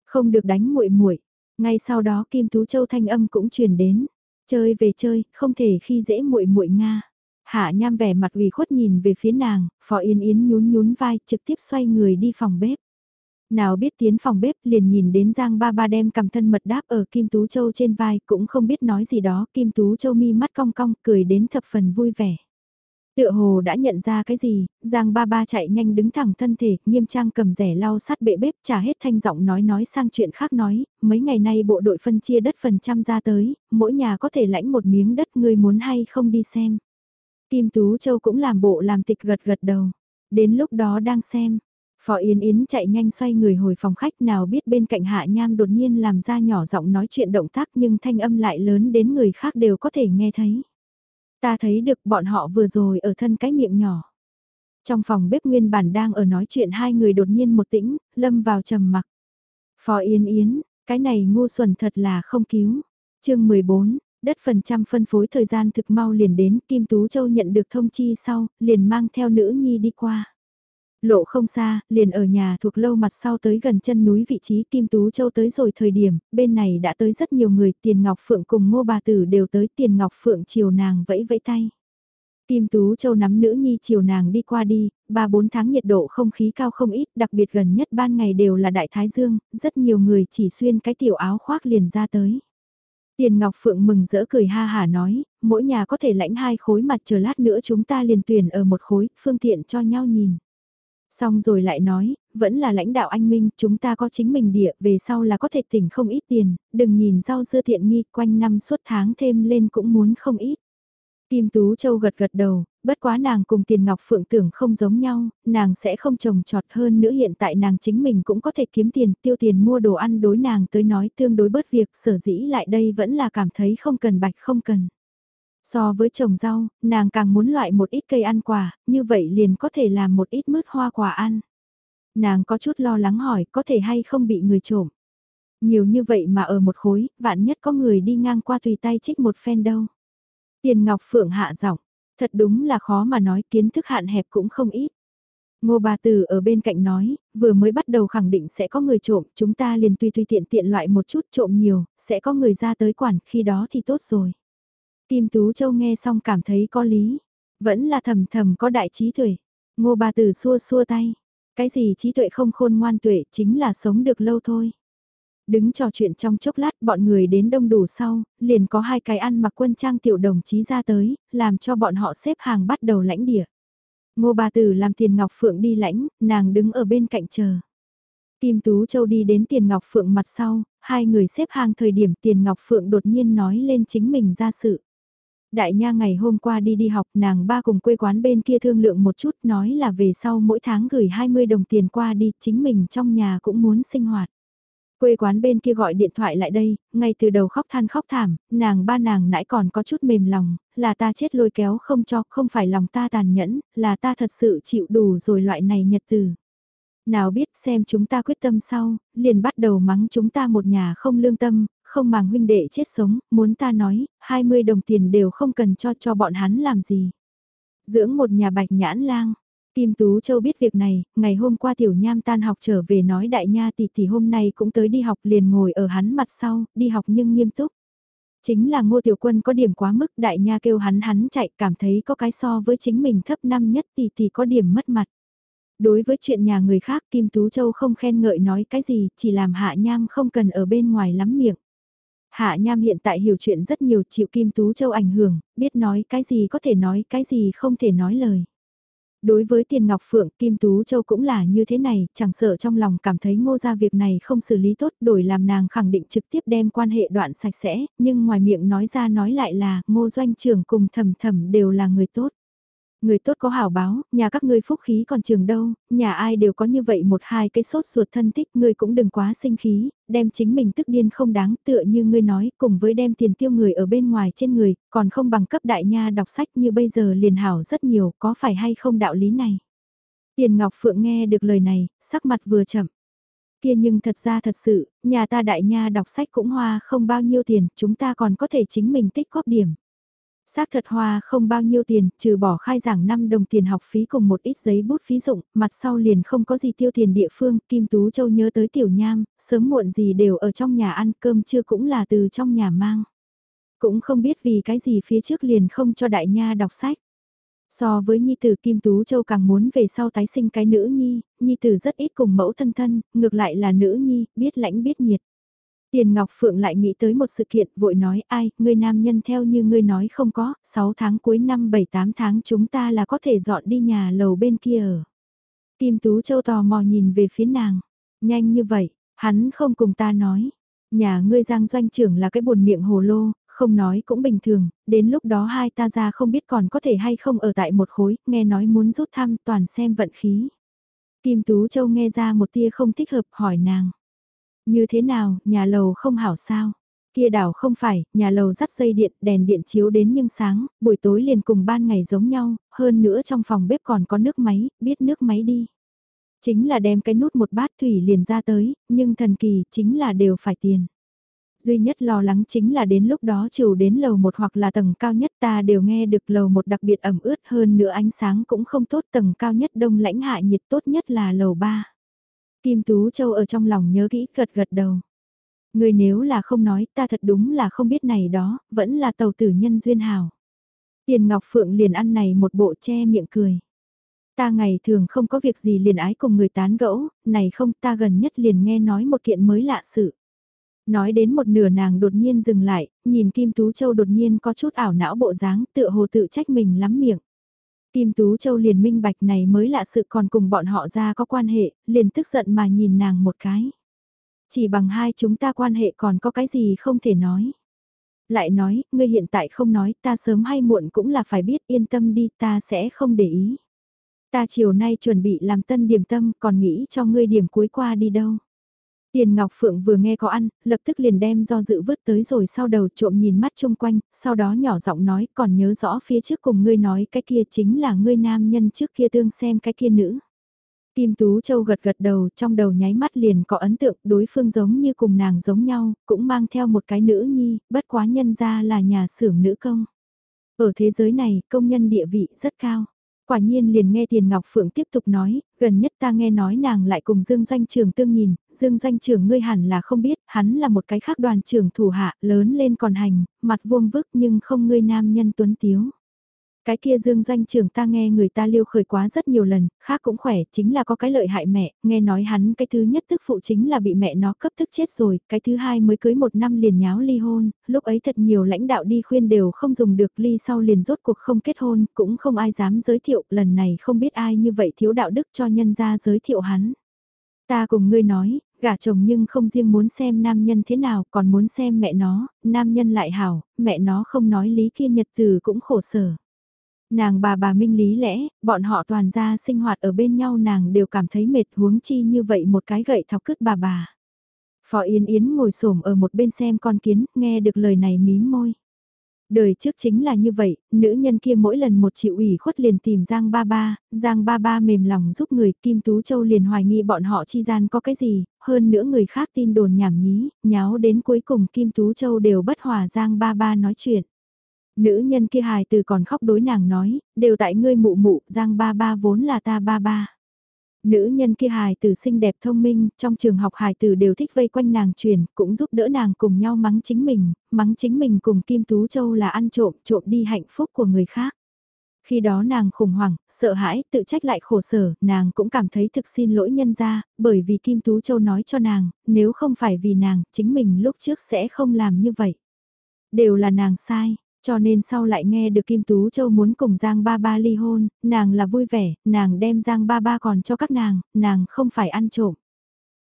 [SPEAKER 1] Không được đánh muội muội. Ngay sau đó Kim Tú Châu thanh âm cũng truyền đến, chơi về chơi, không thể khi dễ muội muội nga. Hạ Nham vẻ mặt ủy khuất nhìn về phía nàng, Phó Yên Yến nhún nhún vai, trực tiếp xoay người đi phòng bếp. Nào biết tiến phòng bếp liền nhìn đến Giang ba ba đem cầm thân mật đáp ở Kim Tú Châu trên vai cũng không biết nói gì đó. Kim Tú Châu mi mắt cong cong cười đến thập phần vui vẻ. Tựa hồ đã nhận ra cái gì, Giang ba ba chạy nhanh đứng thẳng thân thể, nghiêm trang cầm rẻ lau sắt bệ bếp trả hết thanh giọng nói nói sang chuyện khác nói, mấy ngày nay bộ đội phân chia đất phần trăm ra tới, mỗi nhà có thể lãnh một miếng đất người muốn hay không đi xem. Kim Tú Châu cũng làm bộ làm tịch gật gật đầu, đến lúc đó đang xem, Phó Yến Yến chạy nhanh xoay người hồi phòng khách nào biết bên cạnh Hạ Nham đột nhiên làm ra nhỏ giọng nói chuyện động tác nhưng thanh âm lại lớn đến người khác đều có thể nghe thấy. Ta thấy được bọn họ vừa rồi ở thân cái miệng nhỏ. Trong phòng bếp nguyên bản đang ở nói chuyện hai người đột nhiên một tĩnh, lâm vào trầm mặc. Phó Yến Yến, cái này ngu xuẩn thật là không cứu. chương 14, đất phần trăm phân phối thời gian thực mau liền đến Kim Tú Châu nhận được thông chi sau, liền mang theo nữ nhi đi qua. Lộ không xa, liền ở nhà thuộc lâu mặt sau tới gần chân núi vị trí Kim Tú Châu tới rồi thời điểm, bên này đã tới rất nhiều người, Tiền Ngọc Phượng cùng Ngô Bà Tử đều tới Tiền Ngọc Phượng chiều nàng vẫy vẫy tay. Kim Tú Châu nắm nữ nhi chiều nàng đi qua đi, ba bốn tháng nhiệt độ không khí cao không ít, đặc biệt gần nhất ban ngày đều là đại thái dương, rất nhiều người chỉ xuyên cái tiểu áo khoác liền ra tới. Tiền Ngọc Phượng mừng rỡ cười ha hà nói, mỗi nhà có thể lãnh hai khối mặt chờ lát nữa chúng ta liền tuyển ở một khối, phương tiện cho nhau nhìn. Xong rồi lại nói, vẫn là lãnh đạo anh Minh, chúng ta có chính mình địa, về sau là có thể tỉnh không ít tiền, đừng nhìn rau dưa thiện nghi, quanh năm suốt tháng thêm lên cũng muốn không ít. Kim Tú Châu gật gật đầu, bất quá nàng cùng tiền ngọc phượng tưởng không giống nhau, nàng sẽ không trồng trọt hơn nữa hiện tại nàng chính mình cũng có thể kiếm tiền, tiêu tiền mua đồ ăn đối nàng tới nói tương đối bớt việc, sở dĩ lại đây vẫn là cảm thấy không cần bạch không cần. So với trồng rau, nàng càng muốn loại một ít cây ăn quả, như vậy liền có thể làm một ít mứt hoa quả ăn. Nàng có chút lo lắng hỏi có thể hay không bị người trộm. Nhiều như vậy mà ở một khối, vạn nhất có người đi ngang qua tùy tay trích một phen đâu. Tiền Ngọc Phượng hạ giọng, thật đúng là khó mà nói kiến thức hạn hẹp cũng không ít. Ngô Bà Tử ở bên cạnh nói, vừa mới bắt đầu khẳng định sẽ có người trộm, chúng ta liền tùy tùy tiện tiện loại một chút trộm nhiều, sẽ có người ra tới quản, khi đó thì tốt rồi. Kim Tú Châu nghe xong cảm thấy có lý, vẫn là thầm thầm có đại trí tuệ. Ngô bà tử xua xua tay, cái gì trí tuệ không khôn ngoan tuệ chính là sống được lâu thôi. Đứng trò chuyện trong chốc lát bọn người đến đông đủ sau, liền có hai cái ăn mặc quân trang tiểu đồng chí ra tới, làm cho bọn họ xếp hàng bắt đầu lãnh địa. Ngô bà tử làm tiền ngọc phượng đi lãnh, nàng đứng ở bên cạnh chờ. Kim Tú Châu đi đến tiền ngọc phượng mặt sau, hai người xếp hàng thời điểm tiền ngọc phượng đột nhiên nói lên chính mình ra sự. Đại nha ngày hôm qua đi đi học nàng ba cùng quê quán bên kia thương lượng một chút nói là về sau mỗi tháng gửi 20 đồng tiền qua đi chính mình trong nhà cũng muốn sinh hoạt. Quê quán bên kia gọi điện thoại lại đây, ngay từ đầu khóc than khóc thảm, nàng ba nàng nãy còn có chút mềm lòng, là ta chết lôi kéo không cho, không phải lòng ta tàn nhẫn, là ta thật sự chịu đủ rồi loại này nhật từ. Nào biết xem chúng ta quyết tâm sau, liền bắt đầu mắng chúng ta một nhà không lương tâm, không màng huynh đệ chết sống, muốn ta nói, 20 đồng tiền đều không cần cho cho bọn hắn làm gì. Dưỡng một nhà bạch nhãn lang, Kim Tú Châu biết việc này, ngày hôm qua tiểu nham tan học trở về nói đại nha tỷ tỷ hôm nay cũng tới đi học liền ngồi ở hắn mặt sau, đi học nhưng nghiêm túc. Chính là ngô tiểu quân có điểm quá mức đại nha kêu hắn hắn chạy cảm thấy có cái so với chính mình thấp năm nhất tỷ tỷ có điểm mất mặt. Đối với chuyện nhà người khác Kim Tú Châu không khen ngợi nói cái gì, chỉ làm hạ nham không cần ở bên ngoài lắm miệng. Hạ Nham hiện tại hiểu chuyện rất nhiều chịu Kim Tú Châu ảnh hưởng, biết nói cái gì có thể nói cái gì không thể nói lời. Đối với tiền ngọc phượng, Kim Tú Châu cũng là như thế này, chẳng sợ trong lòng cảm thấy ngô ra việc này không xử lý tốt, đổi làm nàng khẳng định trực tiếp đem quan hệ đoạn sạch sẽ, nhưng ngoài miệng nói ra nói lại là, ngô doanh trưởng cùng thầm thầm đều là người tốt. Người tốt có hảo báo, nhà các ngươi phúc khí còn trường đâu, nhà ai đều có như vậy một hai cái sốt ruột thân tích, ngươi cũng đừng quá sinh khí, đem chính mình tức điên không đáng tựa như ngươi nói, cùng với đem tiền tiêu người ở bên ngoài trên người, còn không bằng cấp đại nha đọc sách như bây giờ liền hảo rất nhiều, có phải hay không đạo lý này. Tiền Ngọc Phượng nghe được lời này, sắc mặt vừa chậm. Kia nhưng thật ra thật sự, nhà ta đại nha đọc sách cũng hoa không bao nhiêu tiền, chúng ta còn có thể chính mình tích góp điểm. Xác thật hoa không bao nhiêu tiền, trừ bỏ khai giảng 5 đồng tiền học phí cùng một ít giấy bút phí dụng, mặt sau liền không có gì tiêu tiền địa phương, Kim Tú Châu nhớ tới tiểu nham, sớm muộn gì đều ở trong nhà ăn cơm chưa cũng là từ trong nhà mang. Cũng không biết vì cái gì phía trước liền không cho đại nha đọc sách. So với Nhi tử Kim Tú Châu càng muốn về sau tái sinh cái nữ Nhi, Nhi tử rất ít cùng mẫu thân thân, ngược lại là nữ Nhi, biết lãnh biết nhiệt. Tiền Ngọc Phượng lại nghĩ tới một sự kiện, vội nói ai, người nam nhân theo như ngươi nói không có, 6 tháng cuối năm 7-8 tháng chúng ta là có thể dọn đi nhà lầu bên kia ở. Kim Tú Châu tò mò nhìn về phía nàng, nhanh như vậy, hắn không cùng ta nói. Nhà ngươi giang doanh trưởng là cái buồn miệng hồ lô, không nói cũng bình thường, đến lúc đó hai ta ra không biết còn có thể hay không ở tại một khối, nghe nói muốn rút thăm toàn xem vận khí. Kim Tú Châu nghe ra một tia không thích hợp hỏi nàng. Như thế nào, nhà lầu không hảo sao? Kia đảo không phải, nhà lầu dắt dây điện, đèn điện chiếu đến nhưng sáng, buổi tối liền cùng ban ngày giống nhau, hơn nữa trong phòng bếp còn có nước máy, biết nước máy đi. Chính là đem cái nút một bát thủy liền ra tới, nhưng thần kỳ chính là đều phải tiền. Duy nhất lo lắng chính là đến lúc đó chiều đến lầu một hoặc là tầng cao nhất ta đều nghe được lầu một đặc biệt ẩm ướt hơn nữa ánh sáng cũng không tốt tầng cao nhất đông lãnh hạ nhiệt tốt nhất là lầu ba Kim Tú Châu ở trong lòng nhớ kỹ gật gật đầu. Người nếu là không nói ta thật đúng là không biết này đó, vẫn là tàu tử nhân duyên hào. Tiền Ngọc Phượng liền ăn này một bộ che miệng cười. Ta ngày thường không có việc gì liền ái cùng người tán gẫu, này không ta gần nhất liền nghe nói một kiện mới lạ sự. Nói đến một nửa nàng đột nhiên dừng lại, nhìn Kim Tú Châu đột nhiên có chút ảo não bộ dáng tựa hồ tự trách mình lắm miệng. Kim Tú Châu liền minh bạch này mới lạ sự còn cùng bọn họ ra có quan hệ, liền tức giận mà nhìn nàng một cái. Chỉ bằng hai chúng ta quan hệ còn có cái gì không thể nói. Lại nói, ngươi hiện tại không nói, ta sớm hay muộn cũng là phải biết yên tâm đi, ta sẽ không để ý. Ta chiều nay chuẩn bị làm tân điểm tâm, còn nghĩ cho ngươi điểm cuối qua đi đâu. Tiền Ngọc Phượng vừa nghe có ăn, lập tức liền đem do dự vứt tới rồi sau đầu trộm nhìn mắt chung quanh, sau đó nhỏ giọng nói còn nhớ rõ phía trước cùng ngươi nói cái kia chính là ngươi nam nhân trước kia tương xem cái kia nữ. Kim Tú Châu gật gật đầu trong đầu nháy mắt liền có ấn tượng đối phương giống như cùng nàng giống nhau, cũng mang theo một cái nữ nhi, bất quá nhân ra là nhà xưởng nữ công. Ở thế giới này, công nhân địa vị rất cao. Quả nhiên liền nghe Tiền Ngọc Phượng tiếp tục nói, gần nhất ta nghe nói nàng lại cùng Dương Doanh Trường tương nhìn, Dương Doanh Trường ngươi hẳn là không biết, hắn là một cái khác đoàn trưởng thủ hạ, lớn lên còn hành, mặt vuông vức nhưng không ngươi nam nhân tuấn tiếu. Cái kia dương doanh trưởng ta nghe người ta liêu khởi quá rất nhiều lần, khác cũng khỏe, chính là có cái lợi hại mẹ, nghe nói hắn cái thứ nhất tức phụ chính là bị mẹ nó cấp tức chết rồi, cái thứ hai mới cưới một năm liền nháo ly hôn, lúc ấy thật nhiều lãnh đạo đi khuyên đều không dùng được ly sau liền rốt cuộc không kết hôn, cũng không ai dám giới thiệu, lần này không biết ai như vậy thiếu đạo đức cho nhân ra giới thiệu hắn. Ta cùng ngươi nói, gả chồng nhưng không riêng muốn xem nam nhân thế nào, còn muốn xem mẹ nó, nam nhân lại hảo, mẹ nó không nói lý kia nhật từ cũng khổ sở. Nàng bà bà minh lý lẽ, bọn họ toàn ra sinh hoạt ở bên nhau nàng đều cảm thấy mệt huống chi như vậy một cái gậy thọc cứt bà bà. Phó Yến Yến ngồi xổm ở một bên xem con kiến, nghe được lời này mím môi. Đời trước chính là như vậy, nữ nhân kia mỗi lần một chịu ủy khuất liền tìm Giang Ba Ba, Giang Ba Ba mềm lòng giúp người, Kim Tú Châu liền hoài nghi bọn họ chi gian có cái gì, hơn nữa người khác tin đồn nhảm nhí, nháo đến cuối cùng Kim Tú Châu đều bất hòa Giang Ba Ba nói chuyện. Nữ nhân kia hài từ còn khóc đối nàng nói, đều tại ngươi mụ mụ, Giang Ba Ba vốn là ta Ba Ba. Nữ nhân kia hài tử xinh đẹp thông minh, trong trường học hài tử đều thích vây quanh nàng truyền, cũng giúp đỡ nàng cùng nhau mắng chính mình, mắng chính mình cùng Kim Tú Châu là ăn trộm, trộm đi hạnh phúc của người khác. Khi đó nàng khủng hoảng, sợ hãi, tự trách lại khổ sở, nàng cũng cảm thấy thực xin lỗi nhân ra, bởi vì Kim Tú Châu nói cho nàng, nếu không phải vì nàng, chính mình lúc trước sẽ không làm như vậy. Đều là nàng sai, cho nên sau lại nghe được Kim Tú Châu muốn cùng Giang Ba Ba ly hôn, nàng là vui vẻ, nàng đem Giang Ba Ba còn cho các nàng, nàng không phải ăn trộm.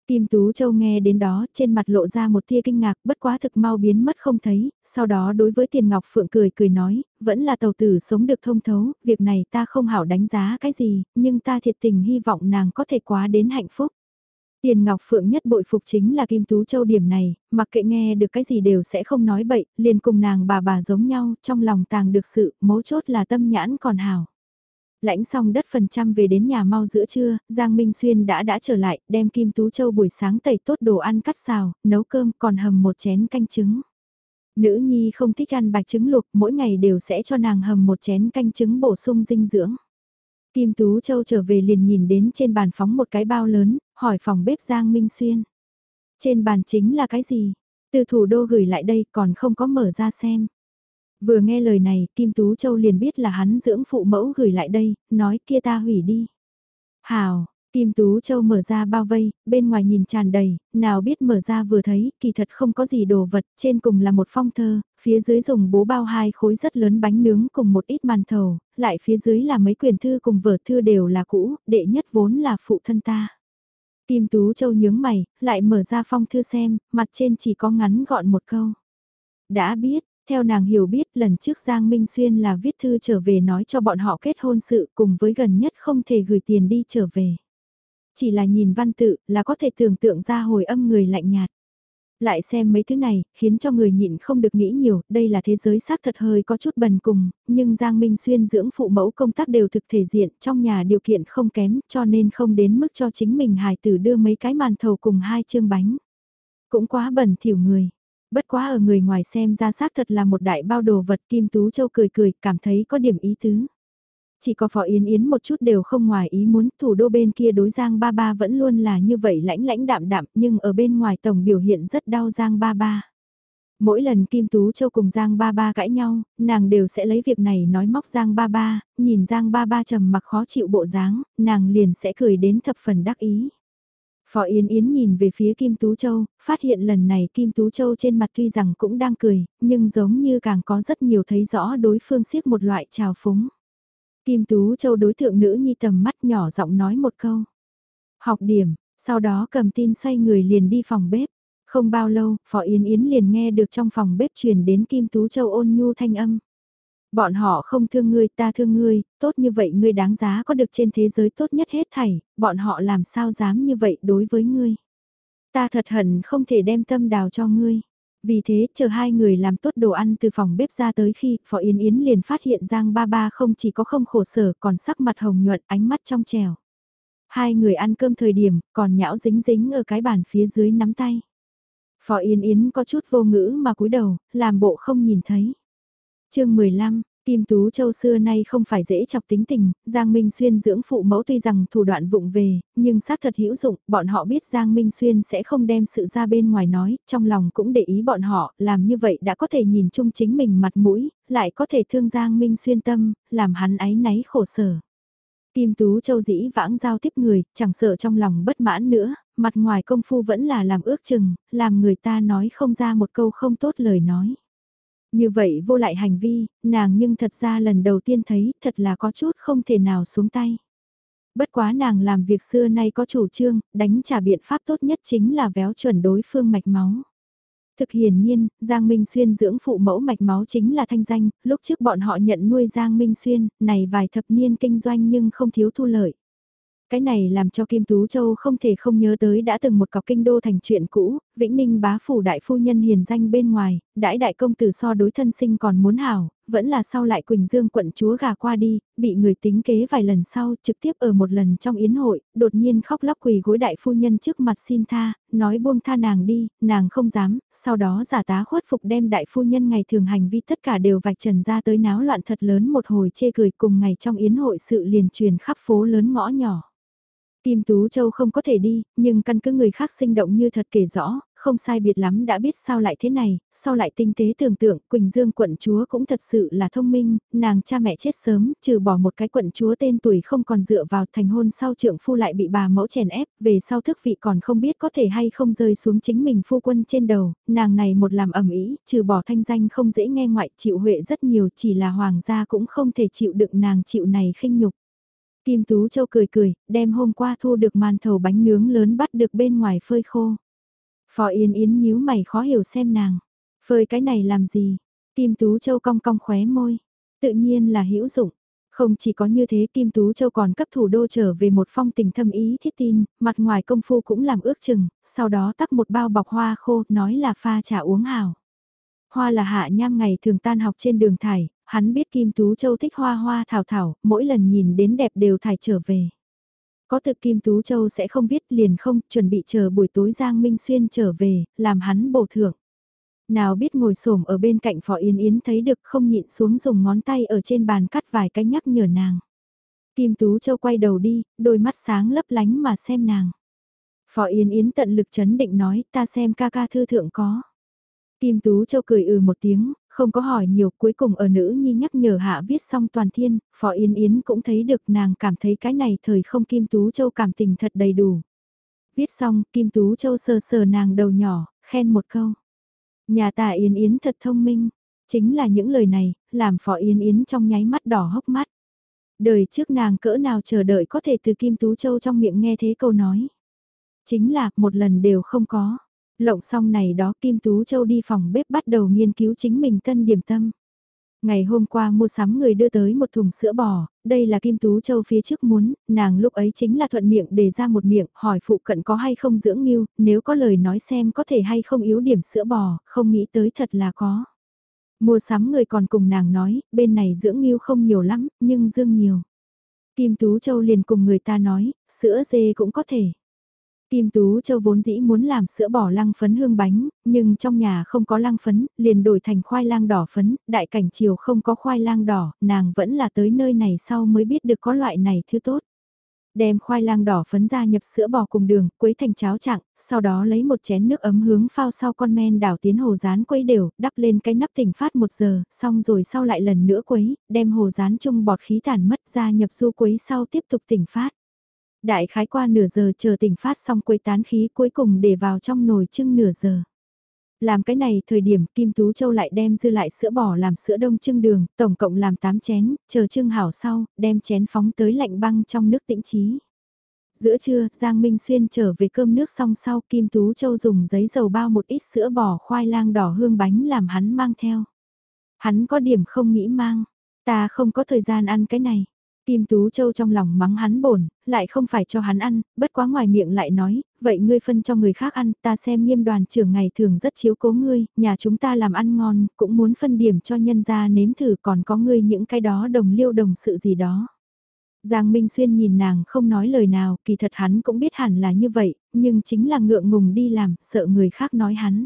[SPEAKER 1] Kim Tú Châu nghe đến đó, trên mặt lộ ra một tia kinh ngạc, bất quá thực mau biến mất không thấy, sau đó đối với Tiền Ngọc Phượng cười cười nói, vẫn là tàu tử sống được thông thấu, việc này ta không hảo đánh giá cái gì, nhưng ta thiệt tình hy vọng nàng có thể quá đến hạnh phúc. Tiền Ngọc Phượng nhất bội phục chính là Kim Tú Châu điểm này, mặc kệ nghe được cái gì đều sẽ không nói bậy, liền cùng nàng bà bà giống nhau, trong lòng tàng được sự, mấu chốt là tâm nhãn còn hảo. Lãnh xong đất phần trăm về đến nhà mau giữa trưa, Giang Minh Xuyên đã đã trở lại, đem Kim Tú Châu buổi sáng tẩy tốt đồ ăn cắt xào, nấu cơm còn hầm một chén canh trứng. Nữ nhi không thích ăn bạch trứng luộc, mỗi ngày đều sẽ cho nàng hầm một chén canh trứng bổ sung dinh dưỡng. Kim Tú Châu trở về liền nhìn đến trên bàn phóng một cái bao lớn, hỏi phòng bếp Giang Minh Xuyên. Trên bàn chính là cái gì? Từ thủ đô gửi lại đây còn không có mở ra xem. Vừa nghe lời này, Kim Tú Châu liền biết là hắn dưỡng phụ mẫu gửi lại đây, nói kia ta hủy đi. Hào, Kim Tú Châu mở ra bao vây, bên ngoài nhìn tràn đầy, nào biết mở ra vừa thấy, kỳ thật không có gì đồ vật, trên cùng là một phong thơ, phía dưới dùng bố bao hai khối rất lớn bánh nướng cùng một ít màn thầu, lại phía dưới là mấy quyển thư cùng vở thư đều là cũ, đệ nhất vốn là phụ thân ta. Kim Tú Châu nhướng mày, lại mở ra phong thư xem, mặt trên chỉ có ngắn gọn một câu. Đã biết, theo nàng hiểu biết lần trước Giang Minh Xuyên là viết thư trở về nói cho bọn họ kết hôn sự cùng với gần nhất không thể gửi tiền đi trở về. Chỉ là nhìn văn tự là có thể tưởng tượng ra hồi âm người lạnh nhạt. Lại xem mấy thứ này, khiến cho người nhịn không được nghĩ nhiều, đây là thế giới xác thật hơi có chút bần cùng, nhưng Giang Minh Xuyên dưỡng phụ mẫu công tác đều thực thể diện, trong nhà điều kiện không kém, cho nên không đến mức cho chính mình hài tử đưa mấy cái màn thầu cùng hai chương bánh. Cũng quá bẩn thỉu người. Bất quá ở người ngoài xem ra xác thật là một đại bao đồ vật Kim Tú Châu cười cười, cảm thấy có điểm ý tứ. Chỉ có Phó Yến Yến một chút đều không ngoài ý muốn, thủ đô bên kia đối Giang Ba Ba vẫn luôn là như vậy lãnh lãnh đạm đạm, nhưng ở bên ngoài tổng biểu hiện rất đau Giang Ba Ba. Mỗi lần Kim Tú Châu cùng Giang Ba Ba cãi nhau, nàng đều sẽ lấy việc này nói móc Giang Ba Ba, nhìn Giang Ba Ba trầm mặc khó chịu bộ dáng, nàng liền sẽ cười đến thập phần đắc ý. Phó Yến Yến nhìn về phía Kim Tú Châu, phát hiện lần này Kim Tú Châu trên mặt tuy rằng cũng đang cười, nhưng giống như càng có rất nhiều thấy rõ đối phương siết một loại trào phúng. Kim Tú Châu đối tượng nữ nhi tầm mắt nhỏ giọng nói một câu. Học điểm, sau đó cầm tin xoay người liền đi phòng bếp. Không bao lâu, Phó Yến Yến liền nghe được trong phòng bếp truyền đến Kim Tú Châu ôn nhu thanh âm. Bọn họ không thương ngươi ta thương ngươi, tốt như vậy ngươi đáng giá có được trên thế giới tốt nhất hết thảy, bọn họ làm sao dám như vậy đối với ngươi. Ta thật hận không thể đem tâm đào cho ngươi. Vì thế, chờ hai người làm tốt đồ ăn từ phòng bếp ra tới khi, Phó Yến Yến liền phát hiện Giang Ba Ba không chỉ có không khổ sở còn sắc mặt hồng nhuận ánh mắt trong trèo. Hai người ăn cơm thời điểm, còn nhão dính dính ở cái bàn phía dưới nắm tay. Phó Yến Yến có chút vô ngữ mà cúi đầu, làm bộ không nhìn thấy. chương 15, Kim Tú Châu xưa nay không phải dễ chọc tính tình, Giang Minh Xuyên dưỡng phụ mẫu tuy rằng thủ đoạn vụng về, nhưng xác thật hữu dụng, bọn họ biết Giang Minh Xuyên sẽ không đem sự ra bên ngoài nói, trong lòng cũng để ý bọn họ, làm như vậy đã có thể nhìn chung chính mình mặt mũi, lại có thể thương Giang Minh Xuyên tâm, làm hắn áy náy khổ sở. Kim Tú Châu dĩ vãng giao tiếp người, chẳng sợ trong lòng bất mãn nữa, mặt ngoài công phu vẫn là làm ước chừng, làm người ta nói không ra một câu không tốt lời nói. Như vậy vô lại hành vi, nàng nhưng thật ra lần đầu tiên thấy thật là có chút không thể nào xuống tay. Bất quá nàng làm việc xưa nay có chủ trương, đánh trả biện pháp tốt nhất chính là véo chuẩn đối phương mạch máu. Thực hiển nhiên, Giang Minh Xuyên dưỡng phụ mẫu mạch máu chính là thanh danh, lúc trước bọn họ nhận nuôi Giang Minh Xuyên, này vài thập niên kinh doanh nhưng không thiếu thu lợi. Cái này làm cho Kim Tú Châu không thể không nhớ tới đã từng một cọc kinh đô thành chuyện cũ, Vĩnh Ninh bá phủ đại phu nhân hiền danh bên ngoài, đãi đại công tử so đối thân sinh còn muốn hảo, vẫn là sau lại Quỳnh Dương quận chúa gà qua đi, bị người tính kế vài lần sau, trực tiếp ở một lần trong yến hội, đột nhiên khóc lóc quỳ gối đại phu nhân trước mặt xin tha, nói buông tha nàng đi, nàng không dám, sau đó giả tá khuất phục đem đại phu nhân ngày thường hành vi tất cả đều vạch trần ra tới náo loạn thật lớn một hồi chê cười cùng ngày trong yến hội sự liền truyền khắp phố lớn ngõ nhỏ. Kim Tú Châu không có thể đi, nhưng căn cứ người khác sinh động như thật kể rõ, không sai biệt lắm đã biết sao lại thế này, sau lại tinh tế tưởng tượng, Quỳnh Dương quận chúa cũng thật sự là thông minh, nàng cha mẹ chết sớm, trừ bỏ một cái quận chúa tên tuổi không còn dựa vào thành hôn sau trưởng phu lại bị bà mẫu chèn ép, về sau thức vị còn không biết có thể hay không rơi xuống chính mình phu quân trên đầu, nàng này một làm ẩm ý, trừ bỏ thanh danh không dễ nghe ngoại chịu huệ rất nhiều chỉ là hoàng gia cũng không thể chịu đựng nàng chịu này khinh nhục. Kim Tú Châu cười cười, đem hôm qua thu được màn thầu bánh nướng lớn bắt được bên ngoài phơi khô. Phò Yên Yến nhíu mày khó hiểu xem nàng. Phơi cái này làm gì? Kim Tú Châu cong cong khóe môi. Tự nhiên là hữu dụng. Không chỉ có như thế Kim Tú Châu còn cấp thủ đô trở về một phong tình thâm ý thiết tin, mặt ngoài công phu cũng làm ước chừng, sau đó tắt một bao bọc hoa khô, nói là pha trà uống hào. Hoa là hạ nham ngày thường tan học trên đường thải, hắn biết Kim Tú Châu thích hoa hoa thảo thảo, mỗi lần nhìn đến đẹp đều thải trở về. Có thực Kim Tú Châu sẽ không viết liền không, chuẩn bị chờ buổi tối Giang Minh Xuyên trở về, làm hắn bổ thưởng. Nào biết ngồi xổm ở bên cạnh Phó Yến Yến thấy được không nhịn xuống dùng ngón tay ở trên bàn cắt vài cái nhắc nhở nàng. Kim Tú Châu quay đầu đi, đôi mắt sáng lấp lánh mà xem nàng. Phó Yến Yến tận lực chấn định nói ta xem ca ca thư thượng có. Kim Tú Châu cười ừ một tiếng, không có hỏi nhiều cuối cùng ở nữ nhi nhắc nhở hạ viết xong toàn thiên, Phó Yến Yến cũng thấy được nàng cảm thấy cái này thời không Kim Tú Châu cảm tình thật đầy đủ. Viết xong, Kim Tú Châu sờ sờ nàng đầu nhỏ, khen một câu. Nhà ta Yến Yến thật thông minh, chính là những lời này, làm Phó Yến Yến trong nháy mắt đỏ hốc mắt. Đời trước nàng cỡ nào chờ đợi có thể từ Kim Tú Châu trong miệng nghe thế câu nói. Chính là, một lần đều không có. Lộng xong này đó Kim Tú Châu đi phòng bếp bắt đầu nghiên cứu chính mình tân điểm tâm. Ngày hôm qua mua sắm người đưa tới một thùng sữa bò, đây là Kim Tú Châu phía trước muốn, nàng lúc ấy chính là thuận miệng để ra một miệng, hỏi phụ cận có hay không dưỡng nghiêu, nếu có lời nói xem có thể hay không yếu điểm sữa bò, không nghĩ tới thật là có. Mua sắm người còn cùng nàng nói, bên này dưỡng nghiêu không nhiều lắm, nhưng dương nhiều. Kim Tú Châu liền cùng người ta nói, sữa dê cũng có thể. Kim Tú Châu vốn dĩ muốn làm sữa bò lăng phấn hương bánh, nhưng trong nhà không có lăng phấn, liền đổi thành khoai lang đỏ phấn, đại cảnh chiều không có khoai lang đỏ, nàng vẫn là tới nơi này sau mới biết được có loại này thứ tốt. Đem khoai lang đỏ phấn ra nhập sữa bò cùng đường, quấy thành cháo trạng, sau đó lấy một chén nước ấm hướng phao sau con men đảo tiến hồ rán quấy đều, đắp lên cái nắp tỉnh phát một giờ, xong rồi sau lại lần nữa quấy, đem hồ rán chung bọt khí tản mất ra nhập du quấy sau tiếp tục tỉnh phát. Đại khái qua nửa giờ chờ tỉnh phát xong quấy tán khí cuối cùng để vào trong nồi trưng nửa giờ. Làm cái này thời điểm Kim Tú Châu lại đem dư lại sữa bò làm sữa đông trưng đường, tổng cộng làm 8 chén, chờ trưng hảo sau, đem chén phóng tới lạnh băng trong nước tĩnh trí. Giữa trưa, Giang Minh Xuyên trở về cơm nước xong sau Kim Tú Châu dùng giấy dầu bao một ít sữa bò khoai lang đỏ hương bánh làm hắn mang theo. Hắn có điểm không nghĩ mang, ta không có thời gian ăn cái này. Kim Tú Châu trong lòng mắng hắn bổn, lại không phải cho hắn ăn, bất quá ngoài miệng lại nói, vậy ngươi phân cho người khác ăn, ta xem nghiêm đoàn trưởng ngày thường rất chiếu cố ngươi, nhà chúng ta làm ăn ngon, cũng muốn phân điểm cho nhân gia nếm thử còn có ngươi những cái đó đồng liêu đồng sự gì đó. Giang Minh Xuyên nhìn nàng không nói lời nào, kỳ thật hắn cũng biết hẳn là như vậy, nhưng chính là ngượng ngùng đi làm, sợ người khác nói hắn.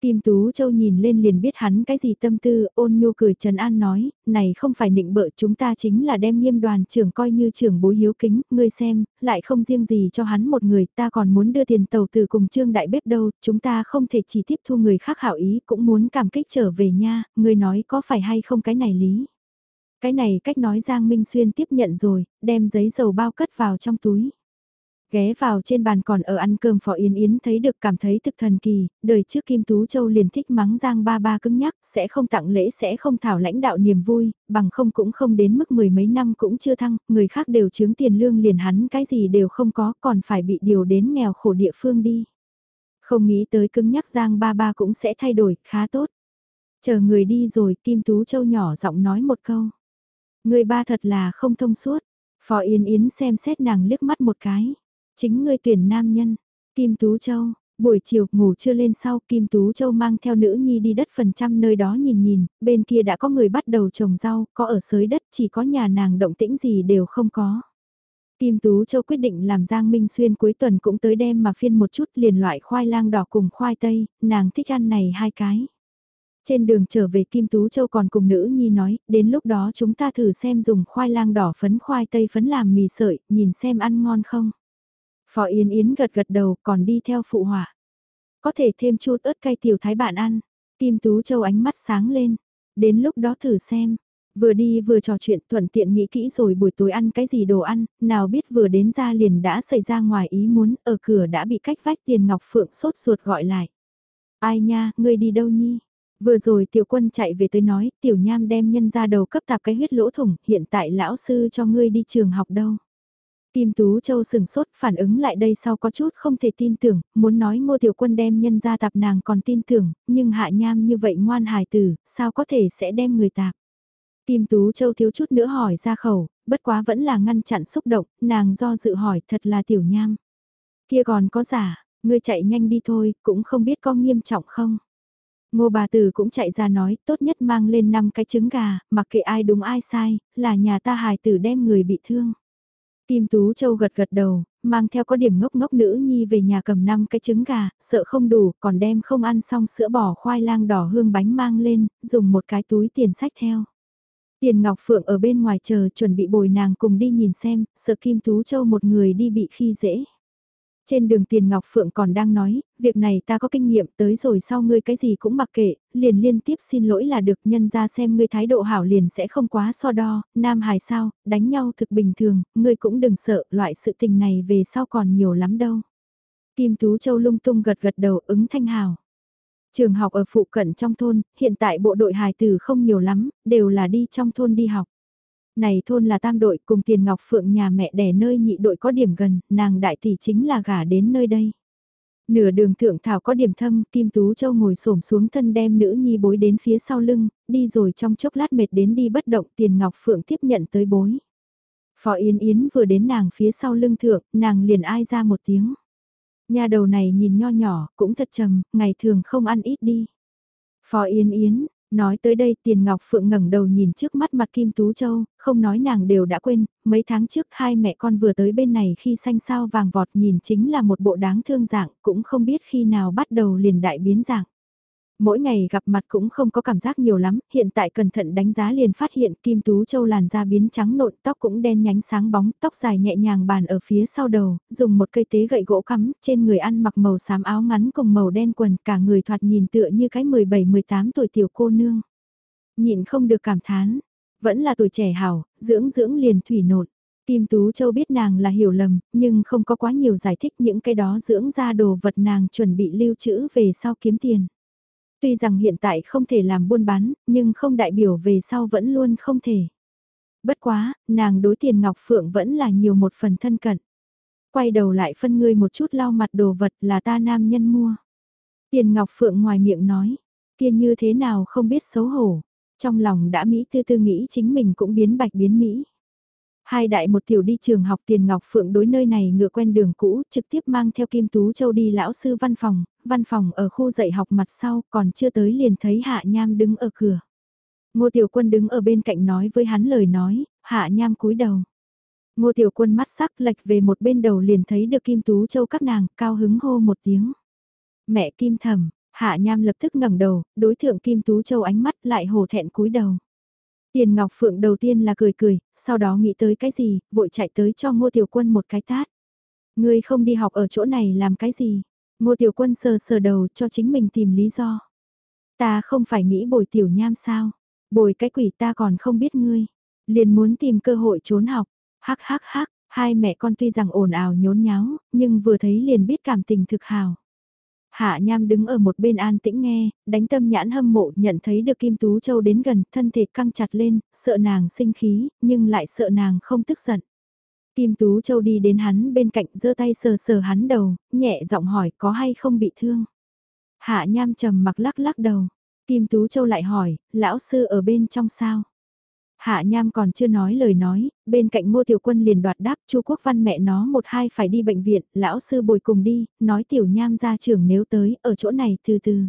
[SPEAKER 1] Kim Tú Châu nhìn lên liền biết hắn cái gì tâm tư, ôn nhu cười Trần An nói, này không phải nịnh bợ chúng ta chính là đem nghiêm đoàn trưởng coi như trưởng bối hiếu kính, ngươi xem, lại không riêng gì cho hắn một người, ta còn muốn đưa tiền tàu từ cùng trương đại bếp đâu, chúng ta không thể chỉ tiếp thu người khác hảo ý, cũng muốn cảm kích trở về nha, ngươi nói có phải hay không cái này lý. Cái này cách nói Giang Minh Xuyên tiếp nhận rồi, đem giấy dầu bao cất vào trong túi. Ghé vào trên bàn còn ở ăn cơm Phó Yến Yến thấy được cảm thấy thực thần kỳ, đời trước Kim Tú Châu liền thích mắng Giang ba ba cứng nhắc, sẽ không tặng lễ sẽ không thảo lãnh đạo niềm vui, bằng không cũng không đến mức mười mấy năm cũng chưa thăng, người khác đều chướng tiền lương liền hắn cái gì đều không có còn phải bị điều đến nghèo khổ địa phương đi. Không nghĩ tới cứng nhắc Giang ba ba cũng sẽ thay đổi, khá tốt. Chờ người đi rồi Kim Tú Châu nhỏ giọng nói một câu. Người ba thật là không thông suốt. Phó Yên Yến xem xét nàng liếc mắt một cái. Chính ngươi tuyển nam nhân. Kim Tú Châu, buổi chiều ngủ chưa lên sau Kim Tú Châu mang theo nữ nhi đi đất phần trăm nơi đó nhìn nhìn, bên kia đã có người bắt đầu trồng rau, có ở sới đất chỉ có nhà nàng động tĩnh gì đều không có. Kim Tú Châu quyết định làm Giang Minh Xuyên cuối tuần cũng tới đem mà phiên một chút liền loại khoai lang đỏ cùng khoai tây, nàng thích ăn này hai cái. Trên đường trở về Kim Tú Châu còn cùng nữ nhi nói, đến lúc đó chúng ta thử xem dùng khoai lang đỏ phấn khoai tây phấn làm mì sợi, nhìn xem ăn ngon không. Phó Yến Yến gật gật đầu còn đi theo phụ họa. Có thể thêm chút ớt cay tiểu thái bạn ăn. Kim Tú Châu ánh mắt sáng lên. Đến lúc đó thử xem. Vừa đi vừa trò chuyện thuận tiện nghĩ kỹ rồi buổi tối ăn cái gì đồ ăn, nào biết vừa đến ra liền đã xảy ra ngoài ý muốn, ở cửa đã bị cách vách tiền ngọc phượng sốt ruột gọi lại. Ai nha, ngươi đi đâu nhi? Vừa rồi tiểu quân chạy về tới nói, tiểu nham đem nhân ra đầu cấp tạp cái huyết lỗ thủng, hiện tại lão sư cho ngươi đi trường học đâu. Kim Tú Châu sừng sốt phản ứng lại đây sau có chút không thể tin tưởng, muốn nói ngô tiểu quân đem nhân ra tạp nàng còn tin tưởng, nhưng hạ nham như vậy ngoan hài tử, sao có thể sẽ đem người tạp. Kim Tú Châu thiếu chút nữa hỏi ra khẩu, bất quá vẫn là ngăn chặn xúc động, nàng do dự hỏi thật là tiểu nham. Kia còn có giả, ngươi chạy nhanh đi thôi, cũng không biết có nghiêm trọng không. Ngô bà tử cũng chạy ra nói, tốt nhất mang lên 5 cái trứng gà, mặc kệ ai đúng ai sai, là nhà ta hài tử đem người bị thương. Kim Tú Châu gật gật đầu, mang theo có điểm ngốc ngốc nữ nhi về nhà cầm 5 cái trứng gà, sợ không đủ, còn đem không ăn xong sữa bò khoai lang đỏ hương bánh mang lên, dùng một cái túi tiền sách theo. Tiền Ngọc Phượng ở bên ngoài chờ chuẩn bị bồi nàng cùng đi nhìn xem, sợ Kim Tú Châu một người đi bị khi dễ. Trên đường Tiền Ngọc Phượng còn đang nói, việc này ta có kinh nghiệm tới rồi sau ngươi cái gì cũng mặc kệ, liền liên tiếp xin lỗi là được nhân ra xem ngươi thái độ hảo liền sẽ không quá so đo, nam hài sao, đánh nhau thực bình thường, ngươi cũng đừng sợ, loại sự tình này về sau còn nhiều lắm đâu. Kim Tú Châu lung tung gật gật đầu ứng thanh hào. Trường học ở phụ cận trong thôn, hiện tại bộ đội hài tử không nhiều lắm, đều là đi trong thôn đi học. Này thôn là tam đội cùng tiền ngọc phượng nhà mẹ đẻ nơi nhị đội có điểm gần, nàng đại tỷ chính là gả đến nơi đây. Nửa đường thượng thảo có điểm thâm, Kim Tú Châu ngồi xổm xuống thân đem nữ nhi bối đến phía sau lưng, đi rồi trong chốc lát mệt đến đi bất động tiền ngọc phượng tiếp nhận tới bối. Phó Yến Yến vừa đến nàng phía sau lưng thượng, nàng liền ai ra một tiếng. Nhà đầu này nhìn nho nhỏ, cũng thật trầm, ngày thường không ăn ít đi. Phó Yến Yến, Nói tới đây Tiền Ngọc Phượng ngẩng đầu nhìn trước mắt mặt Kim Tú Châu, không nói nàng đều đã quên, mấy tháng trước hai mẹ con vừa tới bên này khi xanh sao vàng vọt nhìn chính là một bộ đáng thương dạng, cũng không biết khi nào bắt đầu liền đại biến dạng mỗi ngày gặp mặt cũng không có cảm giác nhiều lắm, hiện tại cẩn thận đánh giá liền phát hiện Kim Tú Châu làn da biến trắng nộn, tóc cũng đen nhánh sáng bóng, tóc dài nhẹ nhàng bàn ở phía sau đầu, dùng một cây tế gậy gỗ cắm, trên người ăn mặc màu xám áo ngắn cùng màu đen quần, cả người thoạt nhìn tựa như cái 17-18 tuổi tiểu cô nương. Nhịn không được cảm thán, vẫn là tuổi trẻ hảo, dưỡng dưỡng liền thủy nộn. Kim Tú Châu biết nàng là hiểu lầm, nhưng không có quá nhiều giải thích những cái đó dưỡng ra đồ vật nàng chuẩn bị lưu trữ về sau kiếm tiền. Tuy rằng hiện tại không thể làm buôn bán, nhưng không đại biểu về sau vẫn luôn không thể. Bất quá, nàng đối tiền Ngọc Phượng vẫn là nhiều một phần thân cận. Quay đầu lại phân ngươi một chút lau mặt đồ vật là ta nam nhân mua. Tiền Ngọc Phượng ngoài miệng nói, kia như thế nào không biết xấu hổ. Trong lòng đã Mỹ tư tư nghĩ chính mình cũng biến bạch biến Mỹ. Hai đại một tiểu đi trường học tiền Ngọc Phượng đối nơi này ngựa quen đường cũ, trực tiếp mang theo Kim Tú Châu đi lão sư văn phòng, văn phòng ở khu dạy học mặt sau, còn chưa tới liền thấy Hạ Nham đứng ở cửa. Ngô Tiểu Quân đứng ở bên cạnh nói với hắn lời nói, Hạ Nham cúi đầu. Ngô Tiểu Quân mắt sắc lệch về một bên đầu liền thấy được Kim Tú Châu các nàng, cao hứng hô một tiếng. Mẹ Kim Thẩm, Hạ Nham lập tức ngẩng đầu, đối thượng Kim Tú Châu ánh mắt lại hồ thẹn cúi đầu. Tiền Ngọc Phượng đầu tiên là cười cười, sau đó nghĩ tới cái gì, vội chạy tới cho Ngô Tiểu Quân một cái tát. Ngươi không đi học ở chỗ này làm cái gì? Ngô Tiểu Quân sờ sờ đầu cho chính mình tìm lý do. Ta không phải nghĩ bồi tiểu nham sao? Bồi cái quỷ ta còn không biết ngươi. Liền muốn tìm cơ hội trốn học. Hắc hắc hắc, hai mẹ con tuy rằng ồn ào nhốn nháo, nhưng vừa thấy liền biết cảm tình thực hào. Hạ Nham đứng ở một bên an tĩnh nghe, đánh tâm nhãn hâm mộ nhận thấy được Kim Tú Châu đến gần, thân thể căng chặt lên, sợ nàng sinh khí, nhưng lại sợ nàng không tức giận. Kim Tú Châu đi đến hắn bên cạnh giơ tay sờ sờ hắn đầu, nhẹ giọng hỏi có hay không bị thương. Hạ Nham trầm mặc lắc lắc đầu. Kim Tú Châu lại hỏi, lão sư ở bên trong sao? Hạ Nham còn chưa nói lời nói, bên cạnh Ngô Tiểu Quân liền đoạt đáp Chu Quốc Văn mẹ nó một hai phải đi bệnh viện, lão sư bồi cùng đi, nói Tiểu Nham ra trưởng nếu tới, ở chỗ này từ từ.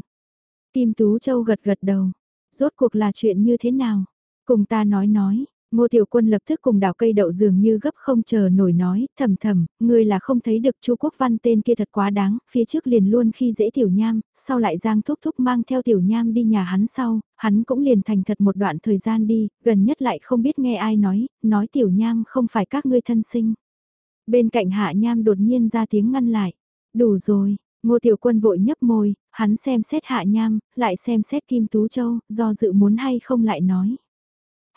[SPEAKER 1] Kim Tú Châu gật gật đầu, rốt cuộc là chuyện như thế nào? Cùng ta nói nói, Ngô Tiểu Quân lập tức cùng đào cây đậu dường như gấp không chờ nổi nói, thầm thầm, ngươi là không thấy được Chu Quốc Văn tên kia thật quá đáng, phía trước liền luôn khi dễ Tiểu Nham, sau lại Giang Thúc Thúc mang theo Tiểu Nham đi nhà hắn sau, hắn cũng liền thành thật một đoạn thời gian đi, gần nhất lại không biết nghe ai nói, nói Tiểu Nham không phải các ngươi thân sinh. Bên cạnh Hạ Nham đột nhiên ra tiếng ngăn lại, đủ rồi. Ngô Tiểu Quân vội nhấp môi, hắn xem xét Hạ Nham, lại xem xét Kim Tú Châu, do dự muốn hay không lại nói.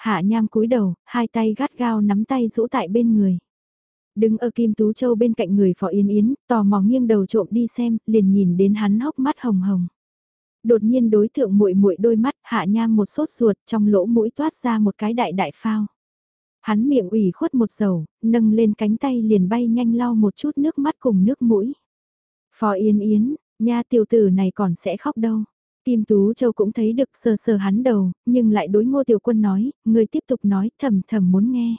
[SPEAKER 1] Hạ nham cúi đầu, hai tay gắt gao nắm tay rũ tại bên người. Đứng ở Kim Tú Châu bên cạnh người Phó Yên Yến, tò mò nghiêng đầu trộm đi xem, liền nhìn đến hắn hốc mắt hồng hồng. Đột nhiên đối thượng muội muội đôi mắt, hạ nham một sốt ruột, trong lỗ mũi toát ra một cái đại đại phao. Hắn miệng ủy khuất một dầu, nâng lên cánh tay liền bay nhanh lau một chút nước mắt cùng nước mũi. Phó Yên Yến, nha tiểu tử này còn sẽ khóc đâu. Kim Tú Châu cũng thấy được sờ sờ hắn đầu, nhưng lại đối Ngô Tiểu Quân nói, người tiếp tục nói thầm thầm muốn nghe.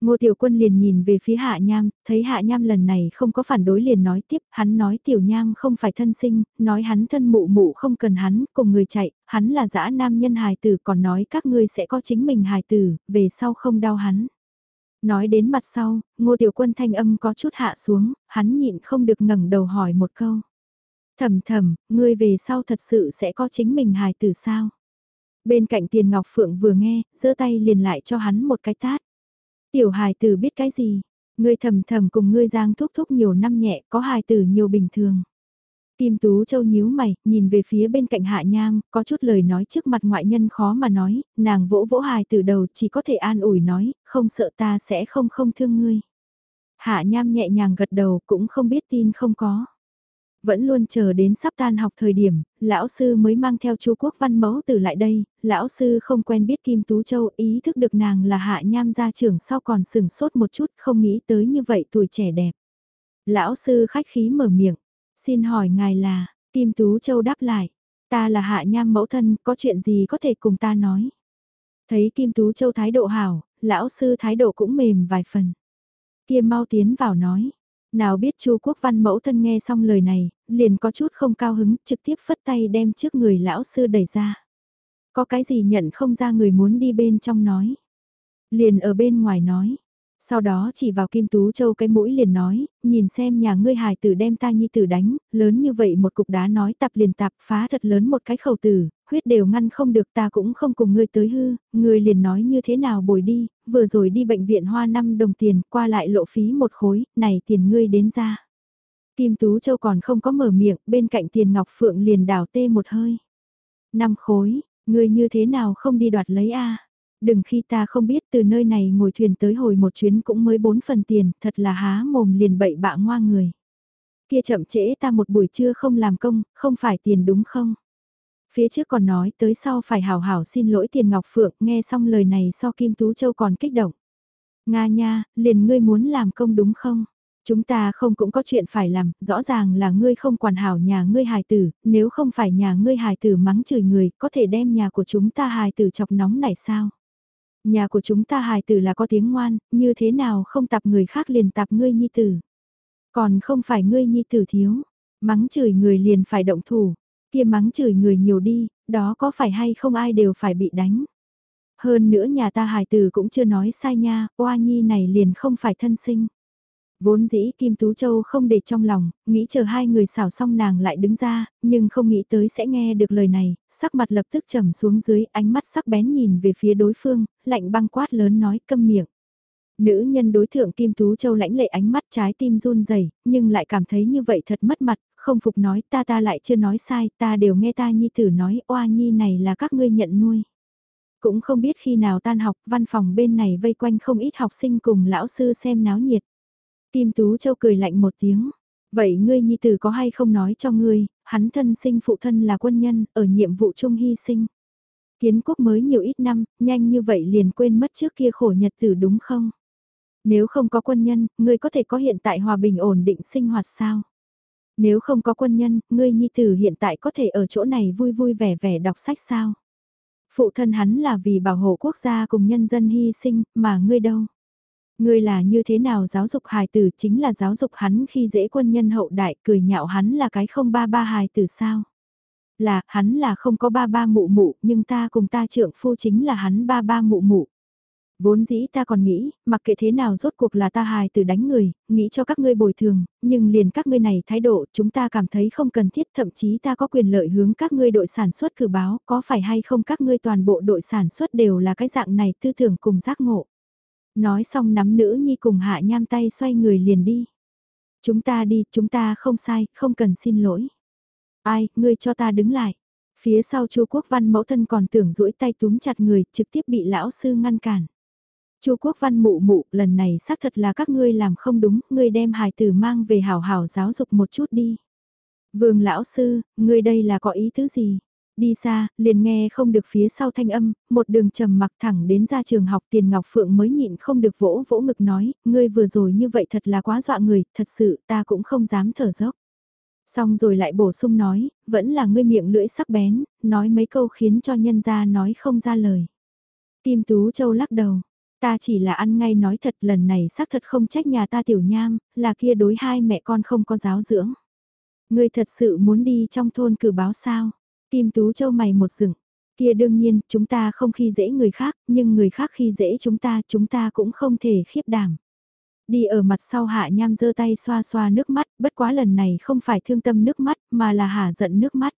[SPEAKER 1] Ngô Tiểu Quân liền nhìn về phía Hạ Nham, thấy Hạ Nham lần này không có phản đối liền nói tiếp, hắn nói Tiểu Nham không phải thân sinh, nói hắn thân mụ mụ không cần hắn, cùng người chạy, hắn là dã nam nhân hài tử còn nói các ngươi sẽ có chính mình hài tử, về sau không đau hắn. Nói đến mặt sau, Ngô Tiểu Quân thanh âm có chút hạ xuống, hắn nhịn không được ngẩng đầu hỏi một câu. Thầm thầm, ngươi về sau thật sự sẽ có chính mình hài tử sao? Bên cạnh tiền ngọc phượng vừa nghe, giơ tay liền lại cho hắn một cái tát. Tiểu hài tử biết cái gì? Ngươi thầm thầm cùng ngươi giang thúc thúc nhiều năm nhẹ, có hài tử nhiều bình thường. Kim Tú Châu nhíu mày, nhìn về phía bên cạnh Hạ Nham, có chút lời nói trước mặt ngoại nhân khó mà nói, nàng vỗ vỗ hài từ đầu chỉ có thể an ủi nói, không sợ ta sẽ không không thương ngươi. Hạ Nham nhẹ nhàng gật đầu cũng không biết tin không có. Vẫn luôn chờ đến sắp tan học thời điểm, lão sư mới mang theo chú quốc văn mẫu từ lại đây, lão sư không quen biết Kim Tú Châu ý thức được nàng là hạ nham gia trưởng sau còn sừng sốt một chút không nghĩ tới như vậy tuổi trẻ đẹp. Lão sư khách khí mở miệng, xin hỏi ngài là, Kim Tú Châu đáp lại, ta là hạ nham mẫu thân, có chuyện gì có thể cùng ta nói. Thấy Kim Tú Châu thái độ hảo, lão sư thái độ cũng mềm vài phần. Kia mau tiến vào nói, nào biết Chu Quốc Văn mẫu thân nghe xong lời này, liền có chút không cao hứng, trực tiếp phất tay đem trước người lão sư đẩy ra. Có cái gì nhận không ra người muốn đi bên trong nói. Liền ở bên ngoài nói. Sau đó chỉ vào Kim Tú Châu cái mũi liền nói, nhìn xem nhà ngươi hài tử đem ta nhi tử đánh, lớn như vậy một cục đá nói tập liền tạp phá thật lớn một cái khẩu tử, huyết đều ngăn không được ta cũng không cùng ngươi tới hư, ngươi liền nói như thế nào bồi đi, vừa rồi đi bệnh viện hoa 5 đồng tiền, qua lại lộ phí một khối, này tiền ngươi đến ra. Kim Tú Châu còn không có mở miệng, bên cạnh tiền Ngọc Phượng liền đào tê một hơi. Năm khối, ngươi như thế nào không đi đoạt lấy a Đừng khi ta không biết từ nơi này ngồi thuyền tới hồi một chuyến cũng mới bốn phần tiền, thật là há mồm liền bậy bạ ngoa người. Kia chậm trễ ta một buổi trưa không làm công, không phải tiền đúng không? Phía trước còn nói tới sau phải hảo hảo xin lỗi tiền Ngọc Phượng, nghe xong lời này so Kim Tú Châu còn kích động. Nga nha, liền ngươi muốn làm công đúng không? Chúng ta không cũng có chuyện phải làm, rõ ràng là ngươi không quản hảo nhà ngươi hài tử, nếu không phải nhà ngươi hài tử mắng chửi người, có thể đem nhà của chúng ta hài tử chọc nóng này sao? Nhà của chúng ta hài tử là có tiếng ngoan, như thế nào không tập người khác liền tập ngươi nhi tử? Còn không phải ngươi nhi tử thiếu, mắng chửi người liền phải động thủ, kia mắng chửi người nhiều đi, đó có phải hay không ai đều phải bị đánh. Hơn nữa nhà ta hài tử cũng chưa nói sai nha, oa nhi này liền không phải thân sinh. Vốn dĩ Kim Tú Châu không để trong lòng, nghĩ chờ hai người xảo xong nàng lại đứng ra, nhưng không nghĩ tới sẽ nghe được lời này, sắc mặt lập tức trầm xuống dưới, ánh mắt sắc bén nhìn về phía đối phương, lạnh băng quát lớn nói câm miệng. Nữ nhân đối thượng Kim Tú Châu lãnh lệ ánh mắt trái tim run rẩy nhưng lại cảm thấy như vậy thật mất mặt, không phục nói ta ta lại chưa nói sai, ta đều nghe ta nhi tử nói oa nhi này là các ngươi nhận nuôi. Cũng không biết khi nào tan học, văn phòng bên này vây quanh không ít học sinh cùng lão sư xem náo nhiệt. Kim Tú Châu cười lạnh một tiếng. Vậy ngươi nhi tử có hay không nói cho ngươi, hắn thân sinh phụ thân là quân nhân, ở nhiệm vụ chung hy sinh. Kiến quốc mới nhiều ít năm, nhanh như vậy liền quên mất trước kia khổ nhật tử đúng không? Nếu không có quân nhân, ngươi có thể có hiện tại hòa bình ổn định sinh hoạt sao? Nếu không có quân nhân, ngươi nhi tử hiện tại có thể ở chỗ này vui vui vẻ vẻ đọc sách sao? Phụ thân hắn là vì bảo hộ quốc gia cùng nhân dân hy sinh, mà ngươi đâu? Ngươi là như thế nào giáo dục hài tử chính là giáo dục hắn khi dễ quân nhân hậu đại cười nhạo hắn là cái không ba ba hài tử sao? Là, hắn là không có ba ba mụ mụ, nhưng ta cùng ta trượng phu chính là hắn ba ba mụ mụ. Vốn dĩ ta còn nghĩ, mặc kệ thế nào rốt cuộc là ta hài từ đánh người, nghĩ cho các ngươi bồi thường, nhưng liền các ngươi này thái độ chúng ta cảm thấy không cần thiết thậm chí ta có quyền lợi hướng các ngươi đội sản xuất cử báo, có phải hay không các ngươi toàn bộ đội sản xuất đều là cái dạng này tư tưởng cùng giác ngộ. Nói xong nắm nữ nhi cùng hạ nham tay xoay người liền đi. Chúng ta đi, chúng ta không sai, không cần xin lỗi. Ai, ngươi cho ta đứng lại. Phía sau chu Quốc Văn mẫu thân còn tưởng duỗi tay túm chặt người, trực tiếp bị lão sư ngăn cản. Chu Quốc Văn mụ mụ, lần này xác thật là các ngươi làm không đúng, ngươi đem hài tử mang về hảo hảo giáo dục một chút đi. Vương lão sư, ngươi đây là có ý tứ gì? Đi xa, liền nghe không được phía sau thanh âm, một đường trầm mặc thẳng đến ra trường học tiền ngọc phượng mới nhịn không được vỗ vỗ ngực nói, ngươi vừa rồi như vậy thật là quá dọa người, thật sự ta cũng không dám thở dốc. Xong rồi lại bổ sung nói, vẫn là ngươi miệng lưỡi sắc bén, nói mấy câu khiến cho nhân gia nói không ra lời. Kim Tú Châu lắc đầu, Ta chỉ là ăn ngay nói thật lần này xác thật không trách nhà ta tiểu nham, là kia đối hai mẹ con không có giáo dưỡng. Ngươi thật sự muốn đi trong thôn cử báo sao? Kim Tú Châu mày một dựng. Kia đương nhiên, chúng ta không khi dễ người khác, nhưng người khác khi dễ chúng ta, chúng ta cũng không thể khiếp đảm. Đi ở mặt sau hạ nham giơ tay xoa xoa nước mắt, bất quá lần này không phải thương tâm nước mắt, mà là hả giận nước mắt.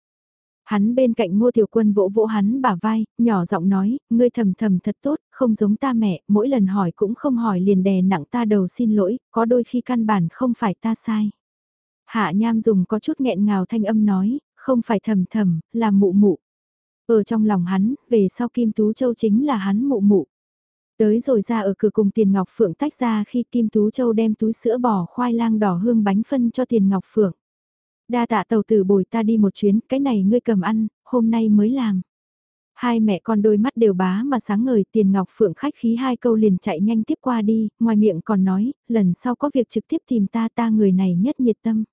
[SPEAKER 1] Hắn bên cạnh ngô tiểu quân vỗ vỗ hắn bả vai, nhỏ giọng nói, ngươi thầm thầm thật tốt, không giống ta mẹ, mỗi lần hỏi cũng không hỏi liền đè nặng ta đầu xin lỗi, có đôi khi căn bản không phải ta sai. Hạ nham dùng có chút nghẹn ngào thanh âm nói, không phải thầm thầm, là mụ mụ. Ở trong lòng hắn, về sau Kim Tú Châu chính là hắn mụ mụ. Tới rồi ra ở cửa cùng Tiền Ngọc Phượng tách ra khi Kim Tú Châu đem túi sữa bò khoai lang đỏ hương bánh phân cho Tiền Ngọc Phượng. Đa tạ tàu tử bồi ta đi một chuyến, cái này ngươi cầm ăn, hôm nay mới làm. Hai mẹ con đôi mắt đều bá mà sáng ngời tiền ngọc phượng khách khí hai câu liền chạy nhanh tiếp qua đi, ngoài miệng còn nói, lần sau có việc trực tiếp tìm ta ta người này nhất nhiệt tâm.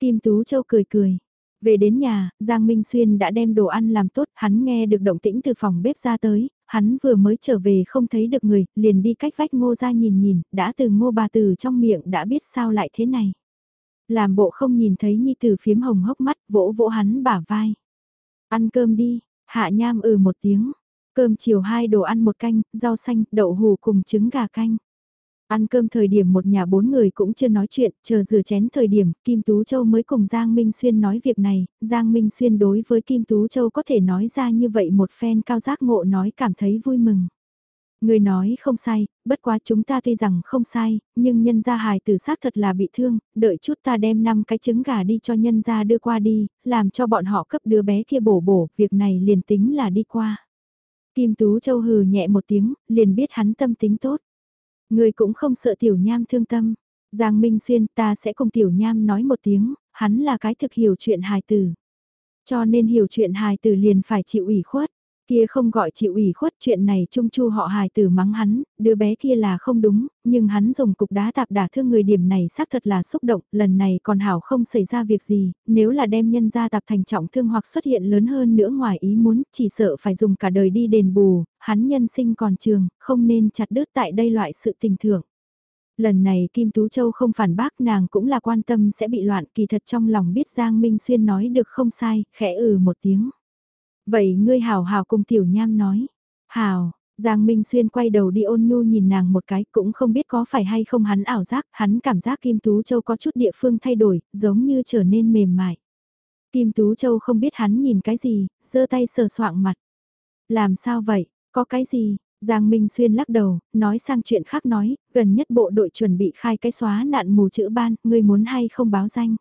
[SPEAKER 1] Kim Tú Châu cười cười. Về đến nhà, Giang Minh Xuyên đã đem đồ ăn làm tốt, hắn nghe được động tĩnh từ phòng bếp ra tới, hắn vừa mới trở về không thấy được người, liền đi cách vách ngô ra nhìn nhìn, đã từ ngô bà từ trong miệng đã biết sao lại thế này. Làm bộ không nhìn thấy nhi tử phiếm hồng hốc mắt, vỗ vỗ hắn bả vai. Ăn cơm đi, hạ nham ừ một tiếng. Cơm chiều hai đồ ăn một canh, rau xanh, đậu hù cùng trứng gà canh. Ăn cơm thời điểm một nhà bốn người cũng chưa nói chuyện, chờ rửa chén thời điểm, Kim Tú Châu mới cùng Giang Minh Xuyên nói việc này, Giang Minh Xuyên đối với Kim Tú Châu có thể nói ra như vậy một phen cao giác ngộ nói cảm thấy vui mừng. Người nói không sai, bất quá chúng ta tuy rằng không sai, nhưng nhân gia hài tử xác thật là bị thương, đợi chút ta đem năm cái trứng gà đi cho nhân gia đưa qua đi, làm cho bọn họ cấp đứa bé kia bổ bổ, việc này liền tính là đi qua. Kim Tú Châu hừ nhẹ một tiếng, liền biết hắn tâm tính tốt. Người cũng không sợ tiểu nham thương tâm. Giang Minh Xuyên ta sẽ cùng tiểu nham nói một tiếng, hắn là cái thực hiểu chuyện hài tử. Cho nên hiểu chuyện hài tử liền phải chịu ủy khuất. Kia không gọi chịu ủy khuất chuyện này trung chu họ hài tử mắng hắn, đứa bé kia là không đúng, nhưng hắn dùng cục đá tạp đả thương người điểm này xác thật là xúc động, lần này còn hảo không xảy ra việc gì, nếu là đem nhân ra tạp thành trọng thương hoặc xuất hiện lớn hơn nữa ngoài ý muốn, chỉ sợ phải dùng cả đời đi đền bù, hắn nhân sinh còn trường, không nên chặt đứt tại đây loại sự tình thưởng. Lần này Kim Tú Châu không phản bác nàng cũng là quan tâm sẽ bị loạn kỳ thật trong lòng biết Giang Minh Xuyên nói được không sai, khẽ ừ một tiếng. Vậy ngươi hào hào cùng tiểu nham nói. Hào, Giang Minh Xuyên quay đầu đi ôn nhu nhìn nàng một cái cũng không biết có phải hay không hắn ảo giác, hắn cảm giác Kim Tú Châu có chút địa phương thay đổi, giống như trở nên mềm mại. Kim Tú Châu không biết hắn nhìn cái gì, giơ tay sờ soạng mặt. Làm sao vậy, có cái gì, Giang Minh Xuyên lắc đầu, nói sang chuyện khác nói, gần nhất bộ đội chuẩn bị khai cái xóa nạn mù chữ ban, ngươi muốn hay không báo danh.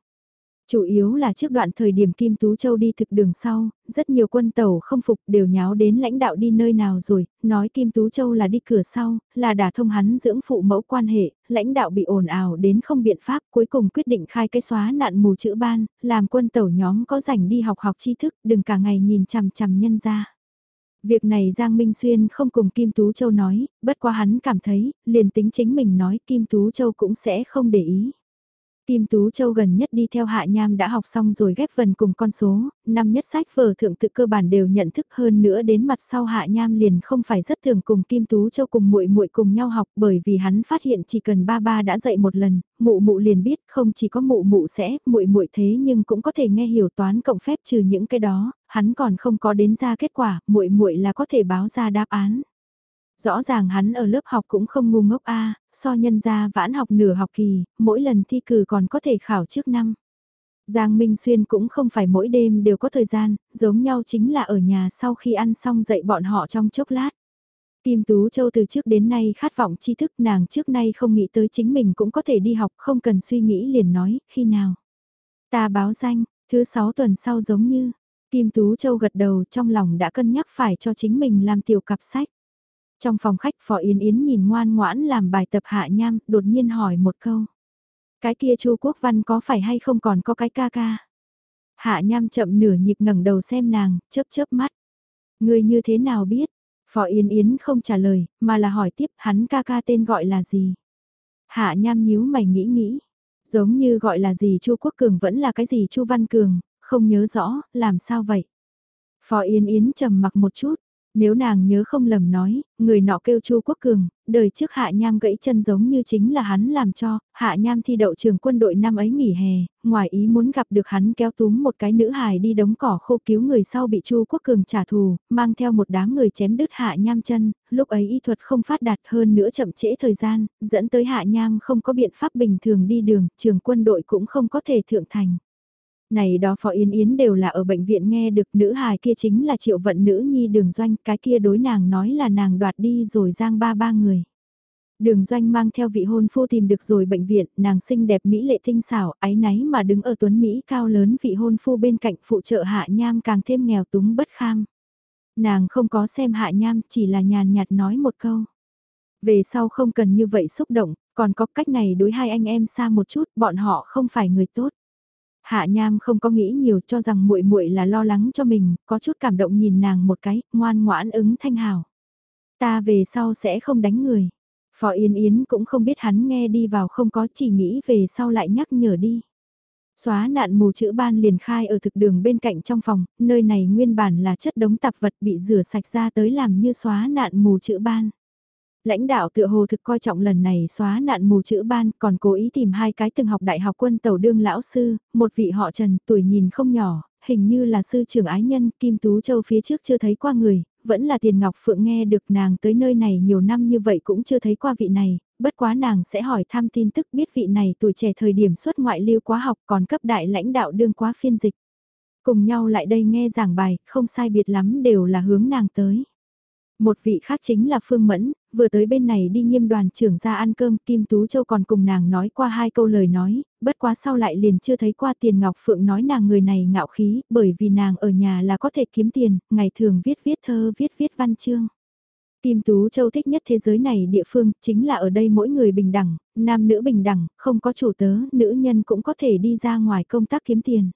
[SPEAKER 1] Chủ yếu là trước đoạn thời điểm Kim Tú Châu đi thực đường sau, rất nhiều quân tàu không phục đều nháo đến lãnh đạo đi nơi nào rồi, nói Kim Tú Châu là đi cửa sau, là đả thông hắn dưỡng phụ mẫu quan hệ, lãnh đạo bị ồn ào đến không biện pháp cuối cùng quyết định khai cái xóa nạn mù chữ ban, làm quân tàu nhóm có rảnh đi học học tri thức, đừng cả ngày nhìn chằm chằm nhân ra. Việc này Giang Minh Xuyên không cùng Kim Tú Châu nói, bất quá hắn cảm thấy, liền tính chính mình nói Kim Tú Châu cũng sẽ không để ý. Kim Tú Châu gần nhất đi theo Hạ Nham đã học xong rồi ghép vần cùng con số, năm nhất sách vở thượng tự cơ bản đều nhận thức hơn nữa đến mặt sau Hạ Nham liền không phải rất thường cùng Kim Tú Châu cùng muội muội cùng nhau học bởi vì hắn phát hiện chỉ cần ba ba đã dạy một lần, mụ mụ liền biết không chỉ có mụ mụ sẽ, muội muội thế nhưng cũng có thể nghe hiểu toán cộng phép trừ những cái đó, hắn còn không có đến ra kết quả, muội muội là có thể báo ra đáp án. Rõ ràng hắn ở lớp học cũng không ngu ngốc a, so nhân ra vãn học nửa học kỳ, mỗi lần thi cử còn có thể khảo trước năm. Giang Minh Xuyên cũng không phải mỗi đêm đều có thời gian, giống nhau chính là ở nhà sau khi ăn xong dậy bọn họ trong chốc lát. Kim Tú Châu từ trước đến nay khát vọng tri thức nàng trước nay không nghĩ tới chính mình cũng có thể đi học không cần suy nghĩ liền nói, khi nào. Ta báo danh, thứ sáu tuần sau giống như, Kim Tú Châu gật đầu trong lòng đã cân nhắc phải cho chính mình làm tiểu cặp sách. Trong phòng khách Phó Yến Yến nhìn ngoan ngoãn làm bài tập hạ nham, đột nhiên hỏi một câu. Cái kia Chu Quốc Văn có phải hay không còn có cái ca ca? Hạ nham chậm nửa nhịp ngẩng đầu xem nàng, chớp chớp mắt. Người như thế nào biết? Phó Yến Yến không trả lời, mà là hỏi tiếp hắn ca ca tên gọi là gì? Hạ nham nhíu mày nghĩ nghĩ. Giống như gọi là gì Chu Quốc Cường vẫn là cái gì Chu Văn Cường, không nhớ rõ, làm sao vậy? Phó Yến Yến trầm mặc một chút, nếu nàng nhớ không lầm nói, người nọ kêu Chu Quốc Cường, đời trước Hạ Nham gãy chân giống như chính là hắn làm cho, Hạ Nham thi đậu trường quân đội năm ấy nghỉ hè, ngoài ý muốn gặp được hắn kéo túm một cái nữ hài đi đống cỏ khô cứu người sau bị Chu Quốc Cường trả thù, mang theo một đám người chém đứt Hạ Nham chân, lúc ấy y thuật không phát đạt hơn nữa chậm trễ thời gian, dẫn tới Hạ Nham không có biện pháp bình thường đi đường, trường quân đội cũng không có thể thượng thành. Này đó Phó Yến Yến đều là ở bệnh viện nghe được nữ hài kia chính là triệu vận nữ nhi đường doanh, cái kia đối nàng nói là nàng đoạt đi rồi giang ba ba người. Đường doanh mang theo vị hôn phu tìm được rồi bệnh viện, nàng xinh đẹp mỹ lệ tinh xảo, ái náy mà đứng ở tuấn Mỹ cao lớn vị hôn phu bên cạnh phụ trợ hạ nham càng thêm nghèo túng bất kham. Nàng không có xem hạ nham, chỉ là nhàn nhạt nói một câu. Về sau không cần như vậy xúc động, còn có cách này đối hai anh em xa một chút, bọn họ không phải người tốt. Hạ Nham không có nghĩ nhiều cho rằng muội muội là lo lắng cho mình, có chút cảm động nhìn nàng một cái, ngoan ngoãn ứng thanh hào. Ta về sau sẽ không đánh người. Phó Yên Yến cũng không biết hắn nghe đi vào không có chỉ nghĩ về sau lại nhắc nhở đi. Xóa nạn mù chữ ban liền khai ở thực đường bên cạnh trong phòng, nơi này nguyên bản là chất đống tạp vật bị rửa sạch ra tới làm như xóa nạn mù chữ ban. Lãnh đạo tựa hồ thực coi trọng lần này xóa nạn mù chữ ban, còn cố ý tìm hai cái từng học đại học quân tàu đương lão sư, một vị họ Trần, tuổi nhìn không nhỏ, hình như là sư trưởng ái nhân, Kim Tú Châu phía trước chưa thấy qua người, vẫn là tiền ngọc phượng nghe được nàng tới nơi này nhiều năm như vậy cũng chưa thấy qua vị này, bất quá nàng sẽ hỏi thăm tin tức biết vị này tuổi trẻ thời điểm xuất ngoại lưu quá học còn cấp đại lãnh đạo đương quá phiên dịch. Cùng nhau lại đây nghe giảng bài, không sai biệt lắm đều là hướng nàng tới. Một vị khác chính là Phương Mẫn, vừa tới bên này đi nghiêm đoàn trưởng ra ăn cơm, Kim Tú Châu còn cùng nàng nói qua hai câu lời nói, bất quá sau lại liền chưa thấy qua tiền Ngọc Phượng nói nàng người này ngạo khí, bởi vì nàng ở nhà là có thể kiếm tiền, ngày thường viết viết thơ viết viết văn chương. Kim Tú Châu thích nhất thế giới này địa phương, chính là ở đây mỗi người bình đẳng, nam nữ bình đẳng, không có chủ tớ, nữ nhân cũng có thể đi ra ngoài công tác kiếm tiền.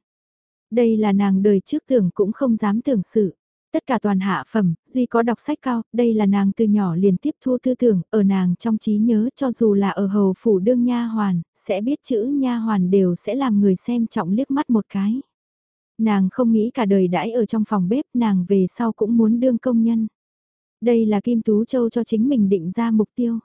[SPEAKER 1] Đây là nàng đời trước tưởng cũng không dám tưởng sự. Tất cả toàn hạ phẩm, duy có đọc sách cao, đây là nàng từ nhỏ liền tiếp thu tư tưởng, ở nàng trong trí nhớ cho dù là ở hầu phủ đương nha hoàn, sẽ biết chữ nha hoàn đều sẽ làm người xem trọng liếc mắt một cái. Nàng không nghĩ cả đời đãi ở trong phòng bếp, nàng về sau cũng muốn đương công nhân. Đây là Kim Tú Châu cho chính mình định ra mục tiêu.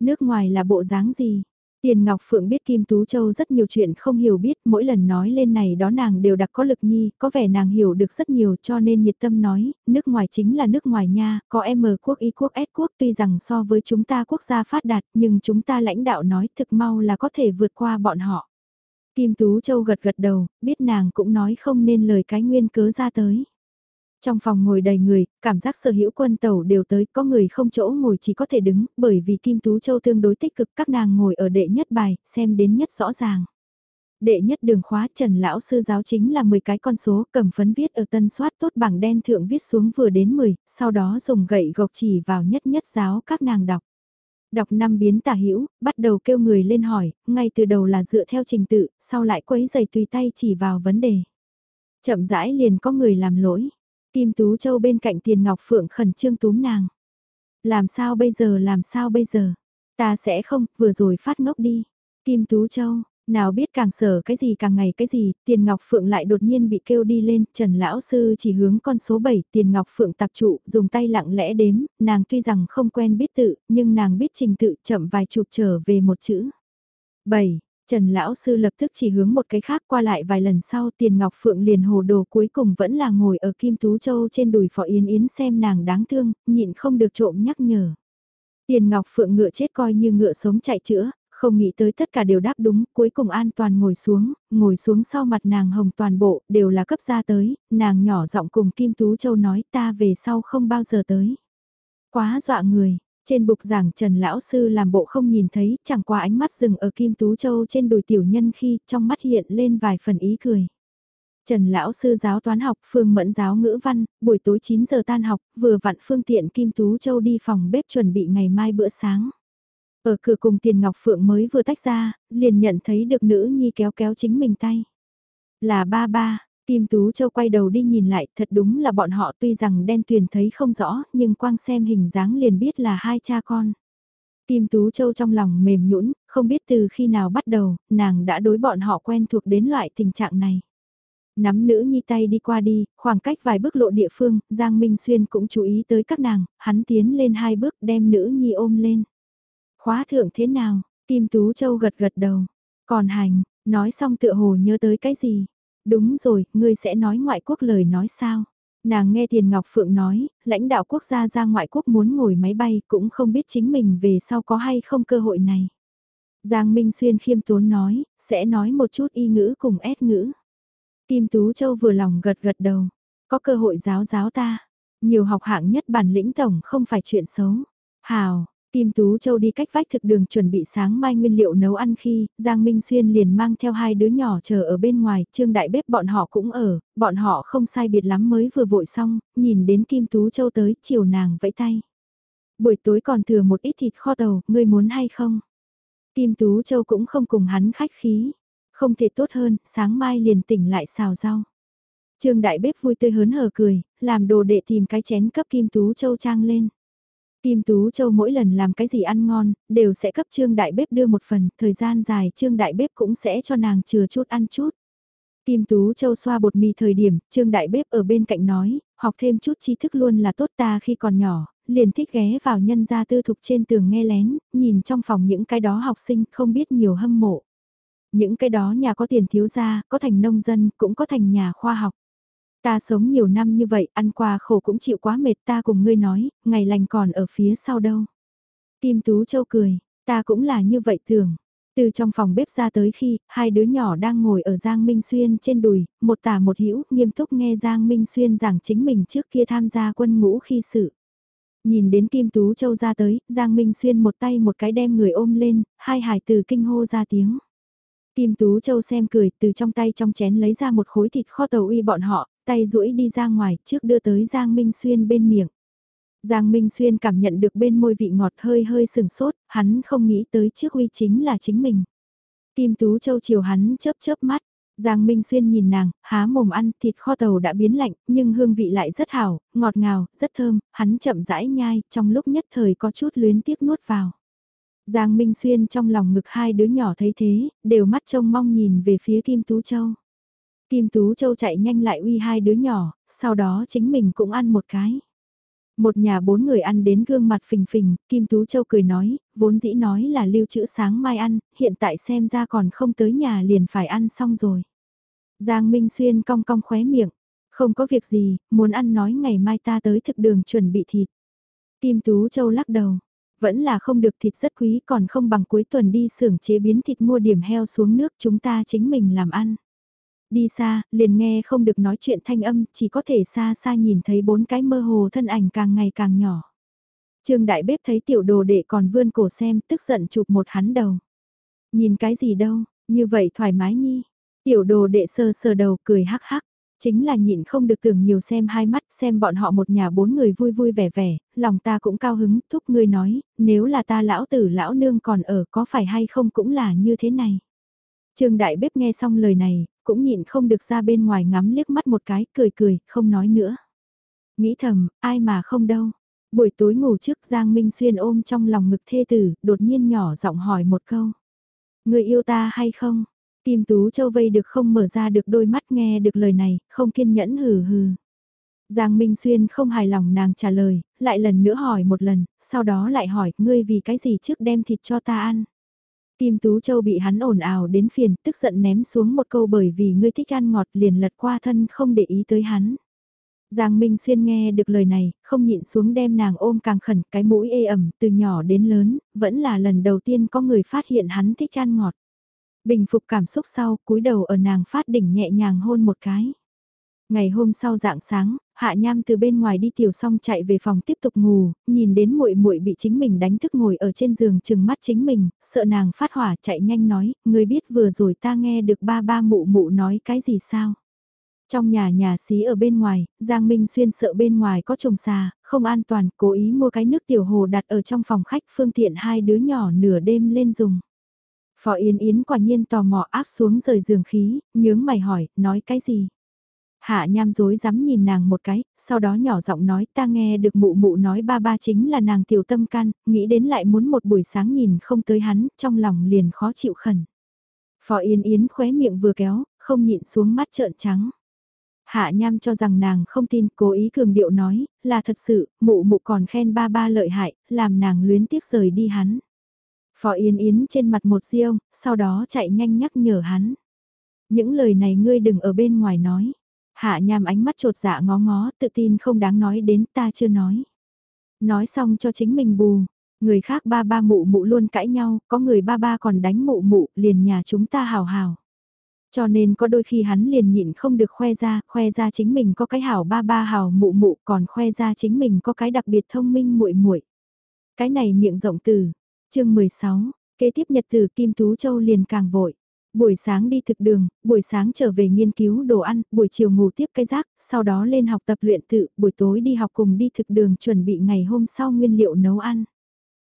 [SPEAKER 1] Nước ngoài là bộ dáng gì? Tiền Ngọc Phượng biết Kim Tú Châu rất nhiều chuyện không hiểu biết, mỗi lần nói lên này đó nàng đều đặc có lực nhi, có vẻ nàng hiểu được rất nhiều cho nên nhiệt tâm nói, nước ngoài chính là nước ngoài nha, có M quốc Y quốc S quốc tuy rằng so với chúng ta quốc gia phát đạt nhưng chúng ta lãnh đạo nói thực mau là có thể vượt qua bọn họ. Kim Tú Châu gật gật đầu, biết nàng cũng nói không nên lời cái nguyên cớ ra tới. Trong phòng ngồi đầy người, cảm giác sở hữu quân tàu đều tới, có người không chỗ ngồi chỉ có thể đứng, bởi vì Kim Tú Châu tương đối tích cực các nàng ngồi ở đệ nhất bài, xem đến nhất rõ ràng. Đệ nhất đường khóa Trần Lão Sư giáo chính là 10 cái con số cầm phấn viết ở tân soát tốt bảng đen thượng viết xuống vừa đến 10, sau đó dùng gậy gộc chỉ vào nhất nhất giáo các nàng đọc. Đọc năm biến tả hữu bắt đầu kêu người lên hỏi, ngay từ đầu là dựa theo trình tự, sau lại quấy giày tùy tay chỉ vào vấn đề. Chậm rãi liền có người làm lỗi Kim Tú Châu bên cạnh Tiền Ngọc Phượng khẩn trương túm nàng. Làm sao bây giờ làm sao bây giờ? Ta sẽ không, vừa rồi phát ngốc đi. Kim Tú Châu, Nào biết càng sở cái gì càng ngày cái gì, tiền ngọc phượng lại đột nhiên bị kêu đi lên, trần lão sư chỉ hướng con số 7, tiền ngọc phượng tập trụ, dùng tay lặng lẽ đếm, nàng tuy rằng không quen biết tự, nhưng nàng biết trình tự chậm vài chục trở về một chữ. 7. Trần lão sư lập tức chỉ hướng một cái khác qua lại vài lần sau tiền ngọc phượng liền hồ đồ cuối cùng vẫn là ngồi ở Kim Tú Châu trên đùi phó Yến Yến xem nàng đáng thương, nhịn không được trộm nhắc nhở. Tiền Ngọc Phượng ngựa chết coi như ngựa sống chạy chữa, không nghĩ tới tất cả đều đáp đúng, cuối cùng an toàn ngồi xuống, ngồi xuống sau mặt nàng hồng toàn bộ, đều là cấp ra tới, nàng nhỏ giọng cùng Kim Tú Châu nói ta về sau không bao giờ tới. Quá dọa người, trên bục giảng Trần Lão Sư làm bộ không nhìn thấy, chẳng qua ánh mắt dừng ở Kim Tú Châu trên đùi tiểu nhân khi trong mắt hiện lên vài phần ý cười. Trần Lão Sư giáo toán học, Phương Mẫn giáo ngữ văn, buổi tối 9 giờ tan học, vừa vặn phương tiện Kim Tú Châu đi phòng bếp chuẩn bị ngày mai bữa sáng. Ở cửa cùng Tiền Ngọc Phượng mới vừa tách ra, liền nhận thấy được nữ nhi kéo kéo chính mình tay. Là ba ba, Kim Tú Châu quay đầu đi nhìn lại, thật đúng là bọn họ tuy rằng đen tuyền thấy không rõ, nhưng quang xem hình dáng liền biết là hai cha con. Kim Tú Châu trong lòng mềm nhũn, không biết từ khi nào bắt đầu, nàng đã đối bọn họ quen thuộc đến loại tình trạng này. Nắm nữ nhi tay đi qua đi, khoảng cách vài bước lộ địa phương, Giang Minh Xuyên cũng chú ý tới các nàng, hắn tiến lên hai bước đem nữ nhi ôm lên. Khóa thượng thế nào? Kim Tú Châu gật gật đầu. Còn hành, nói xong tựa hồ nhớ tới cái gì? Đúng rồi, ngươi sẽ nói ngoại quốc lời nói sao? Nàng nghe Tiền Ngọc Phượng nói, lãnh đạo quốc gia ra ngoại quốc muốn ngồi máy bay cũng không biết chính mình về sau có hay không cơ hội này. Giang Minh Xuyên khiêm tốn nói, sẽ nói một chút y ngữ cùng ét ngữ. Kim Tú Châu vừa lòng gật gật đầu, có cơ hội giáo giáo ta. Nhiều học hạng nhất bản lĩnh tổng không phải chuyện xấu. Hào, Kim Tú Châu đi cách vách thực đường chuẩn bị sáng mai nguyên liệu nấu ăn khi, Giang Minh Xuyên liền mang theo hai đứa nhỏ chờ ở bên ngoài, trương đại bếp bọn họ cũng ở, bọn họ không sai biệt lắm mới vừa vội xong, nhìn đến Kim Tú Châu tới, chiều nàng vẫy tay. Buổi tối còn thừa một ít thịt kho tàu, ngươi muốn hay không? Kim Tú Châu cũng không cùng hắn khách khí, không thể tốt hơn, sáng mai liền tỉnh lại xào rau. Trương đại bếp vui tươi hớn hở cười, làm đồ đệ tìm cái chén cấp Kim Tú Châu trang lên. Kim Tú Châu mỗi lần làm cái gì ăn ngon, đều sẽ cấp Trương Đại Bếp đưa một phần, thời gian dài Trương Đại Bếp cũng sẽ cho nàng chừa chút ăn chút. Kim Tú Châu xoa bột mì thời điểm, Trương Đại Bếp ở bên cạnh nói, học thêm chút tri thức luôn là tốt ta khi còn nhỏ, liền thích ghé vào nhân gia tư thục trên tường nghe lén, nhìn trong phòng những cái đó học sinh không biết nhiều hâm mộ. Những cái đó nhà có tiền thiếu gia, có thành nông dân, cũng có thành nhà khoa học. Ta sống nhiều năm như vậy, ăn qua khổ cũng chịu quá mệt ta cùng ngươi nói, ngày lành còn ở phía sau đâu. Kim Tú Châu cười, ta cũng là như vậy tưởng. Từ trong phòng bếp ra tới khi, hai đứa nhỏ đang ngồi ở Giang Minh Xuyên trên đùi, một tả một hữu nghiêm túc nghe Giang Minh Xuyên giảng chính mình trước kia tham gia quân ngũ khi sự. Nhìn đến Kim Tú Châu ra tới, Giang Minh Xuyên một tay một cái đem người ôm lên, hai hải từ kinh hô ra tiếng. Kim Tú Châu xem cười, từ trong tay trong chén lấy ra một khối thịt kho tàu uy bọn họ, tay duỗi đi ra ngoài trước đưa tới Giang Minh Xuyên bên miệng. Giang Minh Xuyên cảm nhận được bên môi vị ngọt hơi hơi sừng sốt, hắn không nghĩ tới chiếc uy chính là chính mình. Kim Tú Châu chiều hắn chớp chớp mắt, Giang Minh Xuyên nhìn nàng, há mồm ăn, thịt kho tàu đã biến lạnh, nhưng hương vị lại rất hảo, ngọt ngào, rất thơm, hắn chậm rãi nhai, trong lúc nhất thời có chút luyến tiếc nuốt vào. Giang Minh Xuyên trong lòng ngực hai đứa nhỏ thấy thế, đều mắt trông mong nhìn về phía Kim Tú Châu. Kim Tú Châu chạy nhanh lại uy hai đứa nhỏ, sau đó chính mình cũng ăn một cái. Một nhà bốn người ăn đến gương mặt phình phình, Kim Tú Châu cười nói, vốn dĩ nói là lưu trữ sáng mai ăn, hiện tại xem ra còn không tới nhà liền phải ăn xong rồi. Giang Minh Xuyên cong cong khóe miệng, không có việc gì, muốn ăn nói ngày mai ta tới thực đường chuẩn bị thịt. Kim Tú Châu lắc đầu, vẫn là không được thịt rất quý còn không bằng cuối tuần đi xưởng chế biến thịt mua điểm heo xuống nước chúng ta chính mình làm ăn. Đi xa, liền nghe không được nói chuyện thanh âm, chỉ có thể xa xa nhìn thấy bốn cái mơ hồ thân ảnh càng ngày càng nhỏ. Trương đại bếp thấy tiểu đồ đệ còn vươn cổ xem, tức giận chụp một hắn đầu. Nhìn cái gì đâu, như vậy thoải mái nhi. Tiểu đồ đệ sơ sờ đầu cười hắc hắc. Chính là nhịn không được tưởng nhiều xem hai mắt, xem bọn họ một nhà bốn người vui vui vẻ vẻ, lòng ta cũng cao hứng, thúc ngươi nói, nếu là ta lão tử lão nương còn ở có phải hay không cũng là như thế này. Trương đại bếp nghe xong lời này, cũng nhịn không được ra bên ngoài ngắm liếc mắt một cái, cười cười, không nói nữa. Nghĩ thầm, ai mà không đâu. Buổi tối ngủ trước Giang Minh Xuyên ôm trong lòng ngực thê tử, đột nhiên nhỏ giọng hỏi một câu. Người yêu ta hay không? Kim Tú Châu vây được không mở ra được đôi mắt nghe được lời này, không kiên nhẫn hừ hừ. Giang Minh Xuyên không hài lòng nàng trả lời, lại lần nữa hỏi một lần, sau đó lại hỏi, ngươi vì cái gì trước đem thịt cho ta ăn. Kim Tú Châu bị hắn ồn ào đến phiền, tức giận ném xuống một câu bởi vì ngươi thích ăn ngọt liền lật qua thân không để ý tới hắn. Giang Minh Xuyên nghe được lời này, không nhịn xuống đem nàng ôm càng khẩn, cái mũi ê ẩm, từ nhỏ đến lớn, vẫn là lần đầu tiên có người phát hiện hắn thích ăn ngọt. Bình phục cảm xúc sau, cúi đầu ở nàng phát đỉnh nhẹ nhàng hôn một cái. Ngày hôm sau dạng sáng, Hạ Nham từ bên ngoài đi tiểu xong chạy về phòng tiếp tục ngủ, nhìn đến muội muội bị chính mình đánh thức ngồi ở trên giường chừng mắt chính mình, sợ nàng phát hỏa chạy nhanh nói, người biết vừa rồi ta nghe được ba ba mụ mụ nói cái gì sao? Trong nhà nhà xí ở bên ngoài, Giang Minh Xuyên sợ bên ngoài có trồng xà, không an toàn, cố ý mua cái nước tiểu hồ đặt ở trong phòng khách phương tiện hai đứa nhỏ nửa đêm lên dùng. Phó Yến Yến quả nhiên tò mò áp xuống rời giường khí, nhướng mày hỏi, nói cái gì? Hạ nham dối dám nhìn nàng một cái, sau đó nhỏ giọng nói ta nghe được mụ mụ nói ba ba chính là nàng tiểu tâm can, nghĩ đến lại muốn một buổi sáng nhìn không tới hắn, trong lòng liền khó chịu khẩn. Phò Yến Yến khóe miệng vừa kéo, không nhịn xuống mắt trợn trắng. Hạ nham cho rằng nàng không tin, cố ý cường điệu nói, là thật sự, mụ mụ còn khen ba ba lợi hại, làm nàng luyến tiếc rời đi hắn. Phò Yến Yến trên mặt một riêng, sau đó chạy nhanh nhắc nhở hắn. Những lời này ngươi đừng ở bên ngoài nói. Hạ nham ánh mắt trột dạ ngó ngó, tự tin không đáng nói đến ta chưa nói. Nói xong cho chính mình bù, người khác ba ba mụ mụ luôn cãi nhau, có người ba ba còn đánh mụ mụ, liền nhà chúng ta hào hào. Cho nên có đôi khi hắn liền nhịn không được khoe ra, khoe ra chính mình có cái hảo ba ba hảo mụ mụ còn khoe ra chính mình có cái đặc biệt thông minh muội muội. Cái này miệng rộng từ, chương 16, kế tiếp nhật từ Kim Tú Châu liền càng vội. Buổi sáng đi thực đường, buổi sáng trở về nghiên cứu đồ ăn, buổi chiều ngủ tiếp cái rác, sau đó lên học tập luyện tự, buổi tối đi học cùng đi thực đường chuẩn bị ngày hôm sau nguyên liệu nấu ăn.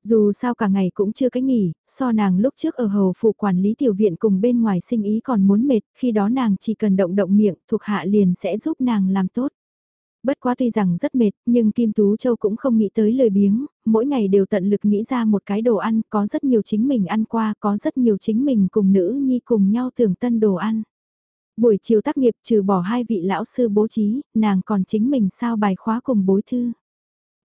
[SPEAKER 1] Dù sao cả ngày cũng chưa cái nghỉ, so nàng lúc trước ở hầu phụ quản lý tiểu viện cùng bên ngoài sinh ý còn muốn mệt, khi đó nàng chỉ cần động động miệng, thuộc hạ liền sẽ giúp nàng làm tốt. Bất quá tuy rằng rất mệt, nhưng Kim Tú Châu cũng không nghĩ tới lời biếng, mỗi ngày đều tận lực nghĩ ra một cái đồ ăn, có rất nhiều chính mình ăn qua, có rất nhiều chính mình cùng nữ nhi cùng nhau tưởng tân đồ ăn. Buổi chiều tác nghiệp trừ bỏ hai vị lão sư bố trí, nàng còn chính mình sao bài khóa cùng bối thư.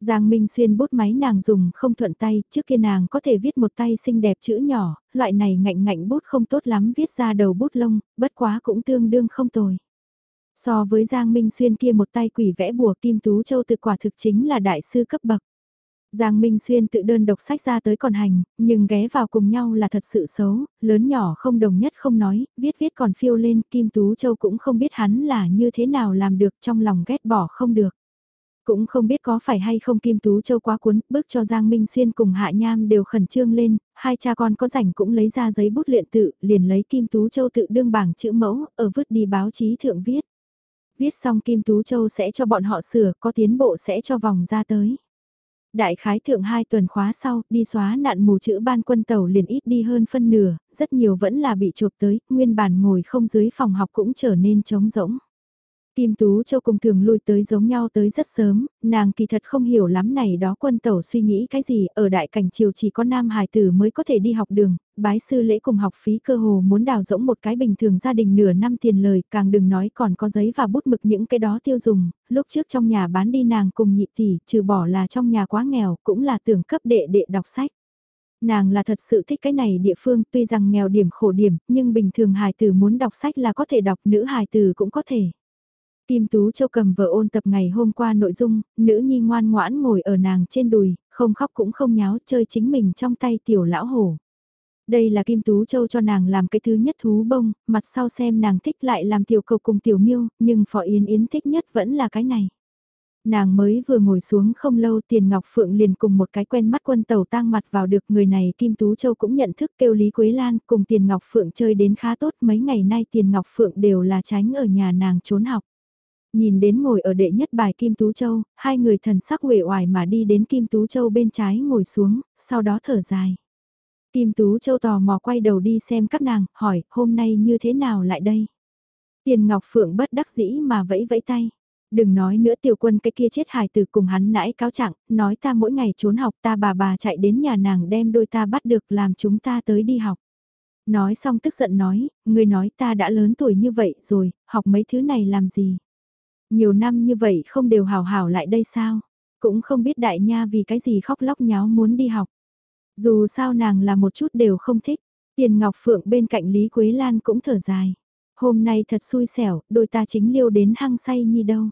[SPEAKER 1] Giang Minh Xuyên bút máy nàng dùng không thuận tay, trước kia nàng có thể viết một tay xinh đẹp chữ nhỏ, loại này ngạnh ngạnh bút không tốt lắm viết ra đầu bút lông, bất quá cũng tương đương không tồi. So với Giang Minh Xuyên kia một tay quỷ vẽ bùa Kim Tú Châu tự quả thực chính là đại sư cấp bậc. Giang Minh Xuyên tự đơn độc sách ra tới còn hành, nhưng ghé vào cùng nhau là thật sự xấu, lớn nhỏ không đồng nhất không nói, viết viết còn phiêu lên, Kim Tú Châu cũng không biết hắn là như thế nào làm được trong lòng ghét bỏ không được. Cũng không biết có phải hay không Kim Tú Châu quá cuốn, bước cho Giang Minh Xuyên cùng Hạ Nham đều khẩn trương lên, hai cha con có rảnh cũng lấy ra giấy bút luyện tự, liền lấy Kim Tú Châu tự đương bảng chữ mẫu, ở vứt đi báo chí thượng viết. Viết xong Kim Tú Châu sẽ cho bọn họ sửa, có tiến bộ sẽ cho vòng ra tới. Đại khái thượng hai tuần khóa sau, đi xóa nạn mù chữ ban quân tàu liền ít đi hơn phân nửa, rất nhiều vẫn là bị chụp tới, nguyên bản ngồi không dưới phòng học cũng trở nên trống rỗng. Kim Tú Châu cùng thường lui tới giống nhau tới rất sớm, nàng kỳ thật không hiểu lắm này đó quân tẩu suy nghĩ cái gì, ở đại cảnh triều chỉ có nam hài tử mới có thể đi học đường, bái sư lễ cùng học phí cơ hồ muốn đào rỗng một cái bình thường gia đình nửa năm tiền lời, càng đừng nói còn có giấy và bút mực những cái đó tiêu dùng, lúc trước trong nhà bán đi nàng cùng nhị tỷ, trừ bỏ là trong nhà quá nghèo, cũng là tưởng cấp đệ đệ đọc sách. Nàng là thật sự thích cái này địa phương, tuy rằng nghèo điểm khổ điểm, nhưng bình thường hài tử muốn đọc sách là có thể đọc, nữ hài tử cũng có thể. Kim Tú Châu cầm vợ ôn tập ngày hôm qua nội dung, nữ nhi ngoan ngoãn ngồi ở nàng trên đùi, không khóc cũng không nháo chơi chính mình trong tay tiểu lão hổ. Đây là Kim Tú Châu cho nàng làm cái thứ nhất thú bông, mặt sau xem nàng thích lại làm tiểu cầu cùng tiểu miêu, nhưng Phó Yến Yến thích nhất vẫn là cái này. Nàng mới vừa ngồi xuống không lâu Tiền Ngọc Phượng liền cùng một cái quen mắt quân tàu tang mặt vào được người này Kim Tú Châu cũng nhận thức kêu Lý Quế Lan cùng Tiền Ngọc Phượng chơi đến khá tốt mấy ngày nay Tiền Ngọc Phượng đều là tránh ở nhà nàng trốn học. Nhìn đến ngồi ở đệ nhất bài Kim Tú Châu, hai người thần sắc uể oải mà đi đến Kim Tú Châu bên trái ngồi xuống, sau đó thở dài. Kim Tú Châu tò mò quay đầu đi xem các nàng, hỏi, hôm nay như thế nào lại đây? Tiền Ngọc Phượng bất đắc dĩ mà vẫy vẫy tay. Đừng nói nữa tiểu quân cái kia chết hài từ cùng hắn nãy cáo trạng, nói ta mỗi ngày trốn học ta bà bà chạy đến nhà nàng đem đôi ta bắt được làm chúng ta tới đi học. Nói xong tức giận nói, người nói ta đã lớn tuổi như vậy rồi, học mấy thứ này làm gì? Nhiều năm như vậy không đều hào hảo lại đây sao? Cũng không biết đại nha vì cái gì khóc lóc nháo muốn đi học. Dù sao nàng là một chút đều không thích. Tiền Ngọc Phượng bên cạnh Lý Quế Lan cũng thở dài. Hôm nay thật xui xẻo, đôi ta chính liêu đến hăng say như đâu.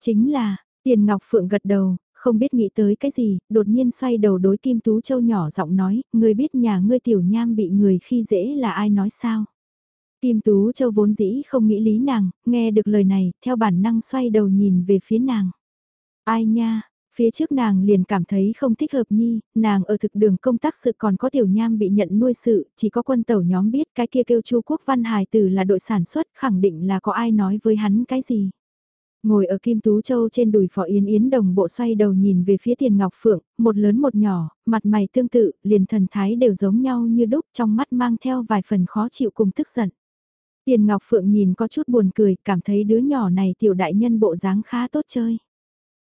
[SPEAKER 1] Chính là, Tiền Ngọc Phượng gật đầu, không biết nghĩ tới cái gì, đột nhiên xoay đầu đối Kim Tú Châu nhỏ giọng nói, ngươi biết nhà ngươi tiểu nham bị người khi dễ là ai nói sao? Kim Tú Châu vốn dĩ không nghĩ lý nàng, nghe được lời này, theo bản năng xoay đầu nhìn về phía nàng. Ai nha, phía trước nàng liền cảm thấy không thích hợp nhi, nàng ở thực đường công tác sự còn có tiểu nham bị nhận nuôi sự, chỉ có quân tẩu nhóm biết cái kia kêu chu quốc văn hài tử là đội sản xuất, khẳng định là có ai nói với hắn cái gì. Ngồi ở Kim Tú Châu trên đùi Phó Yến Yến đồng bộ xoay đầu nhìn về phía Tiền Ngọc Phượng, một lớn một nhỏ, mặt mày tương tự, liền thần thái đều giống nhau như đúc trong mắt mang theo vài phần khó chịu cùng tức giận. Tiền Ngọc Phượng nhìn có chút buồn cười, cảm thấy đứa nhỏ này tiểu đại nhân bộ dáng khá tốt chơi.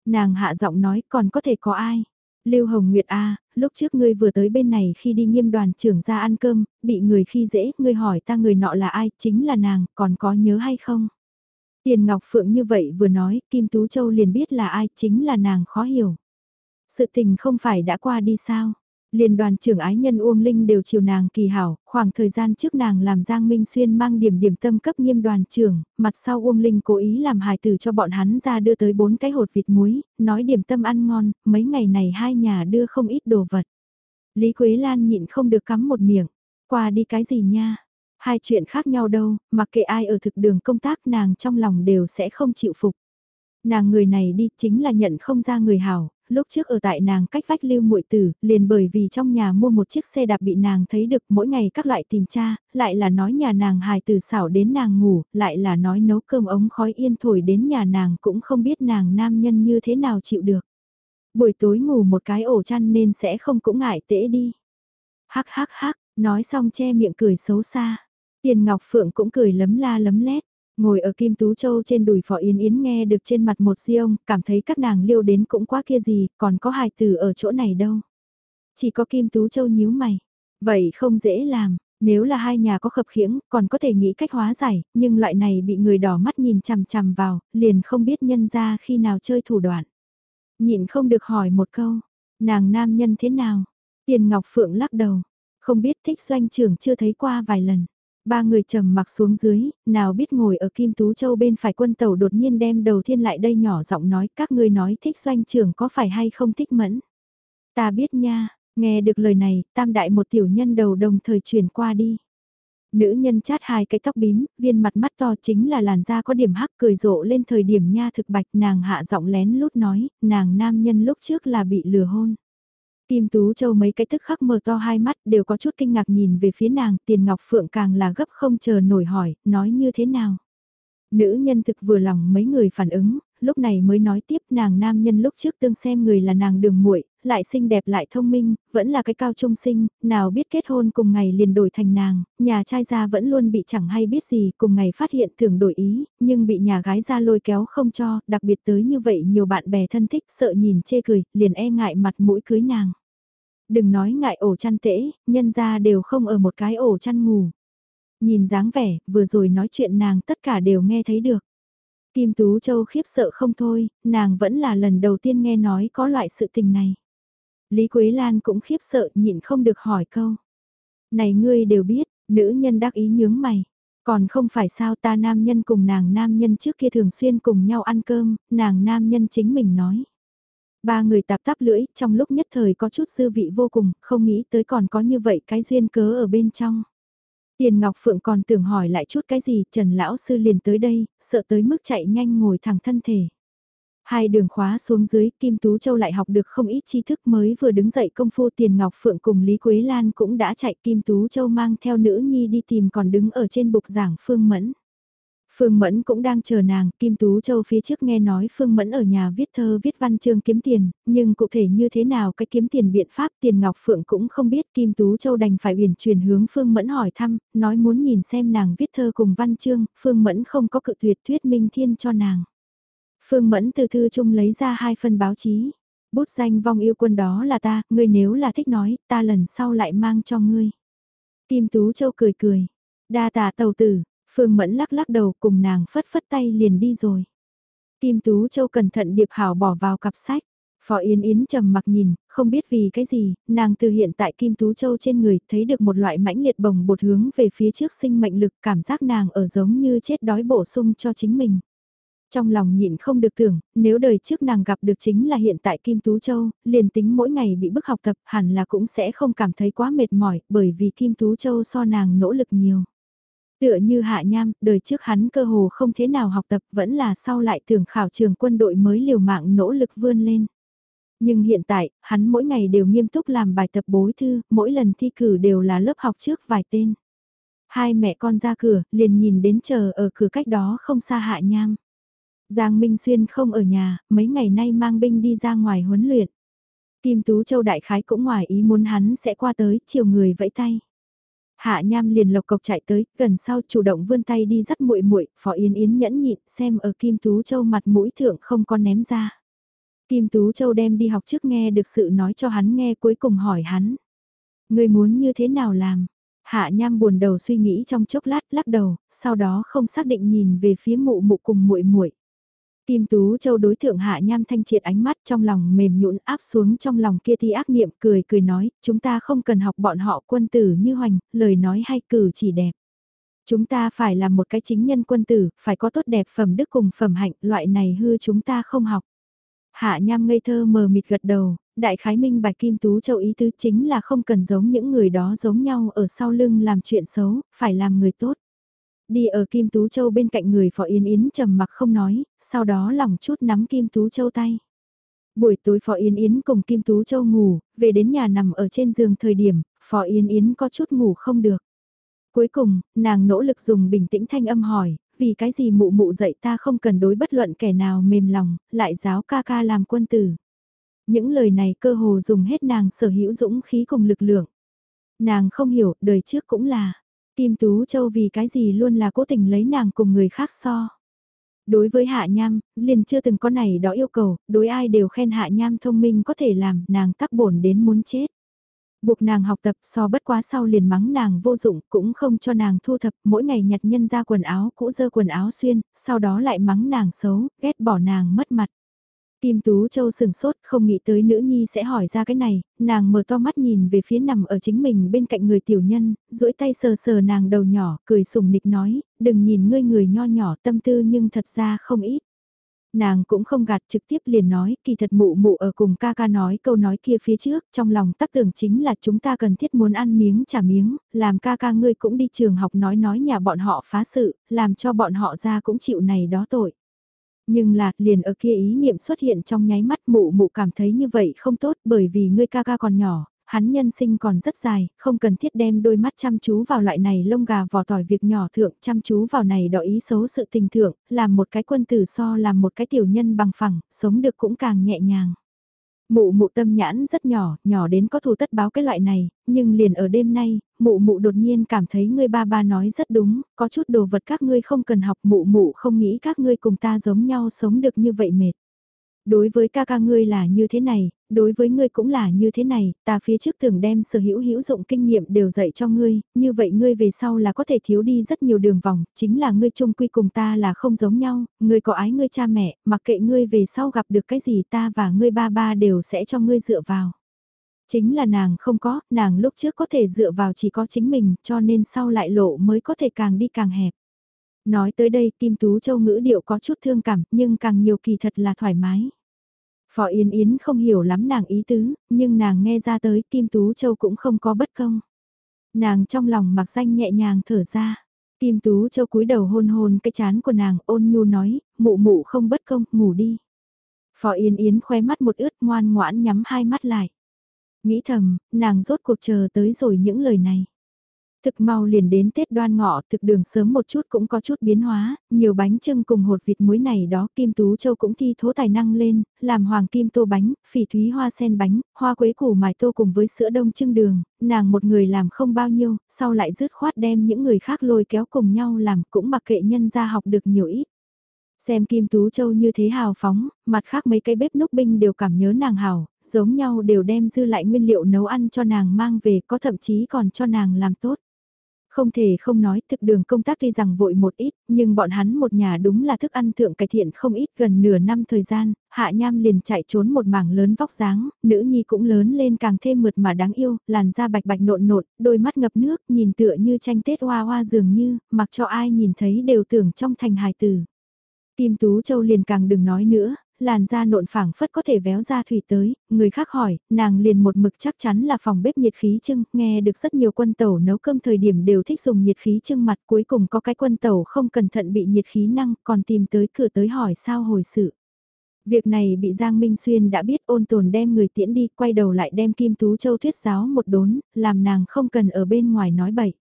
[SPEAKER 1] Nàng hạ giọng nói còn có thể có ai? Lưu Hồng Nguyệt A, lúc trước ngươi vừa tới bên này khi đi nghiêm đoàn trưởng ra ăn cơm, bị người khi dễ, ngươi hỏi ta người nọ là ai, chính là nàng, còn có nhớ hay không? Tiền Ngọc Phượng như vậy vừa nói, Kim Tú Châu liền biết là ai, chính là nàng khó hiểu. Sự tình không phải đã qua đi sao? Liên đoàn trưởng ái nhân Uông Linh đều chiều nàng kỳ hảo, khoảng thời gian trước nàng làm Giang Minh Xuyên mang điểm điểm tâm cấp nghiêm đoàn trưởng, mặt sau Uông Linh cố ý làm hài tử cho bọn hắn ra đưa tới bốn cái hột vịt muối, nói điểm tâm ăn ngon, mấy ngày này hai nhà đưa không ít đồ vật. Lý Quế Lan nhịn không được cắm một miệng, qua đi cái gì nha, hai chuyện khác nhau đâu, mặc kệ ai ở thực đường công tác nàng trong lòng đều sẽ không chịu phục. Nàng người này đi chính là nhận không ra người hảo, lúc trước ở tại nàng cách vách lưu muội tử, liền bởi vì trong nhà mua một chiếc xe đạp bị nàng thấy được mỗi ngày các loại tìm cha, lại là nói nhà nàng hài tử xảo đến nàng ngủ, lại là nói nấu cơm ống khói yên thổi đến nhà nàng cũng không biết nàng nam nhân như thế nào chịu được. Buổi tối ngủ một cái ổ chăn nên sẽ không cũng ngại tễ đi. Hắc hắc hắc, nói xong che miệng cười xấu xa. Tiền Ngọc Phượng cũng cười lấm la lấm lét. Ngồi ở Kim Tú Châu trên đùi Phỏ Yến Yến nghe được trên mặt một di ông, cảm thấy các nàng liêu đến cũng quá kia gì, còn có hài tử ở chỗ này đâu. Chỉ có Kim Tú Châu nhíu mày. Vậy không dễ làm, nếu là hai nhà có khập khiễng, còn có thể nghĩ cách hóa giải, nhưng loại này bị người đỏ mắt nhìn chằm chằm vào, liền không biết nhân ra khi nào chơi thủ đoạn. Nhịn không được hỏi một câu, nàng nam nhân thế nào? Tiền Ngọc Phượng lắc đầu, không biết thích doanh trưởng chưa thấy qua vài lần. Ba người trầm mặc xuống dưới, nào biết ngồi ở Kim Tú Châu bên phải quân tàu đột nhiên đem đầu thiên lại đây nhỏ giọng nói các ngươi nói thích doanh trưởng có phải hay không thích mẫn. Ta biết nha, nghe được lời này, tam đại một tiểu nhân đầu đồng thời chuyển qua đi. Nữ nhân chát hai cái tóc bím, viên mặt mắt to chính là làn da có điểm hắc cười rộ lên thời điểm nha thực bạch nàng hạ giọng lén lút nói, nàng nam nhân lúc trước là bị lừa hôn. Kim Tú Châu mấy cái tức khắc mở to hai mắt đều có chút kinh ngạc nhìn về phía nàng, tiền ngọc phượng càng là gấp không chờ nổi hỏi, nói như thế nào. Nữ nhân thực vừa lòng mấy người phản ứng, lúc này mới nói tiếp nàng nam nhân lúc trước tương xem người là nàng đường muội lại xinh đẹp lại thông minh, vẫn là cái cao trung sinh, nào biết kết hôn cùng ngày liền đổi thành nàng, nhà trai gia vẫn luôn bị chẳng hay biết gì, cùng ngày phát hiện thường đổi ý, nhưng bị nhà gái ra lôi kéo không cho, đặc biệt tới như vậy nhiều bạn bè thân thích sợ nhìn chê cười, liền e ngại mặt mũi cưới nàng. Đừng nói ngại ổ chăn tễ, nhân ra đều không ở một cái ổ chăn ngủ. Nhìn dáng vẻ, vừa rồi nói chuyện nàng tất cả đều nghe thấy được. Kim Tú Châu khiếp sợ không thôi, nàng vẫn là lần đầu tiên nghe nói có loại sự tình này. Lý Quế Lan cũng khiếp sợ nhịn không được hỏi câu. Này ngươi đều biết, nữ nhân đắc ý nhướng mày. Còn không phải sao ta nam nhân cùng nàng nam nhân trước kia thường xuyên cùng nhau ăn cơm, nàng nam nhân chính mình nói. Ba người tạp tắp lưỡi, trong lúc nhất thời có chút dư vị vô cùng, không nghĩ tới còn có như vậy cái duyên cớ ở bên trong. Tiền Ngọc Phượng còn tưởng hỏi lại chút cái gì, Trần Lão Sư liền tới đây, sợ tới mức chạy nhanh ngồi thẳng thân thể. Hai đường khóa xuống dưới, Kim Tú Châu lại học được không ít tri thức mới vừa đứng dậy công phu Tiền Ngọc Phượng cùng Lý Quế Lan cũng đã chạy Kim Tú Châu mang theo nữ nhi đi tìm còn đứng ở trên bục giảng Phương Mẫn. Phương Mẫn cũng đang chờ nàng, Kim Tú Châu phía trước nghe nói Phương Mẫn ở nhà viết thơ viết văn chương kiếm tiền, nhưng cụ thể như thế nào cái kiếm tiền biện pháp tiền Ngọc Phượng cũng không biết Kim Tú Châu đành phải uyển chuyển hướng Phương Mẫn hỏi thăm, nói muốn nhìn xem nàng viết thơ cùng văn chương, Phương Mẫn không có cự tuyệt thuyết minh thiên cho nàng. Phương Mẫn từ thư chung lấy ra hai phần báo chí. Bút danh vong yêu quân đó là ta, ngươi nếu là thích nói, ta lần sau lại mang cho ngươi. Kim Tú Châu cười cười. Đa tạ tàu tử, Phương Mẫn lắc lắc đầu cùng nàng phất phất tay liền đi rồi. Kim Tú Châu cẩn thận điệp hảo bỏ vào cặp sách. Phó Yến Yến trầm mặc nhìn, không biết vì cái gì, nàng từ hiện tại Kim Tú Châu trên người thấy được một loại mãnh liệt bồng bột hướng về phía trước sinh mệnh lực cảm giác nàng ở giống như chết đói bổ sung cho chính mình. Trong lòng nhịn không được tưởng, nếu đời trước nàng gặp được chính là hiện tại Kim Tú Châu, liền tính mỗi ngày bị bức học tập hẳn là cũng sẽ không cảm thấy quá mệt mỏi bởi vì Kim Tú Châu so nàng nỗ lực nhiều. Tựa như hạ nham, đời trước hắn cơ hồ không thế nào học tập vẫn là sau lại tưởng khảo trường quân đội mới liều mạng nỗ lực vươn lên. Nhưng hiện tại, hắn mỗi ngày đều nghiêm túc làm bài tập bối thư, mỗi lần thi cử đều là lớp học trước vài tên. Hai mẹ con ra cửa, liền nhìn đến chờ ở cửa cách đó không xa hạ nham. Giang Minh Xuyên không ở nhà, mấy ngày nay mang binh đi ra ngoài huấn luyện. Kim Tú Châu Đại Khái cũng ngoài ý muốn hắn sẽ qua tới, chiều người vẫy tay. Hạ Nham liền lộc cộc chạy tới, gần sau chủ động vươn tay đi dắt muội muội, Phó Yến Yến nhẫn nhịn, xem ở Kim Tú Châu mặt mũi thượng không có ném ra. Kim Tú Châu đem đi học trước nghe được sự nói cho hắn nghe cuối cùng hỏi hắn. Người muốn như thế nào làm? Hạ Nham buồn đầu suy nghĩ trong chốc lát lắc đầu, sau đó không xác định nhìn về phía mụ mụ cùng muội muội. Kim Tú Châu đối thượng Hạ Nham thanh triệt ánh mắt trong lòng mềm nhũn áp xuống trong lòng kia thi ác niệm cười cười nói, chúng ta không cần học bọn họ quân tử như hoành, lời nói hay cử chỉ đẹp. Chúng ta phải là một cái chính nhân quân tử, phải có tốt đẹp phẩm đức cùng phẩm hạnh, loại này hư chúng ta không học. Hạ Nham ngây thơ mờ mịt gật đầu, đại khái minh bạch Kim Tú Châu ý tứ chính là không cần giống những người đó giống nhau ở sau lưng làm chuyện xấu, phải làm người tốt. Đi ở Kim Tú Châu bên cạnh người Phó Yến Yến trầm mặc không nói, sau đó lòng chút nắm Kim Tú Châu tay. Buổi tối Phó Yến Yến cùng Kim Tú Châu ngủ, về đến nhà nằm ở trên giường thời điểm, Phó Yến Yến có chút ngủ không được. Cuối cùng, nàng nỗ lực dùng bình tĩnh thanh âm hỏi, vì cái gì mụ mụ dạy ta không cần đối bất luận kẻ nào mềm lòng, lại giáo ca ca làm quân tử. Những lời này cơ hồ dùng hết nàng sở hữu dũng khí cùng lực lượng. Nàng không hiểu, đời trước cũng là, Kim Tú Châu vì cái gì luôn là cố tình lấy nàng cùng người khác so. Đối với Hạ Nham, liền chưa từng có này đó yêu cầu, đối ai đều khen Hạ Nham thông minh có thể làm, nàng tắc bổn đến muốn chết. Buộc nàng học tập so bất quá sau liền mắng nàng vô dụng, cũng không cho nàng thu thập, mỗi ngày nhặt nhân ra quần áo cũ dơ quần áo xuyên, sau đó lại mắng nàng xấu, ghét bỏ nàng mất mặt. Tim Tú Châu sừng sốt không nghĩ tới nữ nhi sẽ hỏi ra cái này, nàng mở to mắt nhìn về phía nằm ở chính mình bên cạnh người tiểu nhân, duỗi tay sờ sờ nàng đầu nhỏ, cười sùng nịch nói, đừng nhìn ngươi người nho nhỏ tâm tư nhưng thật ra không ít. Nàng cũng không gạt trực tiếp liền nói, kỳ thật mụ mụ ở cùng ca ca nói câu nói kia phía trước, trong lòng tắc tưởng chính là chúng ta cần thiết muốn ăn miếng trả miếng, làm ca ca ngươi cũng đi trường học nói nói nhà bọn họ phá sự, làm cho bọn họ ra cũng chịu này đó tội. Nhưng là, liền ở kia ý niệm xuất hiện trong nháy mắt mụ mụ cảm thấy như vậy không tốt bởi vì ngươi ca ca còn nhỏ, hắn nhân sinh còn rất dài, không cần thiết đem đôi mắt chăm chú vào loại này lông gà vò tỏi việc nhỏ thượng, chăm chú vào này đỏ ý xấu sự tình thượng, làm một cái quân tử so làm một cái tiểu nhân bằng phẳng, sống được cũng càng nhẹ nhàng. Mụ mụ tâm nhãn rất nhỏ, nhỏ đến có thù tất báo cái loại này, nhưng liền ở đêm nay, mụ mụ đột nhiên cảm thấy ngươi ba ba nói rất đúng, có chút đồ vật các ngươi không cần học mụ mụ không nghĩ các ngươi cùng ta giống nhau sống được như vậy mệt. Đối với ca ca ngươi là như thế này, đối với ngươi cũng là như thế này, ta phía trước tưởng đem sở hữu hữu dụng kinh nghiệm đều dạy cho ngươi, như vậy ngươi về sau là có thể thiếu đi rất nhiều đường vòng, chính là ngươi chung quy cùng ta là không giống nhau, ngươi có ái ngươi cha mẹ, mặc kệ ngươi về sau gặp được cái gì ta và ngươi ba ba đều sẽ cho ngươi dựa vào. Chính là nàng không có, nàng lúc trước có thể dựa vào chỉ có chính mình, cho nên sau lại lộ mới có thể càng đi càng hẹp. Nói tới đây Kim Tú Châu ngữ điệu có chút thương cảm, nhưng càng nhiều kỳ thật là thoải mái. Phò Yến Yến không hiểu lắm nàng ý tứ, nhưng nàng nghe ra tới Kim Tú Châu cũng không có bất công. Nàng trong lòng mặc danh nhẹ nhàng thở ra. Kim Tú Châu cúi đầu hôn hôn cái chán của nàng ôn nhu nói, mụ mụ không bất công, ngủ đi. Phò Yến Yến khóe mắt một ướt ngoan ngoãn nhắm hai mắt lại. Nghĩ thầm, nàng rốt cuộc chờ tới rồi những lời này. Thực mau liền đến Tết đoan ngọ, thực đường sớm một chút cũng có chút biến hóa, nhiều bánh trưng cùng hột vịt muối này đó Kim Tú Châu cũng thi thố tài năng lên, làm hoàng kim tô bánh, phỉ thúy hoa sen bánh, hoa quế củ mài tô cùng với sữa đông trưng đường, nàng một người làm không bao nhiêu, sau lại dứt khoát đem những người khác lôi kéo cùng nhau làm cũng mặc kệ nhân ra học được nhiều ít. Xem Kim Tú Châu như thế hào phóng, mặt khác mấy cái bếp núc binh đều cảm nhớ nàng hào, giống nhau đều đem dư lại nguyên liệu nấu ăn cho nàng mang về có thậm chí còn cho nàng làm tốt. Không thể không nói thực đường công tác tuy rằng vội một ít, nhưng bọn hắn một nhà đúng là thức ăn thượng cải thiện không ít gần nửa năm thời gian, hạ nham liền chạy trốn một mảng lớn vóc dáng, nữ nhi cũng lớn lên càng thêm mượt mà đáng yêu, làn da bạch bạch nộn nộn, đôi mắt ngập nước, nhìn tựa như tranh tết hoa hoa dường như, mặc cho ai nhìn thấy đều tưởng trong thành hài tử. Kim Tú Châu liền càng đừng nói nữa, làn da nộn phẳng phất có thể véo ra thủy tới, người khác hỏi, nàng liền một mực chắc chắn là phòng bếp nhiệt khí trưng, nghe được rất nhiều quân tẩu nấu cơm thời điểm đều thích dùng nhiệt khí trưng mặt cuối cùng có cái quân tẩu không cẩn thận bị nhiệt khí năng còn tìm tới cửa tới hỏi sao hồi sự. Việc này bị Giang Minh Xuyên đã biết ôn tồn đem người tiễn đi, quay đầu lại đem Kim Tú Châu thuyết giáo một đốn, làm nàng không cần ở bên ngoài nói bậy.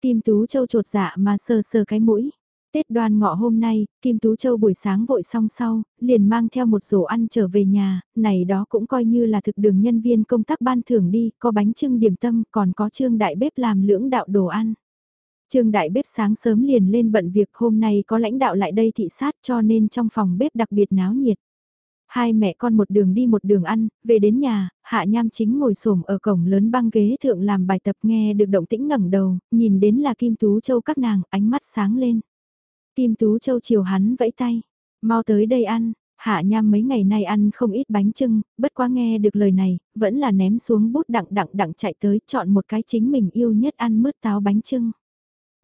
[SPEAKER 1] Kim Tú Châu trột dạ mà sờ sờ cái mũi. Tết đoan ngọ hôm nay, Kim Tú Châu buổi sáng vội xong sau, liền mang theo một rổ ăn trở về nhà, này đó cũng coi như là thực đường nhân viên công tác ban thưởng đi, có bánh trưng điểm tâm, còn có trương đại bếp làm lưỡng đạo đồ ăn. Trương đại bếp sáng sớm liền lên bận việc hôm nay có lãnh đạo lại đây thị sát cho nên trong phòng bếp đặc biệt náo nhiệt. Hai mẹ con một đường đi một đường ăn, về đến nhà, hạ nham chính ngồi xổm ở cổng lớn băng ghế thượng làm bài tập nghe được động tĩnh ngẩng đầu, nhìn đến là Kim Tú Châu các nàng, ánh mắt sáng lên. Kim Tú Châu chiều hắn vẫy tay, mau tới đây ăn, hạ nham mấy ngày nay ăn không ít bánh trưng, bất quá nghe được lời này, vẫn là ném xuống bút đặng đặng đặng chạy tới chọn một cái chính mình yêu nhất ăn mứt táo bánh trưng.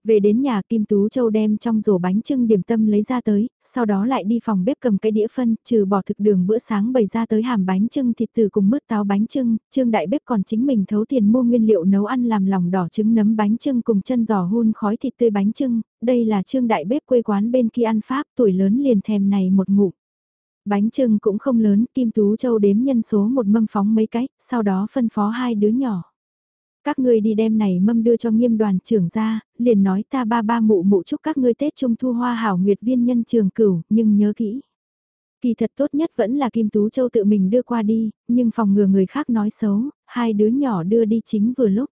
[SPEAKER 1] Về đến nhà Kim Tú Châu đem trong rổ bánh trưng điểm tâm lấy ra tới, sau đó lại đi phòng bếp cầm cái đĩa phân, trừ bỏ thực đường bữa sáng bày ra tới hàm bánh trưng thịt từ cùng mứt táo bánh trưng, trương đại bếp còn chính mình thấu tiền mua nguyên liệu nấu ăn làm lòng đỏ trứng nấm bánh trưng cùng chân giò hun khói thịt tươi bánh trưng, đây là trương đại bếp quê quán bên kia ăn Pháp tuổi lớn liền thèm này một ngụm. Bánh trưng cũng không lớn, Kim Tú Châu đếm nhân số một mâm phóng mấy cái, sau đó phân phó hai đứa nhỏ. Các ngươi đi đem này mâm đưa cho nghiêm đoàn trưởng ra, liền nói ta ba ba mụ mụ chúc các ngươi Tết Trung Thu Hoa Hảo Nguyệt Viên nhân trường cửu, nhưng nhớ kỹ. Kỳ thật tốt nhất vẫn là Kim Tú Châu tự mình đưa qua đi, nhưng phòng ngừa người khác nói xấu, hai đứa nhỏ đưa đi chính vừa lúc.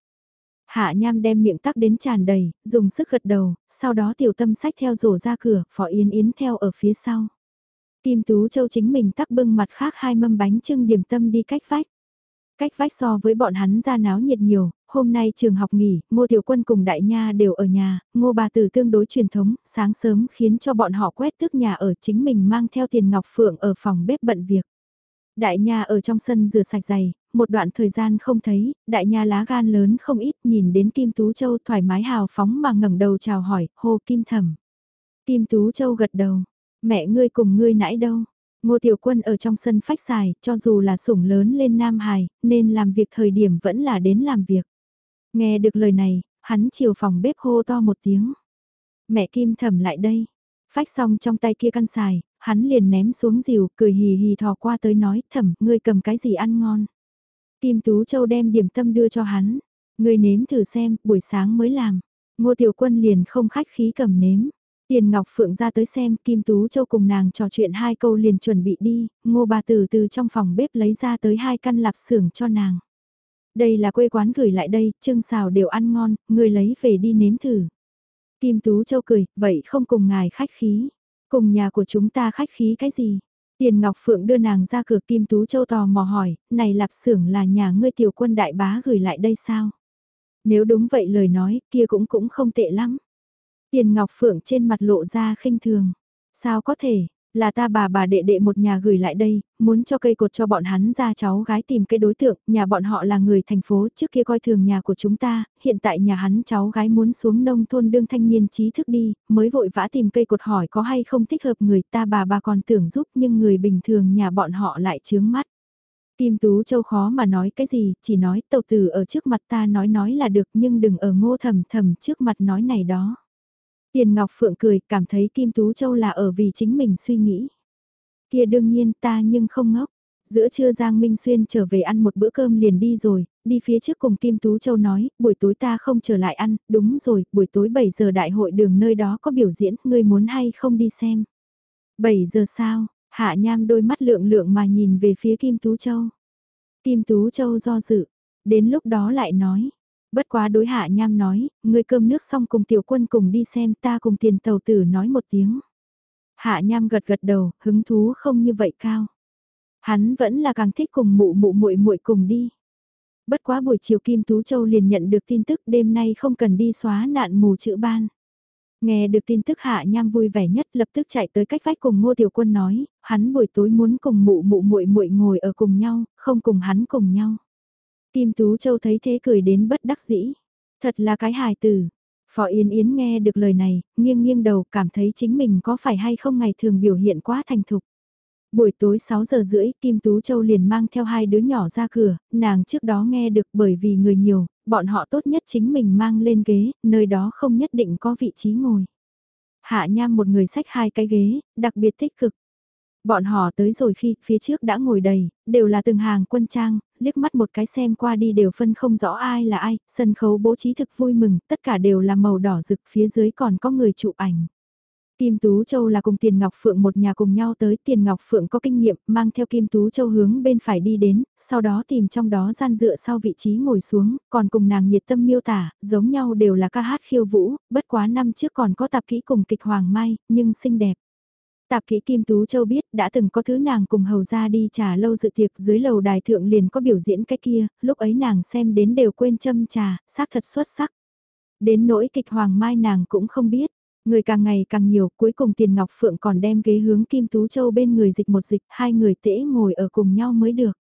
[SPEAKER 1] Hạ Nham đem miệng tắc đến tràn đầy, dùng sức gật đầu, sau đó tiểu tâm sách theo rổ ra cửa, phỏ Yến Yến theo ở phía sau. Kim Tú Châu chính mình tắc bưng mặt khác hai mâm bánh trưng điểm tâm đi cách vách. Cách vách so với bọn hắn ra náo nhiệt nhiều, hôm nay trường học nghỉ, ngô tiểu quân cùng đại nha đều ở nhà, ngô bà tử tương đối truyền thống, sáng sớm khiến cho bọn họ quét tước nhà ở chính mình mang theo tiền ngọc phượng ở phòng bếp bận việc. Đại nha ở trong sân rửa sạch giày, một đoạn thời gian không thấy, đại nha lá gan lớn không ít nhìn đến Kim Tú Châu thoải mái hào phóng mà ngẩng đầu chào hỏi, hô Kim Thẩm. Kim Tú Châu gật đầu, mẹ ngươi cùng ngươi nãy đâu? Ngô Tiểu Quân ở trong sân phách xài, cho dù là sủng lớn lên Nam Hải, nên làm việc thời điểm vẫn là đến làm việc. Nghe được lời này, hắn chiều phòng bếp hô to một tiếng. Mẹ Kim thẩm lại đây. Phách xong trong tay kia căn xài, hắn liền ném xuống rìu, cười hì hì thò qua tới nói, thẩm, ngươi cầm cái gì ăn ngon. Kim Tú Châu đem điểm tâm đưa cho hắn. Ngươi nếm thử xem, buổi sáng mới làm. Ngô Tiểu Quân liền không khách khí cầm nếm. Tiền Ngọc Phượng ra tới xem Kim Tú Châu cùng nàng trò chuyện hai câu liền chuẩn bị đi, ngô bà từ từ trong phòng bếp lấy ra tới hai căn lạp xưởng cho nàng. Đây là quê quán gửi lại đây, trưng xào đều ăn ngon, người lấy về đi nếm thử. Kim Tú Châu cười, vậy không cùng ngài khách khí. Cùng nhà của chúng ta khách khí cái gì? Tiền Ngọc Phượng đưa nàng ra cửa Kim Tú Châu tò mò hỏi, này lạp xưởng là nhà ngươi tiểu quân đại bá gửi lại đây sao? Nếu đúng vậy lời nói, kia cũng cũng không tệ lắm. Tiền Ngọc Phượng trên mặt lộ ra khinh thường. Sao có thể, là ta bà bà đệ đệ một nhà gửi lại đây, muốn cho cây cột cho bọn hắn ra cháu gái tìm cái đối tượng, nhà bọn họ là người thành phố trước kia coi thường nhà của chúng ta, hiện tại nhà hắn cháu gái muốn xuống nông thôn đương thanh niên trí thức đi, mới vội vã tìm cây cột hỏi có hay không thích hợp người ta bà bà còn tưởng giúp nhưng người bình thường nhà bọn họ lại chướng mắt. Kim Tú Châu khó mà nói cái gì, chỉ nói tàu tử ở trước mặt ta nói nói là được nhưng đừng ở ngô thầm thầm trước mặt nói này đó. Tiền Ngọc Phượng cười, cảm thấy Kim Tú Châu là ở vì chính mình suy nghĩ. Kia đương nhiên ta nhưng không ngốc. Giữa trưa Giang Minh Xuyên trở về ăn một bữa cơm liền đi rồi, đi phía trước cùng Kim Tú Châu nói, buổi tối ta không trở lại ăn, đúng rồi, buổi tối 7 giờ đại hội đường nơi đó có biểu diễn, ngươi muốn hay không đi xem. 7 giờ sao, Hạ Nham đôi mắt lượng lượng mà nhìn về phía Kim Tú Châu. Kim Tú Châu do dự, đến lúc đó lại nói, Bất quá đối hạ nham nói, người cơm nước xong cùng tiểu quân cùng đi xem ta cùng tiền tàu tử nói một tiếng. Hạ nham gật gật đầu, hứng thú không như vậy cao. Hắn vẫn là càng thích cùng mụ mụ muội muội cùng đi. Bất quá buổi chiều Kim Tú Châu liền nhận được tin tức đêm nay không cần đi xóa nạn mù chữ ban. Nghe được tin tức Hạ Nham vui vẻ nhất lập tức chạy tới cách vách cùng Ngô Tiểu Quân nói, hắn buổi tối muốn cùng mụ mụ muội muội ngồi ở cùng nhau, không cùng hắn cùng nhau. Kim Tú Châu thấy thế cười đến bất đắc dĩ. Thật là cái hài tử. Phó Yến Yến nghe được lời này, nghiêng nghiêng đầu cảm thấy chính mình có phải hay không ngày thường biểu hiện quá thành thục. Buổi tối 6 giờ rưỡi, Kim Tú Châu liền mang theo hai đứa nhỏ ra cửa, nàng trước đó nghe được bởi vì người nhiều, bọn họ tốt nhất chính mình mang lên ghế, nơi đó không nhất định có vị trí ngồi. Hạ Nham một người xách hai cái ghế, đặc biệt tích cực. Bọn họ tới rồi khi phía trước đã ngồi đầy, đều là từng hàng quân trang, liếc mắt một cái xem qua đi đều phân không rõ ai là ai, sân khấu bố trí thực vui mừng, tất cả đều là màu đỏ rực phía dưới còn có người chụp ảnh. Kim Tú Châu là cùng Tiền Ngọc Phượng một nhà cùng nhau tới, Tiền Ngọc Phượng có kinh nghiệm, mang theo Kim Tú Châu hướng bên phải đi đến, sau đó tìm trong đó gian dựa sau vị trí ngồi xuống, còn cùng nàng nhiệt tâm miêu tả, giống nhau đều là ca hát khiêu vũ, bất quá năm trước còn có tạp kỹ cùng kịch Hoàng Mai, nhưng xinh đẹp. Tạp kỹ Kim Tú Châu biết đã từng có thứ nàng cùng hầu ra đi trà lâu dự tiệc dưới lầu đài thượng liền có biểu diễn cái kia, lúc ấy nàng xem đến đều quên châm trà, xác thật xuất sắc. Đến nỗi kịch Hoàng Mai nàng cũng không biết, người càng ngày càng nhiều, cuối cùng Tiền Ngọc Phượng còn đem ghế hướng Kim Tú Châu bên người dịch một dịch, hai người tễ ngồi ở cùng nhau mới được.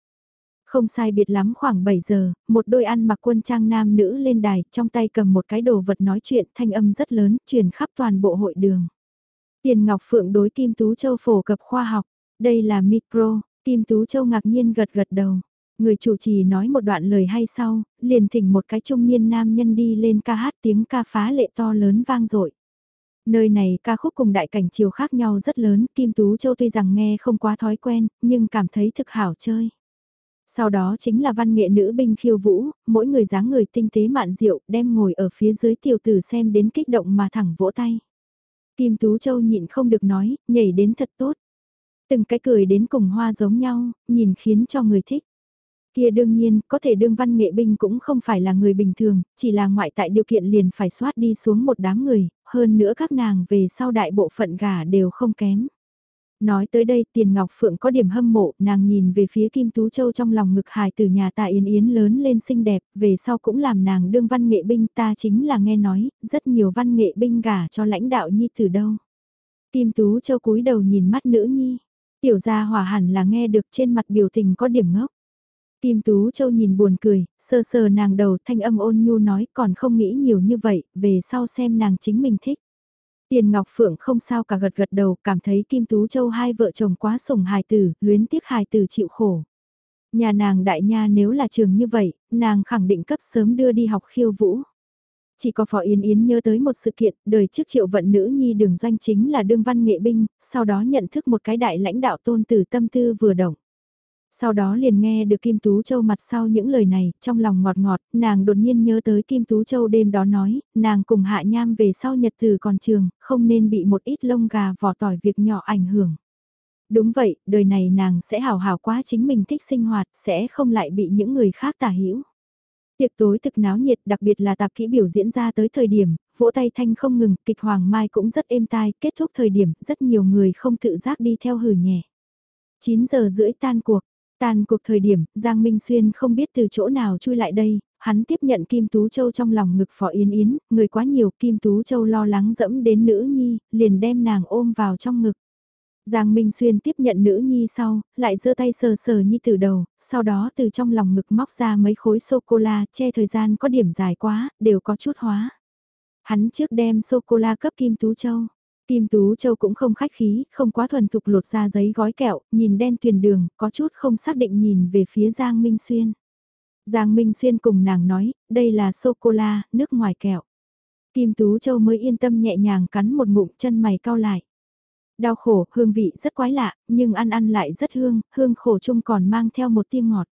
[SPEAKER 1] Không sai biệt lắm khoảng 7 giờ, một đôi ăn mặc quân trang nam nữ lên đài, trong tay cầm một cái đồ vật nói chuyện, thanh âm rất lớn, truyền khắp toàn bộ hội đường. Tiền Ngọc Phượng đối Kim Tú Châu phổ cập khoa học, đây là micro, Kim Tú Châu ngạc nhiên gật gật đầu. Người chủ trì nói một đoạn lời hay sau, liền thỉnh một cái trung niên nam nhân đi lên ca hát tiếng ca phá lệ to lớn vang dội. Nơi này ca khúc cùng đại cảnh chiều khác nhau rất lớn, Kim Tú Châu tuy rằng nghe không quá thói quen, nhưng cảm thấy thực hảo chơi. Sau đó chính là văn nghệ nữ binh khiêu vũ, mỗi người dáng người tinh tế mạn diệu, đem ngồi ở phía dưới tiểu tử xem đến kích động mà thẳng vỗ tay. Kim Tú Châu nhịn không được nói, nhảy đến thật tốt. Từng cái cười đến cùng hoa giống nhau, nhìn khiến cho người thích. Kia đương nhiên, có thể đương văn nghệ binh cũng không phải là người bình thường, chỉ là ngoại tại điều kiện liền phải soát đi xuống một đám người, hơn nữa các nàng về sau đại bộ phận gà đều không kém. Nói tới đây tiền ngọc phượng có điểm hâm mộ, nàng nhìn về phía Kim Tú Châu trong lòng ngực hài từ nhà tạ Yến Yến lớn lên xinh đẹp, về sau cũng làm nàng đương văn nghệ binh ta chính là nghe nói, rất nhiều văn nghệ binh gả cho lãnh đạo nhi từ đâu. Kim Tú Châu cúi đầu nhìn mắt nữ nhi, tiểu gia hòa hẳn là nghe được trên mặt biểu tình có điểm ngốc. Kim Tú Châu nhìn buồn cười, sơ sờ nàng đầu thanh âm ôn nhu nói còn không nghĩ nhiều như vậy, về sau xem nàng chính mình thích. Tiền Ngọc Phượng không sao cả gật gật đầu, cảm thấy Kim Tú Châu hai vợ chồng quá sủng hài tử, luyến tiếc hài tử chịu khổ. Nhà nàng đại nha nếu là trường như vậy, nàng khẳng định cấp sớm đưa đi học khiêu vũ. Chỉ có Phó Yến Yến nhớ tới một sự kiện, đời trước triệu vận nữ nhi đường doanh chính là đương văn nghệ binh, sau đó nhận thức một cái đại lãnh đạo tôn tử tâm tư vừa động. Sau đó liền nghe được Kim Tú Châu mặt sau những lời này, trong lòng ngọt ngọt, nàng đột nhiên nhớ tới Kim Tú Châu đêm đó nói, nàng cùng hạ nham về sau nhật từ còn trường, không nên bị một ít lông gà vỏ tỏi việc nhỏ ảnh hưởng. Đúng vậy, đời này nàng sẽ hào hào quá chính mình thích sinh hoạt, sẽ không lại bị những người khác tả hữu Tiệc tối thực náo nhiệt đặc biệt là tạp kỹ biểu diễn ra tới thời điểm, vỗ tay thanh không ngừng, kịch Hoàng Mai cũng rất êm tai, kết thúc thời điểm, rất nhiều người không tự giác đi theo hử nhẹ. 9 giờ rưỡi tan cuộc, Tan cuộc thời điểm, Giang Minh Xuyên không biết từ chỗ nào chui lại đây, hắn tiếp nhận Kim Tú Châu trong lòng ngực phỏ Yến Yến, người quá nhiều Kim Tú Châu lo lắng dẫm đến nữ nhi, liền đem nàng ôm vào trong ngực. Giang Minh Xuyên tiếp nhận nữ nhi sau, lại giơ tay sờ sờ nhi từ đầu, sau đó từ trong lòng ngực móc ra mấy khối sô-cô-la, che thời gian có điểm dài quá, đều có chút hóa. Hắn trước đem sô-cô-la cấp Kim Tú Châu. Kim Tú Châu cũng không khách khí, không quá thuần thục lột ra giấy gói kẹo, nhìn đen thuyền đường, có chút không xác định nhìn về phía Giang Minh Xuyên. Giang Minh Xuyên cùng nàng nói, đây là sô-cô-la, nước ngoài kẹo. Kim Tú Châu mới yên tâm nhẹ nhàng cắn một ngụm chân mày cao lại. Đau khổ, hương vị rất quái lạ, nhưng ăn ăn lại rất hương, hương khổ chung còn mang theo một tia ngọt.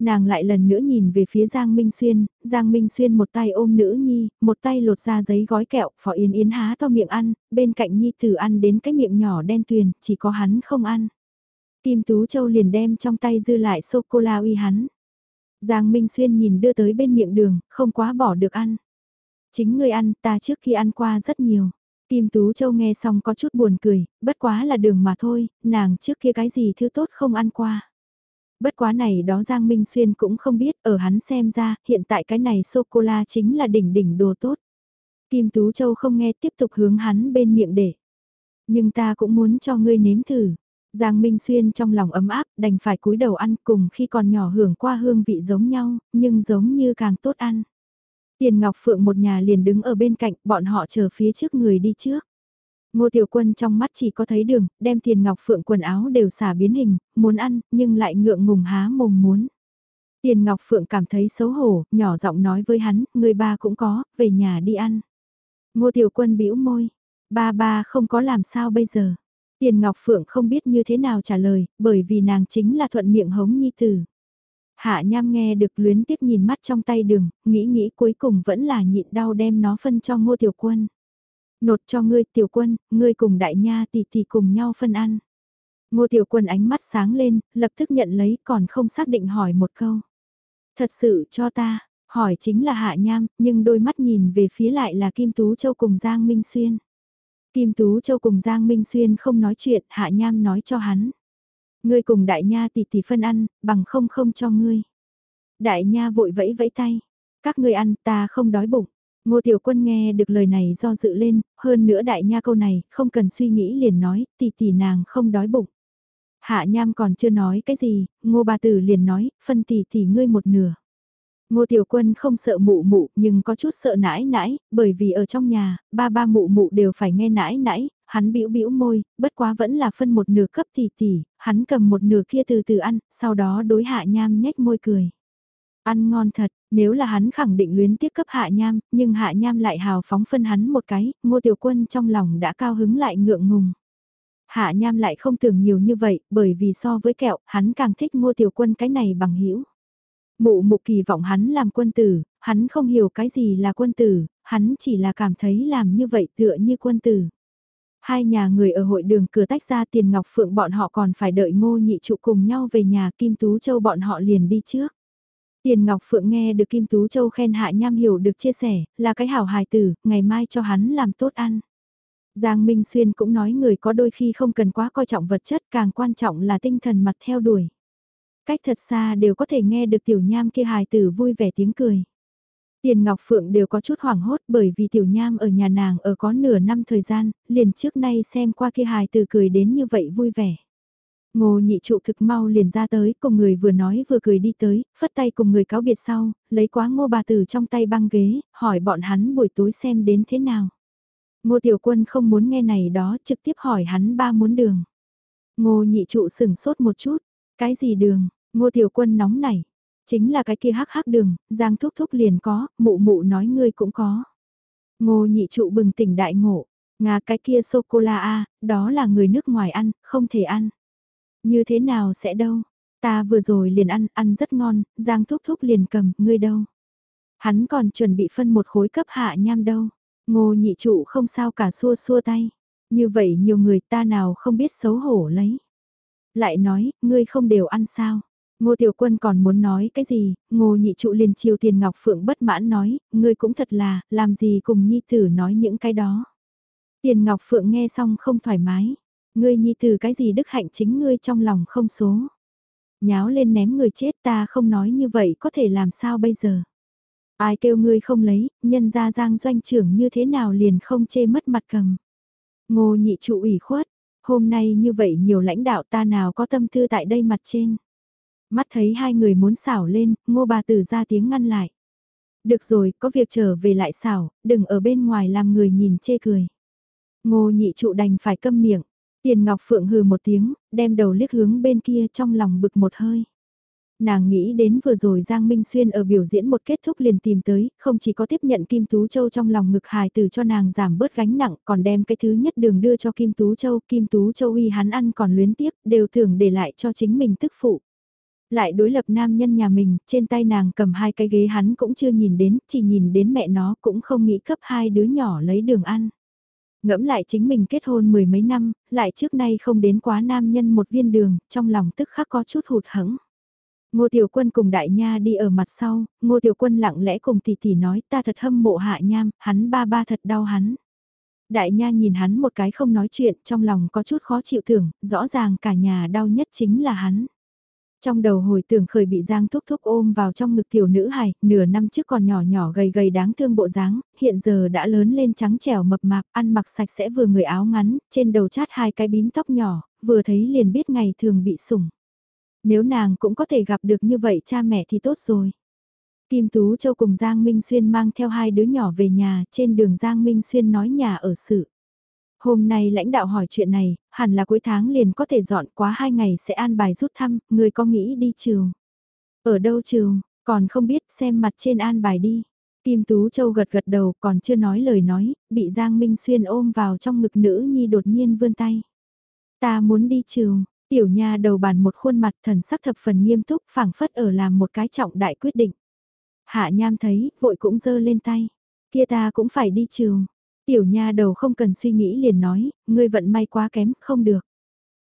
[SPEAKER 1] Nàng lại lần nữa nhìn về phía Giang Minh Xuyên, Giang Minh Xuyên một tay ôm nữ nhi, một tay lột ra giấy gói kẹo, Phỏ Yến Yến há to miệng ăn, bên cạnh nhi tử ăn đến cái miệng nhỏ đen tuyền, chỉ có hắn không ăn. Kim Tú Châu liền đem trong tay dư lại sô-cô-la uy hắn. Giang Minh Xuyên nhìn đưa tới bên miệng đường, không quá bỏ được ăn. Chính người ăn, ta trước khi ăn qua rất nhiều. Kim Tú Châu nghe xong có chút buồn cười, bất quá là đường mà thôi, nàng trước kia cái gì thứ tốt không ăn qua. Bất quá này đó Giang Minh Xuyên cũng không biết, ở hắn xem ra, hiện tại cái này sô-cô-la chính là đỉnh đỉnh đồ tốt. Kim Tú Châu không nghe tiếp tục hướng hắn bên miệng để. Nhưng ta cũng muốn cho ngươi nếm thử. Giang Minh Xuyên trong lòng ấm áp, đành phải cúi đầu ăn cùng khi còn nhỏ hưởng qua hương vị giống nhau, nhưng giống như càng tốt ăn. Tiền Ngọc Phượng một nhà liền đứng ở bên cạnh, bọn họ chờ phía trước người đi trước. Ngô Tiểu Quân trong mắt chỉ có thấy đường, đem Tiền Ngọc Phượng quần áo đều xả biến hình, muốn ăn, nhưng lại ngượng ngùng há mồm muốn. Tiền Ngọc Phượng cảm thấy xấu hổ, nhỏ giọng nói với hắn, người ba cũng có, về nhà đi ăn. Ngô Tiểu Quân bĩu môi, ba ba không có làm sao bây giờ. Tiền Ngọc Phượng không biết như thế nào trả lời, bởi vì nàng chính là thuận miệng hống nhi tử. Hạ Nham nghe được luyến tiếc nhìn mắt trong tay đường, nghĩ nghĩ cuối cùng vẫn là nhịn đau đem nó phân cho Ngô Tiểu Quân. Nột cho ngươi Tiểu Quân, ngươi cùng đại nha tỷ tỷ cùng nhau phân ăn. Ngô Tiểu Quân ánh mắt sáng lên, lập tức nhận lấy còn không xác định hỏi một câu. Thật sự cho ta, hỏi chính là Hạ Nham, nhưng đôi mắt nhìn về phía lại là Kim Tú Châu cùng Giang Minh Xuyên. Kim Tú Châu cùng Giang Minh Xuyên không nói chuyện, Hạ Nham nói cho hắn. Ngươi cùng đại nha tỷ tỷ phân ăn, bằng không không cho ngươi. Đại nha vội vẫy vẫy tay. Các ngươi ăn, ta không đói bụng. Ngô Tiểu Quân nghe được lời này do dự lên, hơn nữa đại nha câu này, không cần suy nghĩ liền nói, tỷ tỷ nàng không đói bụng. Hạ Nham còn chưa nói cái gì, Ngô Bà Tử liền nói, phân tỷ tỷ ngươi một nửa. Ngô Tiểu Quân không sợ mụ mụ nhưng có chút sợ nãi nãi, bởi vì ở trong nhà, ba ba mụ mụ đều phải nghe nãi nãi, hắn bĩu bĩu môi, bất quá vẫn là phân một nửa cấp tỷ tỷ, hắn cầm một nửa kia từ từ ăn, sau đó đối hạ nham nhếch môi cười. Ăn ngon thật, nếu là hắn khẳng định luyến tiếp cấp hạ nham, nhưng hạ nham lại hào phóng phân hắn một cái, ngô tiểu quân trong lòng đã cao hứng lại ngượng ngùng. Hạ nham lại không tưởng nhiều như vậy, bởi vì so với kẹo, hắn càng thích ngô tiểu quân cái này bằng hữu Mụ mụ kỳ vọng hắn làm quân tử, hắn không hiểu cái gì là quân tử, hắn chỉ là cảm thấy làm như vậy tựa như quân tử. Hai nhà người ở hội đường cửa tách ra tiền ngọc phượng bọn họ còn phải đợi ngô nhị trụ cùng nhau về nhà Kim Tú Châu bọn họ liền đi trước. Tiền Ngọc Phượng nghe được Kim Tú Châu khen hạ nham hiểu được chia sẻ, là cái hảo hài tử, ngày mai cho hắn làm tốt ăn. Giang Minh Xuyên cũng nói người có đôi khi không cần quá coi trọng vật chất càng quan trọng là tinh thần mặt theo đuổi. Cách thật xa đều có thể nghe được tiểu nham kia hài tử vui vẻ tiếng cười. Tiền Ngọc Phượng đều có chút hoảng hốt bởi vì tiểu nham ở nhà nàng ở có nửa năm thời gian, liền trước nay xem qua kia hài tử cười đến như vậy vui vẻ. Ngô nhị trụ thực mau liền ra tới, cùng người vừa nói vừa cười đi tới, phất tay cùng người cáo biệt sau, lấy quá ngô bà tử trong tay băng ghế, hỏi bọn hắn buổi tối xem đến thế nào. Ngô tiểu quân không muốn nghe này đó, trực tiếp hỏi hắn ba muốn đường. Ngô nhị trụ sửng sốt một chút, cái gì đường, ngô tiểu quân nóng nảy, chính là cái kia hắc hắc đường, giang thúc thúc liền có, mụ mụ nói ngươi cũng có. Ngô nhị trụ bừng tỉnh đại ngộ, ngà cái kia sô-cô-la a, đó là người nước ngoài ăn, không thể ăn. Như thế nào sẽ đâu? Ta vừa rồi liền ăn, ăn rất ngon, Giang thúc thúc liền cầm, ngươi đâu? Hắn còn chuẩn bị phân một khối cấp hạ nham đâu. Ngô nhị trụ không sao cả xua xua tay. Như vậy nhiều người ta nào không biết xấu hổ lấy. Lại nói, ngươi không đều ăn sao? Ngô Tiểu Quân còn muốn nói cái gì, Ngô Nhị Trụ liền chiều Tiền Ngọc Phượng bất mãn nói, ngươi cũng thật là, làm gì cùng Nhi Tử nói những cái đó. Tiền Ngọc Phượng nghe xong không thoải mái, Ngươi nhi từ cái gì đức hạnh chính ngươi trong lòng không số. Nháo lên ném người chết ta không nói như vậy có thể làm sao bây giờ. Ai kêu ngươi không lấy, nhân ra giang doanh trưởng như thế nào liền không chê mất mặt cầm. Ngô nhị trụ ủy khuất, hôm nay như vậy nhiều lãnh đạo ta nào có tâm tư tại đây mặt trên. Mắt thấy hai người muốn xảo lên, ngô bà tử ra tiếng ngăn lại. Được rồi, có việc trở về lại xảo, đừng ở bên ngoài làm người nhìn chê cười. Ngô nhị trụ đành phải câm miệng, Tiền Ngọc Phượng hừ một tiếng, đem đầu liếc hướng bên kia trong lòng bực một hơi. Nàng nghĩ đến vừa rồi Giang Minh Xuyên ở biểu diễn một kết thúc liền tìm tới, không chỉ có tiếp nhận Kim Tú Châu trong lòng ngực hài từ cho nàng giảm bớt gánh nặng, còn đem cái thứ nhất đường đưa cho Kim Tú Châu, Kim Tú Châu uy hắn ăn còn luyến tiếc, đều thường để lại cho chính mình tức phụ. Lại đối lập nam nhân nhà mình, trên tay nàng cầm hai cái ghế hắn cũng chưa nhìn đến, chỉ nhìn đến mẹ nó cũng không nghĩ cấp hai đứa nhỏ lấy đường ăn. Ngẫm lại chính mình kết hôn mười mấy năm, lại trước nay không đến quá nam nhân một viên đường, trong lòng tức khắc có chút hụt hẫng. Ngô Tiểu Quân cùng Đại Nha đi ở mặt sau, Ngô Tiểu Quân lặng lẽ cùng tỷ tỷ nói ta thật hâm mộ hạ nham, hắn ba ba thật đau hắn. Đại Nha nhìn hắn một cái không nói chuyện, trong lòng có chút khó chịu tưởng, rõ ràng cả nhà đau nhất chính là hắn. Trong đầu hồi tưởng khởi bị Giang Thúc Thúc ôm vào trong ngực tiểu nữ hài, nửa năm trước còn nhỏ nhỏ gầy gầy đáng thương bộ dáng, hiện giờ đã lớn lên trắng trẻo mập mạp, ăn mặc sạch sẽ vừa người áo ngắn, trên đầu chát hai cái bím tóc nhỏ, vừa thấy liền biết ngày thường bị sủng. Nếu nàng cũng có thể gặp được như vậy cha mẹ thì tốt rồi. Kim Tú Châu cùng Giang Minh Xuyên mang theo hai đứa nhỏ về nhà, trên đường Giang Minh Xuyên nói nhà ở sự. Hôm nay lãnh đạo hỏi chuyện này, hẳn là cuối tháng liền có thể dọn quá hai ngày sẽ an bài rút thăm, người có nghĩ đi trường. Ở đâu trường, còn không biết xem mặt trên an bài đi. Kim Tú Châu gật gật đầu còn chưa nói lời nói, bị Giang Minh Xuyên ôm vào trong ngực nữ nhi đột nhiên vươn tay. Ta muốn đi trường, tiểu nha đầu bàn một khuôn mặt thần sắc thập phần nghiêm túc phảng phất ở làm một cái trọng đại quyết định. Hạ nham thấy, vội cũng giơ lên tay. Kia ta cũng phải đi trường. Tiểu nha đầu không cần suy nghĩ liền nói, ngươi vận may quá kém, không được.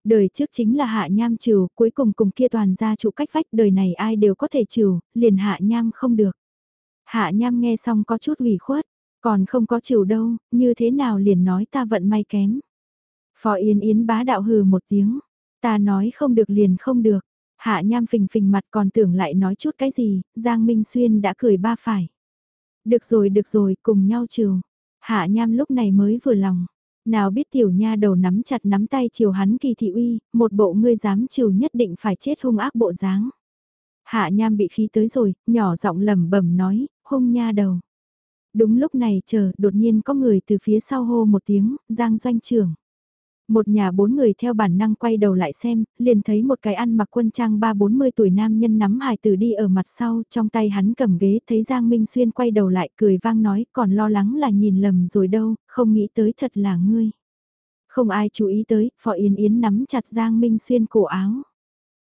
[SPEAKER 1] Đời trước chính là hạ nham trừ, cuối cùng cùng kia toàn gia trụ cách vách đời này ai đều có thể trừ, liền hạ nham không được. Hạ nham nghe xong có chút ủy khuất, còn không có trừ đâu, như thế nào liền nói ta vận may kém. Phó Yến Yến bá đạo hừ một tiếng, ta nói không được liền không được. Hạ nham phình phình mặt còn tưởng lại nói chút cái gì, Giang Minh Xuyên đã cười ba phải. Được rồi được rồi, cùng nhau trừ. Hạ nham lúc này mới vừa lòng. Nào biết tiểu nha đầu nắm chặt nắm tay chiều hắn kỳ thị uy, một bộ ngươi dám chiều nhất định phải chết hung ác bộ dáng. Hạ nham bị khí tới rồi, nhỏ giọng lẩm bẩm nói, hung nha đầu. Đúng lúc này chờ, đột nhiên có người từ phía sau hô một tiếng, giang doanh trưởng. Một nhà bốn người theo bản năng quay đầu lại xem, liền thấy một cái ăn mặc quân trang ba bốn mươi tuổi nam nhân nắm hài tử đi ở mặt sau, trong tay hắn cầm ghế, thấy Giang Minh Xuyên quay đầu lại cười vang nói, còn lo lắng là nhìn lầm rồi đâu, không nghĩ tới thật là ngươi. Không ai chú ý tới, Phò Yến Yến nắm chặt Giang Minh Xuyên cổ áo.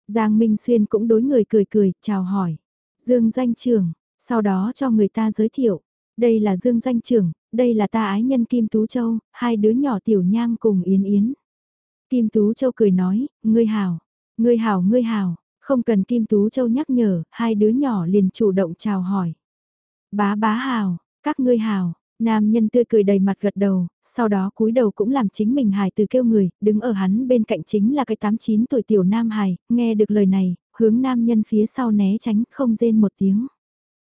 [SPEAKER 1] Giang Minh Xuyên cũng đối người cười cười, chào hỏi. Dương Doanh trưởng, sau đó cho người ta giới thiệu. Đây là Dương Doanh trưởng, đây là ta ái nhân Kim Tú Châu, hai đứa nhỏ tiểu nham cùng Yến Yến. Kim Tú Châu cười nói, ngươi hảo, ngươi hảo ngươi hảo, không cần Kim Tú Châu nhắc nhở, hai đứa nhỏ liền chủ động chào hỏi. Bá bá hảo, các ngươi hảo, nam nhân tươi cười đầy mặt gật đầu, sau đó cúi đầu cũng làm chính mình hài từ kêu người, đứng ở hắn bên cạnh chính là cái 89 tuổi tiểu nam hài, nghe được lời này, hướng nam nhân phía sau né tránh không rên một tiếng.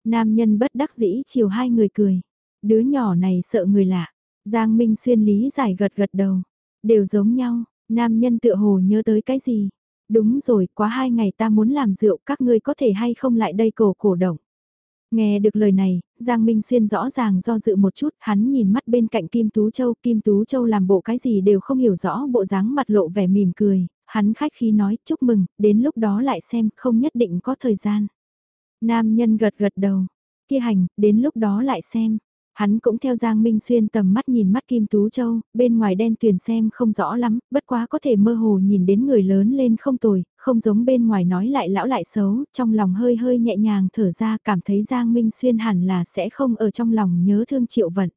[SPEAKER 1] Nam nhân bất đắc dĩ chiều hai người cười. Đứa nhỏ này sợ người lạ. Giang Minh Xuyên lý giải gật gật đầu. Đều giống nhau, nam nhân tựa hồ nhớ tới cái gì. Đúng rồi, quá hai ngày ta muốn làm rượu, các ngươi có thể hay không lại đây cổ cổ động. Nghe được lời này, Giang Minh Xuyên rõ ràng do dự một chút, hắn nhìn mắt bên cạnh Kim Tú Châu, Kim Tú Châu làm bộ cái gì đều không hiểu rõ bộ dáng mặt lộ vẻ mỉm cười, hắn khách khí nói chúc mừng, đến lúc đó lại xem, không nhất định có thời gian. Nam nhân gật gật đầu, kia hành, đến lúc đó lại xem. Hắn cũng theo Giang Minh Xuyên tầm mắt nhìn mắt Kim Tú Châu, bên ngoài đen tuyền xem không rõ lắm, bất quá có thể mơ hồ nhìn đến người lớn lên không tồi, không giống bên ngoài nói lại lão lại xấu, trong lòng hơi hơi nhẹ nhàng thở ra cảm thấy Giang Minh Xuyên hẳn là sẽ không ở trong lòng nhớ thương triệu vận.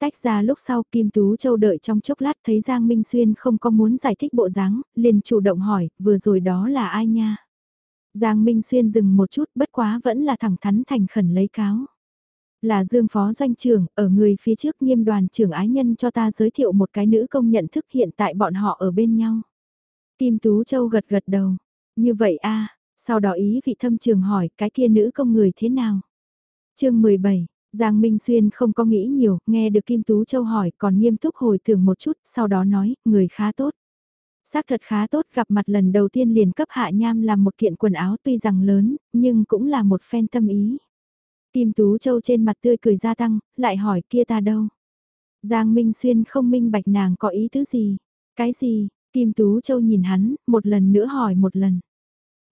[SPEAKER 1] Tách ra lúc sau Kim Tú Châu đợi trong chốc lát thấy Giang Minh Xuyên không có muốn giải thích bộ dáng, liền chủ động hỏi, vừa rồi đó là ai nha? Giang Minh Xuyên dừng một chút bất quá vẫn là thẳng thắn thành khẩn lấy cáo. Là Dương Phó Doanh trưởng, ở người phía trước nghiêm đoàn trưởng ái nhân cho ta giới thiệu một cái nữ công nhận thức hiện tại bọn họ ở bên nhau. Kim Tú Châu gật gật đầu. Như vậy a sau đó ý vị thâm trường hỏi cái kia nữ công người thế nào? chương 17, Giang Minh Xuyên không có nghĩ nhiều, nghe được Kim Tú Châu hỏi còn nghiêm túc hồi tưởng một chút, sau đó nói, người khá tốt. Xác thật khá tốt gặp mặt lần đầu tiên liền cấp hạ nham làm một kiện quần áo tuy rằng lớn, nhưng cũng là một phen tâm ý. Kim Tú Châu trên mặt tươi cười gia tăng, lại hỏi kia ta đâu? Giang Minh Xuyên không minh bạch nàng có ý tứ gì? Cái gì? Kim Tú Châu nhìn hắn, một lần nữa hỏi một lần.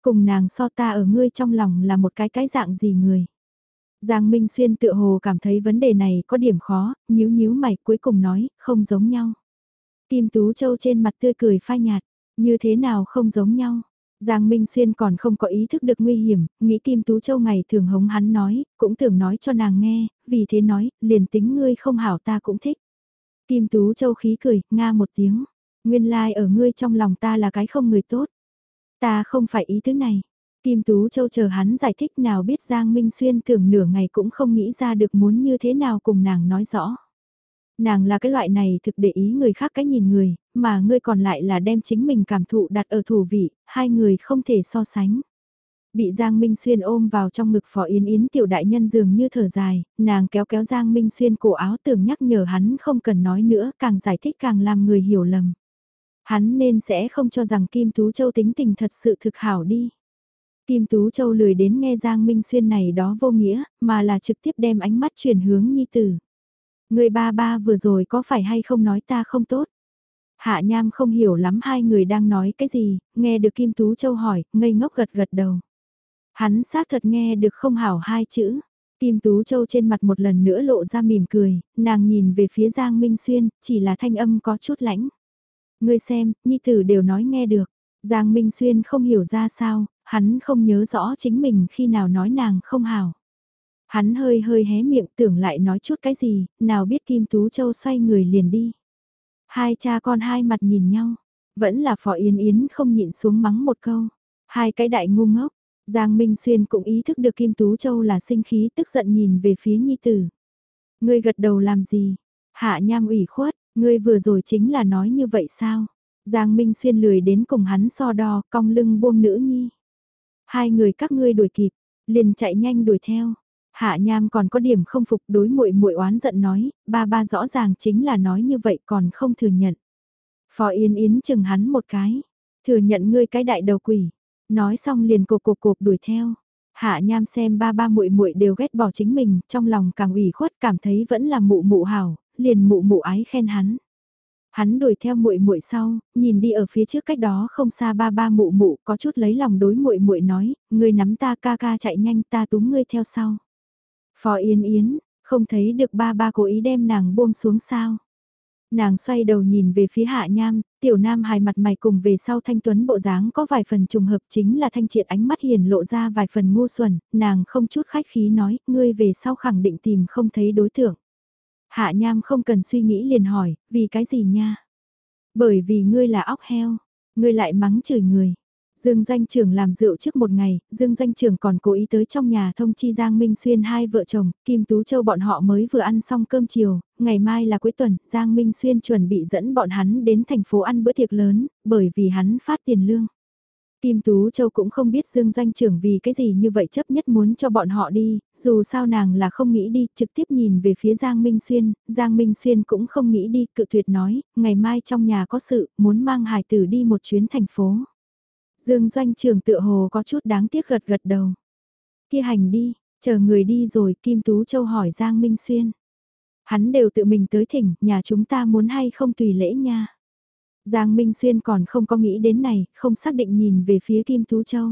[SPEAKER 1] Cùng nàng so ta ở ngươi trong lòng là một cái cái dạng gì người? Giang Minh Xuyên tự hồ cảm thấy vấn đề này có điểm khó, nhíu nhíu mày cuối cùng nói, không giống nhau. Kim Tú Châu trên mặt tươi cười phai nhạt, như thế nào không giống nhau. Giang Minh Xuyên còn không có ý thức được nguy hiểm, nghĩ Kim Tú Châu ngày thường hống hắn nói, cũng tưởng nói cho nàng nghe, vì thế nói, liền tính ngươi không hảo ta cũng thích. Kim Tú Châu khí cười, nga một tiếng, nguyên lai like ở ngươi trong lòng ta là cái không người tốt. Ta không phải ý tứ này. Kim Tú Châu chờ hắn giải thích nào biết Giang Minh Xuyên tưởng nửa ngày cũng không nghĩ ra được muốn như thế nào cùng nàng nói rõ. Nàng là cái loại này thực để ý người khác cái nhìn người, mà ngươi còn lại là đem chính mình cảm thụ đặt ở thủ vị, hai người không thể so sánh. Bị Giang Minh Xuyên ôm vào trong ngực phó yến yến tiểu đại nhân dường như thở dài, nàng kéo kéo Giang Minh Xuyên cổ áo tưởng nhắc nhở hắn không cần nói nữa, càng giải thích càng làm người hiểu lầm. Hắn nên sẽ không cho rằng Kim Tú Châu tính tình thật sự thực hảo đi. Kim Tú Châu lười đến nghe Giang Minh Xuyên này đó vô nghĩa, mà là trực tiếp đem ánh mắt chuyển hướng Nhi Tử. Người ba ba vừa rồi có phải hay không nói ta không tốt? Hạ Nham không hiểu lắm hai người đang nói cái gì, nghe được Kim Tú Châu hỏi, ngây ngốc gật gật đầu. Hắn xác thật nghe được không hảo hai chữ. Kim Tú Châu trên mặt một lần nữa lộ ra mỉm cười, nàng nhìn về phía Giang Minh Xuyên, chỉ là thanh âm có chút lãnh. Ngươi xem, Nhi Tử đều nói nghe được. Giang Minh Xuyên không hiểu ra sao, hắn không nhớ rõ chính mình khi nào nói nàng không hảo. Hắn hơi hơi hé miệng tưởng lại nói chút cái gì, nào biết Kim Tú Châu xoay người liền đi. Hai cha con hai mặt nhìn nhau, vẫn là Phó Yến Yến không nhịn xuống mắng một câu. Hai cái đại ngu ngốc, Giang Minh Xuyên cũng ý thức được Kim Tú Châu là sinh khí tức giận nhìn về phía Nhi Tử. Ngươi gật đầu làm gì? Hạ nham ủy khuất, ngươi vừa rồi chính là nói như vậy sao? Giang Minh Xuyên lười đến cùng hắn so đo, cong lưng buông nữ nhi. Hai người các ngươi đuổi kịp, liền chạy nhanh đuổi theo. Hạ Nham còn có điểm không phục đối muội muội oán giận nói, ba ba rõ ràng chính là nói như vậy còn không thừa nhận. Phó Yên Yến chừng hắn một cái, thừa nhận ngươi cái đại đầu quỷ, nói xong liền cộp cộp cộp đuổi theo. Hạ Nham xem ba ba muội muội đều ghét bỏ chính mình, trong lòng càng ủy khuất cảm thấy vẫn là mụ mụ hảo, liền mụ mụ ái khen hắn. Hắn đuổi theo muội muội sau, nhìn đi ở phía trước cách đó không xa ba ba mụ mụ, có chút lấy lòng đối muội muội nói, ngươi nắm ta ca ca chạy nhanh ta túm ngươi theo sau. Phó Yên Yến, không thấy được ba ba cố ý đem nàng buông xuống sao. Nàng xoay đầu nhìn về phía hạ nham, tiểu nam hài mặt mày cùng về sau thanh tuấn bộ dáng có vài phần trùng hợp chính là thanh triệt ánh mắt hiền lộ ra vài phần ngu xuẩn, nàng không chút khách khí nói, ngươi về sau khẳng định tìm không thấy đối tượng. Hạ nham không cần suy nghĩ liền hỏi, vì cái gì nha? Bởi vì ngươi là óc heo, ngươi lại mắng chửi người. Dương Doanh Trường làm rượu trước một ngày, Dương Doanh Trường còn cố ý tới trong nhà thông chi Giang Minh Xuyên hai vợ chồng, Kim Tú Châu bọn họ mới vừa ăn xong cơm chiều, ngày mai là cuối tuần, Giang Minh Xuyên chuẩn bị dẫn bọn hắn đến thành phố ăn bữa tiệc lớn, bởi vì hắn phát tiền lương. Kim Tú Châu cũng không biết Dương Doanh Trưởng vì cái gì như vậy chấp nhất muốn cho bọn họ đi, dù sao nàng là không nghĩ đi, trực tiếp nhìn về phía Giang Minh Xuyên, Giang Minh Xuyên cũng không nghĩ đi, cự tuyệt nói, ngày mai trong nhà có sự, muốn mang Hải tử đi một chuyến thành phố. Dương Doanh Trường tựa hồ có chút đáng tiếc gật gật đầu. Kia hành đi, chờ người đi rồi Kim Tú Châu hỏi Giang Minh Xuyên. Hắn đều tự mình tới thỉnh, nhà chúng ta muốn hay không tùy lễ nha. Giang Minh Xuyên còn không có nghĩ đến này, không xác định nhìn về phía Kim Tú Châu.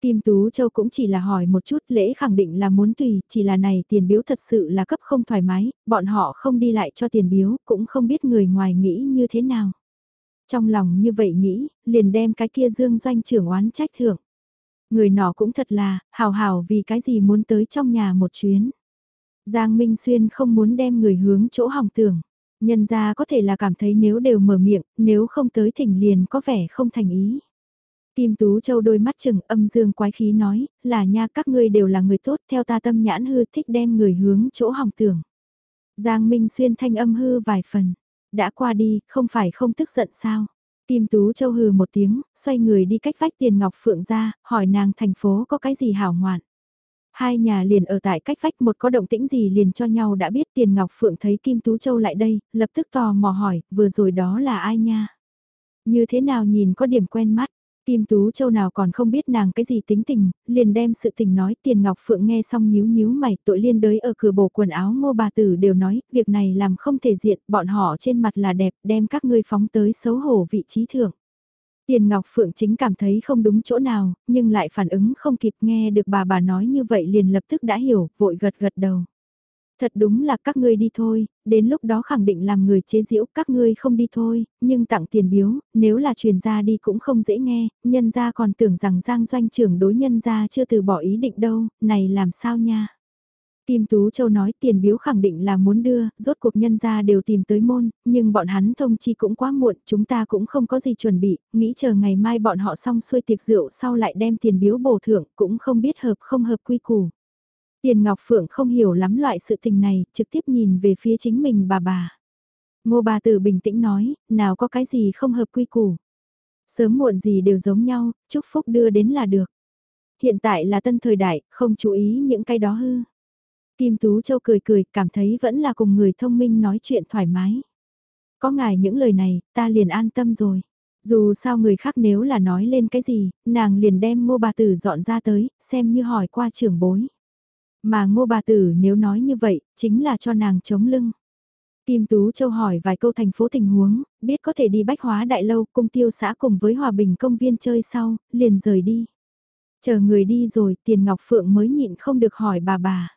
[SPEAKER 1] Kim Tú Châu cũng chỉ là hỏi một chút lễ khẳng định là muốn tùy, chỉ là này tiền biếu thật sự là cấp không thoải mái, bọn họ không đi lại cho tiền biếu, cũng không biết người ngoài nghĩ như thế nào. Trong lòng như vậy nghĩ, liền đem cái kia dương doanh trưởng oán trách thưởng. Người nọ cũng thật là, hào hào vì cái gì muốn tới trong nhà một chuyến. Giang Minh Xuyên không muốn đem người hướng chỗ hỏng tưởng. Nhân ra có thể là cảm thấy nếu đều mở miệng, nếu không tới thỉnh liền có vẻ không thành ý. Kim Tú Châu đôi mắt chừng âm dương quái khí nói, là nha các ngươi đều là người tốt theo ta tâm nhãn hư thích đem người hướng chỗ hỏng tưởng. Giang Minh Xuyên thanh âm hư vài phần, đã qua đi, không phải không tức giận sao. Kim Tú Châu hừ một tiếng, xoay người đi cách vách tiền ngọc phượng ra, hỏi nàng thành phố có cái gì hảo ngoạn. Hai nhà liền ở tại cách vách một có động tĩnh gì liền cho nhau đã biết tiền Ngọc Phượng thấy Kim Tú Châu lại đây, lập tức tò mò hỏi, vừa rồi đó là ai nha? Như thế nào nhìn có điểm quen mắt, Kim Tú Châu nào còn không biết nàng cái gì tính tình, liền đem sự tình nói tiền Ngọc Phượng nghe xong nhíu nhíu mày tội liên đới ở cửa bổ quần áo ngô bà tử đều nói, việc này làm không thể diện, bọn họ trên mặt là đẹp, đem các ngươi phóng tới xấu hổ vị trí thưởng. Tiền Ngọc Phượng chính cảm thấy không đúng chỗ nào, nhưng lại phản ứng không kịp nghe được bà bà nói như vậy liền lập tức đã hiểu, vội gật gật đầu. Thật đúng là các ngươi đi thôi, đến lúc đó khẳng định làm người chế giễu các ngươi không đi thôi, nhưng tặng tiền biếu, nếu là truyền ra đi cũng không dễ nghe, nhân gia còn tưởng rằng Giang Doanh trưởng đối nhân gia chưa từ bỏ ý định đâu, này làm sao nha. Kim Tú Châu nói tiền biếu khẳng định là muốn đưa, rốt cuộc nhân gia đều tìm tới môn, nhưng bọn hắn thông chi cũng quá muộn, chúng ta cũng không có gì chuẩn bị, nghĩ chờ ngày mai bọn họ xong xuôi tiệc rượu sau lại đem tiền biếu bổ thưởng, cũng không biết hợp không hợp quy củ. Tiền Ngọc Phượng không hiểu lắm loại sự tình này, trực tiếp nhìn về phía chính mình bà bà. Ngô bà tử bình tĩnh nói, nào có cái gì không hợp quy củ. Sớm muộn gì đều giống nhau, chúc phúc đưa đến là được. Hiện tại là tân thời đại, không chú ý những cái đó hư. Kim Tú Châu cười cười, cảm thấy vẫn là cùng người thông minh nói chuyện thoải mái. Có ngài những lời này, ta liền an tâm rồi. Dù sao người khác nếu là nói lên cái gì, nàng liền đem ngô bà tử dọn ra tới, xem như hỏi qua trưởng bối. Mà ngô bà tử nếu nói như vậy, chính là cho nàng chống lưng. Kim Tú Châu hỏi vài câu thành phố tình huống, biết có thể đi bách hóa đại lâu cung tiêu xã cùng với hòa bình công viên chơi sau, liền rời đi. Chờ người đi rồi tiền Ngọc Phượng mới nhịn không được hỏi bà bà.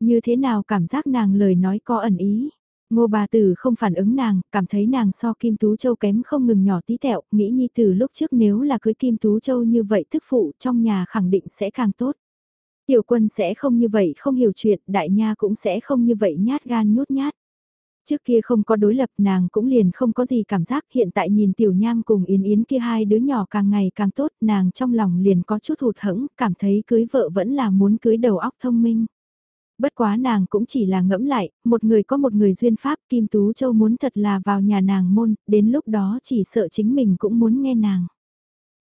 [SPEAKER 1] Như thế nào cảm giác nàng lời nói có ẩn ý. Ngô bà tử không phản ứng nàng, cảm thấy nàng so Kim Tú Châu kém không ngừng nhỏ tí tẹo, nghĩ nhi từ lúc trước nếu là cưới Kim Tú Châu như vậy thức phụ trong nhà khẳng định sẽ càng tốt. Tiểu quân sẽ không như vậy không hiểu chuyện, đại nha cũng sẽ không như vậy nhát gan nhút nhát. Trước kia không có đối lập nàng cũng liền không có gì cảm giác hiện tại nhìn tiểu nham cùng yến yến kia hai đứa nhỏ càng ngày càng tốt nàng trong lòng liền có chút hụt hẫng cảm thấy cưới vợ vẫn là muốn cưới đầu óc thông minh. Bất quá nàng cũng chỉ là ngẫm lại, một người có một người duyên pháp Kim Tú Châu muốn thật là vào nhà nàng môn, đến lúc đó chỉ sợ chính mình cũng muốn nghe nàng.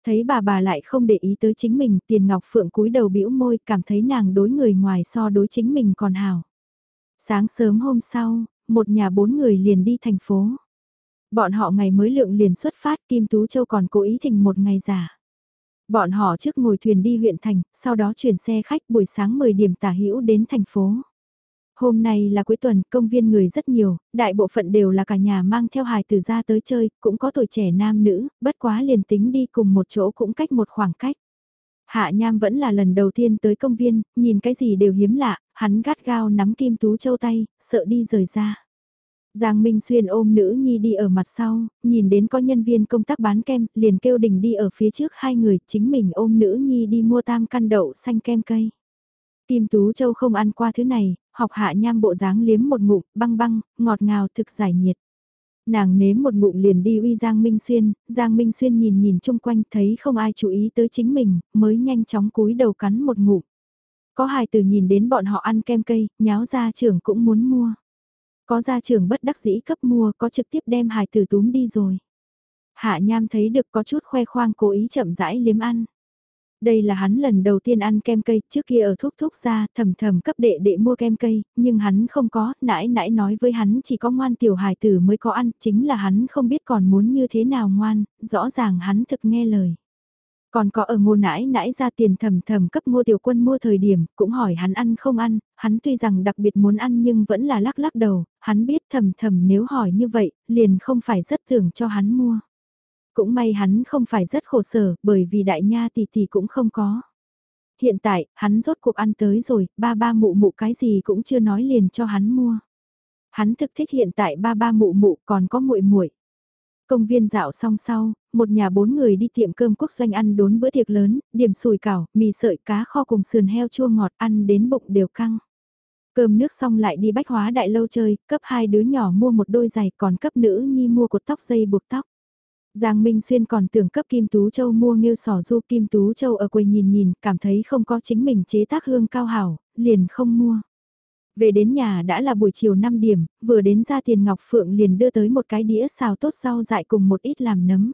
[SPEAKER 1] Thấy bà bà lại không để ý tới chính mình, tiền ngọc phượng cúi đầu bĩu môi cảm thấy nàng đối người ngoài so đối chính mình còn hào. Sáng sớm hôm sau, một nhà bốn người liền đi thành phố. Bọn họ ngày mới lượng liền xuất phát Kim Tú Châu còn cố ý thỉnh một ngày giả. Bọn họ trước ngồi thuyền đi huyện thành, sau đó chuyển xe khách buổi sáng 10 điểm tả hữu đến thành phố. Hôm nay là cuối tuần, công viên người rất nhiều, đại bộ phận đều là cả nhà mang theo hài tử ra tới chơi, cũng có tuổi trẻ nam nữ, bất quá liền tính đi cùng một chỗ cũng cách một khoảng cách. Hạ Nham vẫn là lần đầu tiên tới công viên, nhìn cái gì đều hiếm lạ, hắn gắt gao nắm Kim Tú Châu tay, sợ đi rời ra. Giang Minh Xuyên ôm nữ nhi đi ở mặt sau, nhìn đến có nhân viên công tác bán kem, liền kêu đình đi ở phía trước hai người, chính mình ôm nữ nhi đi mua tam căn đậu xanh kem cây. Kim Tú Châu không ăn qua thứ này, học hạ nham bộ dáng liếm một ngụm, băng băng, ngọt ngào thực giải nhiệt. Nàng nếm một ngụm liền đi uy Giang Minh Xuyên, Giang Minh Xuyên nhìn nhìn chung quanh thấy không ai chú ý tới chính mình, mới nhanh chóng cúi đầu cắn một ngụm. Có hài từ nhìn đến bọn họ ăn kem cây, nháo ra trưởng cũng muốn mua. Có gia trưởng bất đắc dĩ cấp mua, có trực tiếp đem hài tử túm đi rồi. Hạ Nham thấy được có chút khoe khoang cố ý chậm rãi liếm ăn. Đây là hắn lần đầu tiên ăn kem cây, trước kia ở thúc thúc ra, thầm thầm cấp đệ đệ mua kem cây, nhưng hắn không có, nãi nãi nói với hắn chỉ có ngoan tiểu hài tử mới có ăn, chính là hắn không biết còn muốn như thế nào ngoan, rõ ràng hắn thực nghe lời. Còn có ở ngô nãi nãi ra tiền thầm thầm cấp ngô tiểu quân mua thời điểm, cũng hỏi hắn ăn không ăn, hắn tuy rằng đặc biệt muốn ăn nhưng vẫn là lắc lắc đầu, hắn biết thầm thầm nếu hỏi như vậy, liền không phải rất thưởng cho hắn mua. Cũng may hắn không phải rất khổ sở, bởi vì đại nha tỷ tỷ cũng không có. Hiện tại, hắn rốt cuộc ăn tới rồi, ba ba mụ mụ cái gì cũng chưa nói liền cho hắn mua. Hắn thực thích hiện tại ba ba mụ mụ còn có muội muội. Công viên dạo xong sau, một nhà bốn người đi tiệm cơm quốc doanh ăn đốn bữa tiệc lớn, điểm sùi cảo, mì sợi cá kho cùng sườn heo chua ngọt ăn đến bụng đều căng. Cơm nước xong lại đi bách hóa đại lâu chơi, cấp hai đứa nhỏ mua một đôi giày còn cấp nữ nhi mua cột tóc dây buộc tóc. Giang Minh Xuyên còn tưởng cấp Kim Tú Châu mua nghêu sò du Kim Tú Châu ở quầy nhìn nhìn, cảm thấy không có chính mình chế tác hương cao hảo, liền không mua. Về đến nhà đã là buổi chiều 5 điểm, vừa đến ra tiền Ngọc Phượng liền đưa tới một cái đĩa xào tốt rau dại cùng một ít làm nấm.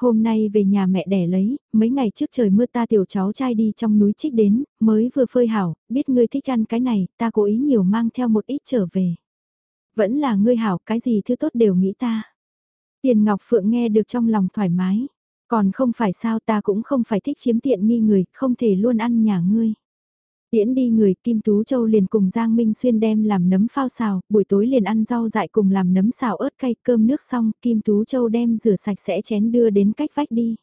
[SPEAKER 1] Hôm nay về nhà mẹ đẻ lấy, mấy ngày trước trời mưa ta tiểu cháu trai đi trong núi trích đến, mới vừa phơi hảo, biết ngươi thích ăn cái này, ta cố ý nhiều mang theo một ít trở về. Vẫn là ngươi hảo, cái gì thứ tốt đều nghĩ ta. Tiền Ngọc Phượng nghe được trong lòng thoải mái. Còn không phải sao ta cũng không phải thích chiếm tiện nghi người, không thể luôn ăn nhà ngươi. Tiễn đi người Kim Tú Châu liền cùng Giang Minh Xuyên đem làm nấm phao xào, buổi tối liền ăn rau dại cùng làm nấm xào ớt cay cơm nước xong, Kim Tú Châu đem rửa sạch sẽ chén đưa đến cách vách đi.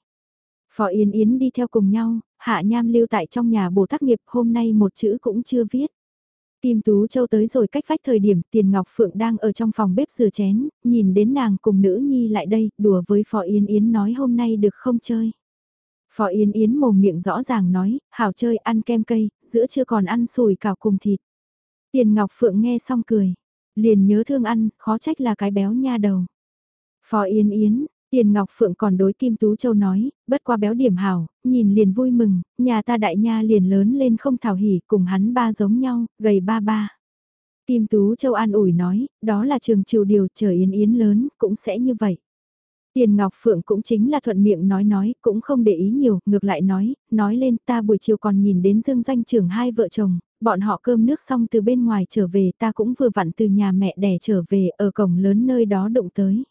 [SPEAKER 1] Phó Yến Yến đi theo cùng nhau, Hạ Nham lưu tại trong nhà bổ tác nghiệp hôm nay một chữ cũng chưa viết. Kim Tú Châu tới rồi cách vách thời điểm Tiền Ngọc Phượng đang ở trong phòng bếp rửa chén, nhìn đến nàng cùng nữ nhi lại đây, đùa với Phó Yến Yến nói hôm nay được không chơi. Phó Yến Yến mồm miệng rõ ràng nói, hảo chơi ăn kem cây, giữa chưa còn ăn sùi cảo cùng thịt. Tiền Ngọc Phượng nghe xong cười, liền nhớ thương ăn, khó trách là cái béo nha đầu. Phó Yến Yến, Tiền Ngọc Phượng còn đối Kim Tú Châu nói, bất qua béo điểm hảo, nhìn liền vui mừng, nhà ta đại nha liền lớn lên không thảo hỉ cùng hắn ba giống nhau, gầy ba ba. Kim Tú Châu an ủi nói, đó là trường triều điều trời yến yến lớn, cũng sẽ như vậy. Tiền Ngọc Phượng cũng chính là thuận miệng nói nói, cũng không để ý nhiều, ngược lại nói, nói lên ta buổi chiều còn nhìn đến dương doanh trưởng hai vợ chồng, bọn họ cơm nước xong từ bên ngoài trở về ta cũng vừa vặn từ nhà mẹ đẻ trở về ở cổng lớn nơi đó đụng tới.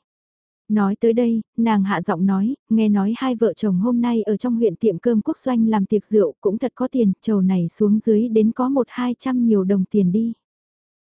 [SPEAKER 1] Nói tới đây, nàng hạ giọng nói, nghe nói hai vợ chồng hôm nay ở trong huyện tiệm cơm quốc doanh làm tiệc rượu cũng thật có tiền, trầu này xuống dưới đến có một hai trăm nhiều đồng tiền đi.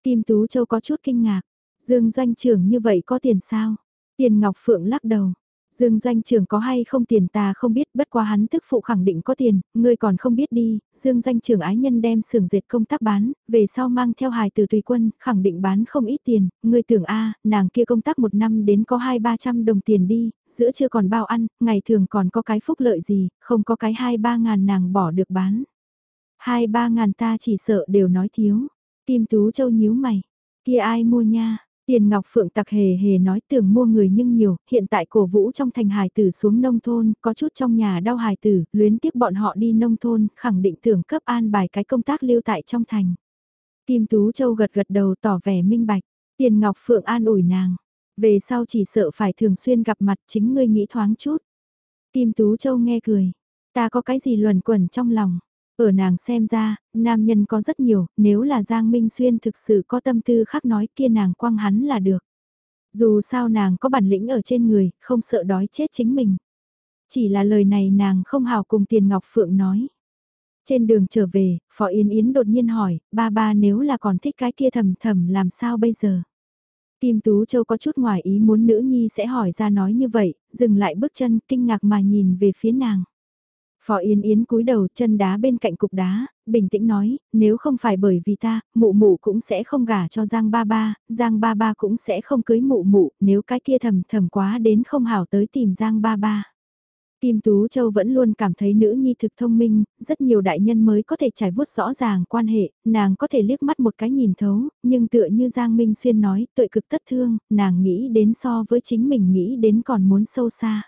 [SPEAKER 1] Kim Tú Châu có chút kinh ngạc, Dương doanh trưởng như vậy có tiền sao? Tiền Ngọc Phượng lắc đầu. Dương doanh trưởng có hay không tiền ta không biết bất quá hắn tức phụ khẳng định có tiền, ngươi còn không biết đi, Dương doanh trưởng ái nhân đem xưởng dệt công tác bán, về sau mang theo hài từ tùy quân, khẳng định bán không ít tiền, ngươi tưởng a nàng kia công tác một năm đến có hai ba trăm đồng tiền đi, giữa chưa còn bao ăn, ngày thường còn có cái phúc lợi gì, không có cái hai ba ngàn nàng bỏ được bán. Hai ba ngàn ta chỉ sợ đều nói thiếu. Kim Tú Châu nhíu mày, kia ai mua nha? Tiền Ngọc Phượng tặc hề hề nói tưởng mua người nhưng nhiều, hiện tại cổ vũ trong thành hài tử xuống nông thôn, có chút trong nhà đau hài tử, luyến tiếc bọn họ đi nông thôn, khẳng định tưởng cấp an bài cái công tác lưu tại trong thành. Kim Tú Châu gật gật đầu tỏ vẻ minh bạch, Tiền Ngọc Phượng an ủi nàng, về sau chỉ sợ phải thường xuyên gặp mặt chính ngươi nghĩ thoáng chút. Kim Tú Châu nghe cười, ta có cái gì luẩn quẩn trong lòng. Ở nàng xem ra, nam nhân có rất nhiều, nếu là Giang Minh Xuyên thực sự có tâm tư khác nói kia nàng quăng hắn là được. Dù sao nàng có bản lĩnh ở trên người, không sợ đói chết chính mình. Chỉ là lời này nàng không hào cùng Tiền Ngọc Phượng nói. Trên đường trở về, Phó Yến Yến đột nhiên hỏi, ba ba nếu là còn thích cái kia thầm thầm làm sao bây giờ? Kim Tú Châu có chút ngoài ý muốn nữ nhi sẽ hỏi ra nói như vậy, dừng lại bước chân kinh ngạc mà nhìn về phía nàng. Phó Yên Yến cúi đầu chân đá bên cạnh cục đá, bình tĩnh nói, nếu không phải bởi vì ta, mụ mụ cũng sẽ không gả cho Giang Ba Ba, Giang Ba Ba cũng sẽ không cưới mụ mụ, nếu cái kia thầm thầm quá đến không hảo tới tìm Giang Ba Ba. Kim Tú Châu vẫn luôn cảm thấy nữ nhi thực thông minh, rất nhiều đại nhân mới có thể trải vuốt rõ ràng quan hệ, nàng có thể liếc mắt một cái nhìn thấu, nhưng tựa như Giang Minh Xuyên nói, tội cực tất thương, nàng nghĩ đến so với chính mình nghĩ đến còn muốn sâu xa.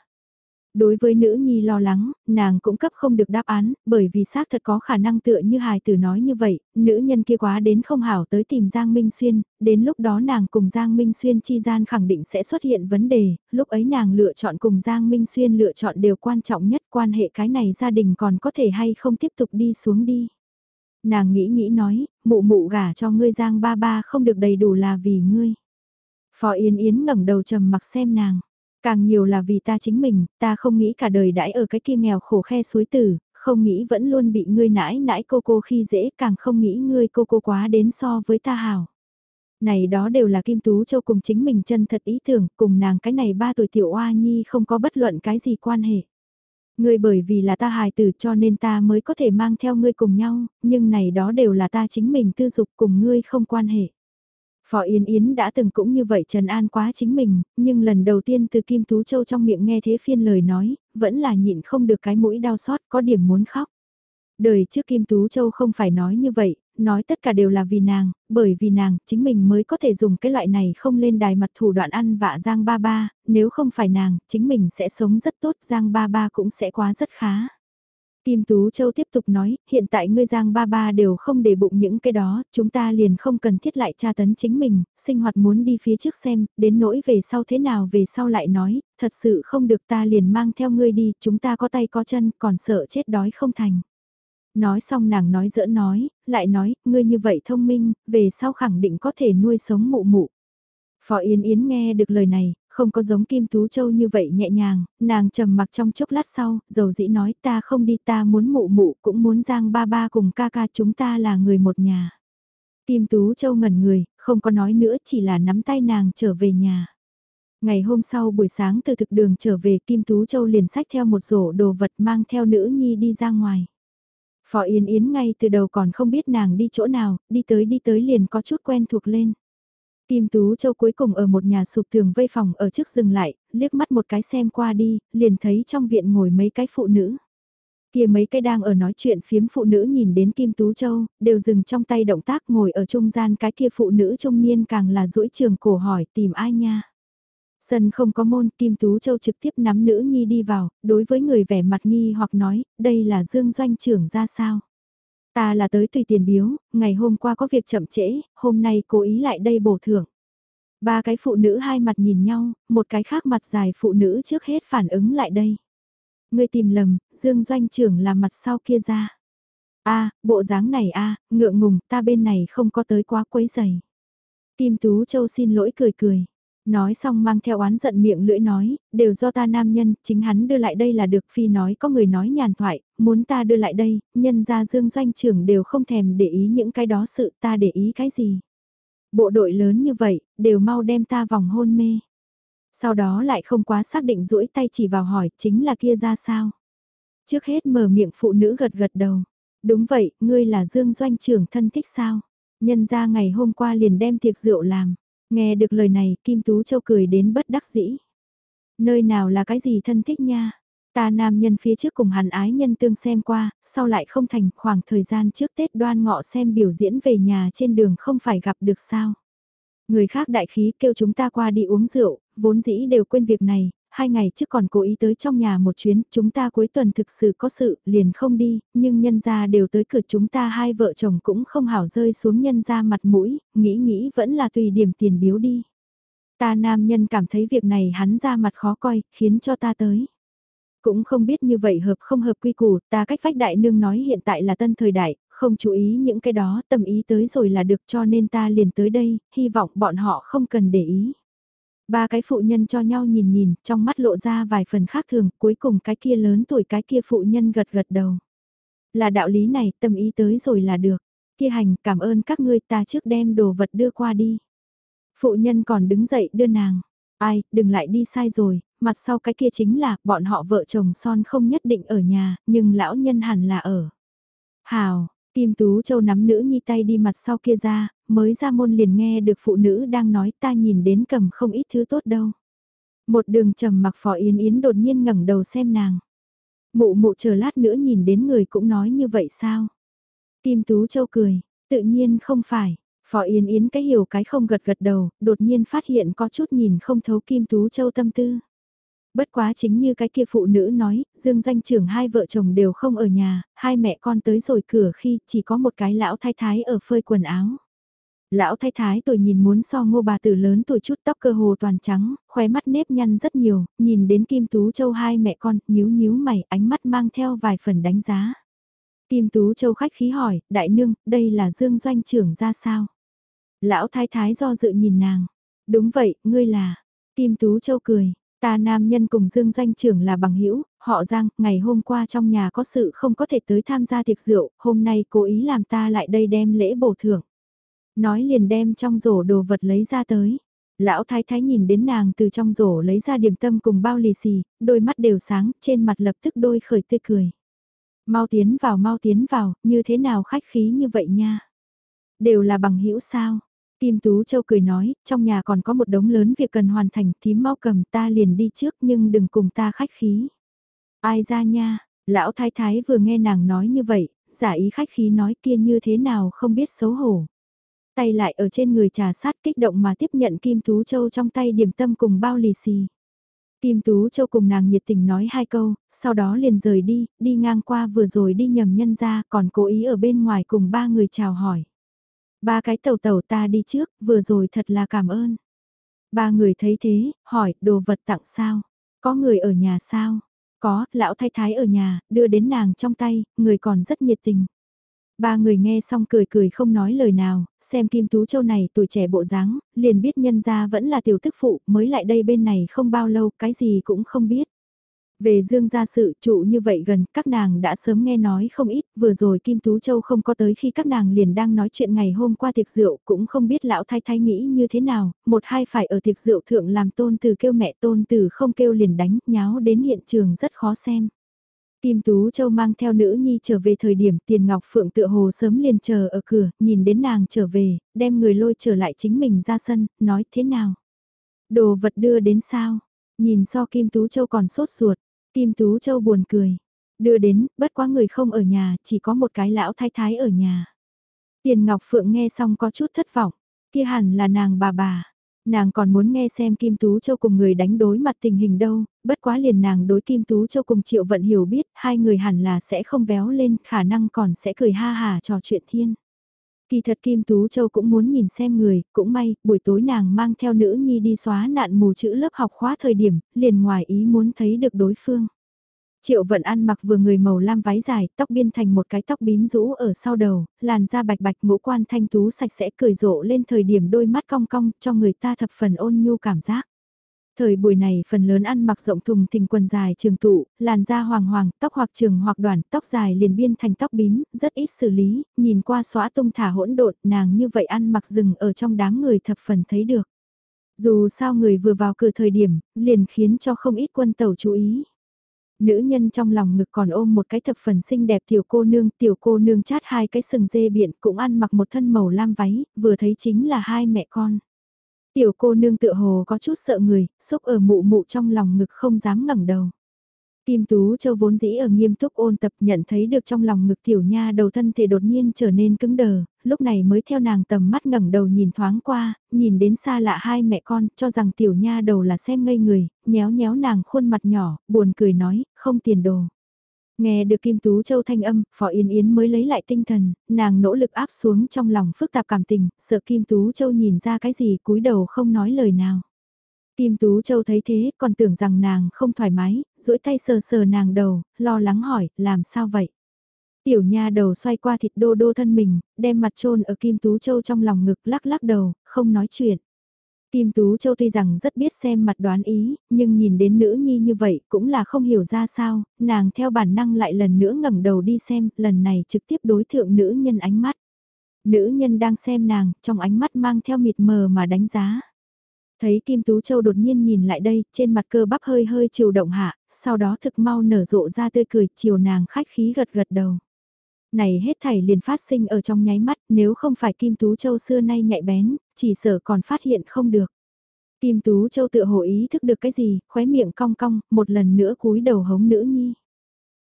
[SPEAKER 1] Đối với nữ nhi lo lắng, nàng cũng cấp không được đáp án, bởi vì xác thật có khả năng tựa như hài tử nói như vậy, nữ nhân kia quá đến không hảo tới tìm Giang Minh Xuyên, đến lúc đó nàng cùng Giang Minh Xuyên chi gian khẳng định sẽ xuất hiện vấn đề, lúc ấy nàng lựa chọn cùng Giang Minh Xuyên lựa chọn đều quan trọng nhất quan hệ cái này gia đình còn có thể hay không tiếp tục đi xuống đi. Nàng nghĩ nghĩ nói, mụ mụ gả cho ngươi Giang ba ba không được đầy đủ là vì ngươi. Phò Yên Yến ngẩng đầu trầm mặc xem nàng. Càng nhiều là vì ta chính mình, ta không nghĩ cả đời đãi ở cái kia nghèo khổ khe suối tử, không nghĩ vẫn luôn bị ngươi nãi nãi cô cô khi dễ, càng không nghĩ ngươi cô cô quá đến so với ta hảo. Này đó đều là Kim Tú Châu cùng chính mình chân thật ý tưởng, cùng nàng cái này ba tuổi tiểu oa nhi không có bất luận cái gì quan hệ. Ngươi bởi vì là ta hài tử cho nên ta mới có thể mang theo ngươi cùng nhau, nhưng này đó đều là ta chính mình tư dục cùng ngươi không quan hệ. Phò Yên Yến đã từng cũng như vậy trần an quá chính mình, nhưng lần đầu tiên từ Kim Tú Châu trong miệng nghe thế phiên lời nói, vẫn là nhịn không được cái mũi đau xót có điểm muốn khóc. Đời trước Kim Tú Châu không phải nói như vậy, nói tất cả đều là vì nàng, bởi vì nàng, chính mình mới có thể dùng cái loại này không lên đài mặt thủ đoạn ăn vạ Giang Ba Ba, nếu không phải nàng, chính mình sẽ sống rất tốt, Giang Ba Ba cũng sẽ quá rất khá. Kim Tú Châu tiếp tục nói, hiện tại ngươi Giang ba ba đều không để bụng những cái đó, chúng ta liền không cần thiết lại tra tấn chính mình, sinh hoạt muốn đi phía trước xem, đến nỗi về sau thế nào về sau lại nói, thật sự không được ta liền mang theo ngươi đi, chúng ta có tay có chân, còn sợ chết đói không thành. Nói xong nàng nói dỡ nói, lại nói, ngươi như vậy thông minh, về sau khẳng định có thể nuôi sống mụ mụ. Phó Yến Yến nghe được lời này, không có giống Kim Tú Châu như vậy nhẹ nhàng, nàng trầm mặc trong chốc lát sau, dầu dĩ nói ta không đi ta muốn mụ mụ cũng muốn giang ba ba cùng ca ca chúng ta là người một nhà. Kim Tú Châu ngẩn người, không có nói nữa chỉ là nắm tay nàng trở về nhà. Ngày hôm sau buổi sáng từ thực đường trở về Kim Tú Châu liền sách theo một rổ đồ vật mang theo nữ nhi đi ra ngoài. Phó Yên Yến ngay từ đầu còn không biết nàng đi chỗ nào, đi tới đi tới liền có chút quen thuộc lên. Kim Tú Châu cuối cùng ở một nhà sụp tường vây phòng ở trước dừng lại, liếc mắt một cái xem qua đi, liền thấy trong viện ngồi mấy cái phụ nữ. Kia mấy cái đang ở nói chuyện phiếm phụ nữ nhìn đến Kim Tú Châu, đều dừng trong tay động tác ngồi ở trung gian cái kia phụ nữ trung niên càng là duỗi trường cổ hỏi tìm ai nha. Sân không có môn, Kim Tú Châu trực tiếp nắm nữ nhi đi vào, đối với người vẻ mặt nghi hoặc nói, đây là Dương Doanh trưởng ra sao. Ta là tới tùy tiền biếu, ngày hôm qua có việc chậm trễ, hôm nay cố ý lại đây bổ thưởng. Ba cái phụ nữ hai mặt nhìn nhau, một cái khác mặt dài phụ nữ trước hết phản ứng lại đây. Người tìm lầm, Dương Doanh trưởng là mặt sau kia ra. a bộ dáng này a ngượng ngùng, ta bên này không có tới quá quấy giày. Kim Tú Châu xin lỗi cười cười. Nói xong mang theo oán giận miệng lưỡi nói, đều do ta nam nhân, chính hắn đưa lại đây là được phi nói có người nói nhàn thoại, muốn ta đưa lại đây, nhân ra dương doanh trưởng đều không thèm để ý những cái đó sự ta để ý cái gì. Bộ đội lớn như vậy, đều mau đem ta vòng hôn mê. Sau đó lại không quá xác định duỗi tay chỉ vào hỏi chính là kia ra sao. Trước hết mở miệng phụ nữ gật gật đầu. Đúng vậy, ngươi là dương doanh trưởng thân thích sao? Nhân ra ngày hôm qua liền đem tiệc rượu làm. Nghe được lời này, Kim Tú Châu cười đến bất đắc dĩ. Nơi nào là cái gì thân thích nha? Ta nam nhân phía trước cùng hàn ái nhân tương xem qua, sau lại không thành khoảng thời gian trước Tết đoan ngọ xem biểu diễn về nhà trên đường không phải gặp được sao. Người khác đại khí kêu chúng ta qua đi uống rượu, vốn dĩ đều quên việc này, hai ngày trước còn cố ý tới trong nhà một chuyến, chúng ta cuối tuần thực sự có sự, liền không đi, nhưng nhân gia đều tới cửa chúng ta hai vợ chồng cũng không hảo rơi xuống nhân gia mặt mũi, nghĩ nghĩ vẫn là tùy điểm tiền biếu đi. Ta nam nhân cảm thấy việc này hắn ra mặt khó coi, khiến cho ta tới. Cũng không biết như vậy hợp không hợp quy củ, ta cách vách đại nương nói hiện tại là tân thời đại, không chú ý những cái đó, tâm ý tới rồi là được cho nên ta liền tới đây, hy vọng bọn họ không cần để ý. Ba cái phụ nhân cho nhau nhìn nhìn, trong mắt lộ ra vài phần khác thường, cuối cùng cái kia lớn tuổi cái kia phụ nhân gật gật đầu. Là đạo lý này, tâm ý tới rồi là được. Kia hành, cảm ơn các ngươi ta trước đem đồ vật đưa qua đi. Phụ nhân còn đứng dậy đưa nàng. Ai, đừng lại đi sai rồi, mặt sau cái kia chính là, bọn họ vợ chồng son không nhất định ở nhà, nhưng lão nhân hẳn là ở. Hào, Kim Tú Châu nắm nữ nhi tay đi mặt sau kia ra, mới ra môn liền nghe được phụ nữ đang nói ta nhìn đến cầm không ít thứ tốt đâu. Một đường trầm mặc phò yến yến đột nhiên ngẩng đầu xem nàng. Mụ mụ chờ lát nữa nhìn đến người cũng nói như vậy sao? Kim Tú Châu cười, tự nhiên không phải. Phó Yến Yến cái hiểu cái không gật gật đầu, đột nhiên phát hiện có chút nhìn không thấu Kim Tú Châu tâm tư. Bất quá chính như cái kia phụ nữ nói, Dương Doanh trưởng hai vợ chồng đều không ở nhà, hai mẹ con tới rồi cửa khi chỉ có một cái lão thái thái ở phơi quần áo. Lão thái thái tuổi nhìn muốn so ngô bà tử lớn tuổi chút tóc cơ hồ toàn trắng, khóe mắt nếp nhăn rất nhiều, nhìn đến Kim Tú Châu hai mẹ con, nhíu nhíu mày, ánh mắt mang theo vài phần đánh giá. Kim Tú Châu khách khí hỏi, đại nương, đây là Dương Doanh trưởng ra sao? Lão thái thái do dự nhìn nàng. Đúng vậy, ngươi là. Kim Tú Châu cười, Ta nam nhân cùng Dương Doanh trưởng là bằng hữu họ Giang, ngày hôm qua trong nhà có sự không có thể tới tham gia tiệc rượu, hôm nay cố ý làm ta lại đây đem lễ bổ thưởng. Nói liền đem trong rổ đồ vật lấy ra tới. Lão thái thái nhìn đến nàng từ trong rổ lấy ra điểm tâm cùng bao lì xì, đôi mắt đều sáng, trên mặt lập tức đôi khởi tươi cười. Mau tiến vào mau tiến vào, như thế nào khách khí như vậy nha. Đều là bằng hữu sao, Kim Tú Châu cười nói, trong nhà còn có một đống lớn việc cần hoàn thành, thím mau cầm ta liền đi trước nhưng đừng cùng ta khách khí. Ai ra nha, lão thái thái vừa nghe nàng nói như vậy, giả ý khách khí nói kia như thế nào không biết xấu hổ. Tay lại ở trên người trà sát kích động mà tiếp nhận Kim Tú Châu trong tay điểm tâm cùng bao lì xì. Kim Tú Châu cùng nàng nhiệt tình nói hai câu, sau đó liền rời đi, đi ngang qua vừa rồi đi nhầm nhân ra còn cố ý ở bên ngoài cùng ba người chào hỏi. Ba cái tàu tàu ta đi trước, vừa rồi thật là cảm ơn. Ba người thấy thế, hỏi, đồ vật tặng sao? Có người ở nhà sao? Có, lão thái thái ở nhà, đưa đến nàng trong tay, người còn rất nhiệt tình. Ba người nghe xong cười cười không nói lời nào, xem Kim Tú Châu này tuổi trẻ bộ dáng, liền biết nhân gia vẫn là tiểu thức phụ, mới lại đây bên này không bao lâu, cái gì cũng không biết. Về Dương gia sự trụ như vậy gần, các nàng đã sớm nghe nói không ít, vừa rồi Kim Tú Châu không có tới khi các nàng liền đang nói chuyện ngày hôm qua tiệc rượu, cũng không biết lão thái thái nghĩ như thế nào, một hai phải ở tiệc rượu thượng làm tôn từ kêu mẹ tôn từ không kêu liền đánh, nháo đến hiện trường rất khó xem. Kim Tú Châu mang theo nữ nhi trở về thời điểm tiền ngọc phượng tựa hồ sớm liền chờ ở cửa, nhìn đến nàng trở về, đem người lôi trở lại chính mình ra sân, nói thế nào. Đồ vật đưa đến sao? Nhìn so Kim Tú Châu còn sốt ruột, Kim Tú Châu buồn cười. Đưa đến, bất quá người không ở nhà, chỉ có một cái lão thái thái ở nhà. Tiền Ngọc Phượng nghe xong có chút thất vọng. Kia hẳn là nàng bà bà. Nàng còn muốn nghe xem Kim Tú Châu cùng người đánh đối mặt tình hình đâu, bất quá liền nàng đối Kim Tú Châu cùng Triệu Vận hiểu biết, hai người hẳn là sẽ không véo lên, khả năng còn sẽ cười ha hà trò chuyện thiên. Kỳ thật Kim Tú Châu cũng muốn nhìn xem người, cũng may, buổi tối nàng mang theo nữ nhi đi xóa nạn mù chữ lớp học khóa thời điểm, liền ngoài ý muốn thấy được đối phương. Triệu vận ăn mặc vừa người màu lam váy dài, tóc biên thành một cái tóc bím rũ ở sau đầu, làn da bạch bạch ngũ quan thanh tú sạch sẽ cười rộ lên thời điểm đôi mắt cong cong cho người ta thập phần ôn nhu cảm giác. Thời buổi này phần lớn ăn mặc rộng thùng thình quần dài trường tụ, làn da hoàng hoàng, tóc hoặc trường hoặc đoàn, tóc dài liền biên thành tóc bím, rất ít xử lý, nhìn qua xóa tung thả hỗn độn, nàng như vậy ăn mặc rừng ở trong đám người thập phần thấy được. Dù sao người vừa vào cửa thời điểm, liền khiến cho không ít quân tàu chú ý. Nữ nhân trong lòng ngực còn ôm một cái thập phần xinh đẹp tiểu cô nương, tiểu cô nương chát hai cái sừng dê biển cũng ăn mặc một thân màu lam váy, vừa thấy chính là hai mẹ con. Tiểu cô nương tựa hồ có chút sợ người, xúc ở mụ mụ trong lòng ngực không dám ngẩng đầu. Kim Tú Châu vốn dĩ ở nghiêm túc ôn tập nhận thấy được trong lòng ngực tiểu nha đầu thân thể đột nhiên trở nên cứng đờ, lúc này mới theo nàng tầm mắt ngẩng đầu nhìn thoáng qua, nhìn đến xa lạ hai mẹ con, cho rằng tiểu nha đầu là xem ngây người, nhéo nhéo nàng khuôn mặt nhỏ, buồn cười nói, không tiền đồ. Nghe được Kim Tú Châu thanh âm, Phó Yên Yến mới lấy lại tinh thần, nàng nỗ lực áp xuống trong lòng phức tạp cảm tình, sợ Kim Tú Châu nhìn ra cái gì cúi đầu không nói lời nào. Kim Tú Châu thấy thế, còn tưởng rằng nàng không thoải mái, duỗi tay sờ sờ nàng đầu, lo lắng hỏi, làm sao vậy? Tiểu nha đầu xoay qua thịt đô đô thân mình, đem mặt trôn ở Kim Tú Châu trong lòng ngực lắc lắc đầu, không nói chuyện. Kim Tú Châu tuy rằng rất biết xem mặt đoán ý, nhưng nhìn đến nữ nhi như vậy cũng là không hiểu ra sao, nàng theo bản năng lại lần nữa ngẩng đầu đi xem, lần này trực tiếp đối thượng nữ nhân ánh mắt. Nữ nhân đang xem nàng, trong ánh mắt mang theo mịt mờ mà đánh giá. Thấy Kim Tú Châu đột nhiên nhìn lại đây, trên mặt cơ bắp hơi hơi chiều động hạ, sau đó thực mau nở rộ ra tươi cười chiều nàng khách khí gật gật đầu. Này hết thảy liền phát sinh ở trong nháy mắt, nếu không phải Kim Tú Châu xưa nay nhạy bén, chỉ sợ còn phát hiện không được. Kim Tú Châu tự hồ ý thức được cái gì, khóe miệng cong cong, một lần nữa cúi đầu hống nữ nhi.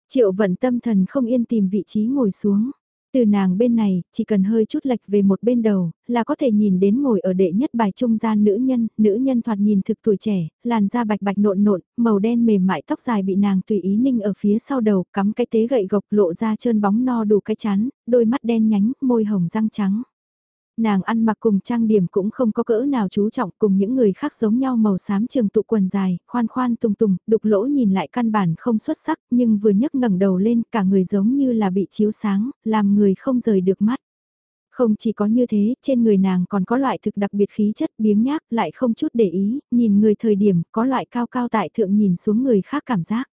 [SPEAKER 1] Triệu vận tâm thần không yên tìm vị trí ngồi xuống. Từ nàng bên này, chỉ cần hơi chút lệch về một bên đầu, là có thể nhìn đến ngồi ở đệ nhất bài trung gian nữ nhân, nữ nhân thoạt nhìn thực tuổi trẻ, làn da bạch bạch nộn nộn, màu đen mềm mại tóc dài bị nàng tùy ý ninh ở phía sau đầu, cắm cái tế gậy gộc lộ ra trơn bóng no đủ cái chán, đôi mắt đen nhánh, môi hồng răng trắng. Nàng ăn mặc cùng trang điểm cũng không có cỡ nào chú trọng cùng những người khác giống nhau màu xám trường tụ quần dài, khoan khoan tùng tùng, đục lỗ nhìn lại căn bản không xuất sắc nhưng vừa nhấc ngẩng đầu lên cả người giống như là bị chiếu sáng, làm người không rời được mắt. Không chỉ có như thế, trên người nàng còn có loại thực đặc biệt khí chất biếng nhác lại không chút để ý, nhìn người thời điểm có loại cao cao tại thượng nhìn xuống người khác cảm giác.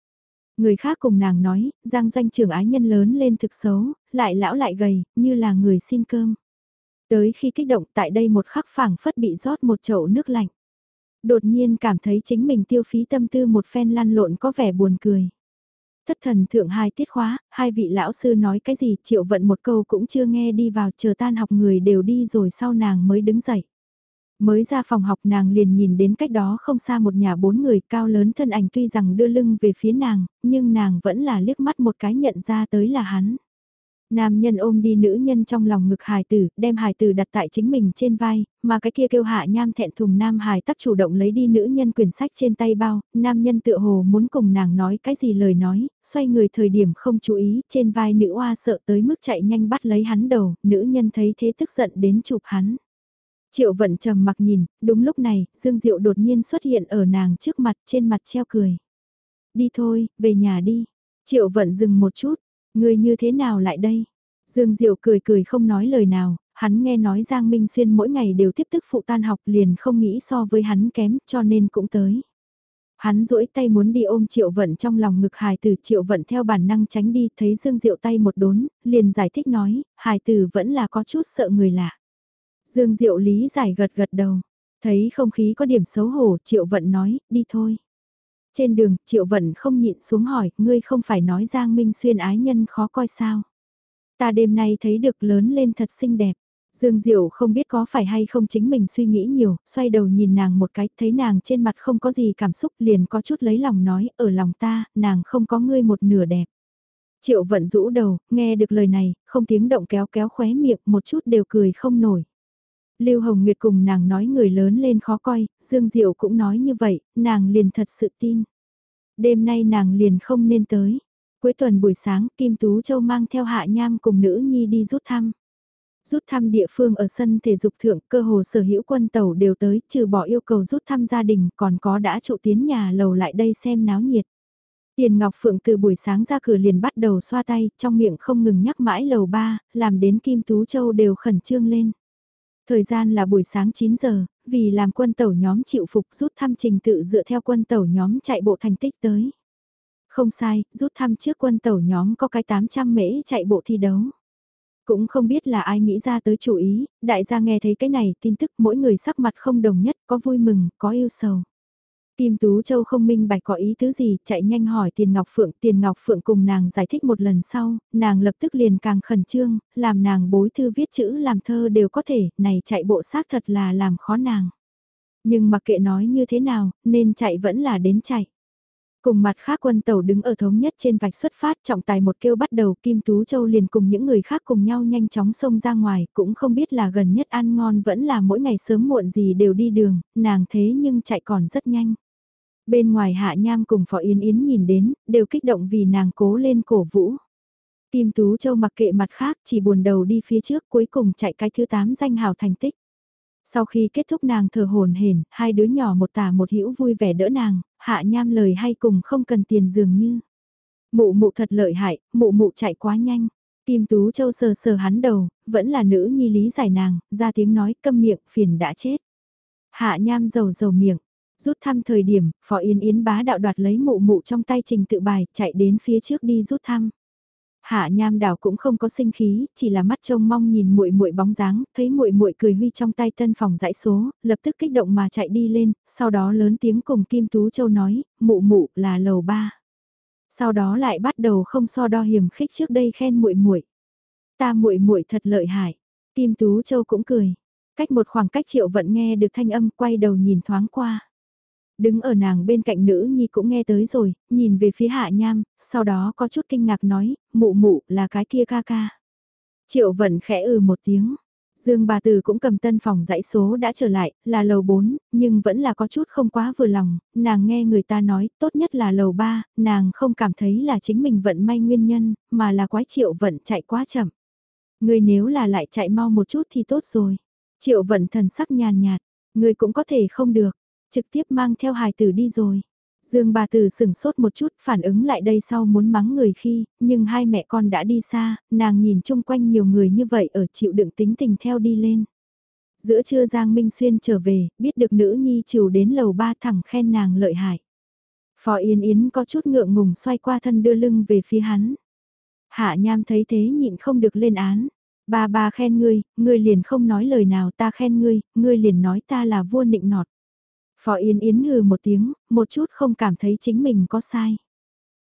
[SPEAKER 1] Người khác cùng nàng nói, giang doanh trưởng ái nhân lớn lên thực xấu, lại lão lại gầy, như là người xin cơm. Tới khi kích động tại đây một khắc phảng phất bị rót một chậu nước lạnh. Đột nhiên cảm thấy chính mình tiêu phí tâm tư một phen lăn lộn có vẻ buồn cười. Thất thần thượng hai tiết khóa, hai vị lão sư nói cái gì triệu vận một câu cũng chưa nghe đi vào chờ tan học người đều đi rồi sau nàng mới đứng dậy. Mới ra phòng học nàng liền nhìn đến cách đó không xa một nhà bốn người cao lớn thân ảnh tuy rằng đưa lưng về phía nàng, nhưng nàng vẫn là liếc mắt một cái nhận ra tới là hắn. Nam nhân ôm đi nữ nhân trong lòng ngực hài tử, đem hài tử đặt tại chính mình trên vai, mà cái kia kêu hạ nham thẹn thùng nam hài tắc chủ động lấy đi nữ nhân quyển sách trên tay bao, nam nhân tựa hồ muốn cùng nàng nói cái gì lời nói, xoay người thời điểm không chú ý, trên vai nữ oa sợ tới mức chạy nhanh bắt lấy hắn đầu, nữ nhân thấy thế tức giận đến chụp hắn. Triệu vận trầm mặc nhìn, đúng lúc này, Dương Diệu đột nhiên xuất hiện ở nàng trước mặt trên mặt treo cười. Đi thôi, về nhà đi. Triệu vận dừng một chút, Người như thế nào lại đây? Dương Diệu cười cười không nói lời nào, hắn nghe nói Giang Minh Xuyên mỗi ngày đều tiếp tức phụ tan học liền không nghĩ so với hắn kém cho nên cũng tới. Hắn duỗi tay muốn đi ôm Triệu Vận trong lòng ngực hài tử Triệu Vận theo bản năng tránh đi thấy Dương Diệu tay một đốn, liền giải thích nói, hài tử vẫn là có chút sợ người lạ. Dương Diệu lý giải gật gật đầu, thấy không khí có điểm xấu hổ Triệu Vận nói, đi thôi. Trên đường, Triệu Vận không nhịn xuống hỏi, ngươi không phải nói Giang Minh Xuyên ái nhân khó coi sao? Ta đêm nay thấy được lớn lên thật xinh đẹp. Dương Diệu không biết có phải hay không chính mình suy nghĩ nhiều, xoay đầu nhìn nàng một cái, thấy nàng trên mặt không có gì cảm xúc liền có chút lấy lòng nói, ở lòng ta, nàng không có ngươi một nửa đẹp. Triệu vận rũ đầu, nghe được lời này, không tiếng động kéo kéo khóe miệng, một chút đều cười không nổi. Lưu Hồng Nguyệt cùng nàng nói người lớn lên khó coi, Dương Diệu cũng nói như vậy, nàng liền thật sự tin. Đêm nay nàng liền không nên tới. Cuối tuần buổi sáng, Kim Tú Châu mang theo Hạ Nham cùng nữ nhi đi rút thăm. Rút thăm địa phương ở sân thể dục thượng, cơ hồ sở hữu quân tàu đều tới, trừ bỏ yêu cầu rút thăm gia đình, còn có đã trụ tiến nhà lầu lại đây xem náo nhiệt. Tiền Ngọc Phượng từ buổi sáng ra cửa liền bắt đầu xoa tay, trong miệng không ngừng nhắc mãi lầu ba, làm đến Kim Tú Châu đều khẩn trương lên. Thời gian là buổi sáng 9 giờ, vì làm quân tàu nhóm chịu phục rút thăm trình tự dựa theo quân tàu nhóm chạy bộ thành tích tới. Không sai, rút thăm trước quân tàu nhóm có cái 800 mễ chạy bộ thi đấu. Cũng không biết là ai nghĩ ra tới chủ ý, đại gia nghe thấy cái này tin tức mỗi người sắc mặt không đồng nhất, có vui mừng, có yêu sầu. Kim Tú Châu không minh bạch có ý tứ gì, chạy nhanh hỏi Tiền Ngọc Phượng, Tiền Ngọc Phượng cùng nàng giải thích một lần sau, nàng lập tức liền càng khẩn trương, làm nàng bối thư viết chữ làm thơ đều có thể, này chạy bộ xác thật là làm khó nàng. Nhưng mặc kệ nói như thế nào, nên chạy vẫn là đến chạy. Cùng mặt khác quân tàu đứng ở thống nhất trên vạch xuất phát trọng tài một kêu bắt đầu Kim Tú Châu liền cùng những người khác cùng nhau nhanh chóng xông ra ngoài cũng không biết là gần nhất ăn ngon vẫn là mỗi ngày sớm muộn gì đều đi đường, nàng thế nhưng chạy còn rất nhanh. Bên ngoài Hạ Nham cùng Phó Yến Yến nhìn đến, đều kích động vì nàng cố lên cổ vũ. Kim Tú Châu mặc kệ mặt khác chỉ buồn đầu đi phía trước cuối cùng chạy cái thứ 8 danh hào thành tích. Sau khi kết thúc nàng thở hồn hển, hai đứa nhỏ một tả một hữu vui vẻ đỡ nàng, hạ nham lời hay cùng không cần tiền dường như. Mụ mụ thật lợi hại, mụ mụ chạy quá nhanh. Kim Tú Châu sờ sờ hắn đầu, vẫn là nữ nhi lý giải nàng, ra tiếng nói câm miệng phiền đã chết. Hạ nham dầu dầu miệng, Rút thăm thời điểm, Phó Yến Yến bá đạo đoạt lấy mụ mụ trong tay trình tự bài, chạy đến phía trước đi rút thăm. Hạ Nham Đào cũng không có sinh khí, chỉ là mắt trông mong nhìn muội muội bóng dáng, thấy muội muội cười huy trong tay tân phòng dãy số, lập tức kích động mà chạy đi lên, sau đó lớn tiếng cùng Kim Tú Châu nói, mụ mụ là lầu ba. Sau đó lại bắt đầu không so đo hiểm khích trước đây khen muội muội. Ta muội muội thật lợi hại. Kim Tú Châu cũng cười. Cách một khoảng cách Triệu Vận nghe được thanh âm quay đầu nhìn thoáng qua. Đứng ở nàng bên cạnh nữ nhi cũng nghe tới rồi, nhìn về phía hạ nham, sau đó có chút kinh ngạc nói, mụ mụ là cái kia ca ca. Triệu vận khẽ ừ một tiếng. Dương bà từ cũng cầm tân phòng dãy số đã trở lại, là lầu 4, nhưng vẫn là có chút không quá vừa lòng, nàng nghe người ta nói, tốt nhất là lầu 3, nàng không cảm thấy là chính mình vận may nguyên nhân, mà là quái triệu vận chạy quá chậm. Người nếu là lại chạy mau một chút thì tốt rồi. Triệu vận thần sắc nhàn nhạt, người cũng có thể không được, Trực tiếp mang theo hài tử đi rồi. Dương bà tử sửng sốt một chút phản ứng lại đây sau muốn mắng người khi, nhưng hai mẹ con đã đi xa, nàng nhìn chung quanh nhiều người như vậy ở chịu đựng tính tình theo đi lên. Giữa trưa Giang Minh Xuyên trở về, biết được nữ nhi chiều đến lầu ba thẳng khen nàng lợi hại. Phó Yên Yến có chút ngượng ngùng xoay qua thân đưa lưng về phía hắn. Hạ Nham thấy thế nhịn không được lên án. Ba ba khen ngươi, ngươi liền không nói lời nào ta khen ngươi, ngươi liền nói ta là vua nịnh nọt. Phó Yến Yến hừ một tiếng, một chút không cảm thấy chính mình có sai.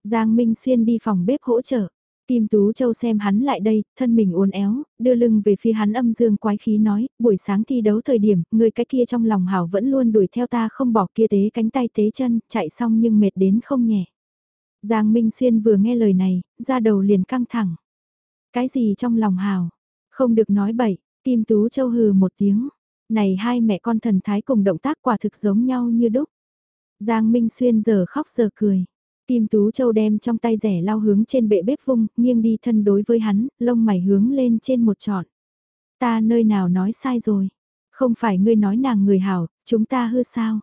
[SPEAKER 1] Giang Minh Xuyên đi phòng bếp hỗ trợ. Kim Tú Châu xem hắn lại đây, thân mình uốn éo, đưa lưng về phía hắn âm dương quái khí nói, buổi sáng thi đấu thời điểm, người cái kia trong lòng hảo vẫn luôn đuổi theo ta không bỏ kia tế cánh tay tế chân, chạy xong nhưng mệt đến không nhẹ. Giang Minh Xuyên vừa nghe lời này, ra đầu liền căng thẳng. Cái gì trong lòng hảo? Không được nói bậy, Kim Tú Châu hừ một tiếng. Này hai mẹ con thần thái cùng động tác quả thực giống nhau như đúc. Giang Minh Xuyên giờ khóc giờ cười. Kim Tú Châu đem trong tay rẻ lao hướng trên bệ bếp vung, nghiêng đi thân đối với hắn, lông mày hướng lên trên một trọn. Ta nơi nào nói sai rồi. Không phải ngươi nói nàng người hảo, chúng ta hư sao.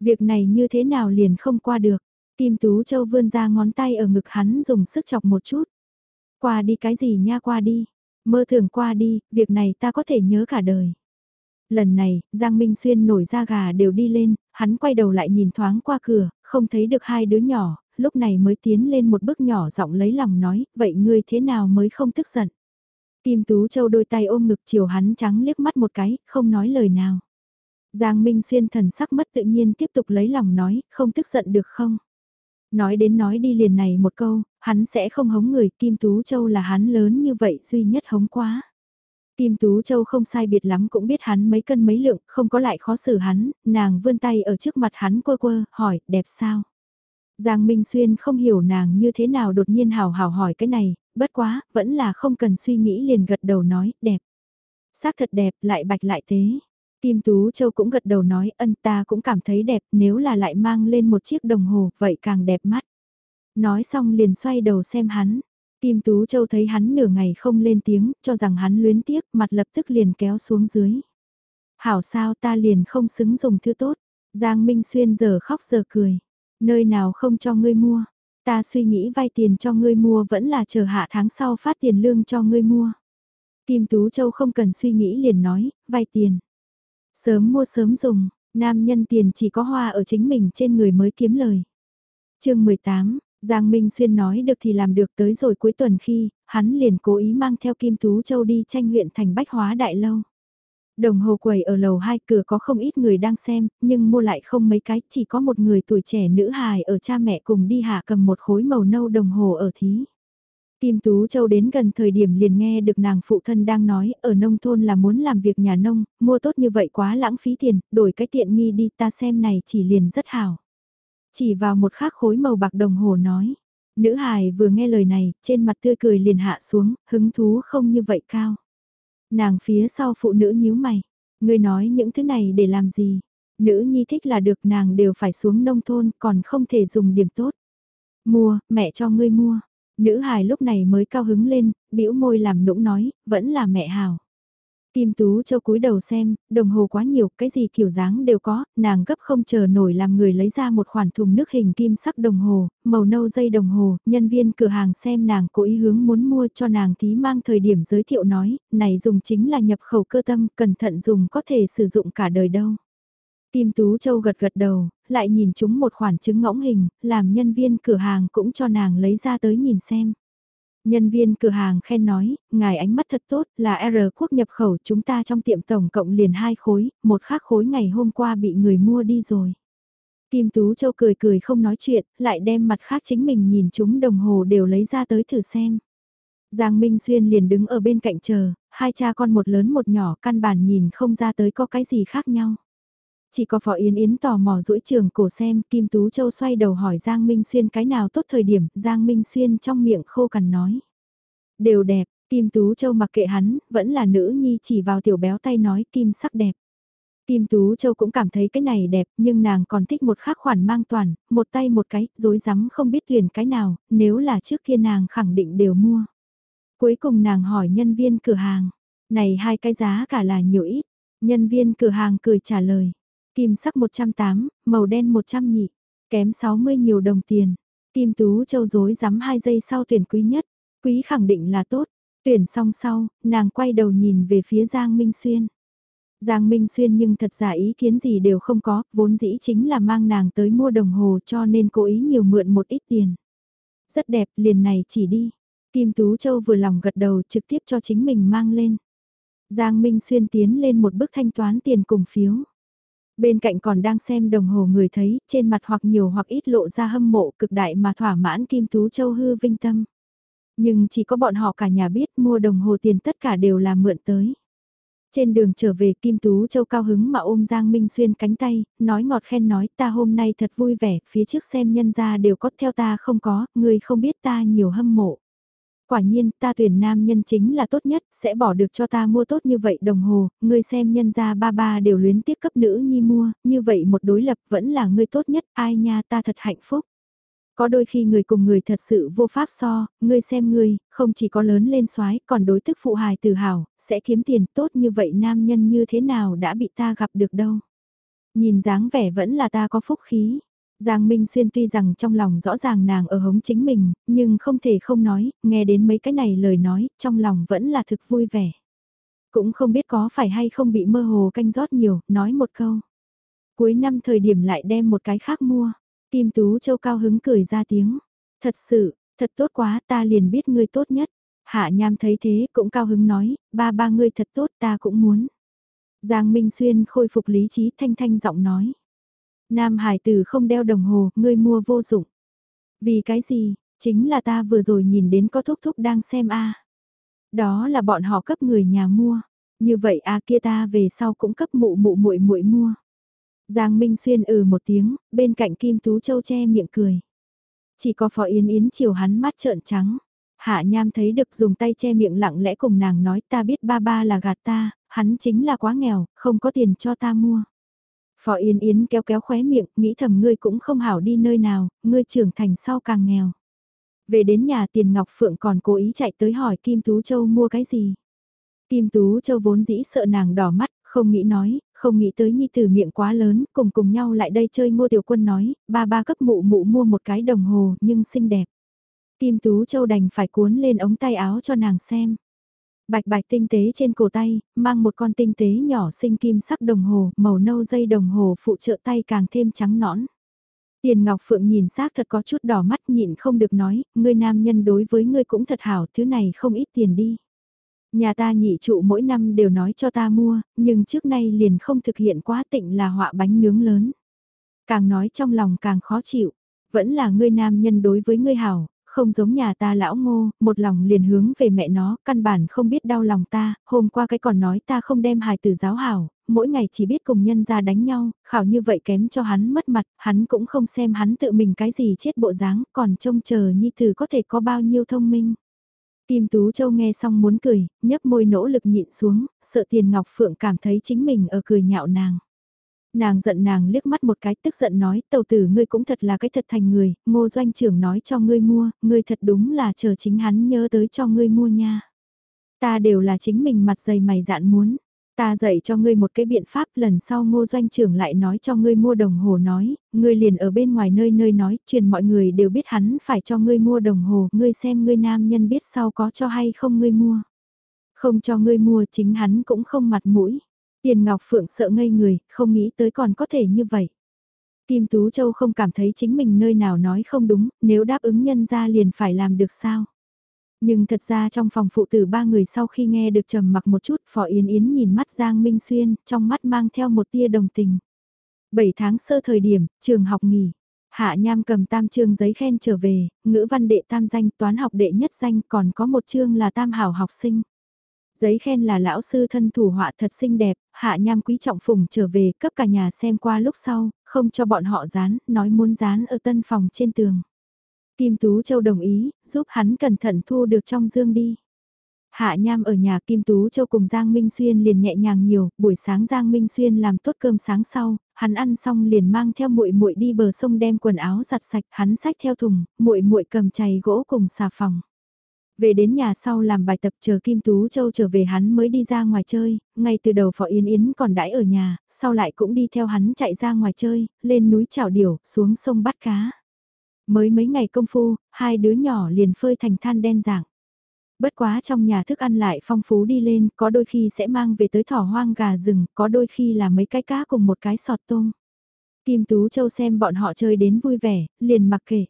[SPEAKER 1] Việc này như thế nào liền không qua được. Kim Tú Châu vươn ra ngón tay ở ngực hắn dùng sức chọc một chút. Qua đi cái gì nha qua đi. Mơ thường qua đi, việc này ta có thể nhớ cả đời. Lần này, Giang Minh Xuyên nổi da gà đều đi lên, hắn quay đầu lại nhìn thoáng qua cửa, không thấy được hai đứa nhỏ, lúc này mới tiến lên một bước nhỏ giọng lấy lòng nói, vậy ngươi thế nào mới không tức giận. Kim Tú Châu đôi tay ôm ngực chiều hắn trắng liếc mắt một cái, không nói lời nào. Giang Minh Xuyên thần sắc mất tự nhiên tiếp tục lấy lòng nói, không tức giận được không? Nói đến nói đi liền này một câu, hắn sẽ không hống người, Kim Tú Châu là hắn lớn như vậy duy nhất hống quá. Kim Tú Châu không sai biệt lắm cũng biết hắn mấy cân mấy lượng, không có lại khó xử hắn, nàng vươn tay ở trước mặt hắn quơ quơ, hỏi, đẹp sao? Giang Minh Xuyên không hiểu nàng như thế nào đột nhiên hào hào hỏi cái này, bất quá, vẫn là không cần suy nghĩ liền gật đầu nói, đẹp. Xác thật đẹp, lại bạch lại tế. Kim Tú Châu cũng gật đầu nói ân ta cũng cảm thấy đẹp nếu là lại mang lên một chiếc đồng hồ vậy càng đẹp mắt. Nói xong liền xoay đầu xem hắn. Kim Tú Châu thấy hắn nửa ngày không lên tiếng cho rằng hắn luyến tiếc mặt lập tức liền kéo xuống dưới. Hảo sao ta liền không xứng dùng thứ tốt. Giang Minh Xuyên giờ khóc giờ cười. Nơi nào không cho ngươi mua. Ta suy nghĩ vay tiền cho ngươi mua vẫn là chờ hạ tháng sau phát tiền lương cho ngươi mua. Kim Tú Châu không cần suy nghĩ liền nói, vay tiền. Sớm mua sớm dùng, nam nhân tiền chỉ có hoa ở chính mình trên người mới kiếm lời. chương 18, Giang Minh Xuyên nói được thì làm được tới rồi cuối tuần khi, hắn liền cố ý mang theo Kim Tú Châu đi tranh huyện thành bách hóa đại lâu. Đồng hồ quầy ở lầu hai cửa có không ít người đang xem, nhưng mua lại không mấy cái, chỉ có một người tuổi trẻ nữ hài ở cha mẹ cùng đi hạ cầm một khối màu nâu đồng hồ ở thí. Kim Tú Châu đến gần thời điểm liền nghe được nàng phụ thân đang nói, ở nông thôn là muốn làm việc nhà nông, mua tốt như vậy quá lãng phí tiền, đổi cái tiện nghi đi ta xem này chỉ liền rất hảo. Chỉ vào một khắc khối màu bạc đồng hồ nói, nữ hài vừa nghe lời này, trên mặt tươi cười liền hạ xuống, hứng thú không như vậy cao. Nàng phía sau phụ nữ nhíu mày, ngươi nói những thứ này để làm gì? Nữ nhi thích là được nàng đều phải xuống nông thôn còn không thể dùng điểm tốt. Mua, mẹ cho ngươi mua. Nữ hài lúc này mới cao hứng lên, bĩu môi làm nũng nói, vẫn là mẹ hào. Kim Tú Châu cúi đầu xem, đồng hồ quá nhiều, cái gì kiểu dáng đều có, nàng gấp không chờ nổi làm người lấy ra một khoản thùng nước hình kim sắc đồng hồ, màu nâu dây đồng hồ, nhân viên cửa hàng xem nàng cố ý hướng muốn mua cho nàng tí mang thời điểm giới thiệu nói, này dùng chính là nhập khẩu cơ tâm, cẩn thận dùng có thể sử dụng cả đời đâu. Kim Tú Châu gật gật đầu, lại nhìn chúng một khoản trứng ngỗng hình, làm nhân viên cửa hàng cũng cho nàng lấy ra tới nhìn xem. Nhân viên cửa hàng khen nói, ngài ánh mắt thật tốt, là R quốc nhập khẩu chúng ta trong tiệm tổng cộng liền hai khối, một khác khối ngày hôm qua bị người mua đi rồi. Kim Tú Châu cười cười không nói chuyện, lại đem mặt khác chính mình nhìn chúng đồng hồ đều lấy ra tới thử xem. Giang Minh Xuyên liền đứng ở bên cạnh chờ, hai cha con một lớn một nhỏ căn bản nhìn không ra tới có cái gì khác nhau. Chỉ có Phó Yến Yến tò mò duỗi trường cổ xem, Kim Tú Châu xoay đầu hỏi Giang Minh Xuyên cái nào tốt thời điểm, Giang Minh Xuyên trong miệng khô cằn nói. Đều đẹp, Kim Tú Châu mặc kệ hắn, vẫn là nữ nhi chỉ vào tiểu béo tay nói kim sắc đẹp. Kim Tú Châu cũng cảm thấy cái này đẹp, nhưng nàng còn thích một khác khoản mang toàn, một tay một cái, dối rắm không biết tuyển cái nào, nếu là trước kia nàng khẳng định đều mua. Cuối cùng nàng hỏi nhân viên cửa hàng, này hai cái giá cả là nhiều ít, nhân viên cửa hàng cười trả lời, Kim sắc 108, màu đen 100 nhị, kém 60 nhiều đồng tiền. Kim Tú Châu dối rắm 2 giây sau tuyển quý nhất, quý khẳng định là tốt. Tuyển xong sau, nàng quay đầu nhìn về phía Giang Minh Xuyên. Giang Minh Xuyên nhưng thật ra ý kiến gì đều không có, vốn dĩ chính là mang nàng tới mua đồng hồ cho nên cố ý nhiều mượn một ít tiền. Rất đẹp, liền này chỉ đi. Kim Tú Châu vừa lòng gật đầu trực tiếp cho chính mình mang lên. Giang Minh Xuyên tiến lên một bước thanh toán tiền cùng phiếu. Bên cạnh còn đang xem đồng hồ người thấy, trên mặt hoặc nhiều hoặc ít lộ ra hâm mộ cực đại mà thỏa mãn Kim Tú Châu hư vinh tâm. Nhưng chỉ có bọn họ cả nhà biết mua đồng hồ tiền tất cả đều là mượn tới. Trên đường trở về Kim Tú Châu cao hứng mà ôm Giang Minh Xuyên cánh tay, nói ngọt khen nói ta hôm nay thật vui vẻ, phía trước xem nhân ra đều có theo ta không có, người không biết ta nhiều hâm mộ. Quả nhiên, ta tuyển nam nhân chính là tốt nhất, sẽ bỏ được cho ta mua tốt như vậy đồng hồ, ngươi xem nhân gia ba ba đều luyến tiếc cấp nữ nhi mua, như vậy một đối lập vẫn là ngươi tốt nhất, ai nha ta thật hạnh phúc. Có đôi khi người cùng người thật sự vô pháp so, ngươi xem ngươi, không chỉ có lớn lên soái còn đối tức phụ hài tự hào, sẽ kiếm tiền tốt như vậy nam nhân như thế nào đã bị ta gặp được đâu. Nhìn dáng vẻ vẫn là ta có phúc khí. Giang Minh Xuyên tuy rằng trong lòng rõ ràng nàng ở hống chính mình, nhưng không thể không nói, nghe đến mấy cái này lời nói, trong lòng vẫn là thực vui vẻ. Cũng không biết có phải hay không bị mơ hồ canh rót nhiều, nói một câu. Cuối năm thời điểm lại đem một cái khác mua. Kim Tú Châu cao hứng cười ra tiếng. Thật sự, thật tốt quá ta liền biết ngươi tốt nhất. Hạ Nham thấy thế cũng cao hứng nói, ba ba ngươi thật tốt ta cũng muốn. Giang Minh Xuyên khôi phục lý trí thanh thanh giọng nói. Nam hải tử không đeo đồng hồ, ngươi mua vô dụng. Vì cái gì, chính là ta vừa rồi nhìn đến có thúc thúc đang xem a. Đó là bọn họ cấp người nhà mua. Như vậy a kia ta về sau cũng cấp mụ mụ muội muội mua. Giang Minh Xuyên ừ một tiếng, bên cạnh Kim Tú Châu che miệng cười. Chỉ có Phó Yến Yến chiều hắn mắt trợn trắng. Hạ Nham thấy được dùng tay che miệng lặng lẽ cùng nàng nói ta biết ba ba là gạt ta, hắn chính là quá nghèo, không có tiền cho ta mua. Phó Yên Yến kéo kéo khóe miệng, nghĩ thầm ngươi cũng không hảo đi nơi nào, ngươi trưởng thành sau càng nghèo. Về đến nhà tiền Ngọc Phượng còn cố ý chạy tới hỏi Kim Tú Châu mua cái gì. Kim Tú Châu vốn dĩ sợ nàng đỏ mắt, không nghĩ nói, không nghĩ tới nhi tử miệng quá lớn, cùng cùng nhau lại đây chơi ngô tiểu quân nói, ba ba cấp mụ mụ mua một cái đồng hồ nhưng xinh đẹp. Kim Tú Châu đành phải cuốn lên ống tay áo cho nàng xem. Bạch bạch tinh tế trên cổ tay, mang một con tinh tế nhỏ xinh kim sắc đồng hồ, màu nâu dây đồng hồ phụ trợ tay càng thêm trắng nõn. Tiền Ngọc Phượng nhìn xác thật có chút đỏ mắt nhịn không được nói, ngươi nam nhân đối với ngươi cũng thật hảo, thứ này không ít tiền đi. Nhà ta nhị trụ mỗi năm đều nói cho ta mua, nhưng trước nay liền không thực hiện quá tịnh là họa bánh nướng lớn. Càng nói trong lòng càng khó chịu, vẫn là ngươi nam nhân đối với ngươi hảo, không giống nhà ta lão ngô, một lòng liền hướng về mẹ nó, căn bản không biết đau lòng ta, hôm qua cái còn nói ta không đem hài từ giáo hảo, mỗi ngày chỉ biết cùng nhân ra đánh nhau, khảo như vậy kém cho hắn mất mặt, hắn cũng không xem hắn tự mình cái gì chết bộ dáng, còn trông chờ nhi từ có thể có bao nhiêu thông minh. Kim Tú Châu nghe xong muốn cười, nhấp môi nỗ lực nhịn xuống, sợ tiền Ngọc Phượng cảm thấy chính mình ở cười nhạo nàng. Nàng giận nàng liếc mắt một cái tức giận nói, tàu tử ngươi cũng thật là cái thật thành người, ngô doanh trưởng nói cho ngươi mua, ngươi thật đúng là chờ chính hắn nhớ tới cho ngươi mua nha. Ta đều là chính mình mặt dày mày dạn muốn, ta dạy cho ngươi một cái biện pháp lần sau ngô doanh trưởng lại nói cho ngươi mua đồng hồ nói, ngươi liền ở bên ngoài nơi nơi nói, truyền mọi người đều biết hắn phải cho ngươi mua đồng hồ, ngươi xem ngươi nam nhân biết sau có cho hay không ngươi mua. Không cho ngươi mua chính hắn cũng không mặt mũi. Tiền Ngọc Phượng sợ ngây người, không nghĩ tới còn có thể như vậy. Kim Tú Châu không cảm thấy chính mình nơi nào nói không đúng, nếu đáp ứng nhân ra liền phải làm được sao. Nhưng thật ra trong phòng phụ tử ba người sau khi nghe được trầm mặc một chút, Phó Yến Yến nhìn mắt Giang Minh Xuyên, trong mắt mang theo một tia đồng tình. 7 tháng sơ thời điểm, trường học nghỉ. Hạ Nham cầm tam chương giấy khen trở về, ngữ văn đệ tam danh, toán học đệ nhất danh, còn có một chương là tam hảo học sinh. Giấy khen là lão sư thân thủ họa thật xinh đẹp, hạ nham quý trọng phùng trở về cấp cả nhà xem qua lúc sau, không cho bọn họ dán, nói muốn dán ở tân phòng trên tường. Kim Tú Châu đồng ý, giúp hắn cẩn thận thu được trong dương đi. Hạ Nham ở nhà Kim Tú Châu cùng Giang Minh Xuyên liền nhẹ nhàng nhiều, buổi sáng Giang Minh Xuyên làm tốt cơm sáng sau, hắn ăn xong liền mang theo muội muội đi bờ sông đem quần áo giặt sạch, hắn xách theo thùng, muội muội cầm chày gỗ cùng xà phòng. Về đến nhà sau làm bài tập chờ Kim Tú Châu trở về hắn mới đi ra ngoài chơi, ngay từ đầu Phó Yến Yến còn đãi ở nhà, sau lại cũng đi theo hắn chạy ra ngoài chơi, lên núi chảo điểu, xuống sông bắt cá. Mới mấy ngày công phu, hai đứa nhỏ liền phơi thành than đen dạng. Bất quá trong nhà thức ăn lại phong phú đi lên, có đôi khi sẽ mang về tới thỏ hoang gà rừng, có đôi khi là mấy cái cá cùng một cái sọt tôm. Kim Tú Châu xem bọn họ chơi đến vui vẻ, liền mặc kệ.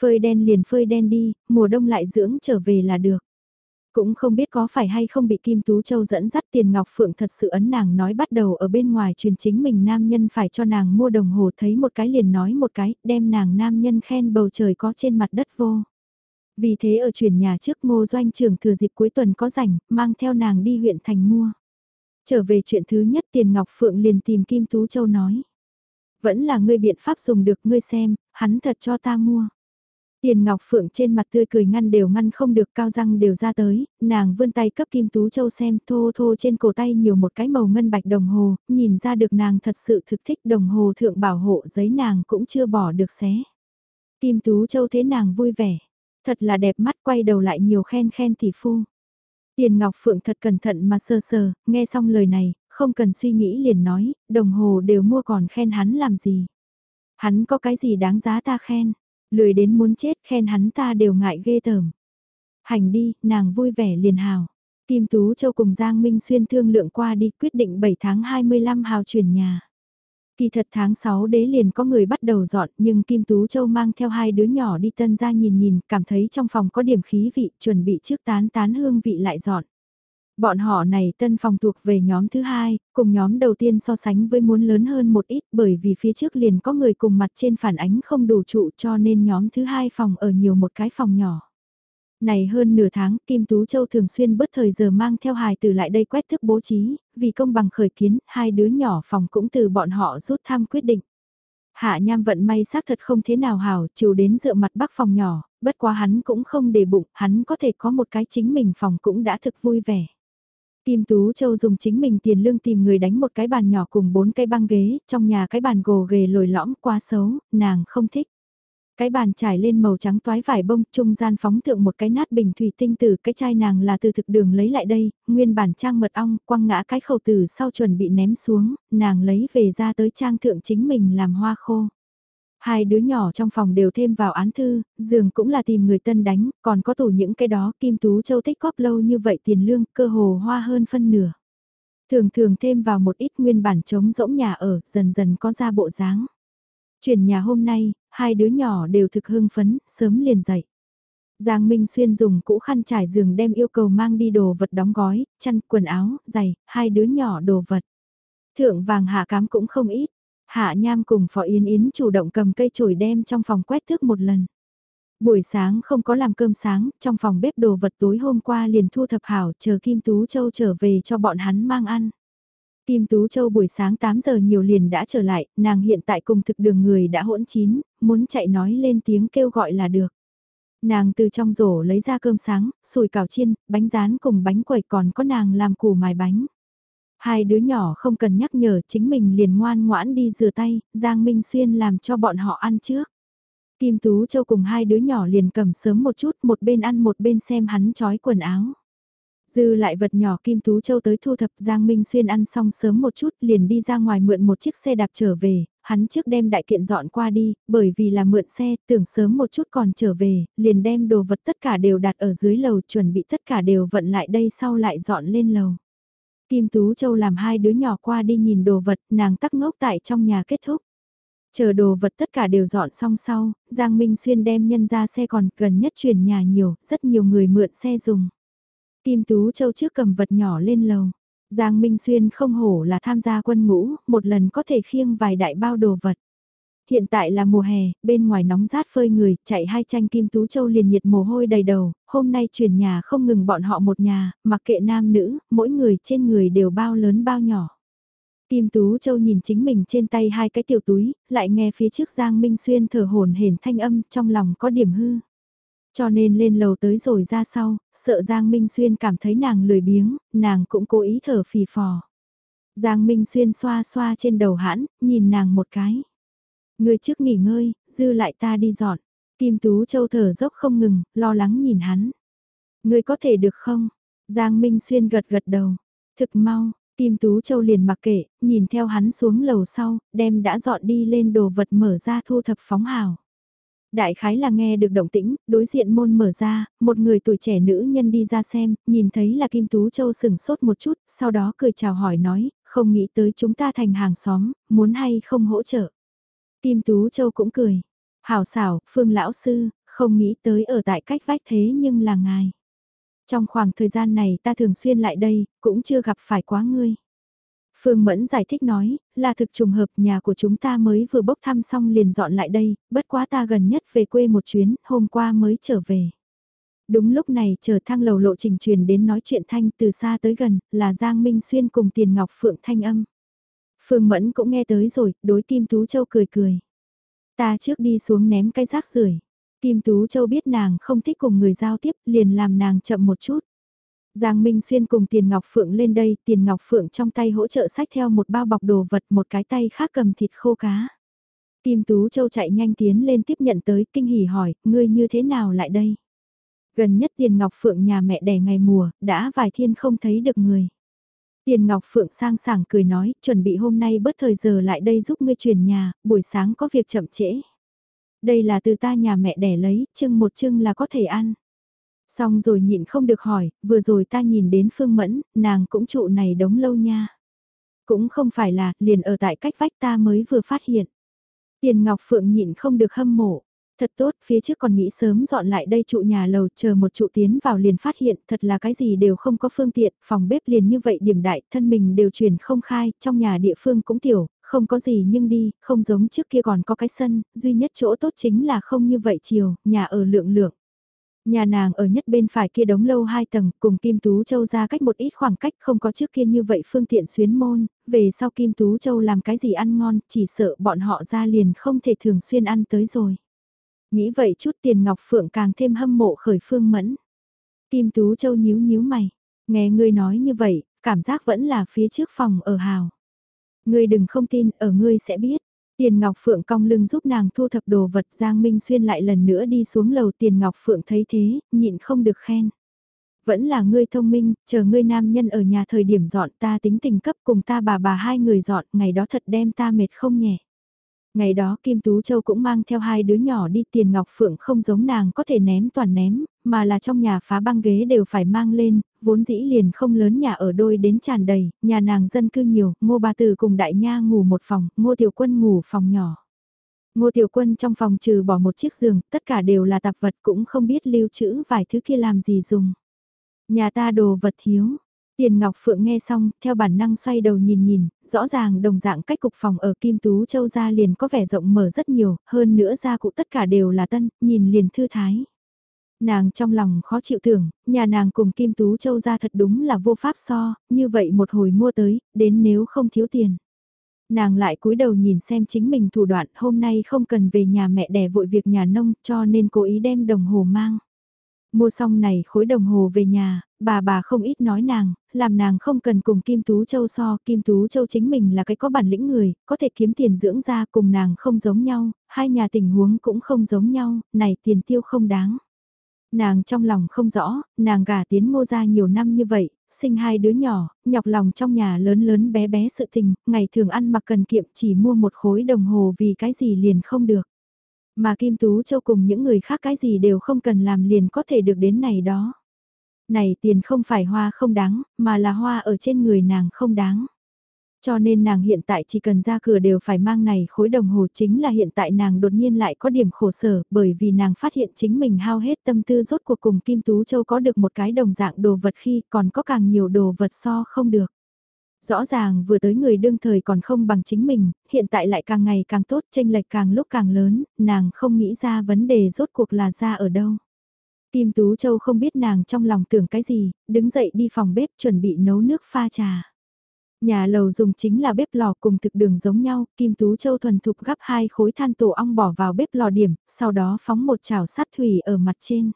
[SPEAKER 1] Phơi đen liền phơi đen đi, mùa đông lại dưỡng trở về là được. Cũng không biết có phải hay không bị Kim Tú Châu dẫn dắt tiền Ngọc Phượng thật sự ấn nàng nói bắt đầu ở bên ngoài truyền chính mình nam nhân phải cho nàng mua đồng hồ thấy một cái liền nói một cái, đem nàng nam nhân khen bầu trời có trên mặt đất vô. Vì thế ở chuyển nhà trước ngô doanh trưởng thừa dịp cuối tuần có rảnh, mang theo nàng đi huyện thành mua. Trở về chuyện thứ nhất tiền Ngọc Phượng liền tìm Kim Tú Châu nói. Vẫn là ngươi biện pháp dùng được ngươi xem, hắn thật cho ta mua. Tiền Ngọc Phượng trên mặt tươi cười ngăn đều ngăn không được cao răng đều ra tới, nàng vươn tay cấp Kim Tú Châu xem thô thô trên cổ tay nhiều một cái màu ngân bạch đồng hồ, nhìn ra được nàng thật sự thực thích đồng hồ thượng bảo hộ giấy nàng cũng chưa bỏ được xé. Kim Tú Châu thế nàng vui vẻ, thật là đẹp mắt quay đầu lại nhiều khen khen tỷ phu. Tiền Ngọc Phượng thật cẩn thận mà sơ sờ, nghe xong lời này, không cần suy nghĩ liền nói, đồng hồ đều mua còn khen hắn làm gì. Hắn có cái gì đáng giá ta khen lười đến muốn chết khen hắn ta đều ngại ghê tởm. Hành đi, nàng vui vẻ liền hào. Kim Tú Châu cùng Giang Minh Xuyên thương lượng qua đi quyết định 7 tháng 25 hào chuyển nhà. Kỳ thật tháng 6 đế liền có người bắt đầu dọn nhưng Kim Tú Châu mang theo hai đứa nhỏ đi tân ra nhìn nhìn cảm thấy trong phòng có điểm khí vị chuẩn bị trước tán tán hương vị lại dọn. Bọn họ này tân phòng thuộc về nhóm thứ hai, cùng nhóm đầu tiên so sánh với muốn lớn hơn một ít bởi vì phía trước liền có người cùng mặt trên phản ánh không đủ trụ cho nên nhóm thứ hai phòng ở nhiều một cái phòng nhỏ. Này hơn nửa tháng, Kim Tú Châu thường xuyên bất thời giờ mang theo hài từ lại đây quét thức bố trí, vì công bằng khởi kiến, hai đứa nhỏ phòng cũng từ bọn họ rút tham quyết định. Hạ Nham vận may xác thật không thế nào hảo, chiều đến dựa mặt bắc phòng nhỏ, bất quá hắn cũng không để bụng, hắn có thể có một cái chính mình phòng cũng đã thực vui vẻ. Kim Tú Châu dùng chính mình tiền lương tìm người đánh một cái bàn nhỏ cùng bốn cái băng ghế, trong nhà cái bàn gồ ghề lồi lõm quá xấu, nàng không thích. Cái bàn trải lên màu trắng toái vải bông, trung gian phóng thượng một cái nát bình thủy tinh từ cái chai nàng là từ thực đường lấy lại đây, nguyên bản trang mật ong, quăng ngã cái khẩu từ sau chuẩn bị ném xuống, nàng lấy về ra tới trang thượng chính mình làm hoa khô. Hai đứa nhỏ trong phòng đều thêm vào án thư, giường cũng là tìm người tân đánh, còn có tủ những cái đó Kim Tú Châu tích góp lâu như vậy tiền lương cơ hồ hoa hơn phân nửa. Thường thường thêm vào một ít nguyên bản trống rỗng nhà ở, dần dần có ra bộ dáng. Chuyển nhà hôm nay, hai đứa nhỏ đều thực hưng phấn, sớm liền dậy. Giang Minh Xuyên dùng cũ khăn trải giường đem yêu cầu mang đi đồ vật đóng gói, chăn, quần áo, giày, hai đứa nhỏ đồ vật. Thượng vàng hạ cám cũng không ít. Hạ Nham cùng Phó Yến Yến chủ động cầm cây chổi đem trong phòng quét thước một lần. Buổi sáng không có làm cơm sáng, trong phòng bếp đồ vật tối hôm qua liền thu thập hảo chờ Kim Tú Châu trở về cho bọn hắn mang ăn. Kim Tú Châu buổi sáng 8 giờ nhiều liền đã trở lại, nàng hiện tại cùng thực đường người đã hỗn chín, muốn chạy nói lên tiếng kêu gọi là được. Nàng từ trong rổ lấy ra cơm sáng, sùi cảo chiên, bánh rán cùng bánh quẩy còn có nàng làm củ mài bánh. Hai đứa nhỏ không cần nhắc nhở chính mình liền ngoan ngoãn đi rửa tay, Giang Minh Xuyên làm cho bọn họ ăn trước. Kim Tú Châu cùng hai đứa nhỏ liền cầm sớm một chút một bên ăn một bên xem hắn trói quần áo. Dư lại vật nhỏ Kim Tú Châu tới thu thập Giang Minh Xuyên ăn xong sớm một chút liền đi ra ngoài mượn một chiếc xe đạp trở về, hắn trước đem đại kiện dọn qua đi, bởi vì là mượn xe, tưởng sớm một chút còn trở về, liền đem đồ vật tất cả đều đặt ở dưới lầu chuẩn bị tất cả đều vận lại đây sau lại dọn lên lầu. Kim Tú Châu làm hai đứa nhỏ qua đi nhìn đồ vật, nàng tắc ngốc tại trong nhà kết thúc. Chờ đồ vật tất cả đều dọn xong sau, Giang Minh Xuyên đem nhân ra xe còn gần nhất chuyển nhà nhiều, rất nhiều người mượn xe dùng. Kim Tú Châu trước cầm vật nhỏ lên lầu. Giang Minh Xuyên không hổ là tham gia quân ngũ, một lần có thể khiêng vài đại bao đồ vật. Hiện tại là mùa hè, bên ngoài nóng rát phơi người, chạy hai tranh Kim Tú Châu liền nhiệt mồ hôi đầy đầu, hôm nay chuyển nhà không ngừng bọn họ một nhà, mặc kệ nam nữ, mỗi người trên người đều bao lớn bao nhỏ. Kim Tú Châu nhìn chính mình trên tay hai cái tiểu túi, lại nghe phía trước Giang Minh Xuyên thở hồn hển thanh âm trong lòng có điểm hư. Cho nên lên lầu tới rồi ra sau, sợ Giang Minh Xuyên cảm thấy nàng lười biếng, nàng cũng cố ý thở phì phò. Giang Minh Xuyên xoa xoa trên đầu hãn, nhìn nàng một cái. Người trước nghỉ ngơi, dư lại ta đi dọn. Kim Tú Châu thở dốc không ngừng, lo lắng nhìn hắn. Người có thể được không? Giang Minh Xuyên gật gật đầu. Thực mau, Kim Tú Châu liền mặc kệ, nhìn theo hắn xuống lầu sau, đem đã dọn đi lên đồ vật mở ra thu thập phóng hào. Đại khái là nghe được động tĩnh, đối diện môn mở ra, một người tuổi trẻ nữ nhân đi ra xem, nhìn thấy là Kim Tú Châu sừng sốt một chút, sau đó cười chào hỏi nói, không nghĩ tới chúng ta thành hàng xóm, muốn hay không hỗ trợ. Kim Tú Châu cũng cười, hảo xảo, phương lão sư, không nghĩ tới ở tại cách vách thế nhưng là ngài. Trong khoảng thời gian này ta thường xuyên lại đây, cũng chưa gặp phải quá ngươi. Phương Mẫn giải thích nói, là thực trùng hợp nhà của chúng ta mới vừa bốc thăm xong liền dọn lại đây, bất quá ta gần nhất về quê một chuyến, hôm qua mới trở về. Đúng lúc này chờ thang lầu lộ trình truyền đến nói chuyện thanh từ xa tới gần, là Giang Minh Xuyên cùng Tiền Ngọc Phượng thanh âm. Phương Mẫn cũng nghe tới rồi, đối Kim Tú Châu cười cười. Ta trước đi xuống ném cái rác rưởi Kim Tú Châu biết nàng không thích cùng người giao tiếp, liền làm nàng chậm một chút. Giang Minh Xuyên cùng Tiền Ngọc Phượng lên đây, Tiền Ngọc Phượng trong tay hỗ trợ sách theo một bao bọc đồ vật, một cái tay khác cầm thịt khô cá. Kim Tú Châu chạy nhanh tiến lên tiếp nhận tới, kinh hỉ hỏi, ngươi như thế nào lại đây? Gần nhất Tiền Ngọc Phượng nhà mẹ đẻ ngày mùa, đã vài thiên không thấy được người. Tiền Ngọc Phượng sang sảng cười nói, chuẩn bị hôm nay bớt thời giờ lại đây giúp ngươi chuyển nhà, buổi sáng có việc chậm trễ. Đây là từ ta nhà mẹ đẻ lấy, chưng một chưng là có thể ăn. Xong rồi nhịn không được hỏi, vừa rồi ta nhìn đến Phương Mẫn, nàng cũng trụ này đống lâu nha. Cũng không phải là, liền ở tại cách vách ta mới vừa phát hiện. Tiền Ngọc Phượng nhịn không được hâm mộ. Thật tốt, phía trước còn nghĩ sớm dọn lại đây trụ nhà lầu chờ một trụ tiến vào liền phát hiện thật là cái gì đều không có phương tiện, phòng bếp liền như vậy điểm đại, thân mình đều chuyển không khai, trong nhà địa phương cũng tiểu, không có gì nhưng đi, không giống trước kia còn có cái sân, duy nhất chỗ tốt chính là không như vậy chiều, nhà ở lượng lượng. Nhà nàng ở nhất bên phải kia đống lâu hai tầng, cùng Kim Tú Châu ra cách một ít khoảng cách không có trước kia như vậy phương tiện xuyến môn, về sau Kim Tú Châu làm cái gì ăn ngon, chỉ sợ bọn họ ra liền không thể thường xuyên ăn tới rồi. Nghĩ vậy chút tiền Ngọc Phượng càng thêm hâm mộ khởi Phương Mẫn. Kim Tú Châu nhíu nhíu mày, nghe ngươi nói như vậy, cảm giác vẫn là phía trước phòng ở hào. Ngươi đừng không tin, ở ngươi sẽ biết. Tiền Ngọc Phượng cong lưng giúp nàng thu thập đồ vật Giang Minh Xuyên lại lần nữa đi xuống lầu Tiền Ngọc Phượng thấy thế, nhịn không được khen. Vẫn là ngươi thông minh, chờ ngươi nam nhân ở nhà thời điểm dọn ta tính tình cấp cùng ta bà bà hai người dọn, ngày đó thật đem ta mệt không nhẹ. Ngày đó Kim Tú Châu cũng mang theo hai đứa nhỏ đi tiền ngọc phượng không giống nàng có thể ném toàn ném, mà là trong nhà phá băng ghế đều phải mang lên, vốn dĩ liền không lớn nhà ở đôi đến tràn đầy, nhà nàng dân cư nhiều, ngô ba tử cùng đại nha ngủ một phòng, ngô tiểu quân ngủ phòng nhỏ. Ngô tiểu quân trong phòng trừ bỏ một chiếc giường, tất cả đều là tạp vật cũng không biết lưu trữ vài thứ kia làm gì dùng. Nhà ta đồ vật thiếu, Tiền Ngọc Phượng nghe xong, theo bản năng xoay đầu nhìn nhìn, rõ ràng đồng dạng cách cục phòng ở Kim Tú Châu ra liền có vẻ rộng mở rất nhiều, hơn nữa ra cụ tất cả đều là tân, nhìn liền thư thái. Nàng trong lòng khó chịu tưởng, nhà nàng cùng Kim Tú Châu ra thật đúng là vô pháp so, như vậy một hồi mua tới, đến nếu không thiếu tiền. Nàng lại cúi đầu nhìn xem chính mình thủ đoạn hôm nay không cần về nhà mẹ đẻ vội việc nhà nông cho nên cố ý đem đồng hồ mang. Mua xong này khối đồng hồ về nhà, bà bà không ít nói nàng, làm nàng không cần cùng Kim Tú Châu so, Kim Tú Châu chính mình là cái có bản lĩnh người, có thể kiếm tiền dưỡng ra cùng nàng không giống nhau, hai nhà tình huống cũng không giống nhau, này tiền tiêu không đáng. Nàng trong lòng không rõ, nàng gả tiến mô ra nhiều năm như vậy, sinh hai đứa nhỏ, nhọc lòng trong nhà lớn lớn bé bé sự tình, ngày thường ăn mặc cần kiệm chỉ mua một khối đồng hồ vì cái gì liền không được. Mà Kim Tú Châu cùng những người khác cái gì đều không cần làm liền có thể được đến này đó. Này tiền không phải hoa không đáng, mà là hoa ở trên người nàng không đáng. Cho nên nàng hiện tại chỉ cần ra cửa đều phải mang này khối đồng hồ chính là hiện tại nàng đột nhiên lại có điểm khổ sở bởi vì nàng phát hiện chính mình hao hết tâm tư rốt cuộc cùng Kim Tú Châu có được một cái đồng dạng đồ vật khi còn có càng nhiều đồ vật so không được. Rõ ràng vừa tới người đương thời còn không bằng chính mình, hiện tại lại càng ngày càng tốt, tranh lệch càng lúc càng lớn, nàng không nghĩ ra vấn đề rốt cuộc là ra ở đâu. Kim Tú Châu không biết nàng trong lòng tưởng cái gì, đứng dậy đi phòng bếp chuẩn bị nấu nước pha trà. Nhà lầu dùng chính là bếp lò cùng thực đường giống nhau, Kim Tú Châu thuần thục gắp hai khối than tổ ong bỏ vào bếp lò điểm, sau đó phóng một chảo sắt thủy ở mặt trên.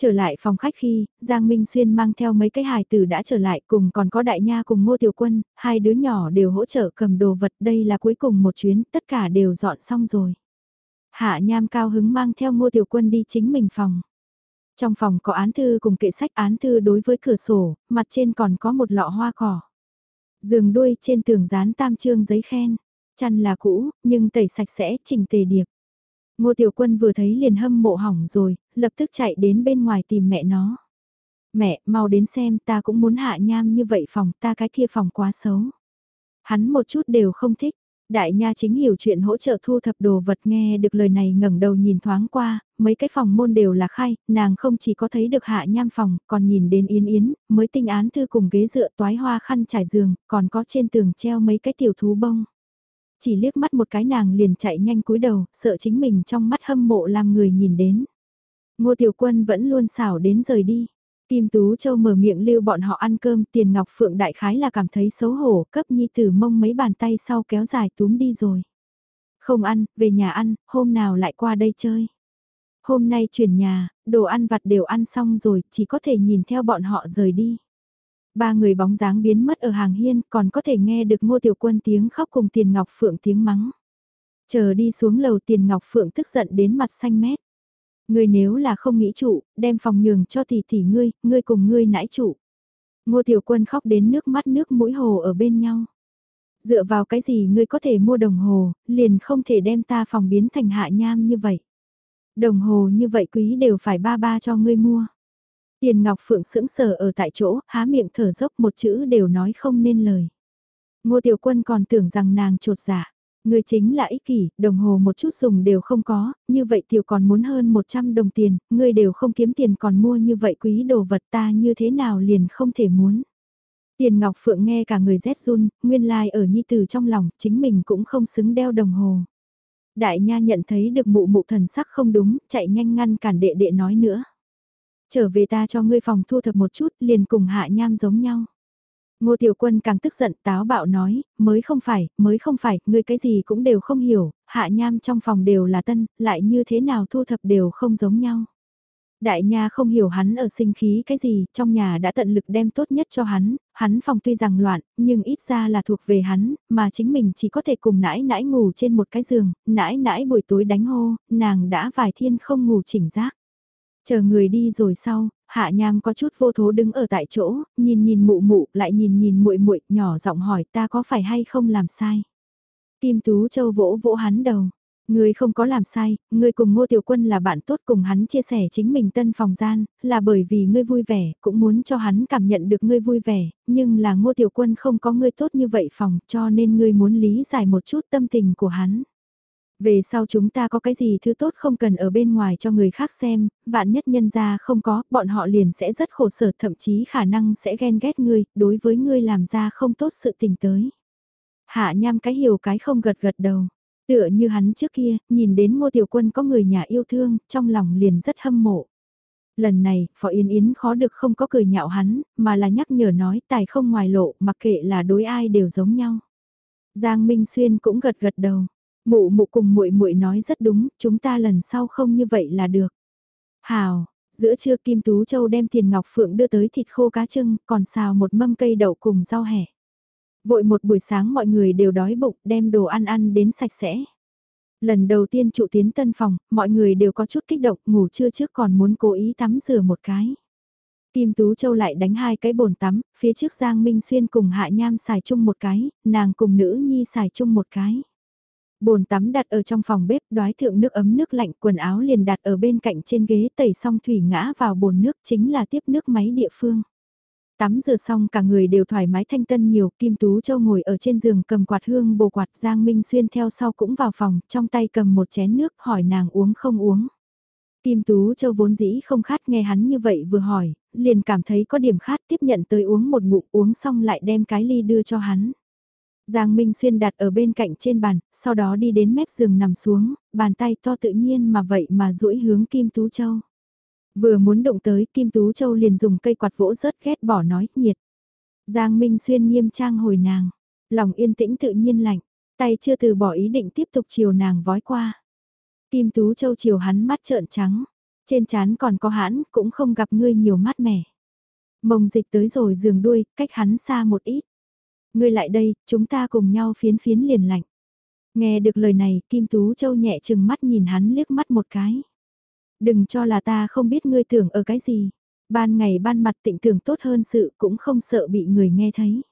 [SPEAKER 1] Trở lại phòng khách khi, Giang Minh Xuyên mang theo mấy cái hài tử đã trở lại cùng còn có đại nha cùng ngô tiểu quân, hai đứa nhỏ đều hỗ trợ cầm đồ vật đây là cuối cùng một chuyến, tất cả đều dọn xong rồi. Hạ Nham cao hứng mang theo ngô tiểu quân đi chính mình phòng. Trong phòng có án thư cùng kệ sách án thư đối với cửa sổ, mặt trên còn có một lọ hoa cỏ. Giường đuôi trên tường dán tam trương giấy khen, chăn là cũ, nhưng tẩy sạch sẽ chỉnh tề điệp. Ngô Tiểu Quân vừa thấy liền hâm mộ hỏng rồi, lập tức chạy đến bên ngoài tìm mẹ nó. Mẹ, mau đến xem ta cũng muốn hạ nham như vậy phòng ta cái kia phòng quá xấu. Hắn một chút đều không thích. Đại nha chính hiểu chuyện hỗ trợ thu thập đồ vật nghe được lời này ngẩng đầu nhìn thoáng qua, mấy cái phòng môn đều là khai, nàng không chỉ có thấy được hạ nham phòng, còn nhìn đến yến yến, mới tinh án thư cùng ghế dựa toái hoa khăn trải giường, còn có trên tường treo mấy cái tiểu thú bông. Chỉ liếc mắt một cái nàng liền chạy nhanh cúi đầu, sợ chính mình trong mắt hâm mộ làm người nhìn đến. Ngô Tiểu Quân vẫn luôn xảo đến rời đi. Kim Tú Châu mở miệng lưu bọn họ ăn cơm, tiền ngọc phượng đại khái là cảm thấy xấu hổ, cấp nhi tử mông mấy bàn tay sau kéo dài túm đi rồi. Không ăn, về nhà ăn, hôm nào lại qua đây chơi. Hôm nay chuyển nhà, đồ ăn vặt đều ăn xong rồi, chỉ có thể nhìn theo bọn họ rời đi. Ba người bóng dáng biến mất ở hàng hiên, còn có thể nghe được ngô tiểu quân tiếng khóc cùng tiền ngọc phượng tiếng mắng. Chờ đi xuống lầu tiền ngọc phượng tức giận đến mặt xanh mét. Ngươi nếu là không nghĩ trụ, đem phòng nhường cho tỷ tỷ ngươi, ngươi cùng ngươi nãi trụ. Ngô tiểu quân khóc đến nước mắt nước mũi hồ ở bên nhau. Dựa vào cái gì ngươi có thể mua đồng hồ, liền không thể đem ta phòng biến thành hạ nham như vậy. Đồng hồ như vậy quý đều phải ba ba cho ngươi mua. Tiền Ngọc Phượng sững sờ ở tại chỗ, há miệng thở dốc một chữ đều nói không nên lời. Ngô Tiểu Quân còn tưởng rằng nàng trột giả Người chính là ích kỷ, đồng hồ một chút dùng đều không có, như vậy tiểu còn muốn hơn 100 đồng tiền, người đều không kiếm tiền còn mua như vậy quý đồ vật ta như thế nào liền không thể muốn. Tiền Ngọc Phượng nghe cả người rét run, nguyên lai like ở nhi tử trong lòng, chính mình cũng không xứng đeo đồng hồ. Đại nha nhận thấy được mụ mụ thần sắc không đúng, chạy nhanh ngăn cản đệ đệ nói nữa. Trở về ta cho ngươi phòng thu thập một chút, liền cùng hạ nham giống nhau. Ngô Tiểu Quân càng tức giận táo bạo nói, mới không phải, mới không phải, ngươi cái gì cũng đều không hiểu, hạ nham trong phòng đều là tân, lại như thế nào thu thập đều không giống nhau. Đại nha không hiểu hắn ở sinh khí cái gì, trong nhà đã tận lực đem tốt nhất cho hắn, hắn phòng tuy rằng loạn, nhưng ít ra là thuộc về hắn, mà chính mình chỉ có thể cùng nãi nãi ngủ trên một cái giường, nãi nãi buổi tối đánh hô, nàng đã vài thiên không ngủ chỉnh giác. Chờ người đi rồi sau, Hạ Nham có chút vô thố đứng ở tại chỗ, nhìn nhìn mụ mụ, lại nhìn nhìn muội muội, nhỏ giọng hỏi ta có phải hay không làm sai. Kim Tú Châu vỗ vỗ hắn đầu. Ngươi không có làm sai, ngươi cùng Ngô Tiểu Quân là bạn tốt cùng hắn chia sẻ chính mình tân phòng gian, là bởi vì ngươi vui vẻ, cũng muốn cho hắn cảm nhận được ngươi vui vẻ, nhưng là Ngô Tiểu Quân không có ngươi tốt như vậy phòng cho nên ngươi muốn lý giải một chút tâm tình của hắn. Về sau chúng ta có cái gì thứ tốt không cần ở bên ngoài cho người khác xem, vạn nhất nhân ra không có, bọn họ liền sẽ rất khổ sở thậm chí khả năng sẽ ghen ghét ngươi, đối với ngươi làm ra không tốt sự tình tới. Hạ nham cái hiểu cái không gật gật đầu. Tựa như hắn trước kia, nhìn đến ngô tiểu quân có người nhà yêu thương, trong lòng liền rất hâm mộ. Lần này, Phó Yến Yến khó được không có cười nhạo hắn, mà là nhắc nhở nói tài không ngoài lộ, mặc kệ là đối ai đều giống nhau. Giang Minh Xuyên cũng gật gật đầu. Mụ mụ cùng muội muội nói rất đúng, chúng ta lần sau không như vậy là được. Hào, giữa trưa Kim Tú Châu đem tiền ngọc phượng đưa tới thịt khô cá trưng, còn xào một mâm cây đậu cùng rau hẻ. Vội một buổi sáng mọi người đều đói bụng đem đồ ăn ăn đến sạch sẽ. Lần đầu tiên trụ tiến tân phòng, mọi người đều có chút kích động, ngủ trưa trước còn muốn cố ý tắm rửa một cái. Kim Tú Châu lại đánh hai cái bồn tắm, phía trước Giang Minh Xuyên cùng Hạ Nham xài chung một cái, nàng cùng nữ nhi xài chung một cái. Bồn tắm đặt ở trong phòng bếp, đoái thượng nước ấm nước lạnh, quần áo liền đặt ở bên cạnh trên ghế tẩy xong thủy ngã vào bồn nước chính là tiếp nước máy địa phương. Tắm rửa xong cả người đều thoải mái thanh tân nhiều, Kim Tú Châu ngồi ở trên giường cầm quạt hương bồ quạt Giang Minh Xuyên theo sau cũng vào phòng, trong tay cầm một chén nước hỏi nàng uống không uống. Kim Tú Châu vốn dĩ không khát nghe hắn như vậy vừa hỏi, liền cảm thấy có điểm khát tiếp nhận tới uống một ngụm uống xong lại đem cái ly đưa cho hắn. Giang Minh Xuyên đặt ở bên cạnh trên bàn, sau đó đi đến mép giường nằm xuống, bàn tay to tự nhiên mà vậy mà duỗi hướng Kim Tú Châu. Vừa muốn động tới Kim Tú Châu liền dùng cây quạt vỗ rớt ghét bỏ nói, nhiệt. Giang Minh Xuyên nghiêm trang hồi nàng, lòng yên tĩnh tự nhiên lạnh, tay chưa từ bỏ ý định tiếp tục chiều nàng vói qua. Kim Tú Châu chiều hắn mắt trợn trắng, trên trán còn có hãn, cũng không gặp ngươi nhiều mát mẻ. Mông dịch tới rồi giường đuôi, cách hắn xa một ít. Ngươi lại đây, chúng ta cùng nhau phiến phiến liền lạnh. Nghe được lời này, Kim Tú Châu nhẹ chừng mắt nhìn hắn liếc mắt một cái. Đừng cho là ta không biết ngươi tưởng ở cái gì. Ban ngày ban mặt tịnh tưởng tốt hơn sự cũng không sợ bị người nghe thấy.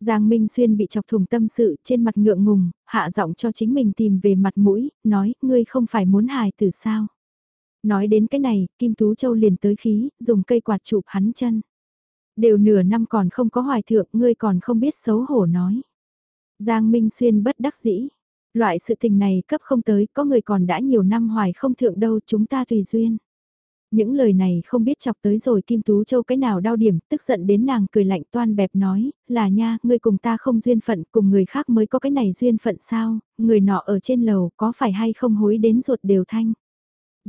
[SPEAKER 1] Giang Minh Xuyên bị chọc thùng tâm sự trên mặt ngượng ngùng, hạ giọng cho chính mình tìm về mặt mũi, nói, ngươi không phải muốn hài từ sao. Nói đến cái này, Kim Tú Châu liền tới khí, dùng cây quạt chụp hắn chân. Đều nửa năm còn không có hoài thượng, ngươi còn không biết xấu hổ nói. Giang Minh Xuyên bất đắc dĩ, Loại sự tình này cấp không tới, có người còn đã nhiều năm hoài không thượng đâu chúng ta tùy duyên. Những lời này không biết chọc tới rồi Kim Tú Châu cái nào đau điểm, tức giận đến nàng cười lạnh toan bẹp nói, là nha, ngươi cùng ta không duyên phận, cùng người khác mới có cái này duyên phận sao, người nọ ở trên lầu có phải hay không hối đến ruột đều thanh.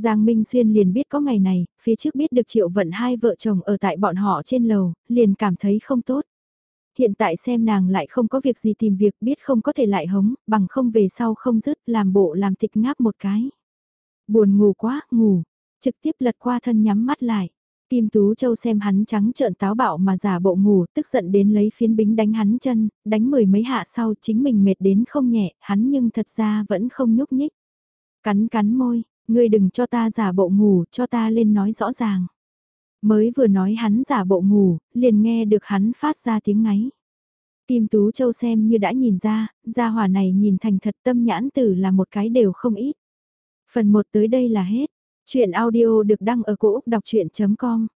[SPEAKER 1] Giang Minh Xuyên liền biết có ngày này, phía trước biết được triệu vận hai vợ chồng ở tại bọn họ trên lầu, liền cảm thấy không tốt hiện tại xem nàng lại không có việc gì tìm việc biết không có thể lại hống, bằng không về sau không dứt làm bộ làm tịch ngáp một cái. Buồn ngủ quá, ngủ, trực tiếp lật qua thân nhắm mắt lại. Kim Tú Châu xem hắn trắng trợn táo bạo mà giả bộ ngủ, tức giận đến lấy phiến bính đánh hắn chân, đánh mười mấy hạ sau chính mình mệt đến không nhẹ, hắn nhưng thật ra vẫn không nhúc nhích. Cắn cắn môi, ngươi đừng cho ta giả bộ ngủ, cho ta lên nói rõ ràng. Mới vừa nói hắn giả bộ ngủ, liền nghe được hắn phát ra tiếng ngáy. Kim Tú Châu xem như đã nhìn ra, gia hỏa này nhìn thành thật tâm nhãn tử là một cái đều không ít. Phần 1 tới đây là hết. Chuyện audio được đăng ở cổ Úc đọc chuyện.com